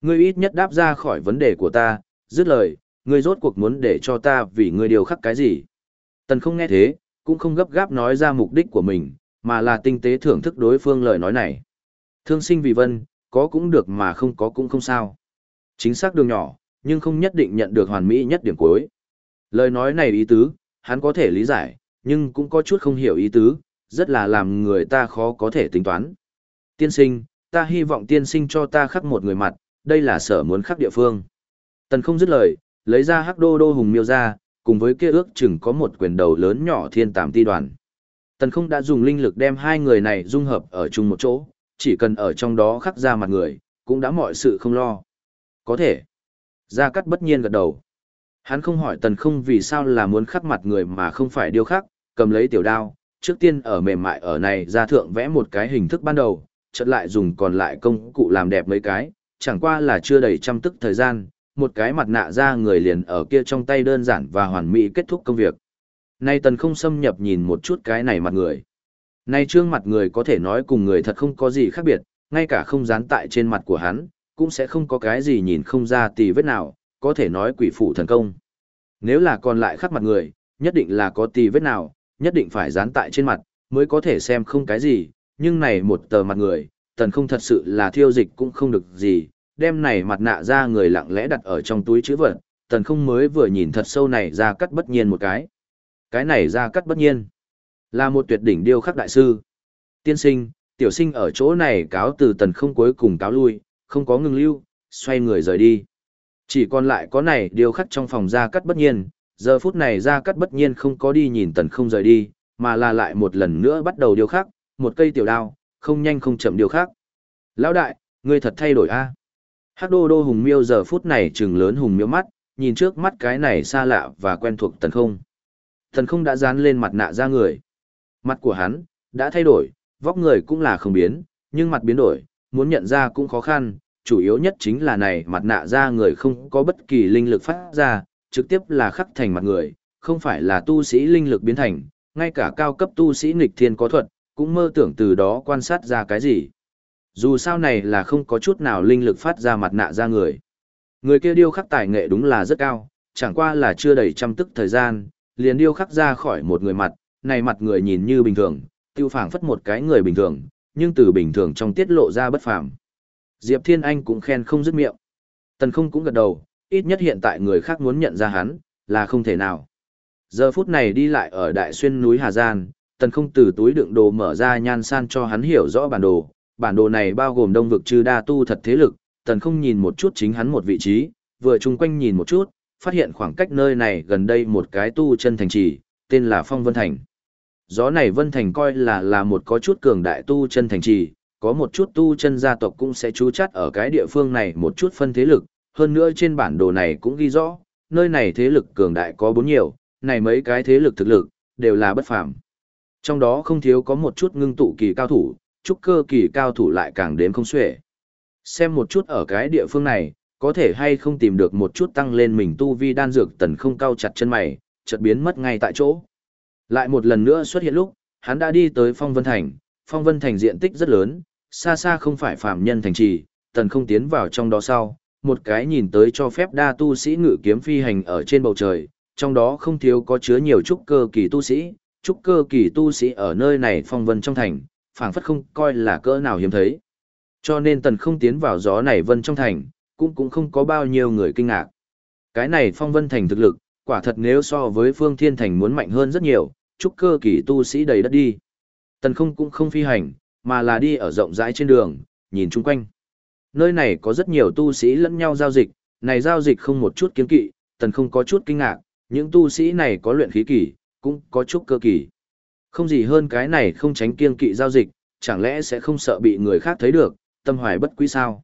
Ngươi ít nhất đáp ra khỏi vấn đề của ta, dứt lời, ngươi rốt cuộc muốn để cho ta vì ngươi điều khắc cái gì. Tần không nghe thế, cũng không gấp gáp nói ra mục đích của mình, mà là tinh tế thưởng thức đối phương lời nói này. Thương sinh vì vân, có cũng được mà không có cũng không sao. Chính xác đường nhỏ, nhưng không nhất định nhận được hoàn mỹ nhất điểm cuối. Lời nói này ý tứ, hắn có thể lý giải, nhưng cũng có chút không hiểu ý tứ, rất là làm người ta khó có thể tính toán. Tiên sinh, ta hy vọng tiên sinh cho ta khắc một người mặt, đây là sở muốn khắc địa phương. Tần không dứt lời, lấy ra hắc đô đô hùng miêu ra, cùng với kia ước chừng có một quyền đầu lớn nhỏ thiên tàm ti đoàn. Tần không đã dùng linh lực đem hai người này dung hợp ở chung một chỗ, chỉ cần ở trong đó khắc ra mặt người, cũng đã mọi sự không lo. Có thể. Gia cắt bất nhiên gật đầu. Hắn không hỏi tần không vì sao là muốn khắc mặt người mà không phải điêu khắc, cầm lấy tiểu đao, trước tiên ở mềm mại ở này ra thượng vẽ một cái hình thức ban đầu, chợt lại dùng còn lại công cụ làm đẹp mấy cái, chẳng qua là chưa đầy trăm tức thời gian, một cái mặt nạ ra người liền ở kia trong tay đơn giản và hoàn mỹ kết thúc công việc. Nay tần không xâm nhập nhìn một chút cái này mặt người. Nay trương mặt người có thể nói cùng người thật không có gì khác biệt, ngay cả không dán tại trên mặt của hắn, cũng sẽ không có cái gì nhìn không ra tì vết nào, có thể nói quỷ phủ thần công. Nếu là còn lại khắc mặt người, nhất định là có tì vết nào, nhất định phải dán tại trên mặt, mới có thể xem không cái gì, nhưng này một tờ mặt người, tần không thật sự là thiêu dịch cũng không được gì, đem này mặt nạ ra người lặng lẽ đặt ở trong túi chữ vật, tần không mới vừa nhìn thật sâu này ra cắt bất nhiên một cái. Cái này ra cắt bất nhiên, là một tuyệt đỉnh điêu khắc đại sư. Tiên sinh, tiểu sinh ở chỗ này cáo từ tần không cuối cùng cáo lui, không có ngừng lưu, xoay người rời đi. Chỉ còn lại có này điều khắc trong phòng ra cắt bất nhiên, giờ phút này ra cắt bất nhiên không có đi nhìn tần không rời đi, mà là lại một lần nữa bắt đầu điều khắc, một cây tiểu đao, không nhanh không chậm điều khắc. Lão đại, ngươi thật thay đổi a. Hắc đô đô hùng miêu giờ phút này trừng lớn hùng miêu mắt, nhìn trước mắt cái này xa lạ và quen thuộc tần không. Tần không đã dán lên mặt nạ ra người. Mặt của hắn, đã thay đổi, vóc người cũng là không biến, nhưng mặt biến đổi, muốn nhận ra cũng khó khăn, chủ yếu nhất chính là này mặt nạ ra người không có bất kỳ linh lực phát ra, trực tiếp là khắc thành mặt người, không phải là tu sĩ linh lực biến thành, ngay cả cao cấp tu sĩ nghịch thiên có thuật, cũng mơ tưởng từ đó quan sát ra cái gì. Dù sao này là không có chút nào linh lực phát ra mặt nạ ra người. Người kia điêu khắc tài nghệ đúng là rất cao, chẳng qua là chưa đầy trăm tức thời gian, liền điêu khắc ra khỏi một người mặt, này mặt người nhìn như bình thường, tiêu phảng phất một cái người bình thường, nhưng từ bình thường trong tiết lộ ra bất phàm. Diệp Thiên Anh cũng khen không dứt miệng. Tần không cũng gật đầu, ít nhất hiện tại người khác muốn nhận ra hắn, là không thể nào. Giờ phút này đi lại ở đại xuyên núi Hà Giang, tần không từ túi đựng đồ mở ra nhan san cho hắn hiểu rõ bản đồ. Bản đồ này bao gồm đông vực chư đa tu thật thế lực, tần không nhìn một chút chính hắn một vị trí, vừa chung quanh nhìn một chút, phát hiện khoảng cách nơi này gần đây một cái tu chân thành trì, tên là Phong Vân Thành. Gió này Vân Thành coi là là một có chút cường đại tu chân thành trì, có một chút tu chân gia tộc cũng sẽ trú chắt ở cái địa phương này một chút phân thế lực, hơn nữa trên bản đồ này cũng ghi rõ, nơi này thế lực cường đại có bốn nhiều, này mấy cái thế lực thực lực, đều là bất phàm. Trong đó không thiếu có một chút ngưng tụ kỳ cao thủ, trúc cơ kỳ cao thủ lại càng đếm không xuể. Xem một chút ở cái địa phương này, có thể hay không tìm được một chút tăng lên mình tu vi đan dược tần không cao chặt chân mày, chợt biến mất ngay tại chỗ. Lại một lần nữa xuất hiện lúc, hắn đã đi tới Phong Vân Thành, Phong Vân Thành diện tích rất lớn, xa xa không phải phàm nhân thành trì, tần không tiến vào trong đó sau, một cái nhìn tới cho phép đa tu sĩ ngự kiếm phi hành ở trên bầu trời, trong đó không thiếu có chứa nhiều trúc cơ kỳ tu sĩ, trúc cơ kỳ tu sĩ ở nơi này phong vân trong thành, phảng phất không coi là cỡ nào hiếm thấy. Cho nên tần không tiến vào gió này vân trong thành, cũng cũng không có bao nhiêu người kinh ngạc. Cái này phong vân thành thực lực, quả thật nếu so với phương thiên thành muốn mạnh hơn rất nhiều, trúc cơ kỳ tu sĩ đầy đất đi. Tần không cũng không phi hành, mà là đi ở rộng rãi trên đường, nhìn chung quanh. Nơi này có rất nhiều tu sĩ lẫn nhau giao dịch, này giao dịch không một chút kiên kỵ, tần không có chút kinh ngạc, những tu sĩ này có luyện khí kỳ, cũng có chút cơ kỳ. Không gì hơn cái này không tránh kiên kỵ giao dịch, chẳng lẽ sẽ không sợ bị người khác thấy được, tâm hoài bất quý sao.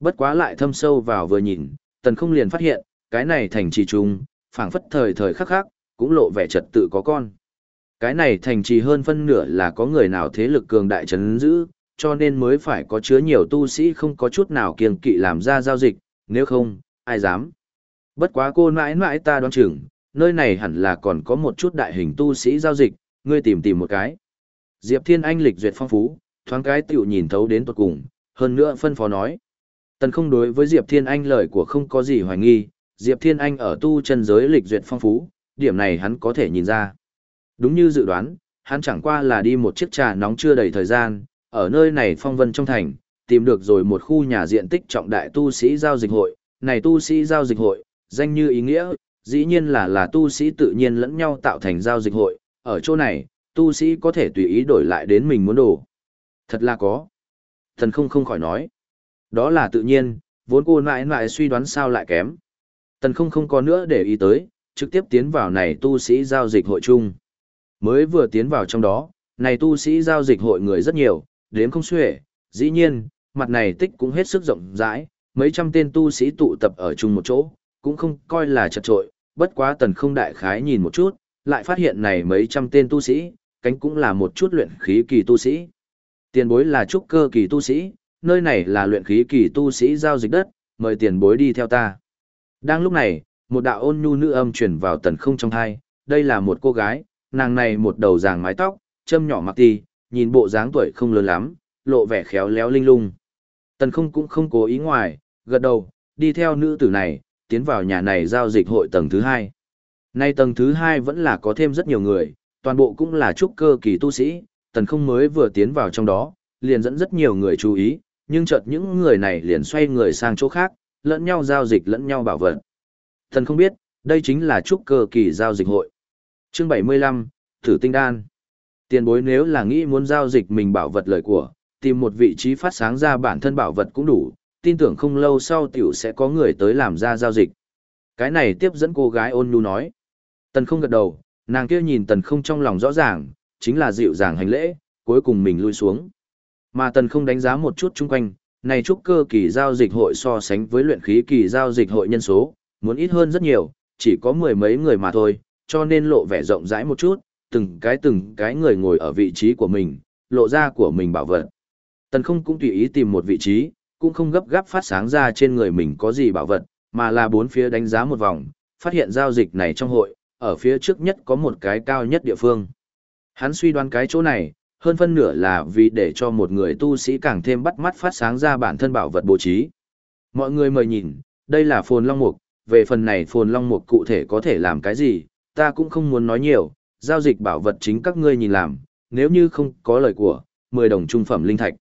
Bất quá lại thâm sâu vào vừa nhìn, tần không liền phát hiện, cái này thành trì trung, phảng phất thời thời khắc khắc, cũng lộ vẻ trật tự có con. Cái này thành trì hơn phân nửa là có người nào thế lực cường đại chấn giữ, cho nên mới phải có chứa nhiều tu sĩ không có chút nào kiêng kỵ làm ra giao dịch, nếu không, ai dám. Bất quá cô mãi mãi ta đoán chừng, nơi này hẳn là còn có một chút đại hình tu sĩ giao dịch, ngươi tìm tìm một cái. Diệp Thiên Anh lịch duyệt phong phú, thoáng cái tiểu nhìn thấu đến tuột cùng, hơn nữa phân phó nói. Tần không đối với Diệp Thiên Anh lời của không có gì hoài nghi, Diệp Thiên Anh ở tu chân giới lịch duyệt phong phú, điểm này hắn có thể nhìn ra. Đúng như dự đoán, hắn chẳng qua là đi một chiếc trà nóng chưa đầy thời gian, ở nơi này phong vân trong thành, tìm được rồi một khu nhà diện tích trọng đại tu sĩ giao dịch hội, này tu sĩ giao dịch hội, danh như ý nghĩa, dĩ nhiên là là tu sĩ tự nhiên lẫn nhau tạo thành giao dịch hội, ở chỗ này, tu sĩ có thể tùy ý đổi lại đến mình muốn đồ. Thật là có. Thần không không khỏi nói. Đó là tự nhiên, vốn cô mãi mãi suy đoán sao lại kém. Tần không không có nữa để ý tới, trực tiếp tiến vào này tu sĩ giao dịch hội chung. Mới vừa tiến vào trong đó, này tu sĩ giao dịch hội người rất nhiều, đến không xuể, dĩ nhiên, mặt này tích cũng hết sức rộng rãi, mấy trăm tên tu sĩ tụ tập ở chung một chỗ, cũng không coi là chật trội, bất quá tần không đại khái nhìn một chút, lại phát hiện này mấy trăm tên tu sĩ, cánh cũng là một chút luyện khí kỳ tu sĩ. Tiền bối là trúc cơ kỳ tu sĩ, nơi này là luyện khí kỳ tu sĩ giao dịch đất, mời tiền bối đi theo ta. Đang lúc này, một đạo ôn nhu nữ âm truyền vào tần không trong thai, đây là một cô gái, nàng này một đầu ràng mái tóc, châm nhỏ mặc ti, nhìn bộ dáng tuổi không lớn lắm, lộ vẻ khéo léo linh lung. Tần không cũng không cố ý ngoài, gật đầu, đi theo nữ tử này, tiến vào nhà này giao dịch hội tầng thứ hai. Nay tầng thứ hai vẫn là có thêm rất nhiều người, toàn bộ cũng là trúc cơ kỳ tu sĩ, tần không mới vừa tiến vào trong đó, liền dẫn rất nhiều người chú ý, nhưng chợt những người này liền xoay người sang chỗ khác, lẫn nhau giao dịch lẫn nhau bảo vật. Tần không biết, đây chính là trúc cơ kỳ giao dịch hội. Chương 75, Thử Tinh Đan. Tiền bối nếu là nghĩ muốn giao dịch mình bảo vật lời của, tìm một vị trí phát sáng ra bản thân bảo vật cũng đủ, tin tưởng không lâu sau tiểu sẽ có người tới làm ra giao dịch. Cái này tiếp dẫn cô gái ôn nhu nói. Tần không gật đầu, nàng kia nhìn tần không trong lòng rõ ràng, chính là dịu dàng hành lễ, cuối cùng mình lui xuống. Mà tần không đánh giá một chút chung quanh, này trúc cơ kỳ giao dịch hội so sánh với luyện khí kỳ giao dịch hội nhân số, muốn ít hơn rất nhiều, chỉ có mười mấy người mà thôi, cho nên lộ vẻ rộng rãi một chút, từng cái từng cái người ngồi ở vị trí của mình, lộ ra của mình bảo vật. Tần không cũng tùy ý tìm một vị trí, cũng không gấp gáp phát sáng ra trên người mình có gì bảo vật, mà là bốn phía đánh giá một vòng, phát hiện giao dịch này trong hội, ở phía trước nhất có một cái cao nhất địa phương. Hắn suy đoán cái chỗ này, hơn phân nửa là vì để cho một người tu sĩ càng thêm bắt mắt phát sáng ra bản thân bảo vật bố trí. Mọi người mời nhìn, đây là phồn long mục, về phần này phồn long mục cụ thể có thể làm cái gì, ta cũng không muốn nói nhiều, giao dịch bảo vật chính các ngươi nhìn làm, nếu như không có lời của, 10 đồng trung phẩm linh thạch.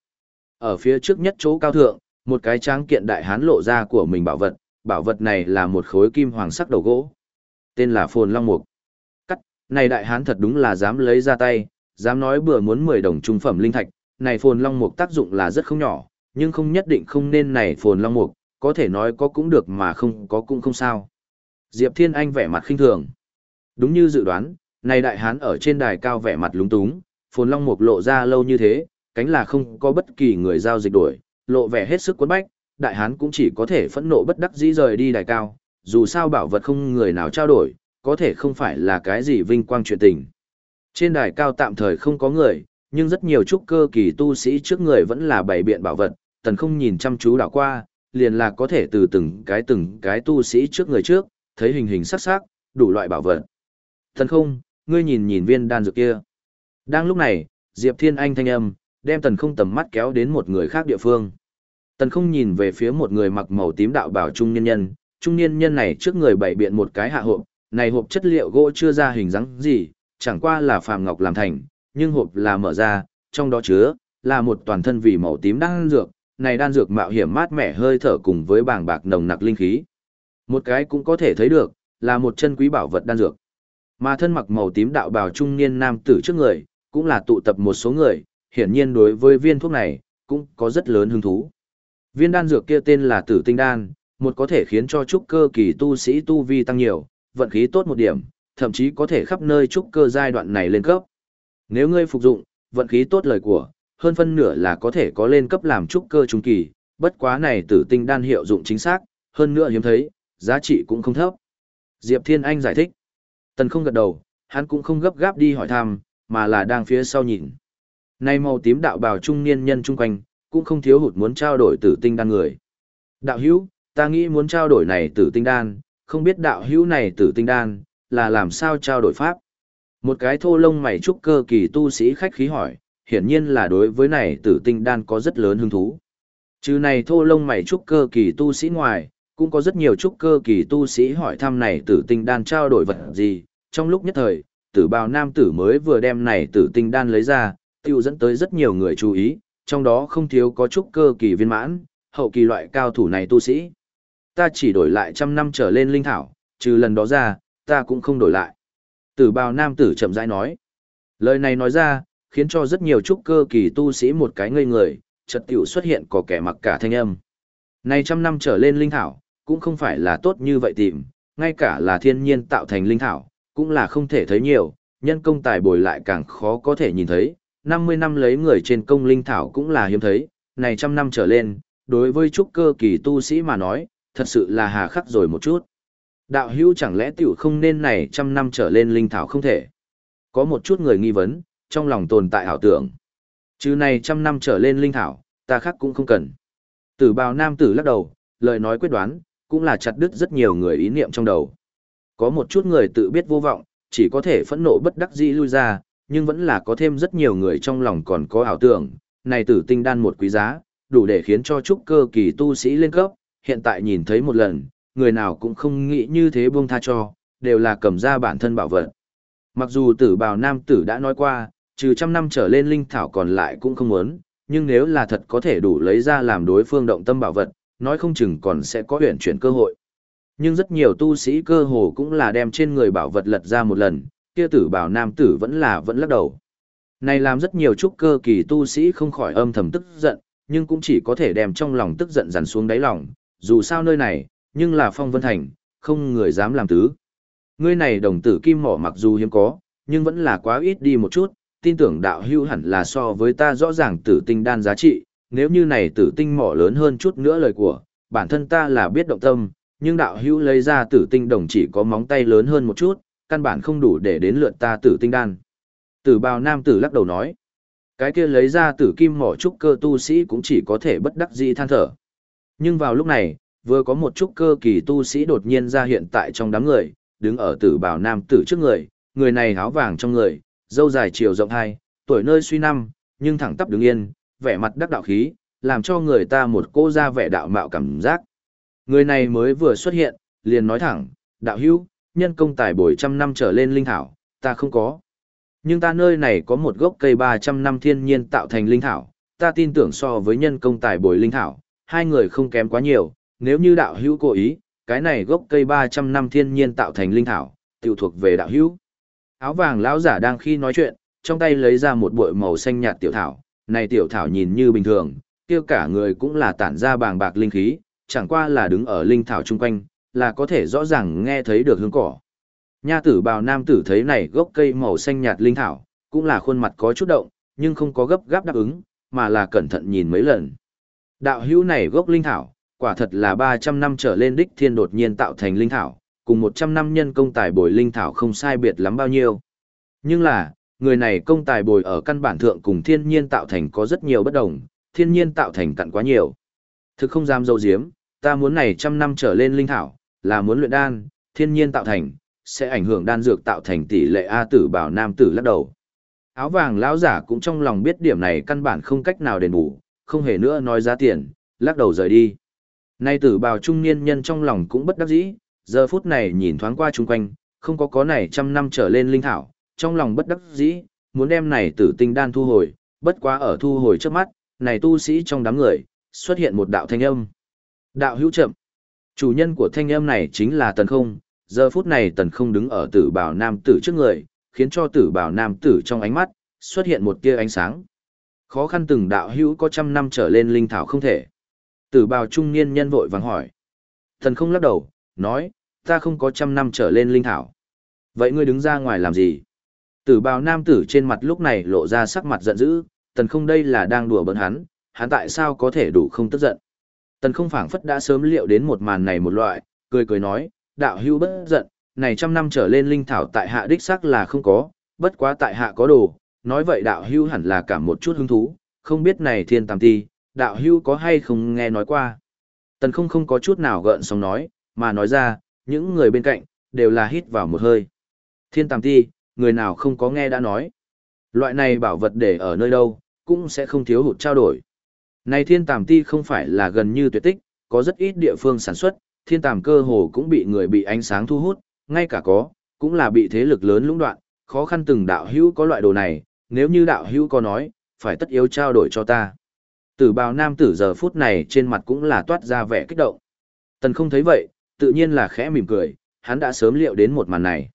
Ở phía trước nhất chỗ cao thượng, một cái tráng kiện đại hán lộ ra của mình bảo vật, bảo vật này là một khối kim hoàng sắc đầu gỗ. Tên là Phồn Long Mục. Cắt, này đại hán thật đúng là dám lấy ra tay, dám nói bừa muốn 10 đồng trung phẩm linh thạch, này Phồn Long Mục tác dụng là rất không nhỏ, nhưng không nhất định không nên này Phồn Long Mục, có thể nói có cũng được mà không có cũng không sao. Diệp Thiên Anh vẻ mặt khinh thường. Đúng như dự đoán, này đại hán ở trên đài cao vẻ mặt lúng túng, Phồn Long Mục lộ ra lâu như thế, cánh là không có bất kỳ người giao dịch đổi, lộ vẻ hết sức quấn bách, đại hán cũng chỉ có thể phẫn nộ bất đắc dĩ rời đi đài cao, dù sao bảo vật không người nào trao đổi, có thể không phải là cái gì vinh quang chuyện tình. Trên đài cao tạm thời không có người, nhưng rất nhiều trúc cơ kỳ tu sĩ trước người vẫn là bày biện bảo vật, tần không nhìn chăm chú đảo qua, liền là có thể từ từng cái từng cái tu sĩ trước người trước, thấy hình hình sắc sắc, đủ loại bảo vật. Tần không, ngươi nhìn nhìn viên đan dược kia. Đang lúc này, Diệp Thiên Anh thanh âm, đem tần không tầm mắt kéo đến một người khác địa phương. Tần không nhìn về phía một người mặc màu tím đạo bảo trung niên nhân, trung niên nhân này trước người bày biện một cái hạ hộp, này hộp chất liệu gỗ chưa ra hình dáng gì, chẳng qua là phàm ngọc làm thành, nhưng hộp là mở ra, trong đó chứa là một toàn thân vì màu tím đan dược, này đan dược mạo hiểm mát mẻ hơi thở cùng với bảng bạc nồng nặc linh khí. Một cái cũng có thể thấy được, là một chân quý bảo vật đan dược. Mà thân mặc màu tím đạo bào trung niên nam tử trước người, cũng là tụ tập một số người, hiển nhiên đối với viên thuốc này, cũng có rất lớn hứng thú. Viên đan dược kia tên là tử tinh đan, một có thể khiến cho trúc cơ kỳ tu sĩ tu vi tăng nhiều, vận khí tốt một điểm, thậm chí có thể khắp nơi trúc cơ giai đoạn này lên cấp. Nếu ngươi phục dụng, vận khí tốt lời của, hơn phân nửa là có thể có lên cấp làm trúc cơ trung kỳ, bất quá này tử tinh đan hiệu dụng chính xác, hơn nữa hiếm thấy, giá trị cũng không thấp. Diệp Thiên Anh giải thích. Tần không gật đầu, hắn cũng không gấp gáp đi hỏi thăm, mà là đang phía sau nhìn. Nay màu tím đạo bào trung niên nhân chung quanh, cũng không thiếu hụt muốn trao đổi tử tinh đan người. Đạo hữu, ta nghĩ muốn trao đổi này tử tinh đan, không biết đạo hữu này tử tinh đan, là làm sao trao đổi pháp. Một cái thô lông mày trúc cơ kỳ tu sĩ khách khí hỏi, hiển nhiên là đối với này tử tinh đan có rất lớn hứng thú. Chứ này thô lông mày trúc cơ kỳ tu sĩ ngoài, cũng có rất nhiều trúc cơ kỳ tu sĩ hỏi thăm này tử tinh đan trao đổi vật gì, trong lúc nhất thời, tử bào nam tử mới vừa đem này tử tinh đan lấy ra, tiêu dẫn tới rất nhiều người chú ý, trong đó không thiếu có trúc cơ kỳ viên mãn, hậu kỳ loại cao thủ này tu sĩ. Ta chỉ đổi lại trăm năm trở lên linh thảo, trừ lần đó ra, ta cũng không đổi lại. Tử bào nam tử chậm rãi nói. Lời này nói ra, khiến cho rất nhiều trúc cơ kỳ tu sĩ một cái ngây người, chợt tiểu xuất hiện có kẻ mặc cả thanh âm. Này trăm năm trở lên linh thảo, cũng không phải là tốt như vậy tìm, ngay cả là thiên nhiên tạo thành linh thảo, cũng là không thể thấy nhiều, nhân công tài bồi lại càng khó có thể nhìn thấy, 50 năm lấy người trên công linh thảo cũng là hiếm thấy, này trăm năm trở lên, đối với trúc cơ kỳ tu sĩ mà nói, thật sự là hà khắc rồi một chút. Đạo hữu chẳng lẽ tiểu không nên này trăm năm trở lên linh thảo không thể. Có một chút người nghi vấn, trong lòng tồn tại ảo tưởng. Chứ này trăm năm trở lên linh thảo, ta khác cũng không cần. Tử bào nam tử lắc đầu, lời nói quyết đoán, cũng là chặt đứt rất nhiều người ý niệm trong đầu. Có một chút người tự biết vô vọng, chỉ có thể phẫn nộ bất đắc dĩ lui ra, nhưng vẫn là có thêm rất nhiều người trong lòng còn có ảo tưởng, này tử tinh đan một quý giá, đủ để khiến cho trúc cơ kỳ tu sĩ lên cấp, hiện tại nhìn thấy một lần, người nào cũng không nghĩ như thế buông tha cho, đều là cầm ra bản thân bảo vật. Mặc dù tử bào nam tử đã nói qua, trừ trăm năm trở lên linh thảo còn lại cũng không muốn, nhưng nếu là thật có thể đủ lấy ra làm đối phương động tâm bảo vật, nói không chừng còn sẽ có huyển chuyển cơ hội. Nhưng rất nhiều tu sĩ cơ hồ cũng là đem trên người bảo vật lật ra một lần, kia tử bảo nam tử vẫn là vẫn lắc đầu. Này làm rất nhiều trúc cơ kỳ tu sĩ không khỏi âm thầm tức giận, nhưng cũng chỉ có thể đem trong lòng tức giận dằn xuống đáy lòng, dù sao nơi này, nhưng là phong vân thành, không người dám làm tứ. Ngươi này đồng tử kim mỏ mặc dù hiếm có, nhưng vẫn là quá ít đi một chút, tin tưởng đạo hưu hẳn là so với ta rõ ràng tử tinh đan giá trị, nếu như này tử tinh mỏ lớn hơn chút nữa lời của, bản thân ta là biết động tâm, nhưng đạo hữu lấy ra tử tinh đồng chỉ có móng tay lớn hơn một chút, căn bản không đủ để đến lượt ta tử tinh đan. Tử bào nam tử lắc đầu nói, cái kia lấy ra tử kim mỏ trúc cơ tu sĩ cũng chỉ có thể bất đắc dĩ than thở. Nhưng vào lúc này, vừa có một trúc cơ kỳ tu sĩ đột nhiên ra hiện tại trong đám người, đứng ở tử bào nam tử trước người, người này áo vàng trong người, dâu dài chiều rộng hai, tuổi nơi suy năm, nhưng thẳng tắp đứng yên, vẻ mặt đắc đạo khí, làm cho người ta một cô ra vẻ đạo mạo cảm giác. Người này mới vừa xuất hiện, liền nói thẳng, đạo hữu, nhân công tài bồi trăm năm trở lên linh thảo, ta không có. Nhưng ta nơi này có một gốc cây 300 năm thiên nhiên tạo thành linh thảo, ta tin tưởng so với nhân công tài bồi linh thảo, hai người không kém quá nhiều, nếu như đạo hữu cố ý, cái này gốc cây 300 năm thiên nhiên tạo thành linh thảo, tiểu thuộc về đạo hữu. Áo vàng lão giả đang khi nói chuyện, trong tay lấy ra một bụi màu xanh nhạt tiểu thảo, này tiểu thảo nhìn như bình thường, kia cả người cũng là tản ra bàng bạc linh khí, chẳng qua là đứng ở linh thảo chung quanh, là có thể rõ ràng nghe thấy được hương cỏ. Nha tử bào nam tử thấy này gốc cây màu xanh nhạt linh thảo, cũng là khuôn mặt có chút động, nhưng không có gấp gáp đáp ứng, mà là cẩn thận nhìn mấy lần. Đạo hữu này gốc linh thảo, quả thật là 300 năm trở lên đích thiên đột nhiên tạo thành linh thảo, cùng 100 năm nhân công tài bồi linh thảo không sai biệt lắm bao nhiêu. Nhưng là, người này công tài bồi ở căn bản thượng cùng thiên nhiên tạo thành có rất nhiều bất đồng, thiên nhiên tạo thành cặn quá nhiều. Thực không dám dâu diếm, ta muốn này trăm năm trở lên linh thảo, là muốn luyện đan, thiên nhiên tạo thành, sẽ ảnh hưởng đan dược tạo thành tỷ lệ A tử bảo nam tử lắc đầu. Áo vàng lão giả cũng trong lòng biết điểm này căn bản không cách nào đền bù, không hề nữa nói giá tiền, lắc đầu rời đi. Nay tử bào trung niên nhân trong lòng cũng bất đắc dĩ, giờ phút này nhìn thoáng qua chung quanh, không có có này trăm năm trở lên linh thảo, trong lòng bất đắc dĩ, muốn đem này tử tinh đan thu hồi, bất quá ở thu hồi trước mắt, này tu sĩ trong đám người, xuất hiện một đạo thanh âm. Đạo hữu chậm. Chủ nhân của thanh âm này chính là tần không, giờ phút này tần không đứng ở tử bảo nam tử trước người, khiến cho tử bảo nam tử trong ánh mắt, xuất hiện một tia ánh sáng. Khó khăn từng đạo hữu có trăm năm trở lên linh thảo không thể. Tử bào trung niên nhân vội vàng hỏi. Tần không lắc đầu, nói, ta không có trăm năm trở lên linh thảo. Vậy ngươi đứng ra ngoài làm gì? Tử bào nam tử trên mặt lúc này lộ ra sắc mặt giận dữ, tần không đây là đang đùa bỡn hắn, hắn tại sao có thể đủ không tức giận. Tần không phảng phất đã sớm liệu đến một màn này một loại, cười cười nói, đạo hưu bất giận, này trăm năm trở lên linh thảo tại hạ đích xác là không có, bất quá tại hạ có đồ, nói vậy đạo hưu hẳn là cả một chút hứng thú, không biết này thiên tàm ti, đạo hưu có hay không nghe nói qua. Tần không không có chút nào gợn sóng nói, mà nói ra, những người bên cạnh, đều là hít vào một hơi. Thiên tàm ti, người nào không có nghe đã nói. Loại này bảo vật để ở nơi đâu, cũng sẽ không thiếu hụt trao đổi. Này thiên tàm ti không phải là gần như tuyệt tích, có rất ít địa phương sản xuất, thiên tàm cơ hồ cũng bị người bị ánh sáng thu hút, ngay cả có, cũng là bị thế lực lớn lũng đoạn, khó khăn từng đạo hữu có loại đồ này, nếu như đạo hữu có nói, phải tất yếu trao đổi cho ta. Tử bào nam tử giờ phút này trên mặt cũng là toát ra vẻ kích động. Tần không thấy vậy, tự nhiên là khẽ mỉm cười, hắn đã sớm liệu đến một màn này.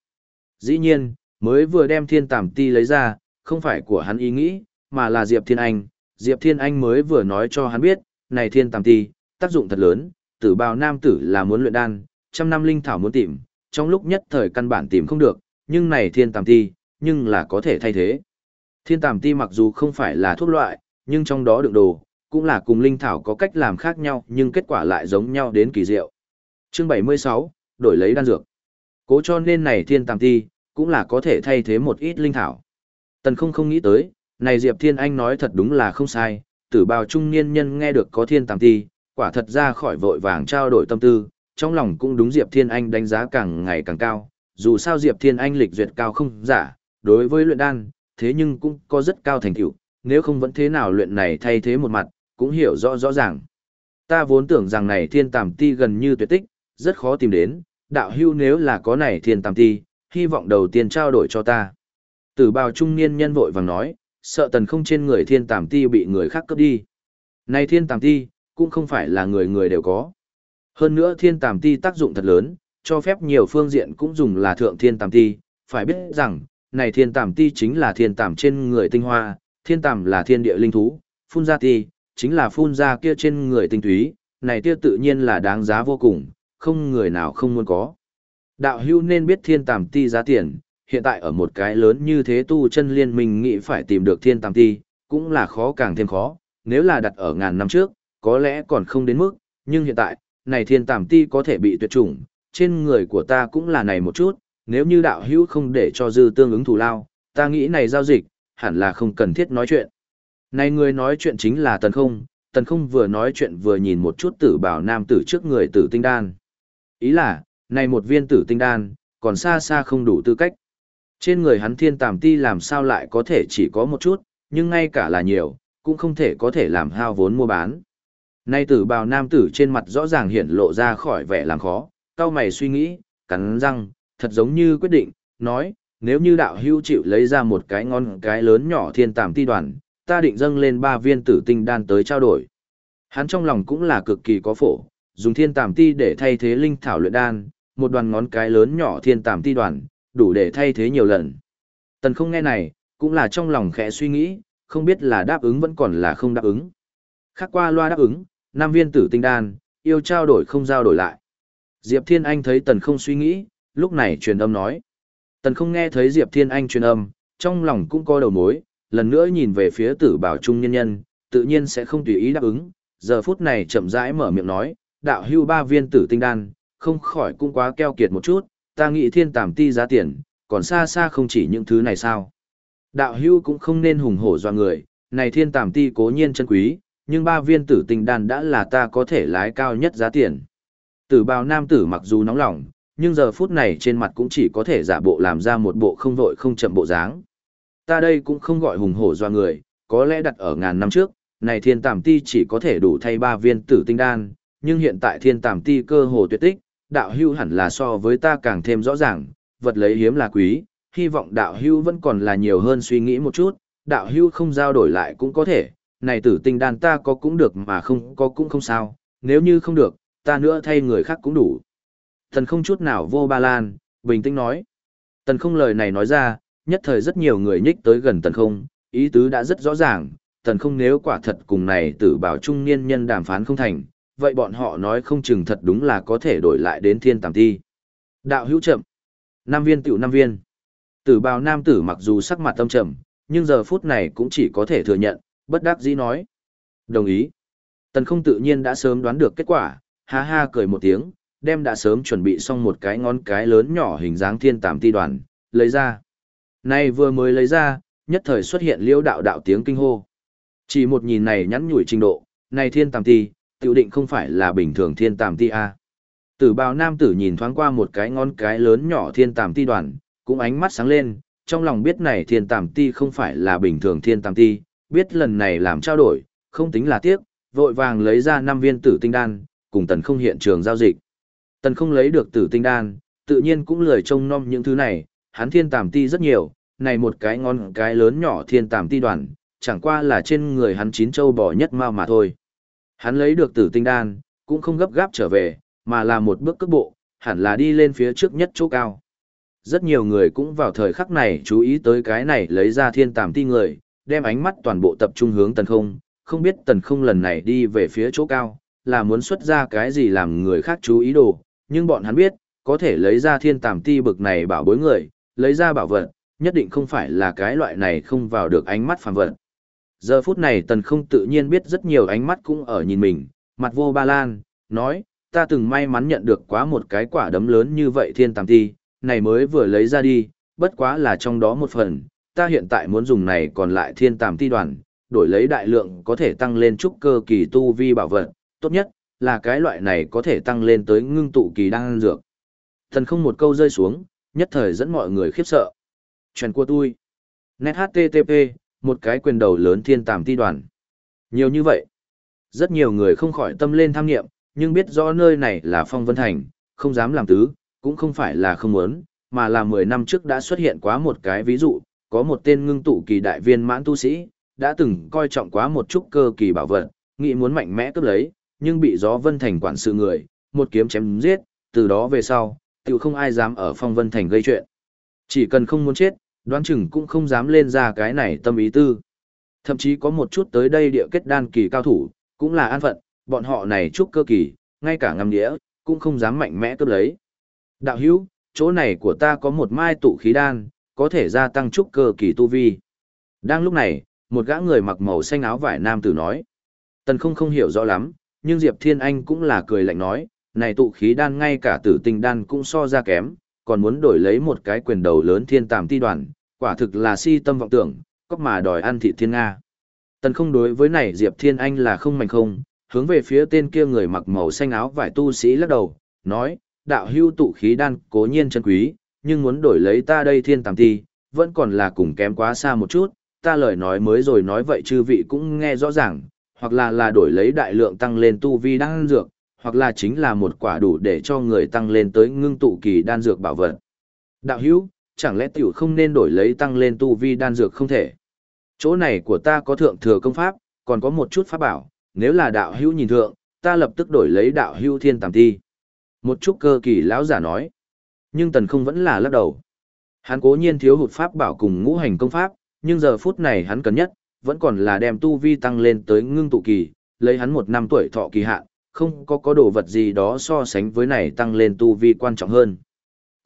Dĩ nhiên, mới vừa đem thiên tàm ti lấy ra, không phải của hắn ý nghĩ, mà là Diệp Thiên Anh. Diệp Thiên Anh mới vừa nói cho hắn biết, này thiên tàm ti, tác dụng thật lớn, tử bào nam tử là muốn luyện đan, trăm năm linh thảo muốn tìm, trong lúc nhất thời căn bản tìm không được, nhưng này thiên tàm ti, nhưng là có thể thay thế. Thiên tàm ti mặc dù không phải là thuốc loại, nhưng trong đó đựng đồ, cũng là cùng linh thảo có cách làm khác nhau nhưng kết quả lại giống nhau đến kỳ diệu. Chương 76, đổi lấy đan dược. Cố cho nên này thiên tàm ti, cũng là có thể thay thế một ít linh thảo. Tần không không nghĩ tới, này Diệp Thiên Anh nói thật đúng là không sai, tử bào trung niên nhân nghe được có thiên tàng ti, quả thật ra khỏi vội vàng trao đổi tâm tư, trong lòng cũng đúng Diệp Thiên Anh đánh giá càng ngày càng cao, dù sao Diệp Thiên Anh lịch duyệt cao không giả, đối với luyện đan, thế nhưng cũng có rất cao thành tựu, nếu không vẫn thế nào luyện này thay thế một mặt, cũng hiểu rõ rõ ràng. Ta vốn tưởng rằng này thiên tàm ti gần như tuyệt tích, rất khó tìm đến, đạo hưu nếu là có này thiên tàm ti, hy vọng đầu tiên trao đổi cho ta. Tử bào trung niên nhân vội vàng nói, sợ tần không trên người thiên tàm ti bị người khác cướp đi. Này thiên tàm ti, cũng không phải là người người đều có. Hơn nữa thiên tàm ti tác dụng thật lớn, cho phép nhiều phương diện cũng dùng là thượng thiên tàm ti, phải biết rằng, này thiên tàm ti chính là thiên tàm trên người tinh hoa, thiên tàm là thiên địa linh thú, phun ra ti, chính là phun ra kia trên người tinh túy, này tiêu tự nhiên là đáng giá vô cùng, không người nào không muốn có. Đạo hưu nên biết thiên tàm ti giá tiền, hiện tại ở một cái lớn như thế tu chân liên minh nghĩ phải tìm được thiên tàm ti, cũng là khó càng thêm khó, nếu là đặt ở ngàn năm trước, có lẽ còn không đến mức, nhưng hiện tại, này thiên tàm ti có thể bị tuyệt chủng, trên người của ta cũng là này một chút, nếu như đạo hữu không để cho dư tương ứng thù lao, ta nghĩ này giao dịch, hẳn là không cần thiết nói chuyện. Này người nói chuyện chính là tần không, tần không vừa nói chuyện vừa nhìn một chút tử bảo nam tử trước người tử tinh đan. Ý là, này một viên tử tinh đan, còn xa xa không đủ tư cách. Trên người hắn thiên tàm ti làm sao lại có thể chỉ có một chút, nhưng ngay cả là nhiều, cũng không thể có thể làm hao vốn mua bán. Nay tử bào nam tử trên mặt rõ ràng hiện lộ ra khỏi vẻ làm khó, cao mày suy nghĩ, cắn răng, thật giống như quyết định, nói, nếu như đạo hưu chịu lấy ra một cái ngon cái lớn nhỏ thiên tàm ti đoàn, ta định dâng lên ba viên tử tinh đan tới trao đổi. Hắn trong lòng cũng là cực kỳ có phổ, dùng thiên tàm ti để thay thế linh thảo luyện đan, một đoàn ngón cái lớn nhỏ thiên tàm ti đoàn, đủ để thay thế nhiều lần. Tần không nghe này, cũng là trong lòng khẽ suy nghĩ, không biết là đáp ứng vẫn còn là không đáp ứng. Khác qua loa đáp ứng, năm viên tử tinh đan, yêu trao đổi không giao đổi lại. Diệp Thiên Anh thấy Tần không suy nghĩ, lúc này truyền âm nói. Tần không nghe thấy Diệp Thiên Anh truyền âm, trong lòng cũng có đầu mối, lần nữa nhìn về phía tử bảo trung nhân nhân, tự nhiên sẽ không tùy ý đáp ứng. Giờ phút này chậm rãi mở miệng nói, đạo hưu ba viên tử tinh đan, không khỏi cũng quá keo kiệt một chút, ta nghĩ thiên tàm ti giá tiền, còn xa xa không chỉ những thứ này sao. Đạo hưu cũng không nên hùng hổ doa người, này thiên tàm ti cố nhiên chân quý, nhưng ba viên tử tinh đan đã là ta có thể lái cao nhất giá tiền. Tử bào nam tử mặc dù nóng lòng, nhưng giờ phút này trên mặt cũng chỉ có thể giả bộ làm ra một bộ không vội không chậm bộ dáng. Ta đây cũng không gọi hùng hổ doa người, có lẽ đặt ở ngàn năm trước, này thiên tàm ti chỉ có thể đủ thay ba viên tử tinh đan, nhưng hiện tại thiên tàm ti cơ hồ tuyệt tích, đạo hưu hẳn là so với ta càng thêm rõ ràng, vật lấy hiếm là quý, hy vọng đạo hưu vẫn còn là nhiều hơn suy nghĩ một chút, đạo hưu không giao đổi lại cũng có thể, này tử tinh đan ta có cũng được mà không có cũng không sao, nếu như không được, ta nữa thay người khác cũng đủ. thần không chút nào vô ba lan, bình tĩnh nói. Tần không lời này nói ra, nhất thời rất nhiều người nhích tới gần tần không, ý tứ đã rất rõ ràng, tần không nếu quả thật cùng này tử bảo trung niên nhân đàm phán không thành, vậy bọn họ nói không chừng thật đúng là có thể đổi lại đến thiên tàm ti. Đạo hữu chậm. Nam viên tiểu nam viên. Tử bào nam tử mặc dù sắc mặt tâm trầm, nhưng giờ phút này cũng chỉ có thể thừa nhận, bất đắc dĩ nói. Đồng ý. Tần không tự nhiên đã sớm đoán được kết quả, ha ha cười một tiếng, đem đã sớm chuẩn bị xong một cái ngón cái lớn nhỏ hình dáng thiên tàm ti đoàn, lấy ra. Nay vừa mới lấy ra, nhất thời xuất hiện liễu đạo đạo tiếng kinh hô. Chỉ một nhìn này nhắn nhủi trình độ, này thiên tàm ti, tiểu định không phải là bình thường thiên tàm ti a. Tử bào nam tử nhìn thoáng qua một cái ngón cái lớn nhỏ thiên tàm ti đoàn, cũng ánh mắt sáng lên, trong lòng biết này thiên tàm ti không phải là bình thường thiên tàm ti, biết lần này làm trao đổi, không tính là tiếc, vội vàng lấy ra năm viên tử tinh đan, cùng tần không hiện trường giao dịch. Tần không lấy được tử tinh đan, tự nhiên cũng lười trông nom những thứ này, hắn thiên tàm ti rất nhiều, này một cái ngón cái lớn nhỏ thiên tàm ti đoàn, chẳng qua là trên người hắn chín châu bò nhất mau mà thôi. Hắn lấy được tử tinh đan, cũng không gấp gáp trở về, mà là một bước cước bộ, hẳn là đi lên phía trước nhất chỗ cao. Rất nhiều người cũng vào thời khắc này chú ý tới cái này lấy ra thiên tàm ti người, đem ánh mắt toàn bộ tập trung hướng tần không, không biết tần không lần này đi về phía chỗ cao, là muốn xuất ra cái gì làm người khác chú ý đồ, nhưng bọn hắn biết, có thể lấy ra thiên tàm ti bực này bảo bối người, lấy ra bảo vật, nhất định không phải là cái loại này không vào được ánh mắt phàm vật. Giờ phút này tần không tự nhiên biết rất nhiều ánh mắt cũng ở nhìn mình, mặt vô ba lan, nói, ta từng may mắn nhận được quá một cái quả đấm lớn như vậy thiên tàm thi này mới vừa lấy ra đi, bất quá là trong đó một phần, ta hiện tại muốn dùng này còn lại thiên tàm thi đoàn, đổi lấy đại lượng có thể tăng lên trúc cơ kỳ tu vi bảo vật, tốt nhất là cái loại này có thể tăng lên tới ngưng tụ kỳ đan dược. Thần không một câu rơi xuống, nhất thời dẫn mọi người khiếp sợ. Chuyện của tôi. Net HTTP, một cái quyền đầu lớn thiên tàm ti đoàn. Nhiều như vậy. Rất nhiều người không khỏi tâm lên tham nghiệm, nhưng biết rõ nơi này là phong vân thành, không dám làm tứ, cũng không phải là không muốn, mà là 10 năm trước đã xuất hiện quá một cái ví dụ, có một tên ngưng tụ kỳ đại viên mãn tu sĩ, đã từng coi trọng quá một chút cơ kỳ bảo vật, nghĩ muốn mạnh mẽ cướp lấy, nhưng bị gió vân thành quản sự người, một kiếm chém giết, từ đó về sau, tiểu không ai dám ở phong vân thành gây chuyện. Chỉ cần không muốn chết, đoán chừng cũng không dám lên ra cái này tâm ý tư. Thậm chí có một chút tới đây địa kết đan kỳ cao thủ, cũng là an phận, bọn họ này chúc cơ kỳ, ngay cả ngâm đĩa, cũng không dám mạnh mẽ cướp lấy. Đạo hữu, chỗ này của ta có một mai tụ khí đan, có thể gia tăng trúc cơ kỳ tu vi. Đang lúc này, một gã người mặc màu xanh áo vải nam tử nói. Tần không không hiểu rõ lắm, nhưng Diệp Thiên Anh cũng là cười lạnh nói, này tụ khí đan ngay cả tử tinh đan cũng so ra kém, còn muốn đổi lấy một cái quyền đầu lớn thiên tàm ti đoàn, quả thực là si tâm vọng tưởng, cóc mà đòi ăn thị thiên Nga. Tần không đối với này Diệp Thiên Anh là không mạnh không, hướng về phía tên kia người mặc màu xanh áo vải tu sĩ lắc đầu, nói, đạo hưu tụ khí đan cố nhiên chân quý, nhưng muốn đổi lấy ta đây thiên tàm ti, vẫn còn là cùng kém quá xa một chút, ta lời nói mới rồi nói vậy chư vị cũng nghe rõ ràng, hoặc là là đổi lấy đại lượng tăng lên tu vi đan dược, hoặc là chính là một quả đủ để cho người tăng lên tới ngưng tụ kỳ đan dược bảo vật. Đạo hữu, chẳng lẽ tiểu không nên đổi lấy tăng lên tu vi đan dược không thể? Chỗ này của ta có thượng thừa công pháp, còn có một chút pháp bảo, nếu là đạo hữu nhìn thượng, ta lập tức đổi lấy đạo hữu thiên tàm ti. Một chút cơ kỳ lão giả nói. Nhưng tần không vẫn là lắc đầu. Hắn cố nhiên thiếu hụt pháp bảo cùng ngũ hành công pháp, nhưng giờ phút này hắn cần nhất, vẫn còn là đem tu vi tăng lên tới ngưng tụ kỳ, lấy hắn một năm tuổi thọ kỳ hạn, không có có đồ vật gì đó so sánh với này tăng lên tu vi quan trọng hơn.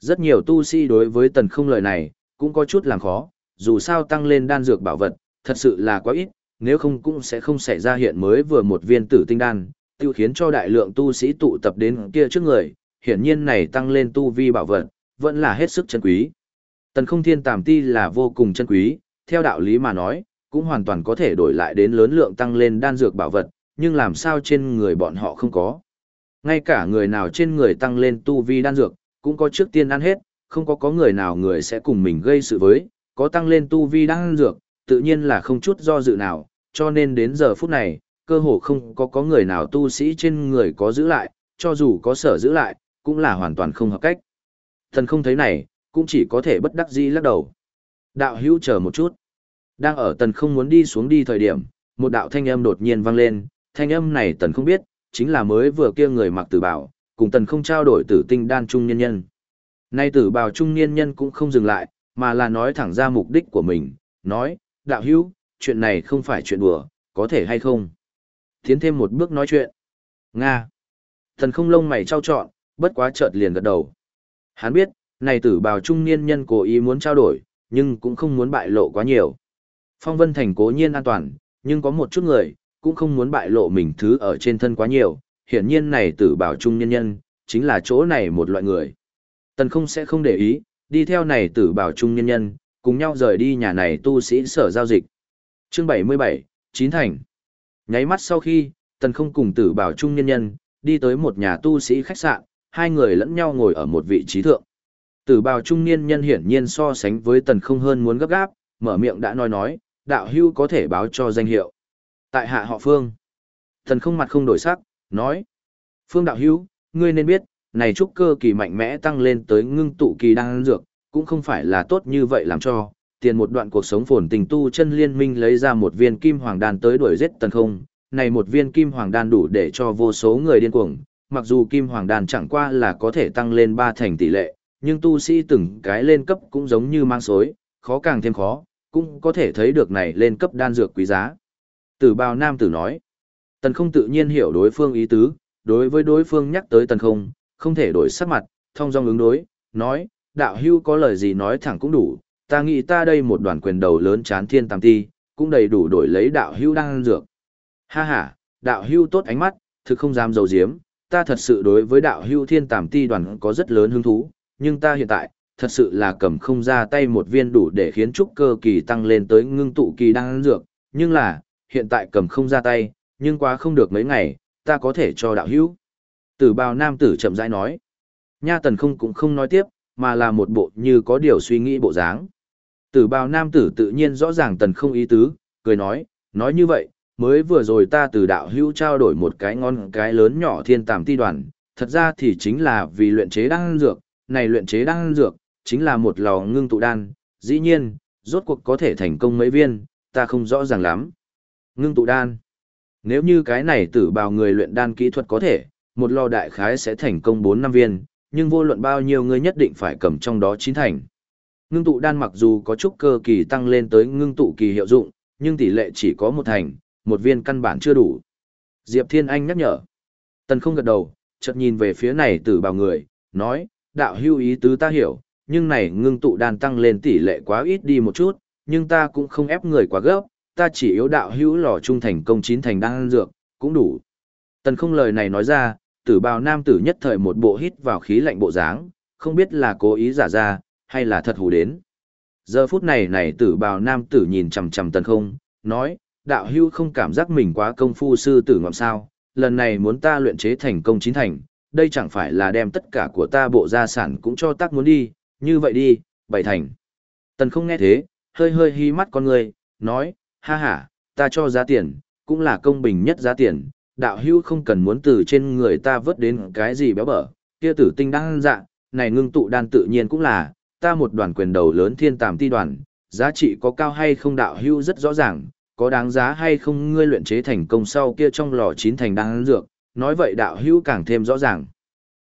Rất nhiều tu sĩ đối với tần không lời này, cũng có chút làm khó, dù sao tăng lên đan dược bảo vật, thật sự là quá ít, nếu không cũng sẽ không xảy ra hiện mới vừa một viên tử tinh đan, tiêu khiến cho đại lượng tu sĩ tụ tập đến kia trước người, hiển nhiên này tăng lên tu vi bảo vật, vẫn là hết sức chân quý. Tần không thiên tàm ti là vô cùng chân quý, theo đạo lý mà nói, cũng hoàn toàn có thể đổi lại đến lớn lượng tăng lên đan dược bảo vật, nhưng làm sao trên người bọn họ không có. Ngay cả người nào trên người tăng lên tu vi đan dược, cũng có trước tiên ăn hết, không có có người nào người sẽ cùng mình gây sự với, có tăng lên tu vi đan dược, tự nhiên là không chút do dự nào, cho nên đến giờ phút này, cơ hồ không có có người nào tu sĩ trên người có giữ lại, cho dù có sở giữ lại, cũng là hoàn toàn không hợp cách. Thần không thấy này, cũng chỉ có thể bất đắc dĩ lắc đầu. Đạo hữu chờ một chút. Đang ở tần không muốn đi xuống đi thời điểm, một đạo thanh âm đột nhiên vang lên, thanh âm này tần không biết, chính là mới vừa kia người mặc tử bảo, cùng tần không trao đổi tử tinh đan trung nhân nhân. Nay tử bào trung niên nhân cũng không dừng lại, mà là nói thẳng ra mục đích của mình, nói, đạo hữu, chuyện này không phải chuyện đùa, có thể hay không? Tiến thêm một bước nói chuyện. Nga. Thần không lông mày trao trọn, bất quá chợt liền gật đầu. Hắn biết, này tử bào trung niên nhân cố ý muốn trao đổi, nhưng cũng không muốn bại lộ quá nhiều. Phong Vân Thành cố nhiên an toàn, nhưng có một chút người, cũng không muốn bại lộ mình thứ ở trên thân quá nhiều, hiển nhiên này tử bảo trung nhân nhân, chính là chỗ này một loại người. Tần không sẽ không để ý, đi theo này tử bảo trung nhân nhân, cùng nhau rời đi nhà này tu sĩ sở giao dịch. Chương 77, Chín Thành Nháy mắt sau khi, tần không cùng tử bảo trung nhân nhân, đi tới một nhà tu sĩ khách sạn, hai người lẫn nhau ngồi ở một vị trí thượng. Tử bào trung niên nhân hiển nhiên so sánh với tần không hơn muốn gấp gáp, mở miệng đã nói nói, đạo hưu có thể báo cho danh hiệu. Tại hạ họ Phương. thần không mặt không đổi sắc, nói. Phương đạo hưu, ngươi nên biết, này trúc cơ kỳ mạnh mẽ tăng lên tới ngưng tụ kỳ đang dược, cũng không phải là tốt như vậy làm cho. Tiền một đoạn cuộc sống phồn tình tu chân liên minh lấy ra một viên kim hoàng đan tới đuổi giết tần không. Này một viên kim hoàng đan đủ để cho vô số người điên cuồng, mặc dù kim hoàng đan chẳng qua là có thể tăng lên ba thành tỷ lệ, nhưng tu sĩ từng cái lên cấp cũng giống như mang xối, khó càng thêm khó, cũng có thể thấy được này lên cấp đan dược quý giá. Tử bào nam tử nói, tần không tự nhiên hiểu đối phương ý tứ, đối với đối phương nhắc tới tần không, không thể đổi sắc mặt, thông dong ứng đối, nói, đạo hưu có lời gì nói thẳng cũng đủ, ta nghĩ ta đây một đoàn quyền đầu lớn chán thiên tam ti, cũng đầy đủ đổi lấy đạo hưu đang ăn dược. Ha ha, đạo hưu tốt ánh mắt, thực không dám dầu diếm, ta thật sự đối với đạo hưu thiên tam ti đoàn có rất lớn hứng thú, nhưng ta hiện tại, thật sự là cầm không ra tay một viên đủ để khiến trúc cơ kỳ tăng lên tới ngưng tụ kỳ đang ăn dược, nhưng là, hiện tại cầm không ra tay, nhưng quá không được mấy ngày, ta có thể cho đạo hữu. Tử bào nam tử chậm rãi nói. Nha tần không cũng không nói tiếp, mà là một bộ như có điều suy nghĩ bộ dáng. Tử bào nam tử tự nhiên rõ ràng tần không ý tứ, cười nói, nói như vậy, mới vừa rồi ta từ đạo hữu trao đổi một cái ngon cái lớn nhỏ thiên tàm ti đoàn, thật ra thì chính là vì luyện chế đan dược, này luyện chế đan dược, chính là một lò ngưng tụ đan, dĩ nhiên, rốt cuộc có thể thành công mấy viên, ta không rõ ràng lắm. Ngưng tụ đan. Nếu như cái này tử bào người luyện đan kỹ thuật có thể, một lò đại khái sẽ thành công 4 năm viên, nhưng vô luận bao nhiêu người nhất định phải cầm trong đó chín thành. Ngưng tụ đan mặc dù có chút cơ kỳ tăng lên tới ngưng tụ kỳ hiệu dụng, nhưng tỷ lệ chỉ có một thành, một viên căn bản chưa đủ. Diệp Thiên Anh nhắc nhở. Tần không gật đầu, chợt nhìn về phía này tử bào người, nói, đạo hưu ý tứ ta hiểu, nhưng này ngưng tụ đan tăng lên tỷ lệ quá ít đi một chút, nhưng ta cũng không ép người quá gấp, ta chỉ yếu đạo hữu lò trung thành công chín thành đan dược, cũng đủ. Tần không lời này nói ra, tử bào nam tử nhất thời một bộ hít vào khí lạnh bộ dáng, không biết là cố ý giả ra, hay là thật hù đến. Giờ phút này này tử bào nam tử nhìn chằm chằm tần không, nói, đạo hữu không cảm giác mình quá công phu sư tử ngọm sao, lần này muốn ta luyện chế thành công chín thành, đây chẳng phải là đem tất cả của ta bộ gia sản cũng cho tác muốn đi, như vậy đi, bảy thành. Tần không nghe thế, hơi hơi hí mắt con người, nói, ha ha, ta cho giá tiền, cũng là công bình nhất giá tiền, đạo hưu không cần muốn từ trên người ta vớt đến cái gì béo bở, kia tử tinh đang dạ, này ngưng tụ đan tự nhiên cũng là, ta một đoàn quyền đầu lớn thiên tàm ti đoàn, giá trị có cao hay không đạo hưu rất rõ ràng, có đáng giá hay không ngươi luyện chế thành công sau kia trong lò chín thành đan dược, nói vậy đạo hưu càng thêm rõ ràng.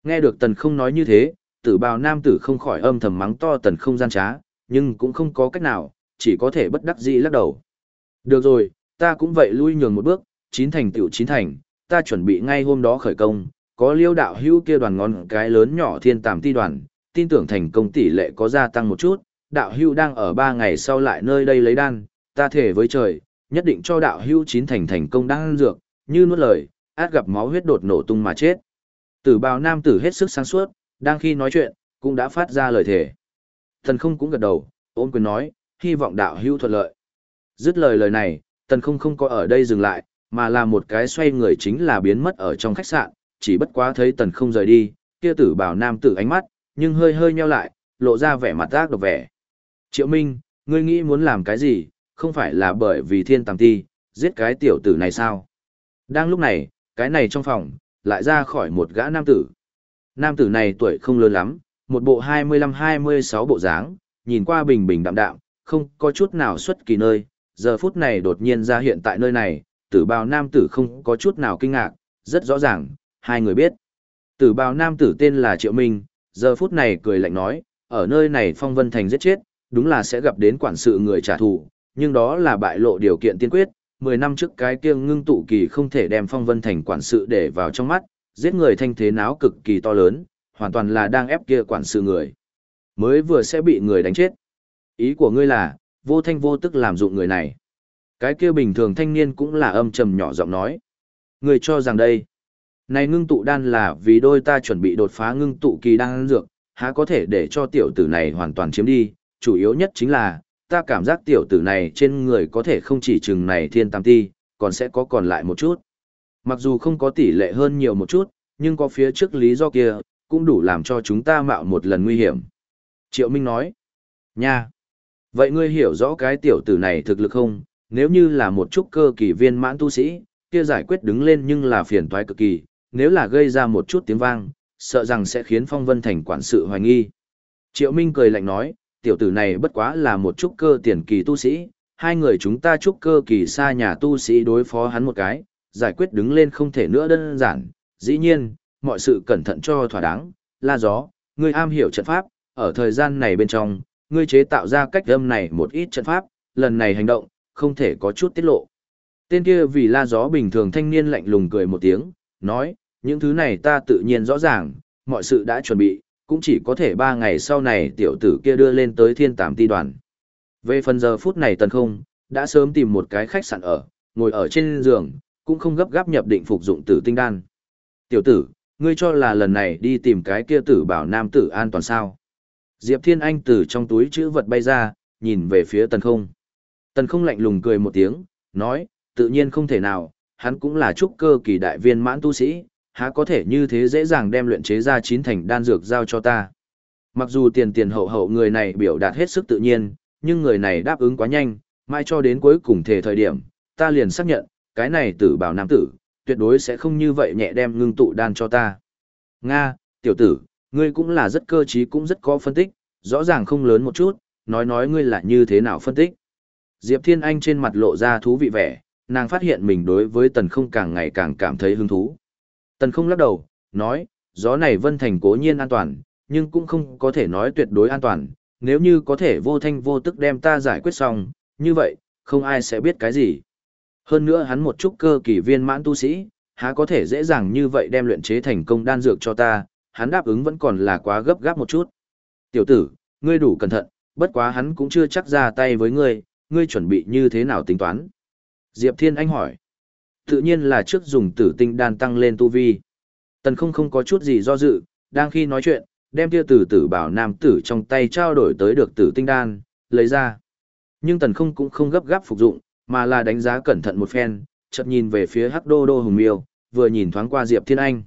Nghe được tần không nói như thế, tử bào nam tử không khỏi âm thầm mắng to tần không gian trá, nhưng cũng không có cách nào, chỉ có thể bất đắc dĩ lắc đầu. Được rồi, ta cũng vậy lui nhường một bước, chín thành tiểu chín thành, ta chuẩn bị ngay hôm đó khởi công, có liêu đạo hữu kia đoàn ngón cái lớn nhỏ thiên tàm ti đoàn, tin tưởng thành công tỷ lệ có gia tăng một chút, đạo hữu đang ở ba ngày sau lại nơi đây lấy đan, ta thể với trời, nhất định cho đạo hữu chín thành thành công đang dược, như nuốt lời, át gặp máu huyết đột nổ tung mà chết. Tử bào nam tử hết sức sáng suốt, đang khi nói chuyện, cũng đã phát ra lời thể. Thần không cũng gật đầu, ôn quyền nói, hy vọng đạo hữu thuận lợi. Dứt lời lời này, tần không không có ở đây dừng lại, mà là một cái xoay người chính là biến mất ở trong khách sạn, chỉ bất quá thấy tần không rời đi, kia tử bảo nam tử ánh mắt, nhưng hơi hơi nheo lại, lộ ra vẻ mặt ác độc vẻ. Triệu Minh, ngươi nghĩ muốn làm cái gì, không phải là bởi vì thiên tàng ti, giết cái tiểu tử này sao? Đang lúc này, cái này trong phòng, lại ra khỏi một gã nam tử. Nam tử này tuổi không lớn lắm, một bộ 25-26 bộ dáng, nhìn qua bình bình đạm đạm, không có chút nào xuất kỳ nơi, giờ phút này đột nhiên ra hiện tại nơi này, tử bào nam tử không có chút nào kinh ngạc, rất rõ ràng, hai người biết. Tử bào nam tử tên là Triệu Minh, giờ phút này cười lạnh nói, ở nơi này phong vân thành giết chết, đúng là sẽ gặp đến quản sự người trả thù, nhưng đó là bại lộ điều kiện tiên quyết, 10 năm trước cái kia ngưng tụ kỳ không thể đem phong vân thành quản sự để vào trong mắt, giết người thanh thế náo cực kỳ to lớn, hoàn toàn là đang ép kia quản sự người. Mới vừa sẽ bị người đánh chết. Ý của ngươi là, vô thanh vô tức làm dụng người này. Cái kia bình thường thanh niên cũng là âm trầm nhỏ giọng nói. Người cho rằng đây, này ngưng tụ đan là vì đôi ta chuẩn bị đột phá ngưng tụ kỳ đan dược, há có thể để cho tiểu tử này hoàn toàn chiếm đi, chủ yếu nhất chính là, ta cảm giác tiểu tử này trên người có thể không chỉ chừng này thiên tam ti, còn sẽ có còn lại một chút. Mặc dù không có tỷ lệ hơn nhiều một chút, nhưng có phía trước lý do kia, cũng đủ làm cho chúng ta mạo một lần nguy hiểm. Triệu Minh nói, nha, vậy ngươi hiểu rõ cái tiểu tử này thực lực không, nếu như là một chút cơ kỳ viên mãn tu sĩ, kia giải quyết đứng lên nhưng là phiền toái cực kỳ, nếu là gây ra một chút tiếng vang, sợ rằng sẽ khiến phong vân thành quản sự hoài nghi. Triệu Minh cười lạnh nói, tiểu tử này bất quá là một chút cơ tiền kỳ tu sĩ, hai người chúng ta chút cơ kỳ xa nhà tu sĩ đối phó hắn một cái, giải quyết đứng lên không thể nữa đơn giản, dĩ nhiên, mọi sự cẩn thận cho thỏa đáng, la gió, ngươi am hiểu trận pháp, ở thời gian này bên trong, ngươi chế tạo ra cách âm này một ít trận pháp, lần này hành động, không thể có chút tiết lộ. Tên kia vì la gió bình thường thanh niên lạnh lùng cười một tiếng, nói, những thứ này ta tự nhiên rõ ràng, mọi sự đã chuẩn bị, cũng chỉ có thể ba ngày sau này tiểu tử kia đưa lên tới thiên tàm ti đoàn. Về phần giờ phút này tần không, đã sớm tìm một cái khách sạn ở, ngồi ở trên giường, cũng không gấp gáp nhập định phục dụng tử tinh đan. Tiểu tử, ngươi cho là lần này đi tìm cái kia tử bảo nam tử an toàn sao. Diệp Thiên Anh từ trong túi chữ vật bay ra, nhìn về phía tần không. Tần không lạnh lùng cười một tiếng, nói, tự nhiên không thể nào, hắn cũng là trúc cơ kỳ đại viên mãn tu sĩ, há có thể như thế dễ dàng đem luyện chế ra chín thành đan dược giao cho ta. Mặc dù tiền tiền hậu hậu người này biểu đạt hết sức tự nhiên, nhưng người này đáp ứng quá nhanh, mai cho đến cuối cùng thể thời điểm, ta liền xác nhận, cái này tử bảo nam tử, tuyệt đối sẽ không như vậy nhẹ đem ngưng tụ đan cho ta. Nga, tiểu tử, ngươi cũng là rất cơ trí cũng rất có phân tích, rõ ràng không lớn một chút, nói nói ngươi là như thế nào phân tích. Diệp Thiên Anh trên mặt lộ ra thú vị vẻ, nàng phát hiện mình đối với tần không càng ngày càng cảm thấy hứng thú. Tần không lắc đầu, nói, gió này vân thành cố nhiên an toàn, nhưng cũng không có thể nói tuyệt đối an toàn, nếu như có thể vô thanh vô tức đem ta giải quyết xong, như vậy, không ai sẽ biết cái gì. Hơn nữa hắn một chút cơ kỳ viên mãn tu sĩ, há có thể dễ dàng như vậy đem luyện chế thành công đan dược cho ta, hắn đáp ứng vẫn còn là quá gấp gáp một chút. Tiểu tử, ngươi đủ cẩn thận, bất quá hắn cũng chưa chắc ra tay với ngươi, ngươi chuẩn bị như thế nào tính toán? Diệp Thiên Anh hỏi. Tự nhiên là trước dùng tử tinh đan tăng lên tu vi. Tần không không có chút gì do dự, đang khi nói chuyện, đem kia tử tử bảo nam tử trong tay trao đổi tới được tử tinh đan, lấy ra. Nhưng tần không cũng không gấp gáp phục dụng, mà là đánh giá cẩn thận một phen, chợt nhìn về phía hắc đô đô hùng miêu, vừa nhìn thoáng qua Diệp Thiên Anh.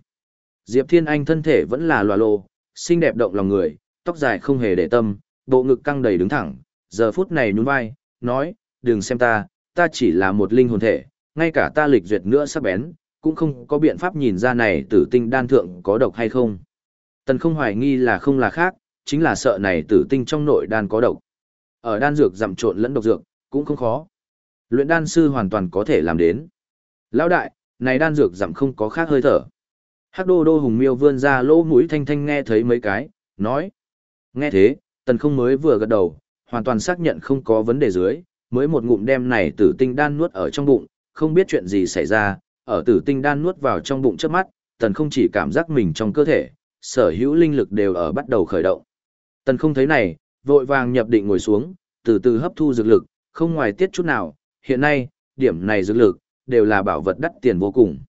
Diệp Thiên Anh thân thể vẫn là lòa lồ, xinh đẹp động lòng người, tóc dài không hề để tâm, bộ ngực căng đầy đứng thẳng, giờ phút này nhún vai, nói, đừng xem ta, ta chỉ là một linh hồn thể, ngay cả ta lịch duyệt nữa sắp bén, cũng không có biện pháp nhìn ra này tử tinh đan thượng có độc hay không. Tần không hoài nghi là không là khác, chính là sợ này tử tinh trong nội đan có độc. Ở đan dược dặm trộn lẫn độc dược, cũng không khó. Luyện đan sư hoàn toàn có thể làm đến. Lão đại, này đan dược dặm không có khác hơi thở. Hắc đô đô hùng miêu vươn ra lỗ mũi thanh thanh nghe thấy mấy cái, nói. Nghe thế, tần không mới vừa gật đầu, hoàn toàn xác nhận không có vấn đề dưới, mới một ngụm đem này tử tinh đan nuốt ở trong bụng, không biết chuyện gì xảy ra, ở tử tinh đan nuốt vào trong bụng trước mắt, tần không chỉ cảm giác mình trong cơ thể, sở hữu linh lực đều ở bắt đầu khởi động. Tần không thấy này, vội vàng nhập định ngồi xuống, từ từ hấp thu dược lực, không ngoài tiết chút nào, hiện nay, điểm này dược lực, đều là bảo vật đắt tiền vô cùng.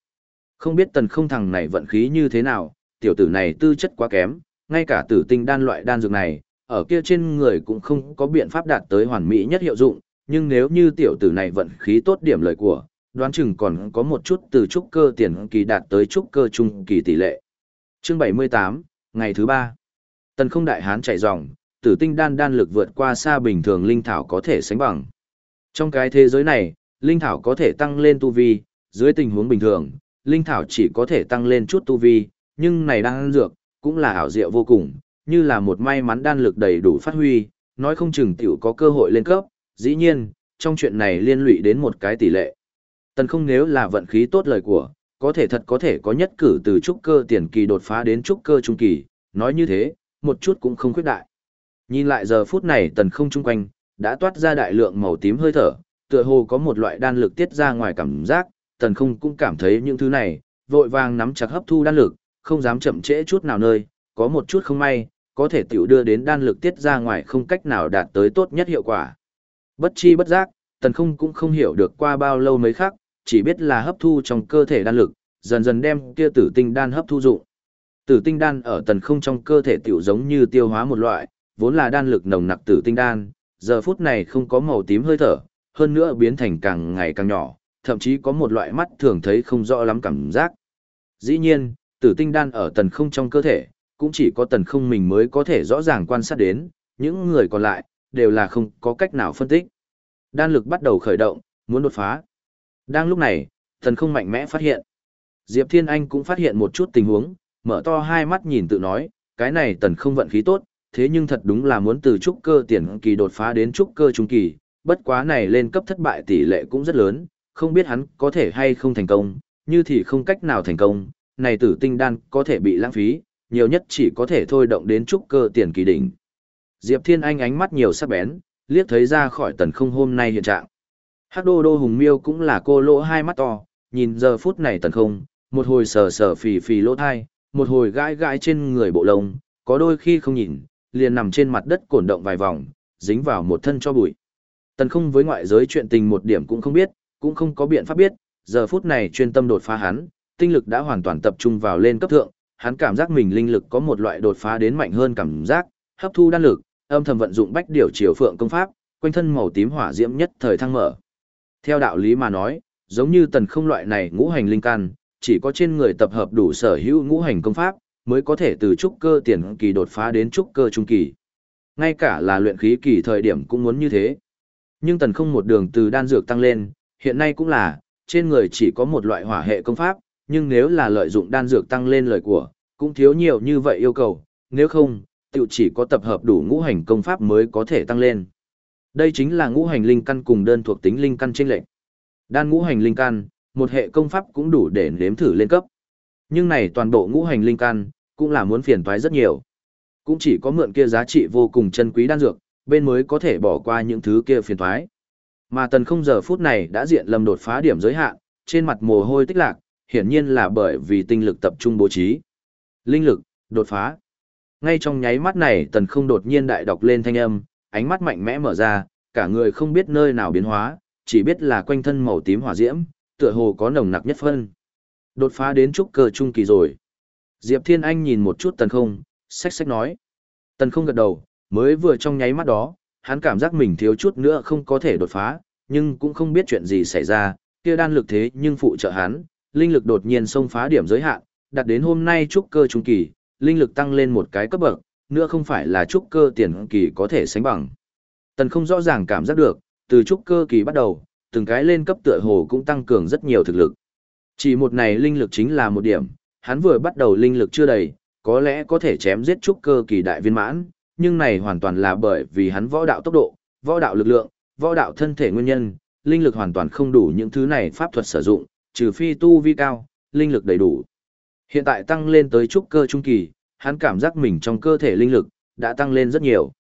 Không biết tần không thằng này vận khí như thế nào, tiểu tử này tư chất quá kém, ngay cả tử tinh đan loại đan dược này, ở kia trên người cũng không có biện pháp đạt tới hoàn mỹ nhất hiệu dụng, nhưng nếu như tiểu tử này vận khí tốt điểm lời của, đoán chừng còn có một chút từ trúc cơ tiền kỳ đạt tới trúc cơ trung kỳ tỷ lệ. Chương 78, ngày thứ 3. Tần không đại hán chạy dòng, tử tinh đan đan lực vượt qua xa bình thường linh thảo có thể sánh bằng. Trong cái thế giới này, linh thảo có thể tăng lên tu vi, dưới tình huống bình thường, linh thảo chỉ có thể tăng lên chút tu vi, nhưng này đan dược, cũng là ảo diệu vô cùng, như là một may mắn đan lực đầy đủ phát huy, nói không chừng tiểu có cơ hội lên cấp, dĩ nhiên, trong chuyện này liên lụy đến một cái tỷ lệ. Tần không nếu là vận khí tốt lời của, có thể thật có thể có nhất cử từ trúc cơ tiền kỳ đột phá đến trúc cơ trung kỳ, nói như thế, một chút cũng không khuyết đại. Nhìn lại giờ phút này tần không trung quanh, đã toát ra đại lượng màu tím hơi thở, tựa hồ có một loại đan lực tiết ra ngoài cảm giác, tần không cũng cảm thấy những thứ này, vội vàng nắm chặt hấp thu đan lực, không dám chậm trễ chút nào nơi, có một chút không may, có thể tiểu đưa đến đan lực tiết ra ngoài không cách nào đạt tới tốt nhất hiệu quả. Bất chi bất giác, tần không cũng không hiểu được qua bao lâu mấy khắc, chỉ biết là hấp thu trong cơ thể đan lực, dần dần đem kia tử tinh đan hấp thu dụng. Tử tinh đan ở tần không trong cơ thể tiểu giống như tiêu hóa một loại, vốn là đan lực nồng nặc tử tinh đan, giờ phút này không có màu tím hơi thở, hơn nữa biến thành càng ngày càng nhỏ, thậm chí có một loại mắt thường thấy không rõ lắm cảm giác. Dĩ nhiên, tử tinh đan ở tần không trong cơ thể, cũng chỉ có tần không mình mới có thể rõ ràng quan sát đến, những người còn lại, đều là không có cách nào phân tích. Đan lực bắt đầu khởi động, muốn đột phá. Đang lúc này, tần không mạnh mẽ phát hiện. Diệp Thiên Anh cũng phát hiện một chút tình huống, mở to hai mắt nhìn tự nói, cái này tần không vận khí tốt, thế nhưng thật đúng là muốn từ trúc cơ tiền kỳ đột phá đến trúc cơ trung kỳ, bất quá này lên cấp thất bại tỷ lệ cũng rất lớn, không biết hắn có thể hay không thành công, như thì không cách nào thành công, này tử tinh đan có thể bị lãng phí, nhiều nhất chỉ có thể thôi động đến trúc cơ tiền kỳ đỉnh. Diệp Thiên Anh ánh mắt nhiều sắc bén, liếc thấy ra khỏi tần không hôm nay hiện trạng. Hắc đô đô hùng miêu cũng là cô lỗ hai mắt to, nhìn giờ phút này tần không, một hồi sờ sờ phì phì lỗ thai, một hồi gãi gãi trên người bộ lông, có đôi khi không nhìn, liền nằm trên mặt đất cổn động vài vòng, dính vào một thân cho bụi. Tần không với ngoại giới chuyện tình một điểm cũng không biết, cũng không có biện pháp biết, giờ phút này chuyên tâm đột phá hắn, tinh lực đã hoàn toàn tập trung vào lên cấp thượng, hắn cảm giác mình linh lực có một loại đột phá đến mạnh hơn cảm giác, hấp thu đan lực, âm thầm vận dụng bách điều chiều phượng công pháp, quanh thân màu tím hỏa diễm nhất thời thăng mở. Theo đạo lý mà nói, giống như tần không loại này ngũ hành linh căn, chỉ có trên người tập hợp đủ sở hữu ngũ hành công pháp, mới có thể từ trúc cơ tiền kỳ đột phá đến trúc cơ trung kỳ. Ngay cả là luyện khí kỳ thời điểm cũng muốn như thế. Nhưng tần không một đường từ đan dược tăng lên, hiện nay cũng là, trên người chỉ có một loại hỏa hệ công pháp, nhưng nếu là lợi dụng đan dược tăng lên lời của, cũng thiếu nhiều như vậy yêu cầu, nếu không, tự chỉ có tập hợp đủ ngũ hành công pháp mới có thể tăng lên. Đây chính là ngũ hành linh căn cùng đơn thuộc tính linh căn trên lệnh. Đan ngũ hành linh căn, một hệ công pháp cũng đủ để nếm thử lên cấp. Nhưng này toàn bộ ngũ hành linh căn, cũng là muốn phiền toái rất nhiều. Cũng chỉ có mượn kia giá trị vô cùng chân quý đan dược, bên mới có thể bỏ qua những thứ kia phiền toái. Mà tần không giờ phút này đã diện lầm đột phá điểm giới hạn, trên mặt mồ hôi tích lạc, hiển nhiên là bởi vì tinh lực tập trung bố trí. Linh lực, đột phá. Ngay trong nháy mắt này tần không đột nhiên đại đọc lên thanh âm, ánh mắt mạnh mẽ mở ra, cả người không biết nơi nào biến hóa, chỉ biết là quanh thân màu tím hỏa diễm, tựa hồ có nồng nặc nhất phân. Đột phá đến trúc cơ trung kỳ rồi. Diệp Thiên Anh nhìn một chút tần không, sách sách nói. Tần không gật đầu, mới vừa trong nháy mắt đó, hắn cảm giác mình thiếu chút nữa không có thể đột phá, nhưng cũng không biết chuyện gì xảy ra, kia đan lực thế nhưng phụ trợ hắn, linh lực đột nhiên xông phá điểm giới hạn, đạt đến hôm nay trúc cơ trung kỳ, linh lực tăng lên một cái cấp bậc, nữa không phải là trúc cơ tiền kỳ có thể sánh bằng. Tần không rõ ràng cảm giác được, từ trúc cơ kỳ bắt đầu, từng cái lên cấp tựa hồ cũng tăng cường rất nhiều thực lực. Chỉ một này linh lực chính là một điểm, hắn vừa bắt đầu linh lực chưa đầy, có lẽ có thể chém giết trúc cơ kỳ đại viên mãn, nhưng này hoàn toàn là bởi vì hắn võ đạo tốc độ, võ đạo lực lượng, võ đạo thân thể nguyên nhân, linh lực hoàn toàn không đủ những thứ này pháp thuật sử dụng, trừ phi tu vi cao, linh lực đầy đủ. Hiện tại tăng lên tới trúc cơ trung kỳ, hắn cảm giác mình trong cơ thể linh lực đã tăng lên rất nhiều.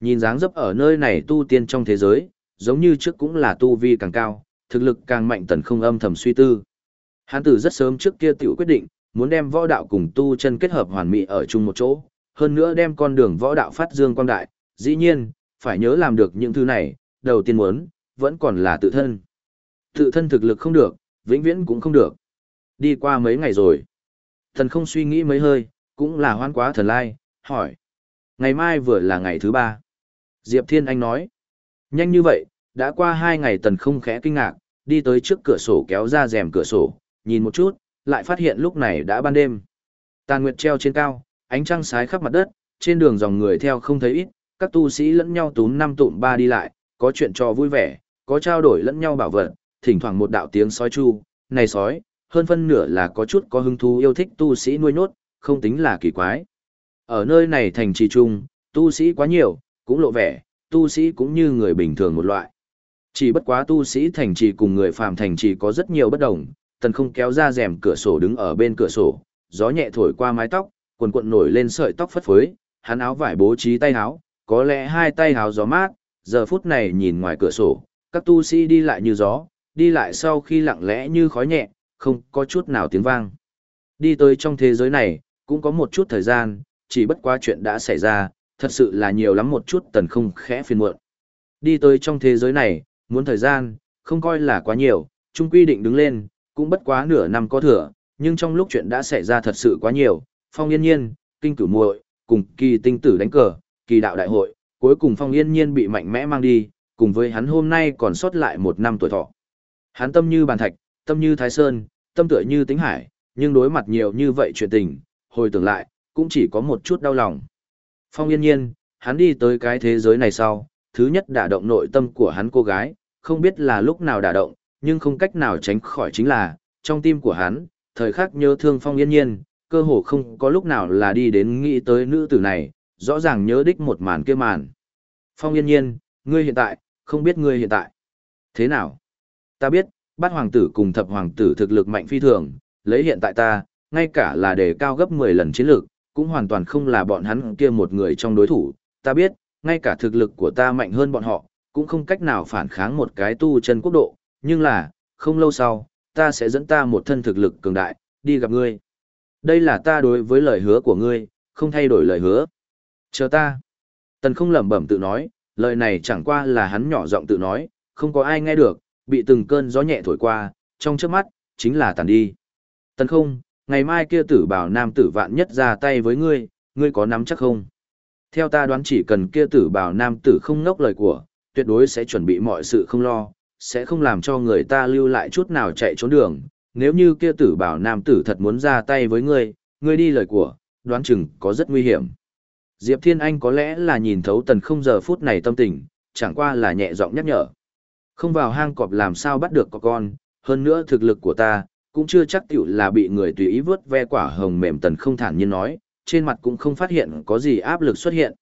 Nhìn dáng dấp ở nơi này tu tiên trong thế giới, giống như trước cũng là tu vi càng cao, thực lực càng mạnh tần không âm thầm suy tư. Hắn từ rất sớm trước kia tiểu quyết định, muốn đem võ đạo cùng tu chân kết hợp hoàn mỹ ở chung một chỗ, hơn nữa đem con đường võ đạo phát dương quang đại, dĩ nhiên, phải nhớ làm được những thứ này, đầu tiên muốn, vẫn còn là tự thân. Tự thân thực lực không được, vĩnh viễn cũng không được. Đi qua mấy ngày rồi. Thần không suy nghĩ mấy hơi, cũng là hoan quá thần lai, hỏi. Ngày mai vừa là ngày thứ ba. Diệp Thiên Anh nói. Nhanh như vậy, đã qua hai ngày tần không khẽ kinh ngạc, đi tới trước cửa sổ kéo ra rèm cửa sổ, nhìn một chút, lại phát hiện lúc này đã ban đêm. Tàn nguyệt treo trên cao, ánh trăng sái khắp mặt đất, trên đường dòng người theo không thấy ít, các tu sĩ lẫn nhau túm năm tụm ba đi lại, có chuyện trò vui vẻ, có trao đổi lẫn nhau bảo vật, thỉnh thoảng một đạo tiếng sói chu, này sói, hơn phân nửa là có chút có hứng thú yêu thích tu sĩ nuôi nốt, không tính là kỳ quái. Ở nơi này thành trì trung, tu sĩ quá nhiều, cũng lộ vẻ, tu sĩ cũng như người bình thường một loại. Chỉ bất quá tu sĩ thành trì cùng người phàm thành trì có rất nhiều bất đồng, tần không kéo ra rèm cửa sổ đứng ở bên cửa sổ, gió nhẹ thổi qua mái tóc, quần cuộn nổi lên sợi tóc phất phới, hắn áo vải bố trí tay áo, có lẽ hai tay áo gió mát, giờ phút này nhìn ngoài cửa sổ, các tu sĩ đi lại như gió, đi lại sau khi lặng lẽ như khói nhẹ, không có chút nào tiếng vang. Đi tới trong thế giới này, cũng có một chút thời gian, chỉ bất quá chuyện đã xảy ra, thật sự là nhiều lắm một chút tần không khẽ phiền muộn. Đi tới trong thế giới này, muốn thời gian, không coi là quá nhiều, chung quy định đứng lên, cũng bất quá nửa năm có thừa, nhưng trong lúc chuyện đã xảy ra thật sự quá nhiều, phong yên nhiên, kinh cửu muội cùng kỳ tinh tử đánh cờ, kỳ đạo đại hội, cuối cùng phong yên nhiên bị mạnh mẽ mang đi, cùng với hắn hôm nay còn sót lại một năm tuổi thọ. Hắn tâm như bàn thạch, tâm như thái sơn, tâm tựa như tính hải, nhưng đối mặt nhiều như vậy chuyện tình, hồi tưởng lại, cũng chỉ có một chút đau lòng. Phong yên nhiên, hắn đi tới cái thế giới này sau, thứ nhất đả động nội tâm của hắn cô gái, không biết là lúc nào đả động, nhưng không cách nào tránh khỏi chính là, trong tim của hắn, thời khắc nhớ thương phong yên nhiên, cơ hồ không có lúc nào là đi đến nghĩ tới nữ tử này, rõ ràng nhớ đích một màn kia màn. Phong yên nhiên, ngươi hiện tại, không biết ngươi hiện tại. Thế nào? Ta biết, bát hoàng tử cùng thập hoàng tử thực lực mạnh phi thường, lấy hiện tại ta, ngay cả là đề cao gấp 10 lần chiến lược, cũng hoàn toàn không là bọn hắn kia một người trong đối thủ. Ta biết, ngay cả thực lực của ta mạnh hơn bọn họ, cũng không cách nào phản kháng một cái tu chân quốc độ, nhưng là, không lâu sau, ta sẽ dẫn ta một thân thực lực cường đại, đi gặp ngươi. Đây là ta đối với lời hứa của ngươi, không thay đổi lời hứa. Chờ ta. Tần không lẩm bẩm tự nói, lời này chẳng qua là hắn nhỏ giọng tự nói, không có ai nghe được, bị từng cơn gió nhẹ thổi qua, trong trước mắt, chính là tàn đi. Tần không, ngày mai kia tử bảo nam tử vạn nhất ra tay với ngươi, ngươi có nắm chắc không? Theo ta đoán chỉ cần kia tử bảo nam tử không ngốc lời của, tuyệt đối sẽ chuẩn bị mọi sự không lo, sẽ không làm cho người ta lưu lại chút nào chạy trốn đường. Nếu như kia tử bảo nam tử thật muốn ra tay với ngươi, ngươi đi lời của, đoán chừng có rất nguy hiểm. Diệp Thiên Anh có lẽ là nhìn thấu tần không giờ phút này tâm tình, chẳng qua là nhẹ giọng nhắc nhở. Không vào hang cọp làm sao bắt được có con, hơn nữa thực lực của ta, cũng chưa chắc tiểu là bị người tùy ý vớt ve quả hồng mềm tần không thản nhiên nói, trên mặt cũng không phát hiện có gì áp lực xuất hiện.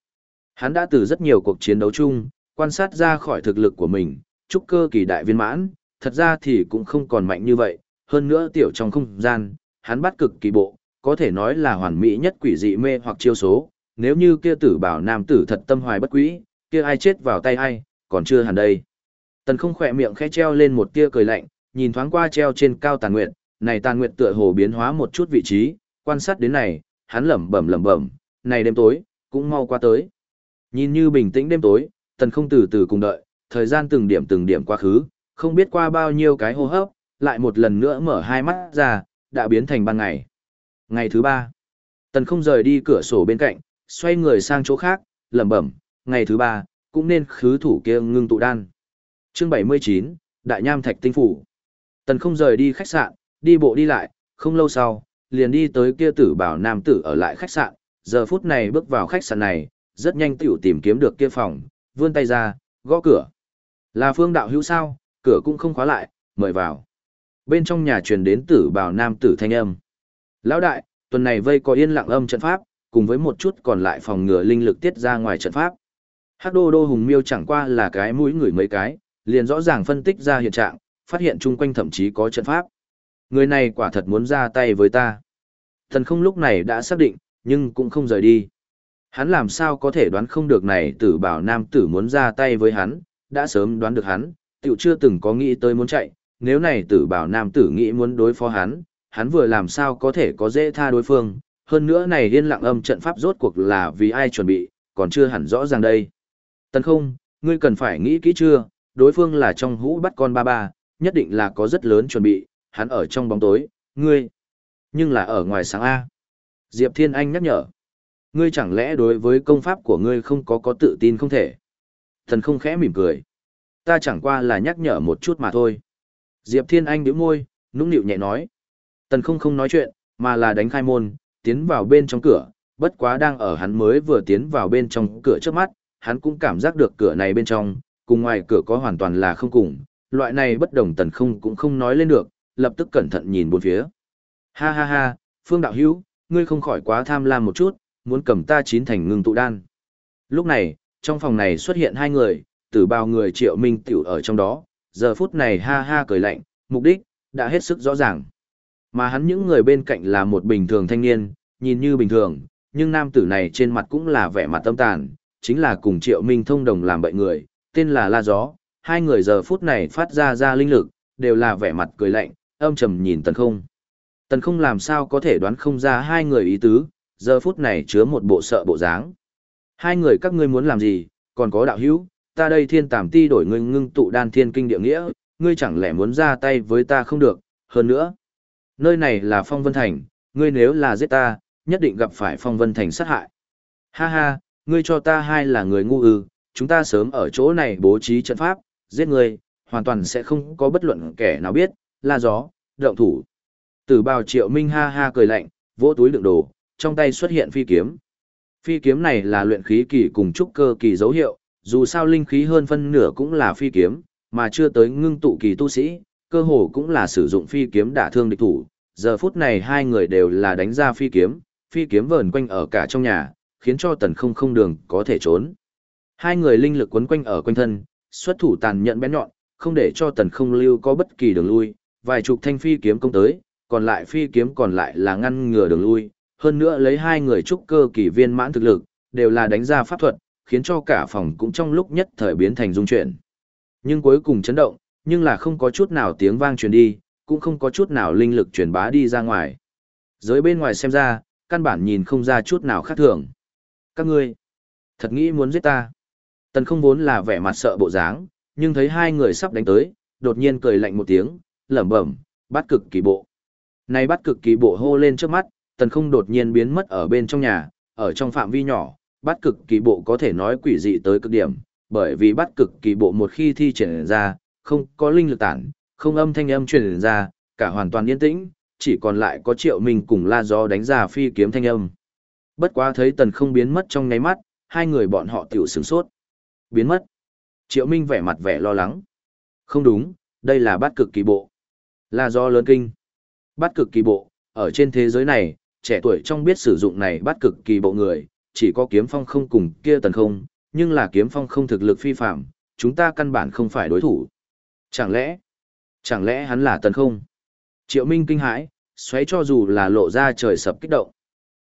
Hắn đã từ rất nhiều cuộc chiến đấu chung, quan sát ra khỏi thực lực của mình, trúc cơ kỳ đại viên mãn, thật ra thì cũng không còn mạnh như vậy, hơn nữa tiểu trong không gian, hắn bắt cực kỳ bộ, có thể nói là hoàn mỹ nhất quỷ dị mê hoặc chiêu số, nếu như kia tử bảo nam tử thật tâm hoài bất quý, kia ai chết vào tay ai, còn chưa hẳn đây. Tần không khỏe miệng khẽ treo lên một tia cười lạnh, nhìn thoáng qua treo trên cao tàn nguyệt, này tàn nguyệt tựa hồ biến hóa một chút vị trí, quan sát đến này, hắn lẩm bẩm lẩm bẩm, này đêm tối, cũng mau qua tới. Nhìn như bình tĩnh đêm tối, tần không từ từ cùng đợi, thời gian từng điểm từng điểm quá khứ, không biết qua bao nhiêu cái hô hấp, lại một lần nữa mở hai mắt ra, đã biến thành ban ngày. Ngày thứ ba, tần không rời đi cửa sổ bên cạnh, xoay người sang chỗ khác, lẩm bẩm, ngày thứ ba, cũng nên khứ thủ kia ngưng tụ đan. Chương 79, Đại Nham Thạch Tinh Phủ. Tần không rời đi khách sạn, đi bộ đi lại, không lâu sau, liền đi tới kia tử bảo nam tử ở lại khách sạn, giờ phút này bước vào khách sạn này, rất nhanh tiểu tìm kiếm được kia phòng, vươn tay ra, gõ cửa. Là phương đạo hữu sao, cửa cũng không khóa lại, mời vào. Bên trong nhà truyền đến tử bảo nam tử thanh âm. Lão đại, tuần này vây có yên lặng âm trận pháp, cùng với một chút còn lại phòng ngừa linh lực tiết ra ngoài trận pháp. Hắc đô đô hùng miêu chẳng qua là cái mũi người mấy cái, liền rõ ràng phân tích ra hiện trạng, phát hiện chung quanh thậm chí có trận pháp. Người này quả thật muốn ra tay với ta. Thần không lúc này đã xác định, nhưng cũng không rời đi. Hắn làm sao có thể đoán không được này tử bảo nam tử muốn ra tay với hắn, đã sớm đoán được hắn, tiểu chưa từng có nghĩ tới muốn chạy, nếu này tử bảo nam tử nghĩ muốn đối phó hắn, hắn vừa làm sao có thể có dễ tha đối phương, hơn nữa này yên lặng âm trận pháp rốt cuộc là vì ai chuẩn bị, còn chưa hẳn rõ ràng đây. Tần không, ngươi cần phải nghĩ kỹ chưa, đối phương là trong hũ bắt con ba ba, nhất định là có rất lớn chuẩn bị, hắn ở trong bóng tối, ngươi, nhưng là ở ngoài sáng A. Diệp Thiên Anh nhắc nhở, ngươi chẳng lẽ đối với công pháp của ngươi không có có tự tin không thể. Thần không khẽ mỉm cười. Ta chẳng qua là nhắc nhở một chút mà thôi. Diệp Thiên Anh nhíu môi, nũng nịu nhẹ nói. Tần không không nói chuyện, mà là đánh khai môn, tiến vào bên trong cửa, bất quá đang ở hắn mới vừa tiến vào bên trong cửa trước mắt, hắn cũng cảm giác được cửa này bên trong, cùng ngoài cửa có hoàn toàn là không cùng, loại này bất đồng tần không cũng không nói lên được, lập tức cẩn thận nhìn bốn phía. Ha ha ha, Phương Đạo Hữu ngươi không khỏi quá tham lam một chút, muốn cầm ta chín thành ngưng tụ đan. Lúc này, trong phòng này xuất hiện hai người, tử bao người triệu minh tiểu ở trong đó, giờ phút này ha ha cười lạnh, mục đích, đã hết sức rõ ràng. Mà hắn những người bên cạnh là một bình thường thanh niên, nhìn như bình thường, nhưng nam tử này trên mặt cũng là vẻ mặt tâm tàn, chính là cùng triệu minh thông đồng làm bậy người, tên là La Gió. Hai người giờ phút này phát ra ra linh lực, đều là vẻ mặt cười lạnh, âm trầm nhìn tần không. Tần không làm sao có thể đoán không ra hai người ý tứ, giờ phút này chứa một bộ sợ bộ dáng. Hai người các ngươi muốn làm gì, còn có đạo hữu, ta đây thiên tàm ti đổi ngươi ngưng tụ đan thiên kinh địa nghĩa, ngươi chẳng lẽ muốn ra tay với ta không được, hơn nữa. Nơi này là phong vân thành, ngươi nếu là giết ta, nhất định gặp phải phong vân thành sát hại. Ha ha, ngươi cho ta hai là người ngu ư, chúng ta sớm ở chỗ này bố trí trận pháp, giết ngươi, hoàn toàn sẽ không có bất luận kẻ nào biết, la gió, động thủ. Tử bào triệu minh ha ha cười lạnh, vỗ túi đựng đồ, trong tay xuất hiện phi kiếm. Phi kiếm này là luyện khí kỳ cùng trúc cơ kỳ dấu hiệu, dù sao linh khí hơn phân nửa cũng là phi kiếm, mà chưa tới ngưng tụ kỳ tu sĩ, cơ hồ cũng là sử dụng phi kiếm đả thương địch thủ. Giờ phút này hai người đều là đánh ra phi kiếm, phi kiếm vờn quanh ở cả trong nhà, khiến cho tần không không đường có thể trốn. Hai người linh lực quấn quanh ở quanh thân, xuất thủ tàn nhẫn bén nhọn, không để cho tần không lưu có bất kỳ đường lui, vài chục thanh phi kiếm công tới, còn lại phi kiếm còn lại là ngăn ngừa đường lui, hơn nữa lấy hai người trúc cơ kỳ viên mãn thực lực, đều là đánh ra pháp thuật, khiến cho cả phòng cũng trong lúc nhất thời biến thành dung chuyển. Nhưng cuối cùng chấn động, nhưng là không có chút nào tiếng vang truyền đi, cũng không có chút nào linh lực truyền bá đi ra ngoài. Giới bên ngoài xem ra, căn bản nhìn không ra chút nào khác thường. Các ngươi, thật nghĩ muốn giết ta. Tần không vốn là vẻ mặt sợ bộ dáng, nhưng thấy hai người sắp đánh tới, đột nhiên cười lạnh một tiếng, lẩm bẩm, bắt cực kỳ bộ. Này bắt cực kỳ bộ hô lên trước mắt, tần không đột nhiên biến mất ở bên trong nhà, ở trong phạm vi nhỏ, bắt cực kỳ bộ có thể nói quỷ dị tới cực điểm, bởi vì bắt cực kỳ bộ một khi thi triển ra, không có linh lực tản, không âm thanh âm truyền ra, cả hoàn toàn yên tĩnh, chỉ còn lại có triệu minh cùng la gió đánh ra phi kiếm thanh âm. Bất quá thấy tần không biến mất trong ngáy mắt, hai người bọn họ tiểu sướng sốt. Biến mất. Triệu minh vẻ mặt vẻ lo lắng. Không đúng, đây là bát cực kỳ bộ. La do lớn kinh. Bát cực kỳ bộ, ở trên thế giới này, trẻ tuổi trong biết sử dụng này bát cực kỳ bộ người, chỉ có kiếm phong không cùng kia tần không, nhưng là kiếm phong không thực lực phi phạm, chúng ta căn bản không phải đối thủ. Chẳng lẽ, chẳng lẽ hắn là tần không? Triệu Minh kinh hãi, xoáy cho dù là lộ ra trời sập kích động.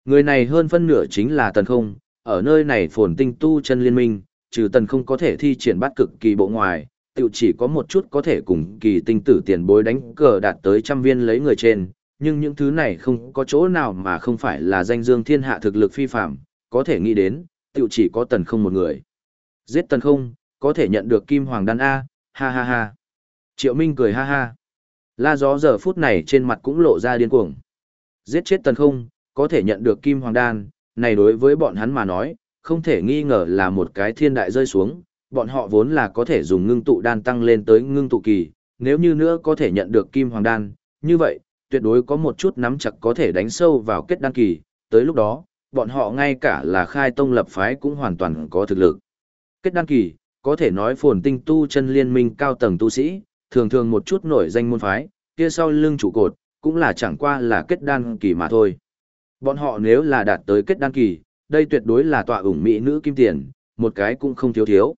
Người này hơn phân nửa chính là tần không, ở nơi này phồn tinh tu chân liên minh, trừ tần không có thể thi triển bắt cực kỳ bộ ngoài, tiểu chỉ có một chút có thể cùng kỳ tinh tử tiền bối đánh cờ đạt tới trăm viên lấy người trên, nhưng những thứ này không có chỗ nào mà không phải là danh dương thiên hạ thực lực phi phạm, có thể nghĩ đến, tiểu chỉ có tần không một người. Giết tần không, có thể nhận được kim hoàng đan A, ha ha ha. Triệu Minh cười ha ha. La gió giờ phút này trên mặt cũng lộ ra điên cuồng. Giết chết tần không, có thể nhận được kim hoàng đan, này đối với bọn hắn mà nói, không thể nghi ngờ là một cái thiên đại rơi xuống, bọn họ vốn là có thể dùng ngưng tụ đan tăng lên tới ngưng tụ kỳ, nếu như nữa có thể nhận được kim hoàng đan, như vậy, tuyệt đối có một chút nắm chặt có thể đánh sâu vào kết đan kỳ, tới lúc đó, bọn họ ngay cả là khai tông lập phái cũng hoàn toàn có thực lực. Kết đăng kỳ, có thể nói phồn tinh tu chân liên minh cao tầng tu sĩ, thường thường một chút nổi danh môn phái, kia sau lưng trụ cột, cũng là chẳng qua là kết đan kỳ mà thôi. Bọn họ nếu là đạt tới kết đan kỳ, đây tuyệt đối là tọa ủng mỹ nữ kim tiền, một cái cũng không thiếu thiếu.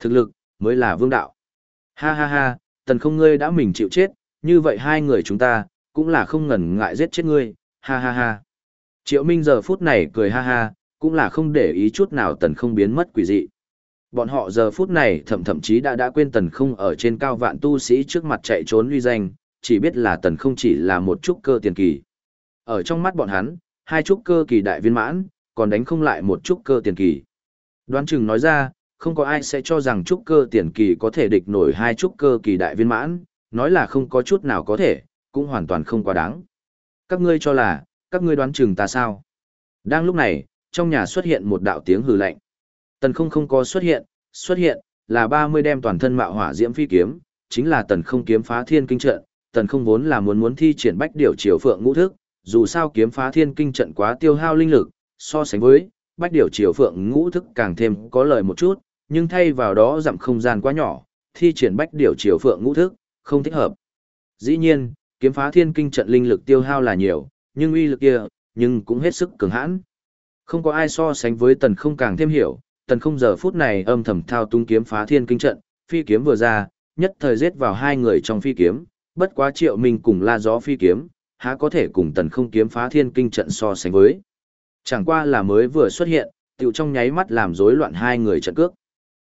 Thực lực, mới là vương đạo. Ha ha ha, tần không ngươi đã mình chịu chết, như vậy hai người chúng ta, cũng là không ngần ngại giết chết ngươi, ha ha ha. Triệu Minh giờ phút này cười ha ha, cũng là không để ý chút nào tần không biến mất quỷ dị. Bọn họ giờ phút này thậm thậm chí đã đã quên tần không ở trên cao vạn tu sĩ trước mặt chạy trốn uy danh, chỉ biết là tần không chỉ là một chút cơ tiền kỳ. Ở trong mắt bọn hắn, hai chút cơ kỳ đại viên mãn, còn đánh không lại một chút cơ tiền kỳ. Đoán chừng nói ra, không có ai sẽ cho rằng trúc cơ tiền kỳ có thể địch nổi hai trúc cơ kỳ đại viên mãn, nói là không có chút nào có thể, cũng hoàn toàn không quá đáng. Các ngươi cho là, các ngươi đoán chừng ta sao? Đang lúc này, trong nhà xuất hiện một đạo tiếng hừ lạnh. Tần không không có xuất hiện, xuất hiện, là 30 đem toàn thân mạo hỏa diễm phi kiếm, chính là tần không kiếm phá thiên kinh trận, tần không vốn là muốn muốn thi triển bách điều chiều phượng ngũ thức, dù sao kiếm phá thiên kinh trận quá tiêu hao linh lực, so sánh với, bách điều chiều phượng ngũ thức càng thêm có lợi một chút, nhưng thay vào đó giảm không gian quá nhỏ, thi triển bách điều chiều phượng ngũ thức, không thích hợp. Dĩ nhiên, kiếm phá thiên kinh trận linh lực tiêu hao là nhiều, nhưng uy lực kia, nhưng cũng hết sức cường hãn. Không có ai so sánh với tần không càng thêm hiểu, tần không giờ phút này âm thầm thao tung kiếm phá thiên kinh trận, phi kiếm vừa ra, nhất thời giết vào hai người trong phi kiếm, bất quá triệu mình cùng la gió phi kiếm, há có thể cùng tần không kiếm phá thiên kinh trận so sánh với. Chẳng qua là mới vừa xuất hiện, tiểu trong nháy mắt làm rối loạn hai người trận cước.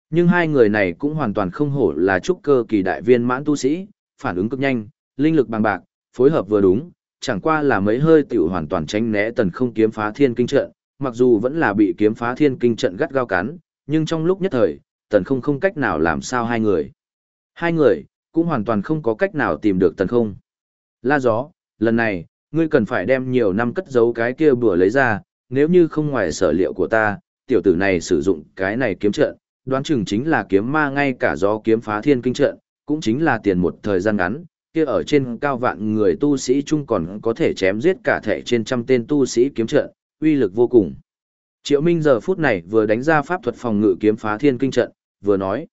Nhưng hai người này cũng hoàn toàn không hổ là trúc cơ kỳ đại viên mãn tu sĩ, phản ứng cực nhanh, linh lực bằng bạc, phối hợp vừa đúng, chẳng qua là mấy hơi tiểu hoàn toàn tránh né tần không kiếm phá thiên kinh trận, mặc dù vẫn là bị kiếm phá thiên kinh trận gắt gao cắn, nhưng trong lúc nhất thời, tần không không cách nào làm sao hai người. Hai người, cũng hoàn toàn không có cách nào tìm được tần không. La gió, lần này, ngươi cần phải đem nhiều năm cất giấu cái kia bữa lấy ra, nếu như không ngoài sở liệu của ta, tiểu tử này sử dụng cái này kiếm trận, đoán chừng chính là kiếm ma ngay cả gió kiếm phá thiên kinh trận, cũng chính là tiền một thời gian ngắn, kia ở trên cao vạn người tu sĩ chung còn có thể chém giết cả thể trên trăm tên tu sĩ kiếm trận, uy lực vô cùng. Triệu Minh giờ phút này vừa đánh ra pháp thuật phòng ngự kiếm phá thiên kinh trận, vừa nói.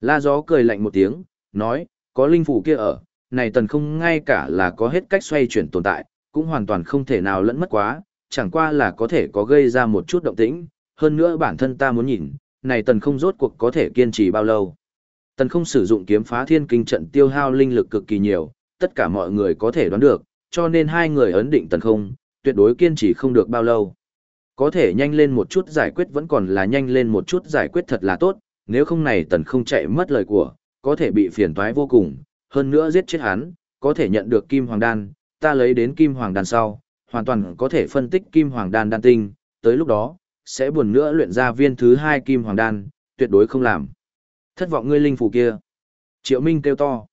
La gió cười lạnh một tiếng, nói, có linh phủ kia ở, này tần không ngay cả là có hết cách xoay chuyển tồn tại, cũng hoàn toàn không thể nào lẫn mất quá, chẳng qua là có thể có gây ra một chút động tĩnh, hơn nữa bản thân ta muốn nhìn, này tần không rốt cuộc có thể kiên trì bao lâu. Tần không sử dụng kiếm phá thiên kinh trận tiêu hao linh lực cực kỳ nhiều, tất cả mọi người có thể đoán được, cho nên hai người ấn định tần không, tuyệt đối kiên trì không được bao lâu. Có thể nhanh lên một chút giải quyết vẫn còn là nhanh lên một chút giải quyết thật là tốt, nếu không này tần không chạy mất lời của, có thể bị phiền toái vô cùng, hơn nữa giết chết hắn, có thể nhận được kim hoàng đan, ta lấy đến kim hoàng đan sau, hoàn toàn có thể phân tích kim hoàng đan đan tinh, tới lúc đó, sẽ buồn nữa luyện ra viên thứ hai kim hoàng đan, tuyệt đối không làm. Thất vọng ngươi linh phủ kia. Triệu Minh kêu to.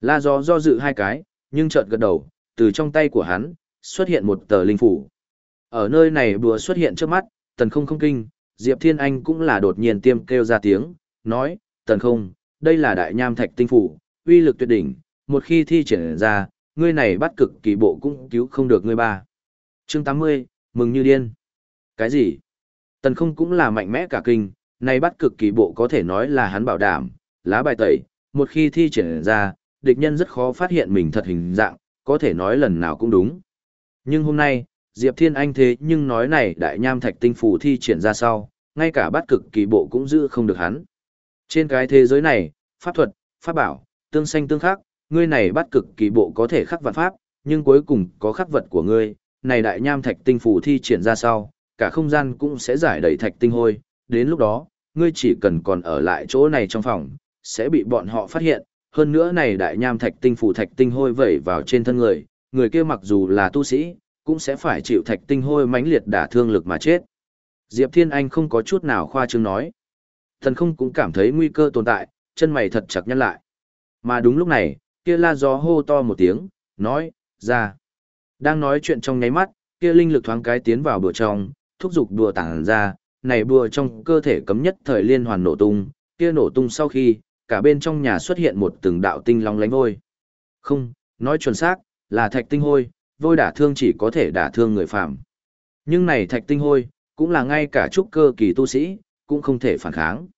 La gió do dự hai cái, nhưng chợt gật đầu, từ trong tay của hắn, xuất hiện một tờ linh phủ. Ở nơi này bùa xuất hiện trước mắt, tần không không kinh, Diệp Thiên Anh cũng là đột nhiên tiêm kêu ra tiếng, nói, tần không, đây là đại nham thạch tinh phủ, uy lực tuyệt đỉnh, một khi thi triển ra, ngươi này bắt cực kỳ bộ cũng cứu không được ngươi ba. Chương 80, mừng như điên. Cái gì? Tần không cũng là mạnh mẽ cả kinh, này bắt cực kỳ bộ có thể nói là hắn bảo đảm, lá bài tẩy, một khi thi triển ra, địch nhân rất khó phát hiện mình thật hình dạng, có thể nói lần nào cũng đúng. Nhưng hôm nay, Diệp Thiên Anh thế nhưng nói này đại nham thạch tinh phủ thi triển ra sau, ngay cả bắt cực kỳ bộ cũng giữ không được hắn. Trên cái thế giới này, pháp thuật, pháp bảo, tương sanh tương khắc, ngươi này bắt cực kỳ bộ có thể khắc vạn pháp, nhưng cuối cùng có khắc vật của ngươi, này đại nham thạch tinh phủ thi triển ra sau, cả không gian cũng sẽ giải đầy thạch tinh hôi, đến lúc đó, ngươi chỉ cần còn ở lại chỗ này trong phòng, sẽ bị bọn họ phát hiện, hơn nữa này đại nham thạch tinh phủ thạch tinh hôi vẩy vào trên thân người, người kia mặc dù là tu sĩ, cũng sẽ phải chịu thạch tinh hôi mãnh liệt đả thương lực mà chết. Diệp Thiên Anh không có chút nào khoa trương nói. Thần không cũng cảm thấy nguy cơ tồn tại, chân mày thật chặt nhăn lại. Mà đúng lúc này, kia la gió hô to một tiếng, nói, ra. Đang nói chuyện trong nháy mắt, kia linh lực thoáng cái tiến vào bữa trong, thúc giục đùa tảng ra, này bùa trong cơ thể cấm nhất thời liên hoàn nổ tung, kia nổ tung sau khi, cả bên trong nhà xuất hiện một từng đạo tinh long lánh vôi. Không, nói chuẩn xác, là thạch tinh hôi, vôi đả thương chỉ có thể đả thương người phạm. Nhưng này thạch tinh hôi, cũng là ngay cả trúc cơ kỳ tu sĩ, cũng không thể phản kháng.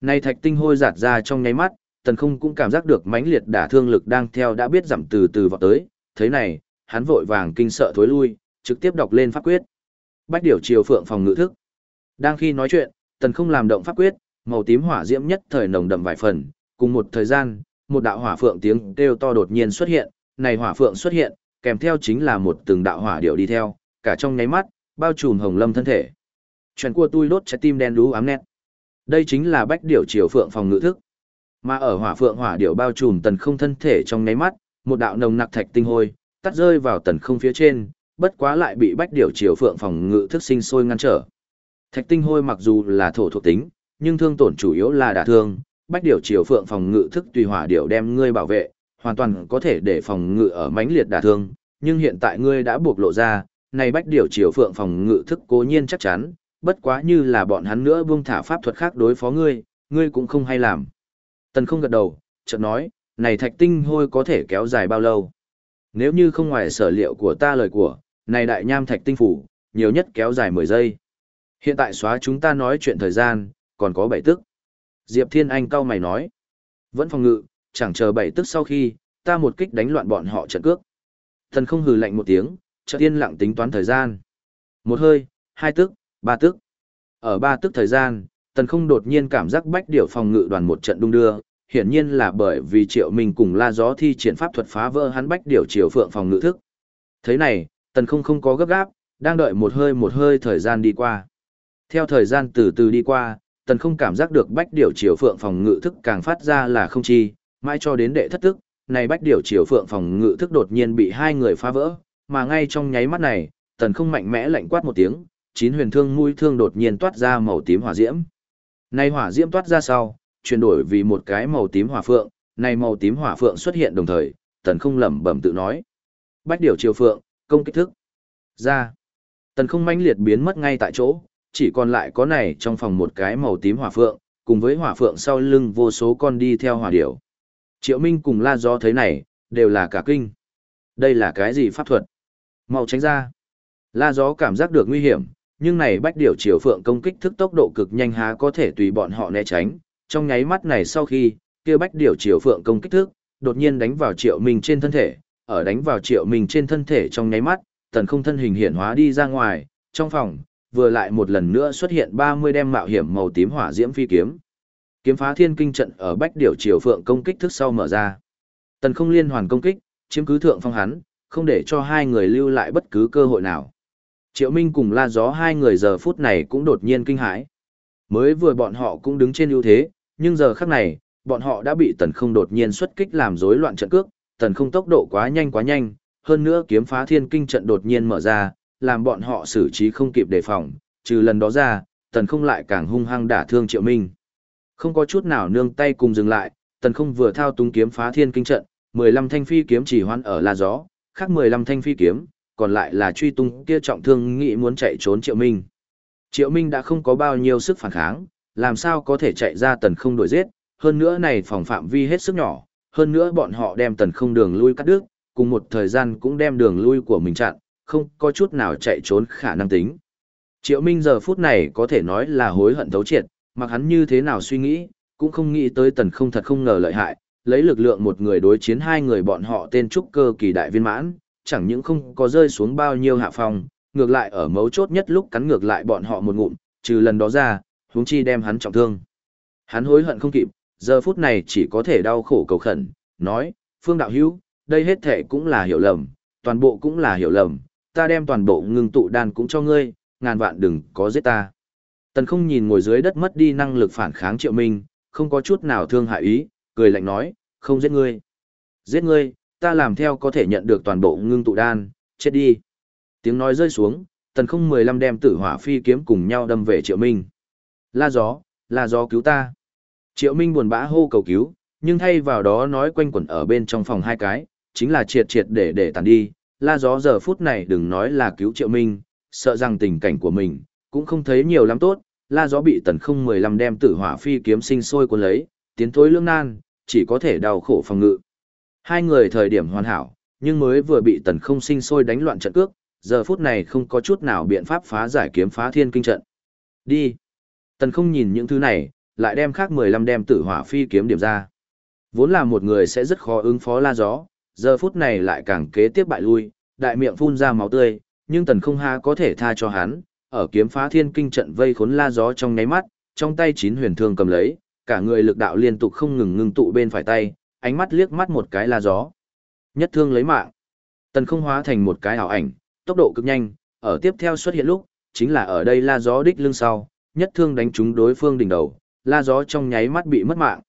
Này thạch tinh hôi giạt ra trong nháy mắt, tần không cũng cảm giác được mãnh liệt đả thương lực đang theo đã biết giảm từ từ vào tới, thế này, hắn vội vàng kinh sợ thối lui, trực tiếp đọc lên pháp quyết. Bách điều chiều phượng phòng ngự thức. Đang khi nói chuyện, tần không làm động pháp quyết, màu tím hỏa diễm nhất thời nồng đậm vài phần, cùng một thời gian, một đạo hỏa phượng tiếng kêu to đột nhiên xuất hiện, này hỏa phượng xuất hiện, kèm theo chính là một từng đạo hỏa điệu đi theo, cả trong nháy mắt, bao trùm hồng lâm thân thể. Chuyện của tôi đốt trái tim đen đú ám nét. Đây chính là bách điểu chiều phượng phòng ngự thức. Mà ở hỏa phượng hỏa điệu bao trùm tần không thân thể trong nháy mắt, một đạo nồng nặc thạch tinh hôi, tắt rơi vào tần không phía trên, bất quá lại bị bách điểu chiều phượng phòng ngự thức sinh sôi ngăn trở. Thạch tinh hôi mặc dù là thổ thuộc tính, nhưng thương tổn chủ yếu là đả thương, bách điều chiều phượng phòng ngự thức tùy hỏa điệu đem ngươi bảo vệ, hoàn toàn có thể để phòng ngự ở mãnh liệt đả thương, nhưng hiện tại ngươi đã buộc lộ ra, này bách điều chiều phượng phòng ngự thức cố nhiên chắc chắn, bất quá như là bọn hắn nữa buông thả pháp thuật khác đối phó ngươi, ngươi cũng không hay làm. Tần không gật đầu, chợt nói, này thạch tinh hôi có thể kéo dài bao lâu? Nếu như không ngoài sở liệu của ta lời của, này đại nham thạch tinh phủ, nhiều nhất kéo dài 10 giây. Hiện tại xóa chúng ta nói chuyện thời gian, còn có bảy tức. Diệp Thiên Anh cau mày nói, vẫn phòng ngự, chẳng chờ bảy tức sau khi, ta một kích đánh loạn bọn họ trận cước. Thần không hừ lạnh một tiếng, chợt tiên lặng tính toán thời gian. Một hơi, hai tức, ba tức. Ở ba tức thời gian, tần không đột nhiên cảm giác bách điểu phòng ngự đoàn một trận đung đưa, hiển nhiên là bởi vì triệu mình cùng la gió thi triển pháp thuật phá vỡ hắn bách điểu triều phượng phòng ngự thức. Thế này, tần không không có gấp gáp, đang đợi một hơi một hơi thời gian đi qua. Theo thời gian từ từ đi qua, tần không cảm giác được bách điểu triều phượng phòng ngự thức càng phát ra là không chi, mãi cho đến đệ thất tức, này bách điểu triều phượng phòng ngự thức đột nhiên bị hai người phá vỡ, mà ngay trong nháy mắt này, tần không mạnh mẽ lạnh quát một tiếng, chín huyền thương mũi thương đột nhiên toát ra màu tím hỏa diễm. Này hỏa diễm toát ra sau, chuyển đổi vì một cái màu tím hỏa phượng, này màu tím hỏa phượng xuất hiện đồng thời, tần không lẩm bẩm tự nói. Bách điểu triều phượng, công kích thức. Ra. Tần không mãnh liệt biến mất ngay tại chỗ, chỉ còn lại có này trong phòng một cái màu tím hỏa phượng, cùng với hỏa phượng sau lưng vô số con đi theo hỏa điểu. Triệu Minh cùng La Gió thấy này, đều là cả kinh. Đây là cái gì pháp thuật? Mau tránh ra. La Gió cảm giác được nguy hiểm, nhưng này bách điểu triều phượng công kích thức tốc độ cực nhanh há có thể tùy bọn họ né tránh. Trong nháy mắt này sau khi, kia bách điểu triều phượng công kích thức, đột nhiên đánh vào Triệu Minh trên thân thể, ở đánh vào Triệu Minh trên thân thể trong nháy mắt, tần không thân hình hiện hóa đi ra ngoài, trong phòng, vừa lại một lần nữa xuất hiện 30 đem mạo hiểm màu tím hỏa diễm phi kiếm. Kiếm phá thiên kinh trận ở bách điểu triều phượng công kích thức sau mở ra. Tần không liên hoàn công kích, chiếm cứ thượng phong hắn, không để cho hai người lưu lại bất cứ cơ hội nào. Triệu Minh cùng la gió hai người giờ phút này cũng đột nhiên kinh hãi. Mới vừa bọn họ cũng đứng trên ưu thế, nhưng giờ khắc này, bọn họ đã bị tần không đột nhiên xuất kích làm rối loạn trận cước, tần không tốc độ quá nhanh quá nhanh, hơn nữa kiếm phá thiên kinh trận đột nhiên mở ra, làm bọn họ xử trí không kịp đề phòng, trừ lần đó ra, tần không lại càng hung hăng đả thương triệu minh. Không có chút nào nương tay cùng dừng lại, tần không vừa thao túng kiếm phá thiên kinh trận, 15 thanh phi kiếm chỉ hoan ở la gió, khác 15 thanh phi kiếm, còn lại là truy tung kia trọng thương nghĩ muốn chạy trốn triệu minh. Triệu minh đã không có bao nhiêu sức phản kháng, làm sao có thể chạy ra tần không đổi giết, hơn nữa này phòng phạm vi hết sức nhỏ, hơn nữa bọn họ đem tần không đường lui cắt đứt, cùng một thời gian cũng đem đường lui của mình chặn, không có chút nào chạy trốn khả năng tính. Triệu Minh giờ phút này có thể nói là hối hận thấu triệt, mặc hắn như thế nào suy nghĩ, cũng không nghĩ tới tần không thật không ngờ lợi hại, lấy lực lượng một người đối chiến hai người bọn họ tên trúc cơ kỳ đại viên mãn, chẳng những không có rơi xuống bao nhiêu hạ phong, ngược lại ở mấu chốt nhất lúc cắn ngược lại bọn họ một ngụm, trừ lần đó ra, huống chi đem hắn trọng thương. Hắn hối hận không kịp, giờ phút này chỉ có thể đau khổ cầu khẩn, nói, Phương Đạo Hữu đây hết thể cũng là hiểu lầm, toàn bộ cũng là hiểu lầm, ta đem toàn bộ ngưng tụ đan cũng cho ngươi, ngàn vạn đừng có giết ta. Tần không nhìn ngồi dưới đất mất đi năng lực phản kháng triệu minh, không có chút nào thương hại ý, cười lạnh nói, không giết ngươi. Giết ngươi, ta làm theo có thể nhận được toàn bộ ngưng tụ đan, chết đi. Tiếng nói rơi xuống, tần không mười lăm đem tử hỏa phi kiếm cùng nhau đâm về triệu minh. La gió, la gió cứu ta. Triệu minh buồn bã hô cầu cứu, nhưng thay vào đó nói quanh quẩn ở bên trong phòng hai cái, chính là triệt triệt để để tàn đi. La gió giờ phút này đừng nói là cứu triệu minh, sợ rằng tình cảnh của mình, cũng không thấy nhiều lắm tốt, la gió bị tần không mười lăm đem tử hỏa phi kiếm sinh sôi cuốn lấy, tiến thối lương nan, chỉ có thể đau khổ phòng ngự. Hai người thời điểm hoàn hảo, nhưng mới vừa bị tần không sinh sôi đánh loạn trận cước, giờ phút này không có chút nào biện pháp phá giải kiếm phá thiên kinh trận. Đi. Tần không nhìn những thứ này, lại đem khác mười lăm đem tử hỏa phi kiếm điểm ra. Vốn là một người sẽ rất khó ứng phó la gió, giờ phút này lại càng kế tiếp bại lui, đại miệng phun ra máu tươi, nhưng tần không ha có thể tha cho hắn, ở kiếm phá thiên kinh trận vây khốn la gió trong nháy mắt, trong tay chín huyền thương cầm lấy, cả người lực đạo liên tục không ngừng ngưng tụ bên phải tay, ánh mắt liếc mắt một cái la gió. Nhất thương lấy mạng. Tần không hóa thành một cái ảo ảnh, tốc độ cực nhanh, ở tiếp theo xuất hiện lúc, chính là ở đây la gió đích lưng sau, nhất thương đánh trúng đối phương đỉnh đầu, la gió trong nháy mắt bị mất mạng.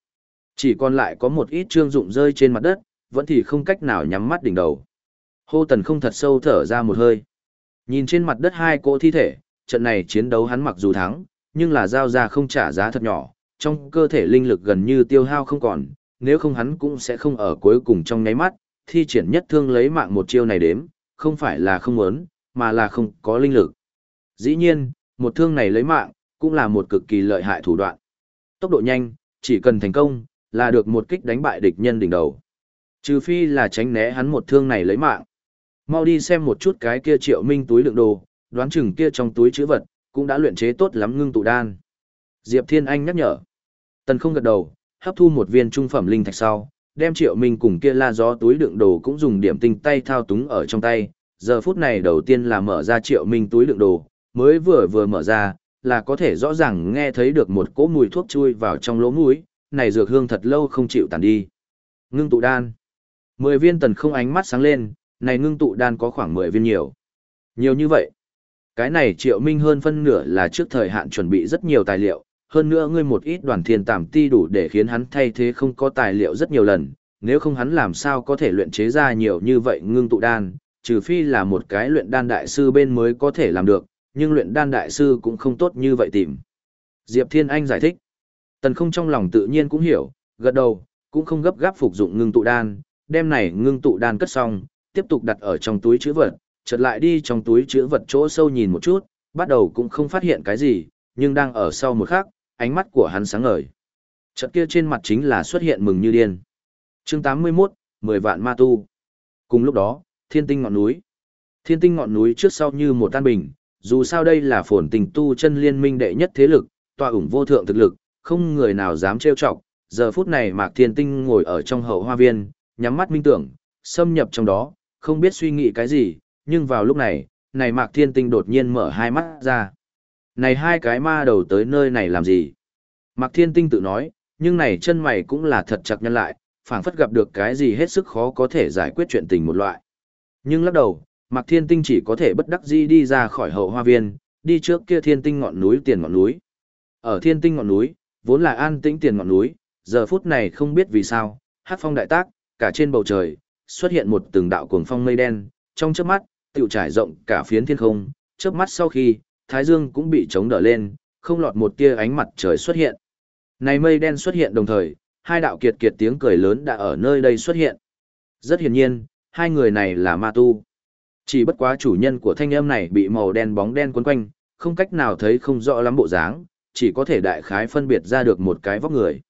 Chỉ còn lại có một ít trương dụng rơi trên mặt đất, vẫn thì không cách nào nhắm mắt đỉnh đầu. Hô tần không thật sâu thở ra một hơi. Nhìn trên mặt đất hai cỗ thi thể, trận này chiến đấu hắn mặc dù thắng, nhưng là giao ra không trả giá thật nhỏ, trong cơ thể linh lực gần như tiêu hao không còn, nếu không hắn cũng sẽ không ở cuối cùng trong nháy mắt, thi triển nhất thương lấy mạng một chiêu này đếm, không phải là không muốn, mà là không có linh lực. Dĩ nhiên, một thương này lấy mạng, cũng là một cực kỳ lợi hại thủ đoạn. Tốc độ nhanh, chỉ cần thành công, là được một kích đánh bại địch nhân đỉnh đầu. Trừ phi là tránh né hắn một thương này lấy mạng. Mau đi xem một chút cái kia triệu minh túi lượng đồ, đoán chừng kia trong túi chữ vật, cũng đã luyện chế tốt lắm ngưng tụ đan. Diệp Thiên Anh nhắc nhở. Tần không gật đầu, hấp thu một viên trung phẩm linh thạch sau, đem triệu minh cùng kia la gió túi đựng đồ cũng dùng điểm tinh tay thao túng ở trong tay. Giờ phút này đầu tiên là mở ra triệu minh túi đựng đồ, mới vừa vừa mở ra, là có thể rõ ràng nghe thấy được một cỗ mùi thuốc chui vào trong lỗ mũi, này dược hương thật lâu không chịu tàn đi. Ngưng tụ đan. Mười viên tần không ánh mắt sáng lên, này ngưng tụ đan có khoảng mười viên nhiều. Nhiều như vậy. Cái này triệu minh hơn phân nửa là trước thời hạn chuẩn bị rất nhiều tài liệu, hơn nữa ngươi một ít đoàn thiên tàm ti đủ để khiến hắn thay thế không có tài liệu rất nhiều lần, nếu không hắn làm sao có thể luyện chế ra nhiều như vậy ngưng tụ đan, trừ phi là một cái luyện đan đại sư bên mới có thể làm được, nhưng luyện đan đại sư cũng không tốt như vậy tìm. Diệp Thiên Anh giải thích. Tần không trong lòng tự nhiên cũng hiểu, gật đầu, cũng không gấp gáp phục dụng ngưng tụ đan, đem này ngưng tụ đan cất xong, tiếp tục đặt ở trong túi chữ vật, chợt lại đi trong túi chữ vật chỗ sâu nhìn một chút, bắt đầu cũng không phát hiện cái gì, nhưng đang ở sau một khắc, ánh mắt của hắn sáng ngời. Chợt kia trên mặt chính là xuất hiện mừng như điên. Chương 81, 10 vạn ma tu. Cùng lúc đó, thiên tinh ngọn núi. Thiên tinh ngọn núi trước sau như một tan bình, dù sao đây là phồn tình tu chân liên minh đệ nhất thế lực, tòa ủng vô thượng thực lực, không người nào dám trêu chọc. Giờ phút này Mạc Thiên Tinh ngồi ở trong hậu hoa viên, nhắm mắt minh tưởng, xâm nhập trong đó, không biết suy nghĩ cái gì, nhưng vào lúc này, này Mạc Thiên Tinh đột nhiên mở hai mắt ra. Này hai cái ma đầu tới nơi này làm gì? Mạc Thiên Tinh tự nói, nhưng này chân mày cũng là thật chặt nhân lại, phảng phất gặp được cái gì hết sức khó có thể giải quyết chuyện tình một loại. Nhưng lắc đầu, Mạc Thiên Tinh chỉ có thể bất đắc dĩ đi ra khỏi hậu hoa viên, đi trước kia Thiên Tinh ngọn núi tiền ngọn núi. Ở Thiên Tinh ngọn núi, vốn là an tĩnh tiền ngọn núi, giờ phút này không biết vì sao, hát phong đại tác, cả trên bầu trời, xuất hiện một từng đạo cuồng phong mây đen, trong chớp mắt, tiểu trải rộng cả phiến thiên không, chớp mắt sau khi, thái dương cũng bị chống đỡ lên, không lọt một tia ánh mặt trời xuất hiện. Này mây đen xuất hiện đồng thời, hai đạo kiệt kiệt tiếng cười lớn đã ở nơi đây xuất hiện. Rất hiển nhiên, hai người này là ma tu. Chỉ bất quá chủ nhân của thanh âm này bị màu đen bóng đen quấn quanh, không cách nào thấy không rõ lắm bộ dáng, chỉ có thể đại khái phân biệt ra được một cái vóc người.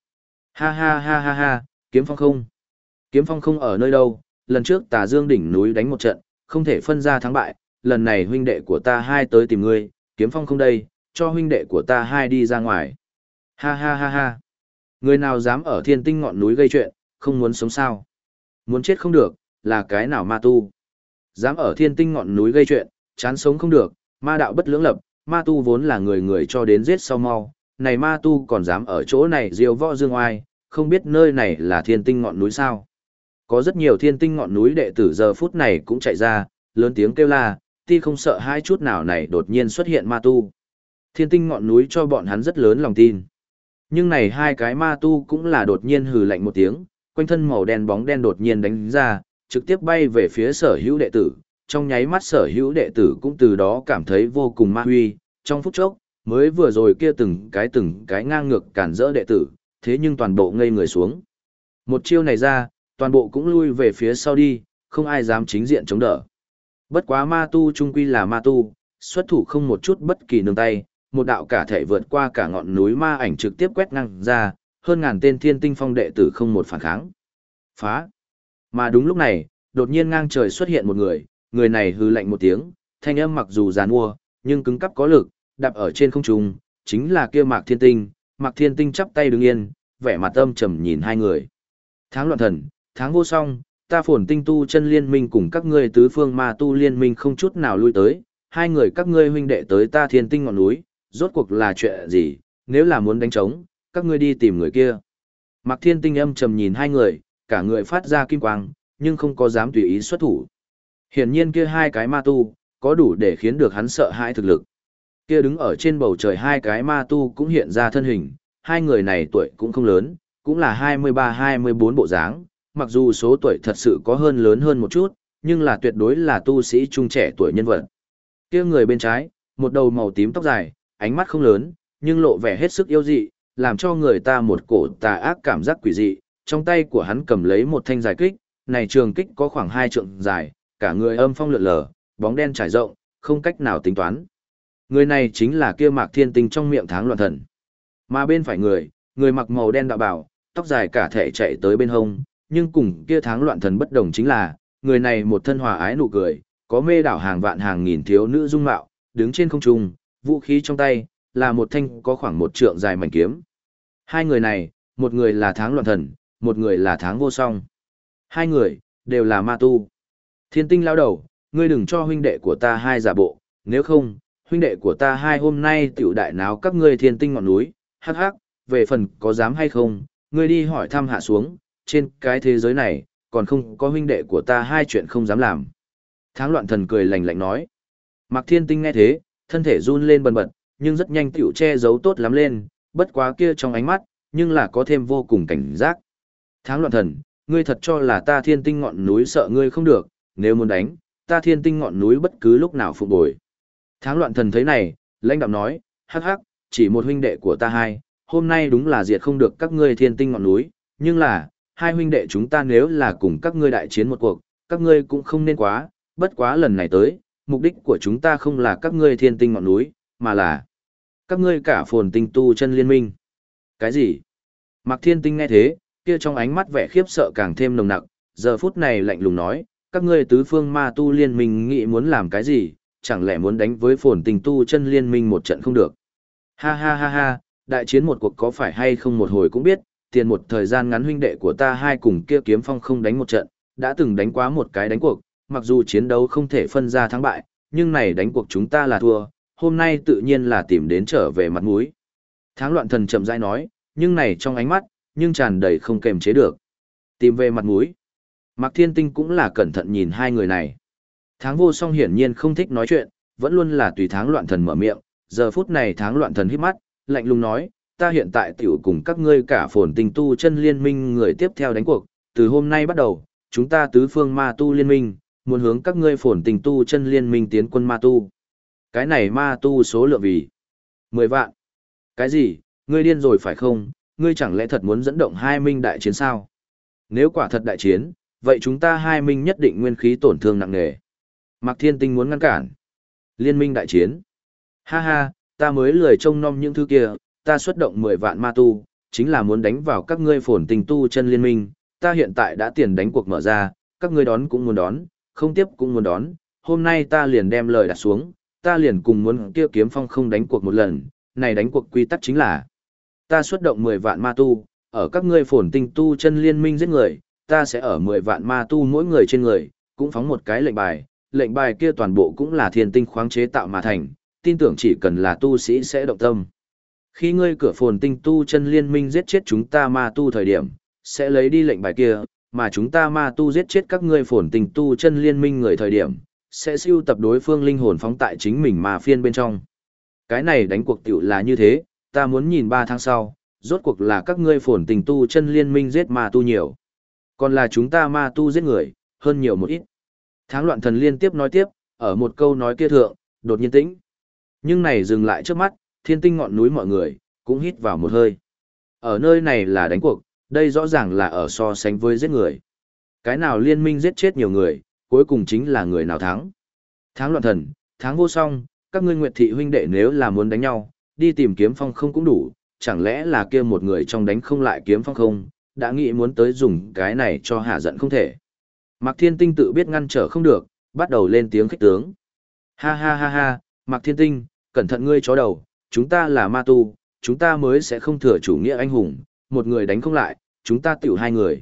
Ha ha ha ha ha, kiếm phong không. Kiếm phong không ở nơi đâu, lần trước tà dương đỉnh núi đánh một trận, không thể phân ra thắng bại, lần này huynh đệ của ta hai tới tìm ngươi, kiếm phong không đây, cho huynh đệ của ta hai đi ra ngoài. Ha ha ha ha. Người nào dám ở thiên tinh ngọn núi gây chuyện, không muốn sống sao. Muốn chết không được, là cái nào ma tu. Dám ở thiên tinh ngọn núi gây chuyện, chán sống không được, ma đạo bất lưỡng lập, ma tu vốn là người người cho đến giết sau mau. Này ma tu còn dám ở chỗ này diêu võ dương oai, không biết nơi này là thiên tinh ngọn núi sao. Có rất nhiều thiên tinh ngọn núi đệ tử giờ phút này cũng chạy ra, lớn tiếng kêu la, ti không sợ hai chút nào này đột nhiên xuất hiện ma tu. Thiên tinh ngọn núi cho bọn hắn rất lớn lòng tin. Nhưng này hai cái ma tu cũng là đột nhiên hừ lạnh một tiếng, quanh thân màu đen bóng đen đột nhiên đánh ra, trực tiếp bay về phía sở hữu đệ tử. Trong nháy mắt sở hữu đệ tử cũng từ đó cảm thấy vô cùng ma huy, trong phút chốc, mới vừa rồi kia từng cái từng cái ngang ngược cản rỡ đệ tử, thế nhưng toàn bộ ngây người xuống. Một chiêu này ra, toàn bộ cũng lui về phía sau đi, không ai dám chính diện chống đỡ. Bất quá ma tu trung quy là ma tu, xuất thủ không một chút bất kỳ nương tay, một đạo cả thể vượt qua cả ngọn núi ma ảnh trực tiếp quét ngang ra, hơn ngàn tên thiên tinh phong đệ tử không một phản kháng. Phá! Mà đúng lúc này, đột nhiên ngang trời xuất hiện một người, người này hư lạnh một tiếng, thanh âm mặc dù giàn mua, nhưng cứng cắp có lực, đạp ở trên không trung, chính là kia Mạc Thiên Tinh, Mạc Thiên Tinh chắp tay đứng yên, vẻ mặt âm trầm nhìn hai người. Tháng loạn thần, tháng vô song, ta phồn tinh tu chân liên minh cùng các ngươi tứ phương ma tu liên minh không chút nào lui tới, hai người các ngươi huynh đệ tới ta thiên tinh ngọn núi, rốt cuộc là chuyện gì, nếu là muốn đánh trống, các ngươi đi tìm người kia. Mạc Thiên Tinh âm trầm nhìn hai người, cả người phát ra kim quang, nhưng không có dám tùy ý xuất thủ. Hiển nhiên kia hai cái ma tu, có đủ để khiến được hắn sợ hãi thực lực. Kia đứng ở trên bầu trời hai cái ma tu cũng hiện ra thân hình, hai người này tuổi cũng không lớn, cũng là 23-24 bộ dáng, mặc dù số tuổi thật sự có hơn lớn hơn một chút, nhưng là tuyệt đối là tu sĩ trung trẻ tuổi nhân vật. Kia người bên trái, một đầu màu tím tóc dài, ánh mắt không lớn, nhưng lộ vẻ hết sức yêu dị, làm cho người ta một cổ tà ác cảm giác quỷ dị, trong tay của hắn cầm lấy một thanh dài kích, này trường kích có khoảng hai trượng dài, cả người âm phong lượn lờ, bóng đen trải rộng, không cách nào tính toán. Người này chính là kia Mạc Thiên Tinh trong miệng tháng loạn thần. Mà bên phải người, người mặc màu đen đạo bảo, tóc dài cả thể chạy tới bên hông, nhưng cùng kia tháng loạn thần bất đồng chính là, người này một thân hòa ái nụ cười, có mê đảo hàng vạn hàng nghìn thiếu nữ dung mạo, đứng trên không trung, vũ khí trong tay, là một thanh có khoảng một trượng dài mảnh kiếm. Hai người này, một người là tháng loạn thần, một người là tháng vô song. Hai người, đều là ma tu. Thiên tinh lao đầu, ngươi đừng cho huynh đệ của ta hai giả bộ, nếu không, huynh đệ của ta hai hôm nay tiểu đại náo các ngươi thiên tinh ngọn núi, hắc hắc, về phần có dám hay không, ngươi đi hỏi thăm hạ xuống, trên cái thế giới này, còn không có huynh đệ của ta hai chuyện không dám làm. Tháng loạn thần cười lạnh lạnh nói. Mạc thiên tinh nghe thế, thân thể run lên bần bật, nhưng rất nhanh tiểu che giấu tốt lắm lên, bất quá kia trong ánh mắt, nhưng là có thêm vô cùng cảnh giác. Tháng loạn thần, ngươi thật cho là ta thiên tinh ngọn núi sợ ngươi không được, nếu muốn đánh, ta thiên tinh ngọn núi bất cứ lúc nào phục bồi. Tháng loạn thần thấy này, lãnh đạo nói, hắc hắc, chỉ một huynh đệ của ta hai, hôm nay đúng là diệt không được các ngươi thiên tinh ngọn núi, nhưng là, hai huynh đệ chúng ta nếu là cùng các ngươi đại chiến một cuộc, các ngươi cũng không nên quá, bất quá lần này tới, mục đích của chúng ta không là các ngươi thiên tinh ngọn núi, mà là các ngươi cả phồn tinh tu chân liên minh. Cái gì? Mạc Thiên Tinh nghe thế, kia trong ánh mắt vẻ khiếp sợ càng thêm nồng nặc, giờ phút này lạnh lùng nói, các ngươi tứ phương ma tu liên minh nghĩ muốn làm cái gì, chẳng lẽ muốn đánh với phồn tinh tu chân liên minh một trận không được. Ha ha ha ha, đại chiến một cuộc có phải hay không một hồi cũng biết, tiền một thời gian ngắn huynh đệ của ta hai cùng kia kiếm phong không đánh một trận, đã từng đánh quá một cái đánh cuộc, mặc dù chiến đấu không thể phân ra thắng bại, nhưng này đánh cuộc chúng ta là thua, hôm nay tự nhiên là tìm đến trở về mặt mũi. Tháng loạn thần chậm rãi nói, nhưng này trong ánh mắt, nhưng tràn đầy không kềm chế được. Tìm về mặt mũi. Mạc Thiên Tinh cũng là cẩn thận nhìn hai người này. Tháng vô song hiển nhiên không thích nói chuyện, vẫn luôn là tùy tháng loạn thần mở miệng, giờ phút này tháng loạn thần hít mắt, lạnh lùng nói, ta hiện tại tiểu cùng các ngươi cả phồn tình tu chân liên minh người tiếp theo đánh cuộc, từ hôm nay bắt đầu, chúng ta tứ phương ma tu liên minh, muốn hướng các ngươi phồn tình tu chân liên minh tiến quân ma tu. Cái này ma tu số lượng vì 10 vạn. Cái gì, ngươi điên rồi phải không, ngươi chẳng lẽ thật muốn dẫn động hai minh đại chiến sao? Nếu quả thật đại chiến, vậy chúng ta hai minh nhất định nguyên khí tổn thương nặng nề. Mạc Thiên Tinh muốn ngăn cản. Liên minh đại chiến. Ha ha, ta mới lười trông nom những thứ kia, ta xuất động 10 vạn ma tu, chính là muốn đánh vào các ngươi phồn tình tu chân liên minh, ta hiện tại đã tiền đánh cuộc mở ra, các ngươi đón cũng muốn đón, không tiếp cũng muốn đón, hôm nay ta liền đem lời đặt xuống, ta liền cùng muốn kia kiếm phong không đánh cuộc một lần, này đánh cuộc quy tắc chính là ta xuất động 10 vạn ma tu, ở các ngươi phồn tinh tu chân liên minh giết người, ta sẽ ở 10 vạn ma tu mỗi người trên người, cũng phóng một cái lệnh bài, lệnh bài kia toàn bộ cũng là thiên tinh khoáng chế tạo mà thành, tin tưởng chỉ cần là tu sĩ sẽ động tâm. Khi ngươi cửa phồn tinh tu chân liên minh giết chết chúng ta ma tu thời điểm, sẽ lấy đi lệnh bài kia, mà chúng ta ma tu giết chết các ngươi phồn tinh tu chân liên minh người thời điểm, sẽ siêu tập đối phương linh hồn phóng tại chính mình mà phiên bên trong. Cái này đánh cuộc tiểu là như thế, ta muốn nhìn 3 tháng sau, rốt cuộc là các ngươi phồn tình tu chân liên minh giết ma tu nhiều. Còn là chúng ta ma tu giết người, hơn nhiều một ít. Tháng loạn thần liên tiếp nói tiếp, ở một câu nói kia thượng, đột nhiên tĩnh. Nhưng này dừng lại trước mắt, thiên tinh ngọn núi mọi người, cũng hít vào một hơi. Ở nơi này là đánh cuộc, đây rõ ràng là ở so sánh với giết người. Cái nào liên minh giết chết nhiều người, cuối cùng chính là người nào thắng. Tháng loạn thần, tháng vô song, các ngươi nguyệt thị huynh đệ nếu là muốn đánh nhau, đi tìm kiếm phong không cũng đủ, chẳng lẽ là kia một người trong đánh không lại kiếm phong không, đã nghĩ muốn tới dùng cái này cho hạ giận không thể. Mạc Thiên Tinh tự biết ngăn trở không được, bắt đầu lên tiếng khích tướng. Ha ha ha ha, Mạc Thiên Tinh, cẩn thận ngươi chó đầu, chúng ta là ma tu, chúng ta mới sẽ không thừa chủ nghĩa anh hùng, một người đánh không lại, chúng ta tiểu hai người.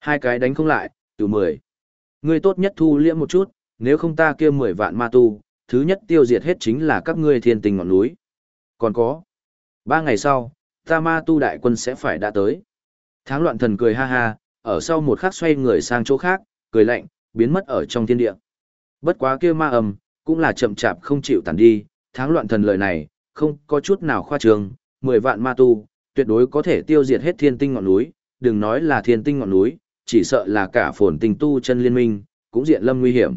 Hai cái đánh không lại, tiểu mười. Ngươi tốt nhất thu liễm một chút, nếu không ta kia mười vạn ma tu, thứ nhất tiêu diệt hết chính là các ngươi thiên tình ngọn núi. Còn có, ba ngày sau, ta ma tu đại quân sẽ phải đã tới. Tháng loạn thần cười ha ha, ở sau một khắc xoay người sang chỗ khác, cười lạnh, biến mất ở trong thiên địa. Bất quá kia ma ầm, cũng là chậm chạp không chịu tản đi, tháng loạn thần lời này, không có chút nào khoa trương, mười vạn ma tu, tuyệt đối có thể tiêu diệt hết thiên tinh ngọn núi, đừng nói là thiên tinh ngọn núi, chỉ sợ là cả phồn tinh tu chân liên minh, cũng diện lâm nguy hiểm.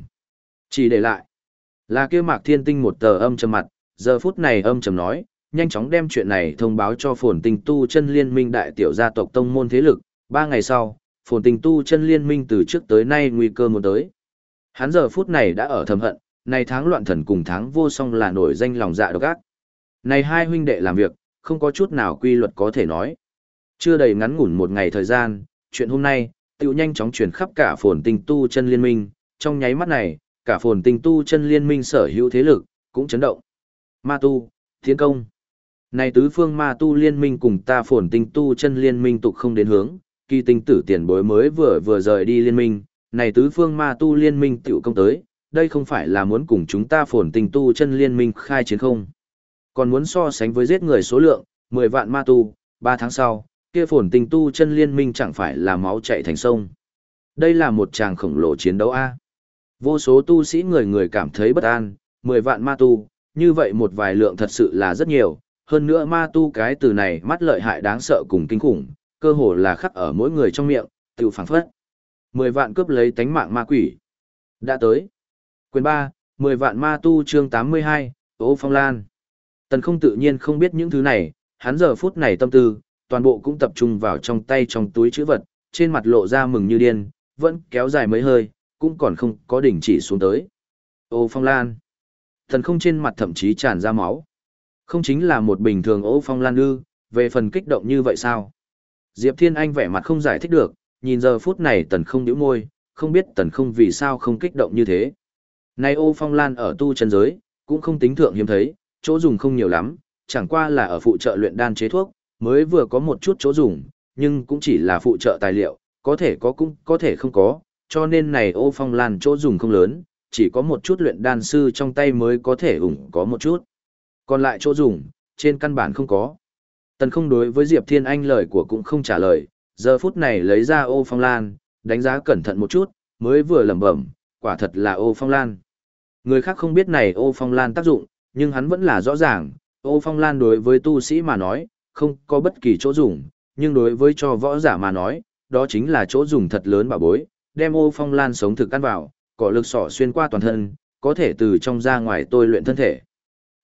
Chỉ để lại, là kia mạc thiên tinh một tờ âm trầm mặt, giờ phút này âm trầm nói, nhanh chóng đem chuyện này thông báo cho phồn tinh tu chân liên minh đại tiểu gia tộc tông môn thế lực, ba ngày sau, phồn tinh tu chân liên minh từ trước tới nay nguy cơ muốn tới. Hắn giờ phút này đã ở thầm hận, này tháng loạn thần cùng tháng vô song là nổi danh lòng dạ độc ác. Này hai huynh đệ làm việc, không có chút nào quy luật có thể nói. Chưa đầy ngắn ngủn một ngày thời gian, chuyện hôm nay, tiểu nhanh chóng truyền khắp cả phồn tinh tu chân liên minh, trong nháy mắt này, cả phồn tinh tu chân liên minh sở hữu thế lực, cũng chấn động. Ma tu, thiên công. Này tứ phương ma tu liên minh cùng ta phồn tinh tu chân liên minh tục không đến hướng, kỳ tinh tử tiền bối mới vừa vừa rời đi liên minh, này tứ phương ma tu liên minh tiểu công tới, đây không phải là muốn cùng chúng ta phồn tinh tu chân liên minh khai chiến không. Còn muốn so sánh với giết người số lượng, 10 vạn ma tu, 3 tháng sau, kia phồn tình tu chân liên minh chẳng phải là máu chạy thành sông. Đây là một tràng khổng lồ chiến đấu A. Vô số tu sĩ người người cảm thấy bất an, 10 vạn ma tu, như vậy một vài lượng thật sự là rất nhiều, hơn nữa ma tu cái từ này mắt lợi hại đáng sợ cùng kinh khủng, cơ hồ là khắc ở mỗi người trong miệng, tự phản phất. 10 vạn cướp lấy tánh mạng ma quỷ. Đã tới. Quyền 3, 10 vạn ma tu chương 82, Ô Phong Lan. Tần không tự nhiên không biết những thứ này, hắn giờ phút này tâm tư, toàn bộ cũng tập trung vào trong tay trong túi chữ vật, trên mặt lộ ra mừng như điên, vẫn kéo dài mấy hơi, cũng còn không có đỉnh chỉ xuống tới. Ô Phong Lan. Tần không trên mặt thậm chí tràn ra máu. Không chính là một bình thường ô Phong Lan ư, về phần kích động như vậy sao? Diệp Thiên Anh vẻ mặt không giải thích được, nhìn giờ phút này tần không nhíu môi, không biết tần không vì sao không kích động như thế. Này ô phong lan ở tu chân giới, cũng không tính thượng hiếm thấy, chỗ dùng không nhiều lắm, chẳng qua là ở phụ trợ luyện đan chế thuốc, mới vừa có một chút chỗ dùng, nhưng cũng chỉ là phụ trợ tài liệu, có thể có cũng có thể không có, cho nên này ô phong lan chỗ dùng không lớn, chỉ có một chút luyện đan sư trong tay mới có thể ủng có một chút. Còn lại chỗ dùng, trên căn bản không có. Tần không đối với Diệp Thiên Anh lời của cũng không trả lời, giờ phút này lấy ra ô phong lan, đánh giá cẩn thận một chút, mới vừa lẩm bẩm, quả thật là ô phong lan. Người khác không biết này ô phong lan tác dụng, nhưng hắn vẫn là rõ ràng, ô phong lan đối với tu sĩ mà nói, không có bất kỳ chỗ dùng, nhưng đối với cho võ giả mà nói, đó chính là chỗ dùng thật lớn bảo bối, đem ô phong lan sống thực ăn vào, cỏ lực sỏ xuyên qua toàn thân, có thể từ trong ra ngoài tôi luyện thân thể.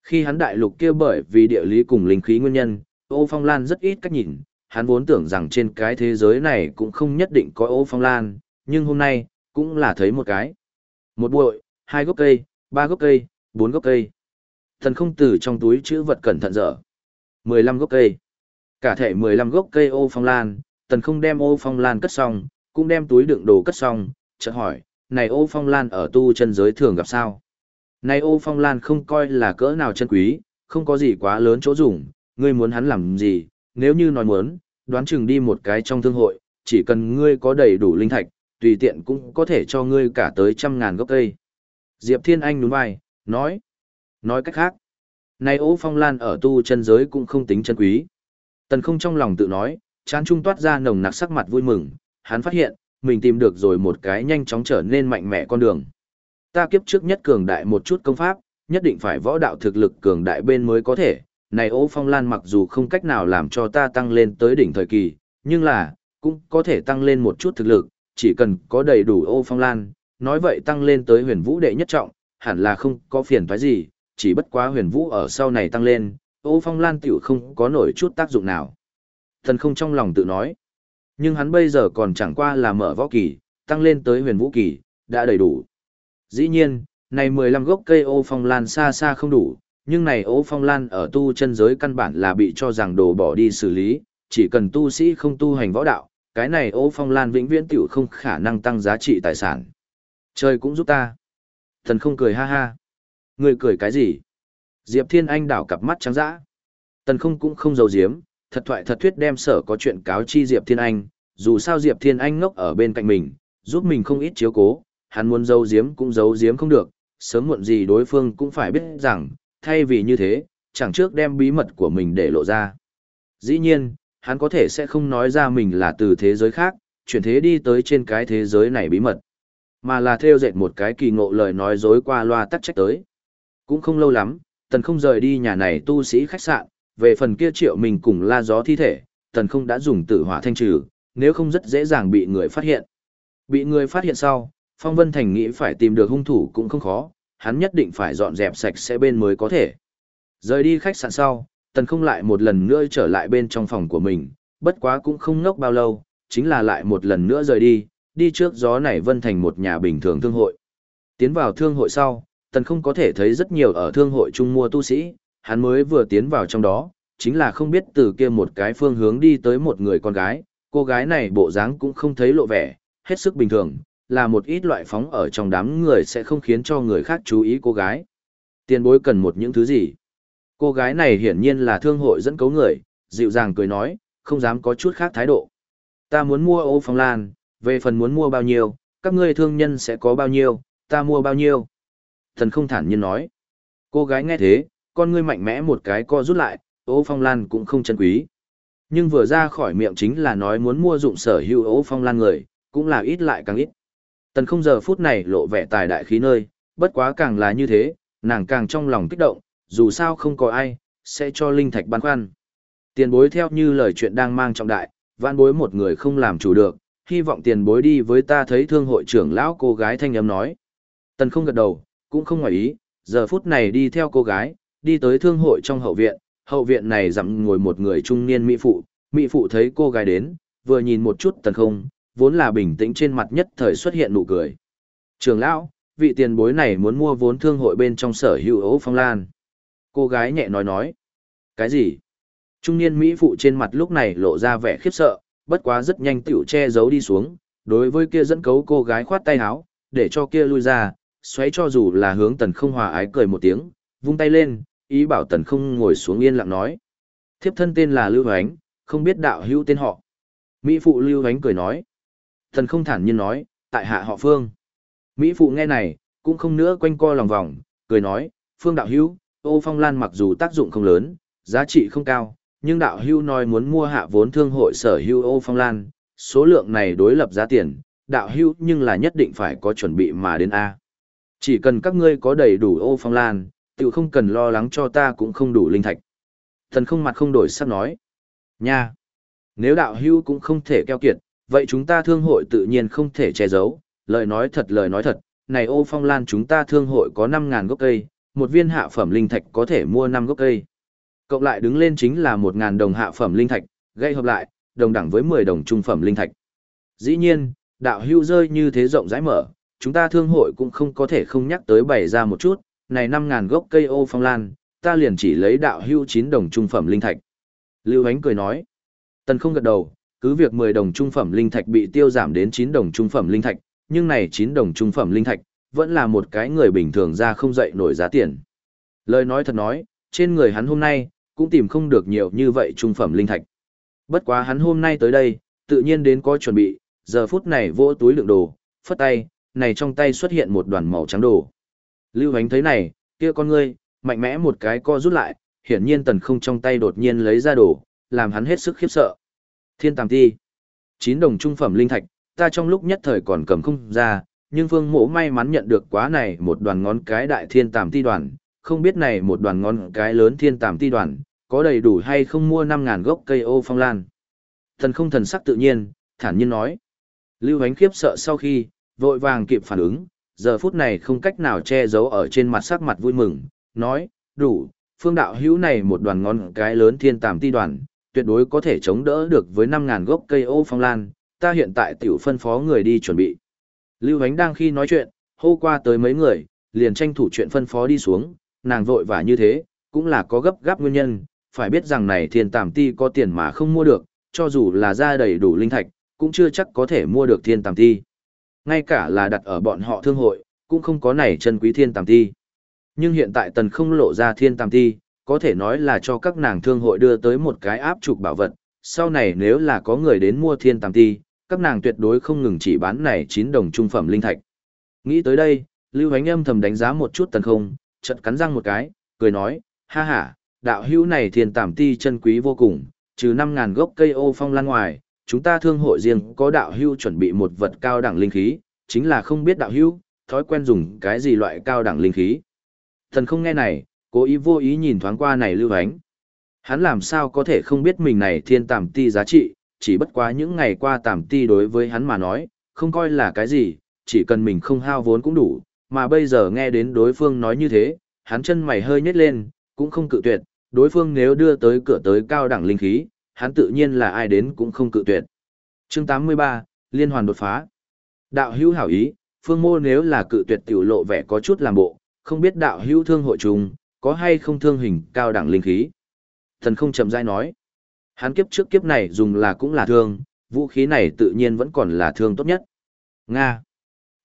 Khi hắn đại lục kia bởi vì địa lý cùng linh khí nguyên nhân, ô phong lan rất ít cách nhìn, hắn vốn tưởng rằng trên cái thế giới này cũng không nhất định có ô phong lan, nhưng hôm nay, cũng là thấy một cái. Một bụi, hai gốc cây, ba gốc cây, bốn gốc cây. Thần không từ trong túi chữ vật cẩn thận dở. 15 gốc cây. Cả thể 15 gốc cây ô phong lan, tần không đem ô phong lan cất xong, cũng đem túi đựng đồ cất xong, chợt hỏi, này ô phong lan ở tu chân giới thường gặp sao? Này ô phong lan không coi là cỡ nào chân quý, không có gì quá lớn chỗ dùng, ngươi muốn hắn làm gì, nếu như nói muốn, đoán chừng đi một cái trong thương hội, chỉ cần ngươi có đầy đủ linh thạch, tùy tiện cũng có thể cho ngươi cả tới trăm ngàn gốc cây. Diệp Thiên Anh đúng vai, nói. Nói cách khác, này ố phong lan ở tu chân giới cũng không tính chân quý. Tần không trong lòng tự nói, chán trung toát ra nồng nặc sắc mặt vui mừng, hắn phát hiện, mình tìm được rồi một cái nhanh chóng trở nên mạnh mẽ con đường. Ta kiếp trước nhất cường đại một chút công pháp, nhất định phải võ đạo thực lực cường đại bên mới có thể. Này ố phong lan mặc dù không cách nào làm cho ta tăng lên tới đỉnh thời kỳ, nhưng là, cũng có thể tăng lên một chút thực lực, chỉ cần có đầy đủ ô phong lan, nói vậy tăng lên tới huyền vũ đệ nhất trọng, hẳn là không có phiền toái gì, chỉ bất quá huyền vũ ở sau này tăng lên, ô phong lan tiểu không có nổi chút tác dụng nào. Thần không trong lòng tự nói, nhưng hắn bây giờ còn chẳng qua là mở võ kỳ, tăng lên tới huyền vũ kỳ, đã đầy đủ. Dĩ nhiên, này 15 gốc cây ô phong lan xa xa không đủ, nhưng này ô phong lan ở tu chân giới căn bản là bị cho rằng đồ bỏ đi xử lý, chỉ cần tu sĩ không tu hành võ đạo, cái này ô phong lan vĩnh viễn tiểu không khả năng tăng giá trị tài sản. Trời cũng giúp ta. Thần không cười ha ha. Người cười cái gì? Diệp Thiên Anh đảo cặp mắt trắng dã. Tần không cũng không giấu giếm, thật thoại thật thuyết đem sở có chuyện cáo chi Diệp Thiên Anh, dù sao Diệp Thiên Anh ngốc ở bên cạnh mình, giúp mình không ít chiếu cố, hắn muốn giấu giếm cũng giấu giếm không được, sớm muộn gì đối phương cũng phải biết rằng, thay vì như thế, chẳng trước đem bí mật của mình để lộ ra. Dĩ nhiên, hắn có thể sẽ không nói ra mình là từ thế giới khác, chuyển thế đi tới trên cái thế giới này bí mật, mà là theo dệt một cái kỳ ngộ lời nói dối qua loa tắt trách tới. Cũng không lâu lắm, tần không rời đi nhà này tu sĩ khách sạn, về phần kia triệu mình cùng la gió thi thể, tần không đã dùng tử hỏa thanh trừ, nếu không rất dễ dàng bị người phát hiện. Bị người phát hiện sau, Phong Vân Thành nghĩ phải tìm được hung thủ cũng không khó, hắn nhất định phải dọn dẹp sạch sẽ bên mới có thể. Rời đi khách sạn sau, tần không lại một lần nữa trở lại bên trong phòng của mình, bất quá cũng không ngốc bao lâu, chính là lại một lần nữa rời đi, đi trước gió này Vân Thành một nhà bình thường thương hội. Tiến vào thương hội sau, tần không có thể thấy rất nhiều ở thương hội chung mua tu sĩ, hắn mới vừa tiến vào trong đó, chính là không biết từ kia một cái phương hướng đi tới một người con gái, cô gái này bộ dáng cũng không thấy lộ vẻ, hết sức bình thường, là một ít loại phóng ở trong đám người sẽ không khiến cho người khác chú ý cô gái. Tiền bối cần một những thứ gì? Cô gái này hiển nhiên là thương hội dẫn cấu người, dịu dàng cười nói, không dám có chút khác thái độ. Ta muốn mua ô phong lan, về phần muốn mua bao nhiêu, các ngươi thương nhân sẽ có bao nhiêu, ta mua bao nhiêu. Thần không thản nhiên nói. Cô gái nghe thế, con ngươi mạnh mẽ một cái co rút lại, ô phong lan cũng không chân quý. Nhưng vừa ra khỏi miệng chính là nói muốn mua dụng sở hữu ô phong lan người, cũng là ít lại càng ít. Tần không giờ phút này lộ vẻ tài đại khí nơi, bất quá càng là như thế, nàng càng trong lòng kích động, dù sao không có ai, sẽ cho linh thạch băn khoăn. Tiền bối theo như lời chuyện đang mang trọng đại, vạn bối một người không làm chủ được, hy vọng tiền bối đi với ta thấy thương hội trưởng lão cô gái thanh âm nói. Tần không gật đầu, cũng không ngoài ý, giờ phút này đi theo cô gái, đi tới thương hội trong hậu viện, hậu viện này dặm ngồi một người trung niên mỹ phụ, mỹ phụ thấy cô gái đến, vừa nhìn một chút tần không, vốn là bình tĩnh trên mặt nhất thời xuất hiện nụ cười. Trường lão, vị tiền bối này muốn mua vốn thương hội bên trong sở hữu ấu phong lan. Cô gái nhẹ nói nói. Cái gì? Trung niên Mỹ phụ trên mặt lúc này lộ ra vẻ khiếp sợ, bất quá rất nhanh tiểu che giấu đi xuống, đối với kia dẫn cấu cô gái khoát tay áo, để cho kia lui ra, xoáy cho dù là hướng tần không hòa ái cười một tiếng, vung tay lên, ý bảo tần không ngồi xuống yên lặng nói. Thiếp thân tên là Lưu Hoánh, không biết đạo hữu tên họ. Mỹ phụ Lưu Hoánh cười nói. Tần không thản nhiên nói, tại hạ họ Phương. Mỹ phụ nghe này, cũng không nữa quanh co lòng vòng, cười nói, Phương đạo hữu, ô phong lan mặc dù tác dụng không lớn, giá trị không cao, nhưng đạo hữu nói muốn mua hạ vốn thương hội sở hữu ô phong lan, số lượng này đối lập giá tiền, đạo hữu nhưng là nhất định phải có chuẩn bị mà đến A. Chỉ cần các ngươi có đầy đủ ô phong lan, tự không cần lo lắng cho ta cũng không đủ linh thạch. Thần không mặt không đổi sắc nói. Nha! Nếu đạo hưu cũng không thể keo kiệt, vậy chúng ta thương hội tự nhiên không thể che giấu, lời nói thật lời nói thật, này ô phong lan chúng ta thương hội có 5.000 gốc cây, một viên hạ phẩm linh thạch có thể mua 5 gốc cây. Cộng lại đứng lên chính là 1.000 đồng hạ phẩm linh thạch, gây hợp lại, đồng đẳng với 10 đồng trung phẩm linh thạch. Dĩ nhiên, đạo hưu rơi như thế rộng rãi mở, chúng ta thương hội cũng không có thể không nhắc tới bày ra một chút, này 5.000 gốc cây ô phong lan, ta liền chỉ lấy đạo hưu 9 đồng trung phẩm linh thạch. Lưu Ánh cười nói, tần không gật đầu, cứ việc 10 đồng trung phẩm linh thạch bị tiêu giảm đến 9 đồng trung phẩm linh thạch, nhưng này 9 đồng trung phẩm linh thạch, vẫn là một cái người bình thường ra không dậy nổi giá tiền. Lời nói thật nói, trên người hắn hôm nay, cũng tìm không được nhiều như vậy trung phẩm linh thạch. Bất quá hắn hôm nay tới đây, tự nhiên đến có chuẩn bị, giờ phút này vỗ túi lượng đồ, phất tay, này trong tay xuất hiện một đoàn màu trắng đồ. Lưu Hánh thấy này, kia con ngươi, mạnh mẽ một cái co rút lại, hiển nhiên tần không trong tay đột nhiên lấy ra đồ, làm hắn hết sức khiếp sợ. Thiên Tàm Ti. chín đồng trung phẩm linh thạch, ta trong lúc nhất thời còn cầm không ra, nhưng Phương Mộ may mắn nhận được quá này một đoàn ngón cái đại Thiên Tàm Ti đoàn, không biết này một đoàn ngón cái lớn Thiên Tàm Ti đoàn, có đầy đủ hay không mua 5000 gốc cây ô phong lan. Thần không thần sắc tự nhiên, thản nhiên nói. Lưu Hánh khiếp sợ sau khi, vội vàng kịp phản ứng, giờ phút này không cách nào che giấu ở trên mặt sắc mặt vui mừng, nói, đủ, phương đạo hữu này một đoàn ngón cái lớn thiên tàm ti đoàn, tuyệt đối có thể chống đỡ được với 5.000 gốc cây ô phong lan, ta hiện tại tiểu phân phó người đi chuẩn bị. Lưu Hánh đang khi nói chuyện, hô qua tới mấy người, liền tranh thủ chuyện phân phó đi xuống, nàng vội vã như thế, cũng là có gấp gáp nguyên nhân, phải biết rằng này thiên tàm ti có tiền mà không mua được, cho dù là ra đầy đủ linh thạch, cũng chưa chắc có thể mua được thiên tàm ti. Ngay cả là đặt ở bọn họ thương hội, cũng không có này chân quý thiên tàm ti. Nhưng hiện tại tần không lộ ra thiên tàm ti, có thể nói là cho các nàng thương hội đưa tới một cái áp trục bảo vật. Sau này nếu là có người đến mua thiên tàm ti, các nàng tuyệt đối không ngừng chỉ bán này 9 đồng trung phẩm linh thạch. Nghĩ tới đây, Lưu Hánh âm thầm đánh giá một chút tần không, chợt cắn răng một cái, cười nói, ha ha, đạo hữu này thiên tàm ti chân quý vô cùng, trừ 5.000 gốc cây ô phong lan ngoài, chúng ta thương hội riêng có đạo hưu chuẩn bị một vật cao đẳng linh khí, chính là không biết đạo hưu thói quen dùng cái gì loại cao đẳng linh khí. Thần không nghe này, cố ý vô ý nhìn thoáng qua này lưu ánh. Hắn làm sao có thể không biết mình này thiên tàm ti giá trị, chỉ bất quá những ngày qua tàm ti đối với hắn mà nói, không coi là cái gì, chỉ cần mình không hao vốn cũng đủ, mà bây giờ nghe đến đối phương nói như thế, hắn chân mày hơi nhếch lên, cũng không cự tuyệt, đối phương nếu đưa tới cửa tới cao đẳng linh khí, hắn tự nhiên là ai đến cũng không cự tuyệt. Chương 83, Liên hoàn đột phá. Đạo hữu hảo ý, phương mô nếu là cự tuyệt tiểu lộ vẻ có chút làm bộ, không biết đạo hữu thương hội trùng, có hay không thương hình cao đẳng linh khí. Thần không chậm rãi nói. Hắn kiếp trước kiếp này dùng là cũng là thương, vũ khí này tự nhiên vẫn còn là thương tốt nhất. Nga.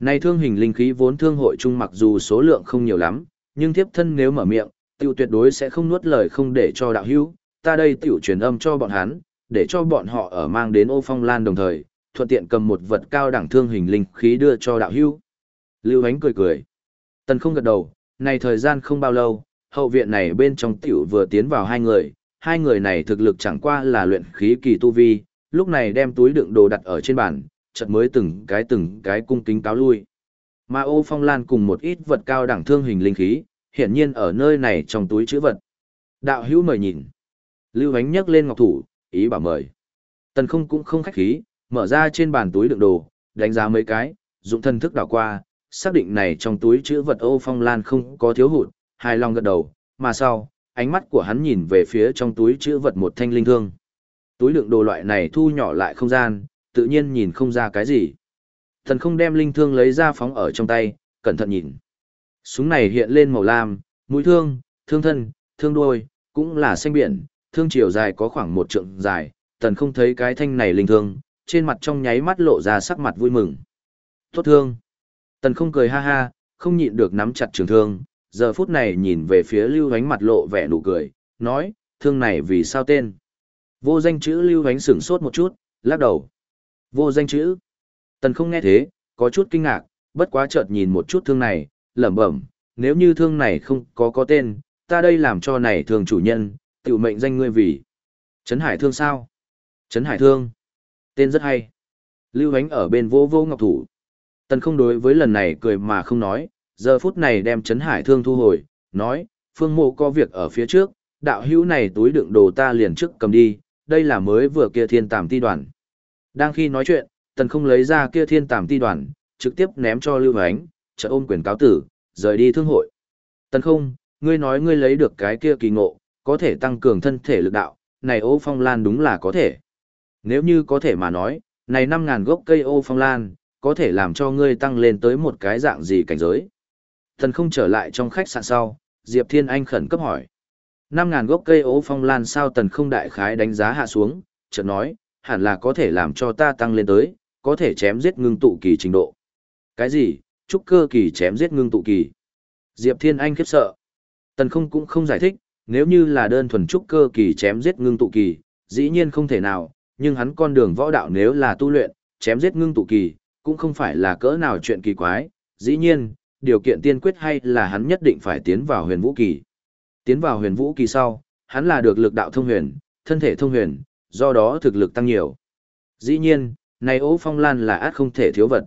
Này thương hình linh khí vốn thương hội chung mặc dù số lượng không nhiều lắm, nhưng thiếp thân nếu mở miệng, tiểu tuyệt đối sẽ không nuốt lời không để cho đạo hữu, ta đây tiểu truyền âm cho bọn hắn, để cho bọn họ ở mang đến ô phong lan đồng thời, thuận tiện cầm một vật cao đẳng thương hình linh khí đưa cho đạo hưu. Lưu Ánh cười cười. Tần không gật đầu, này thời gian không bao lâu, hậu viện này bên trong tiểu vừa tiến vào hai người, hai người này thực lực chẳng qua là luyện khí kỳ tu vi, lúc này đem túi đựng đồ đặt ở trên bàn, chợt mới từng cái từng cái cung kính cáo lui. Mà ô phong lan cùng một ít vật cao đẳng thương hình linh khí, hiển nhiên ở nơi này trong túi chữ vật. Đạo hữu mời nhìn. Lưu Hánh nhấc lên ngọc thủ, ý bảo mời. Tần không cũng không khách khí, mở ra trên bàn túi đựng đồ, đánh giá mấy cái, dụng thân thức đảo qua, xác định này trong túi chữ vật ô phong lan không có thiếu hụt, hài lòng gật đầu, mà sau, ánh mắt của hắn nhìn về phía trong túi chữ vật một thanh linh thương. Túi đựng đồ loại này thu nhỏ lại không gian, tự nhiên nhìn không ra cái gì. Thần không đem linh thương lấy ra phóng ở trong tay, cẩn thận nhìn. Súng này hiện lên màu lam, mũi thương, thương thân, thương đuôi, cũng là xanh biển, thương chiều dài có khoảng một trượng dài, tần không thấy cái thanh này linh thương, trên mặt trong nháy mắt lộ ra sắc mặt vui mừng. Tốt thương. Tần không cười ha ha, không nhịn được nắm chặt trường thương, giờ phút này nhìn về phía lưu ánh mặt lộ vẻ nụ cười, nói, thương này vì sao tên. Vô danh chữ lưu ánh sửng sốt một chút, lắc đầu. Vô danh chữ. Tần không nghe thế, có chút kinh ngạc, bất quá chợt nhìn một chút thương này, lẩm bẩm, nếu như thương này không có có tên, ta đây làm cho này thương chủ nhân, tiểu mệnh danh ngươi vì. Trấn Hải Thương sao? Trấn Hải Thương. Tên rất hay. Lưu Hánh ở bên vô vô ngọc thủ. Tần không đối với lần này cười mà không nói, giờ phút này đem Trấn Hải Thương thu hồi, nói, phương mộ có việc ở phía trước, đạo hữu này túi đựng đồ ta liền trước cầm đi, đây là mới vừa kia thiên tàm ti đoàn. Đang khi nói chuyện, Tần không lấy ra kia thiên tàm ti đoàn, trực tiếp ném cho Lưu Hánh, chợ ôm quyền cáo tử, rời đi thương hội. Tần không, ngươi nói ngươi lấy được cái kia kỳ ngộ, có thể tăng cường thân thể lực đạo, này ô phong lan đúng là có thể. Nếu như có thể mà nói, này 5.000 gốc cây ô phong lan, có thể làm cho ngươi tăng lên tới một cái dạng gì cảnh giới. thần không trở lại trong khách sạn sau, Diệp Thiên Anh khẩn cấp hỏi. 5.000 gốc cây ô phong lan sao tần không đại khái đánh giá hạ xuống, chợt nói, hẳn là có thể làm cho ta tăng lên tới, có thể chém giết ngưng tụ kỳ trình độ. Cái gì, trúc cơ kỳ chém giết ngưng tụ kỳ? Diệp Thiên Anh khiếp sợ. Tần không cũng không giải thích, nếu như là đơn thuần trúc cơ kỳ chém giết ngưng tụ kỳ, dĩ nhiên không thể nào, nhưng hắn con đường võ đạo nếu là tu luyện, chém giết ngưng tụ kỳ, cũng không phải là cỡ nào chuyện kỳ quái, dĩ nhiên, điều kiện tiên quyết hay là hắn nhất định phải tiến vào huyền vũ kỳ. Tiến vào huyền vũ kỳ sau, hắn là được lực đạo thông huyền, thân thể thông huyền, do đó thực lực tăng nhiều. Dĩ nhiên, này ố phong lan là át không thể thiếu vật.